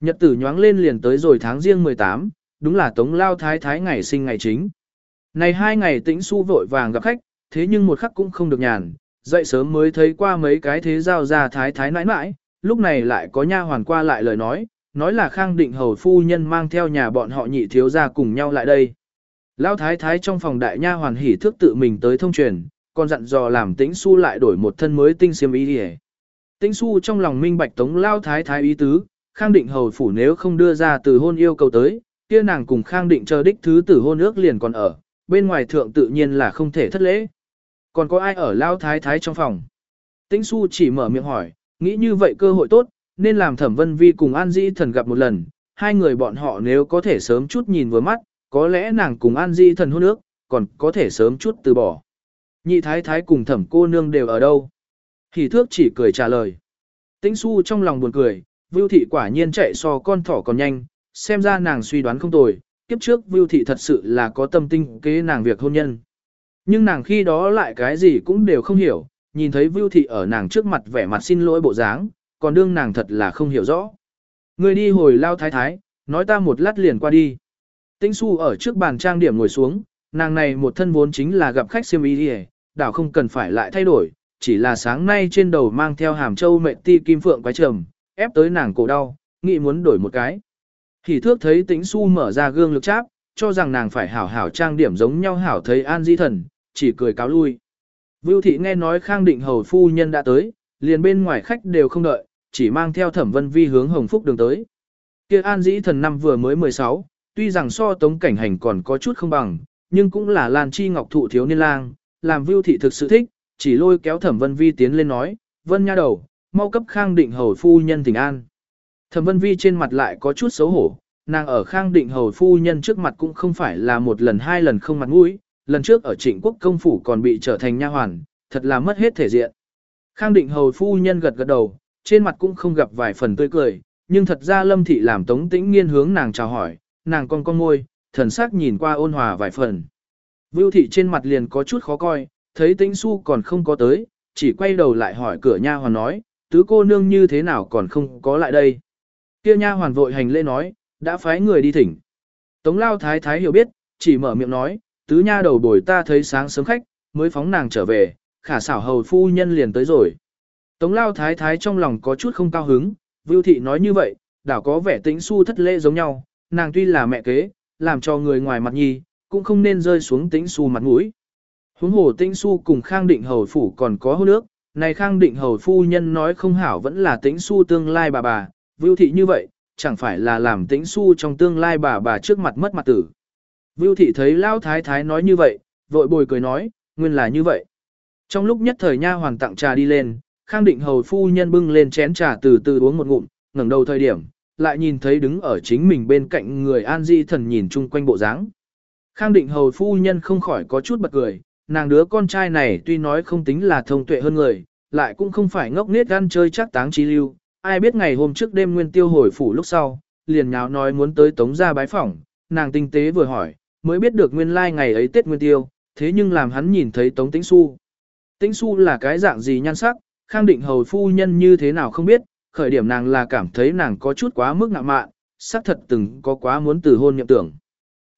Nhật tử nhoáng lên liền tới rồi tháng riêng 18, đúng là tống lao thái thái ngày sinh ngày chính. Này hai ngày tĩnh su vội vàng gặp khách, thế nhưng một khắc cũng không được nhàn, dậy sớm mới thấy qua mấy cái thế giao ra thái thái nãi nãi, lúc này lại có nha hoàn qua lại lời nói, nói là khang định hầu phu nhân mang theo nhà bọn họ nhị thiếu ra cùng nhau lại đây. Lão thái thái trong phòng đại nha hoàn hỉ thức tự mình tới thông truyền, còn dặn dò làm tĩnh su lại đổi một thân mới tinh xiêm ý đi Tĩnh su trong lòng minh bạch tống lao thái thái ý tứ, khang định hầu phủ nếu không đưa ra từ hôn yêu cầu tới, kia nàng cùng khang định chờ đích thứ tử hôn ước liền còn ở, bên ngoài thượng tự nhiên là không thể thất lễ. Còn có ai ở lao thái thái trong phòng? Tĩnh su chỉ mở miệng hỏi, nghĩ như vậy cơ hội tốt, nên làm thẩm vân vi cùng An Di thần gặp một lần, hai người bọn họ nếu có thể sớm chút nhìn vừa mắt, có lẽ nàng cùng An Di thần hôn ước, còn có thể sớm chút từ bỏ. Nhị thái thái cùng thẩm cô nương đều ở đâu? Hỉ thước chỉ cười trả lời. Tĩnh su trong lòng buồn cười, Vưu thị quả nhiên chạy so con thỏ còn nhanh, xem ra nàng suy đoán không tồi, kiếp trước Vưu thị thật sự là có tâm tinh kế nàng việc hôn nhân. Nhưng nàng khi đó lại cái gì cũng đều không hiểu, nhìn thấy Vưu thị ở nàng trước mặt vẻ mặt xin lỗi bộ dáng, còn đương nàng thật là không hiểu rõ. Người đi hồi lao thái thái, nói ta một lát liền qua đi. Tĩnh su ở trước bàn trang điểm ngồi xuống, nàng này một thân vốn chính là gặp khách siêm ý đi đảo không cần phải lại thay đổi, chỉ là sáng nay trên đầu mang theo hàm châu mệnh ti kim phượng quái trầm, ép tới nàng cổ đau, nghĩ muốn đổi một cái. Thì thước thấy tĩnh su mở ra gương lực cháp, cho rằng nàng phải hảo hảo trang điểm giống nhau hảo thấy an di thần, chỉ cười cáo lui. Vưu thị nghe nói khang định hầu phu nhân đã tới, liền bên ngoài khách đều không đợi, chỉ mang theo thẩm vân vi hướng hồng phúc đường tới. Kia an dĩ thần năm vừa mới 16, tuy rằng so tống cảnh hành còn có chút không bằng, nhưng cũng là lan chi ngọc thụ thiếu niên lang, làm vưu thị thực sự thích, chỉ lôi kéo thẩm vân vi tiến lên nói, vân nha đầu, mau cấp khang định hầu phu nhân tình an. Thẩm vân vi trên mặt lại có chút xấu hổ, nàng ở khang định hầu phu nhân trước mặt cũng không phải là một lần hai lần không mặt mũi, lần trước ở trịnh quốc công phủ còn bị trở thành nha hoàn, thật là mất hết thể diện. Khang định hầu phu nhân gật gật đầu, trên mặt cũng không gặp vài phần tươi cười, nhưng thật ra Lâm Thị làm Tống Tĩnh Nghiên hướng nàng chào hỏi, nàng con con môi, thần sắc nhìn qua ôn hòa vài phần. Vưu Thị trên mặt liền có chút khó coi, thấy Tĩnh Xu còn không có tới, chỉ quay đầu lại hỏi cửa nha hoàn nói, tứ cô nương như thế nào còn không có lại đây. Kia nha hoàn vội hành lễ nói, đã phái người đi thỉnh. Tống lao thái thái hiểu biết, chỉ mở miệng nói, tứ nha đầu bồi ta thấy sáng sớm khách, mới phóng nàng trở về, khả xảo hầu phu nhân liền tới rồi. Tống lao thái thái trong lòng có chút không cao hứng, Vưu thị nói như vậy, đảo có vẻ tĩnh su thất lễ giống nhau, nàng tuy là mẹ kế, làm cho người ngoài mặt nhi, cũng không nên rơi xuống tĩnh su mặt mũi. Huống hồ tĩnh su cùng khang định hầu phủ còn có hôn nước, này khang định hầu phu nhân nói không hảo vẫn là tĩnh su tương lai bà bà, Vưu thị như vậy, chẳng phải là làm tĩnh su trong tương lai bà bà trước mặt mất mặt tử. Vưu thị thấy lao thái thái nói như vậy, vội bồi cười nói, nguyên là như vậy. Trong lúc nhất thời nha hoàng tặng trà đi lên, khang định hầu phu nhân bưng lên chén trà từ từ uống một ngụm, ngẩng đầu thời điểm, lại nhìn thấy đứng ở chính mình bên cạnh người an di thần nhìn chung quanh bộ dáng. Khang định hầu phu nhân không khỏi có chút bật cười, nàng đứa con trai này tuy nói không tính là thông tuệ hơn người, lại cũng không phải ngốc nghếch gan chơi chắc táng trí lưu, ai biết ngày hôm trước đêm nguyên tiêu hồi phủ lúc sau, liền nháo nói muốn tới tống ra bái phỏng, nàng tinh tế vừa hỏi, mới biết được nguyên lai like ngày ấy Tết Nguyên Tiêu, thế nhưng làm hắn nhìn thấy Tống Tĩnh su Tĩnh su là cái dạng gì nhan sắc, khang định hầu phu nhân như thế nào không biết, khởi điểm nàng là cảm thấy nàng có chút quá mức ngạ mạn, xác thật từng có quá muốn từ hôn nhậm tưởng.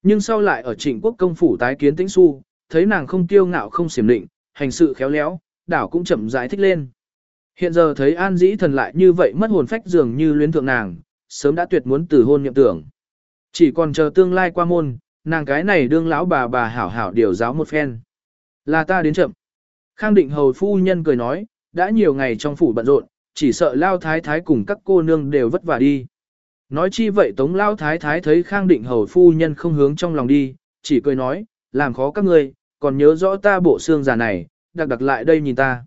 Nhưng sau lại ở trịnh quốc công phủ tái kiến Tĩnh su thấy nàng không tiêu ngạo không xiểm định, hành sự khéo léo, đảo cũng chậm rãi thích lên. Hiện giờ thấy An Dĩ thần lại như vậy mất hồn phách dường như luyến thượng nàng, sớm đã tuyệt muốn từ hôn nhậm tưởng. Chỉ còn chờ tương lai qua môn, nàng cái này đương lão bà bà hảo hảo điều giáo một phen. Là ta đến chậm. Khang định hầu phu nhân cười nói, đã nhiều ngày trong phủ bận rộn, chỉ sợ lao thái thái cùng các cô nương đều vất vả đi. Nói chi vậy tống lao thái thái thấy khang định hầu phu nhân không hướng trong lòng đi, chỉ cười nói, làm khó các ngươi, còn nhớ rõ ta bộ xương già này, đặc đặc lại đây nhìn ta.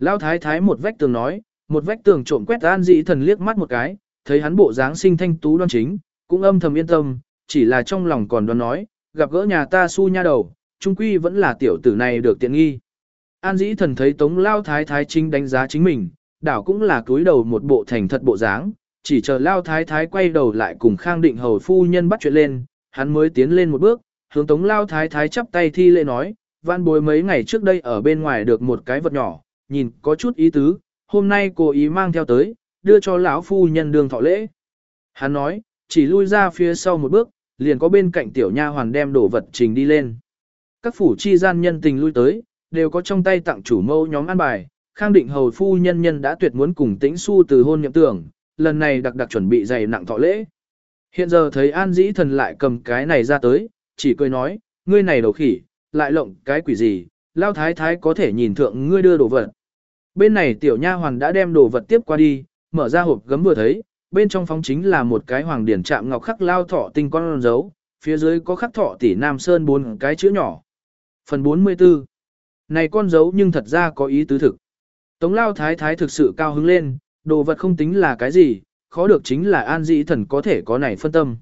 Lao thái thái một vách tường nói, một vách tường trộm quét an Dĩ thần liếc mắt một cái, thấy hắn bộ dáng sinh thanh tú đoan chính, cũng âm thầm yên tâm, chỉ là trong lòng còn đoán nói, gặp gỡ nhà ta su nha đầu, trung quy vẫn là tiểu tử này được tiện nghi. An dĩ thần thấy tống lao thái thái chính đánh giá chính mình, đảo cũng là cúi đầu một bộ thành thật bộ dáng, chỉ chờ lao thái thái quay đầu lại cùng khang định hầu phu nhân bắt chuyện lên, hắn mới tiến lên một bước, hướng tống lao thái thái chắp tay thi lễ nói, văn bối mấy ngày trước đây ở bên ngoài được một cái vật nhỏ, nhìn có chút ý tứ, hôm nay cô ý mang theo tới, đưa cho lão phu nhân đường thọ lễ. Hắn nói, chỉ lui ra phía sau một bước, liền có bên cạnh tiểu nha hoàn đem đồ vật trình đi lên. Các phủ chi gian nhân tình lui tới, đều có trong tay tặng chủ mâu nhóm ăn bài, khang định hầu phu nhân nhân đã tuyệt muốn cùng tĩnh su từ hôn nhậm tưởng, lần này đặc đặc chuẩn bị dày nặng thọ lễ. Hiện giờ thấy an dĩ thần lại cầm cái này ra tới, chỉ cười nói, ngươi này đầu khỉ, lại lộng cái quỷ gì, lao thái thái có thể nhìn thượng ngươi đưa đồ vật. Bên này tiểu nha hoàn đã đem đồ vật tiếp qua đi, mở ra hộp gấm vừa thấy, bên trong phóng chính là một cái hoàng điển chạm ngọc khắc lao thọ tinh con dấu, phía dưới có khắc thọ tỷ Nam Sơn bốn cái chữ nhỏ. Phần 44 Này con dấu nhưng thật ra có ý tứ thực. Tống lao thái thái thực sự cao hứng lên, đồ vật không tính là cái gì, khó được chính là an dĩ thần có thể có này phân tâm.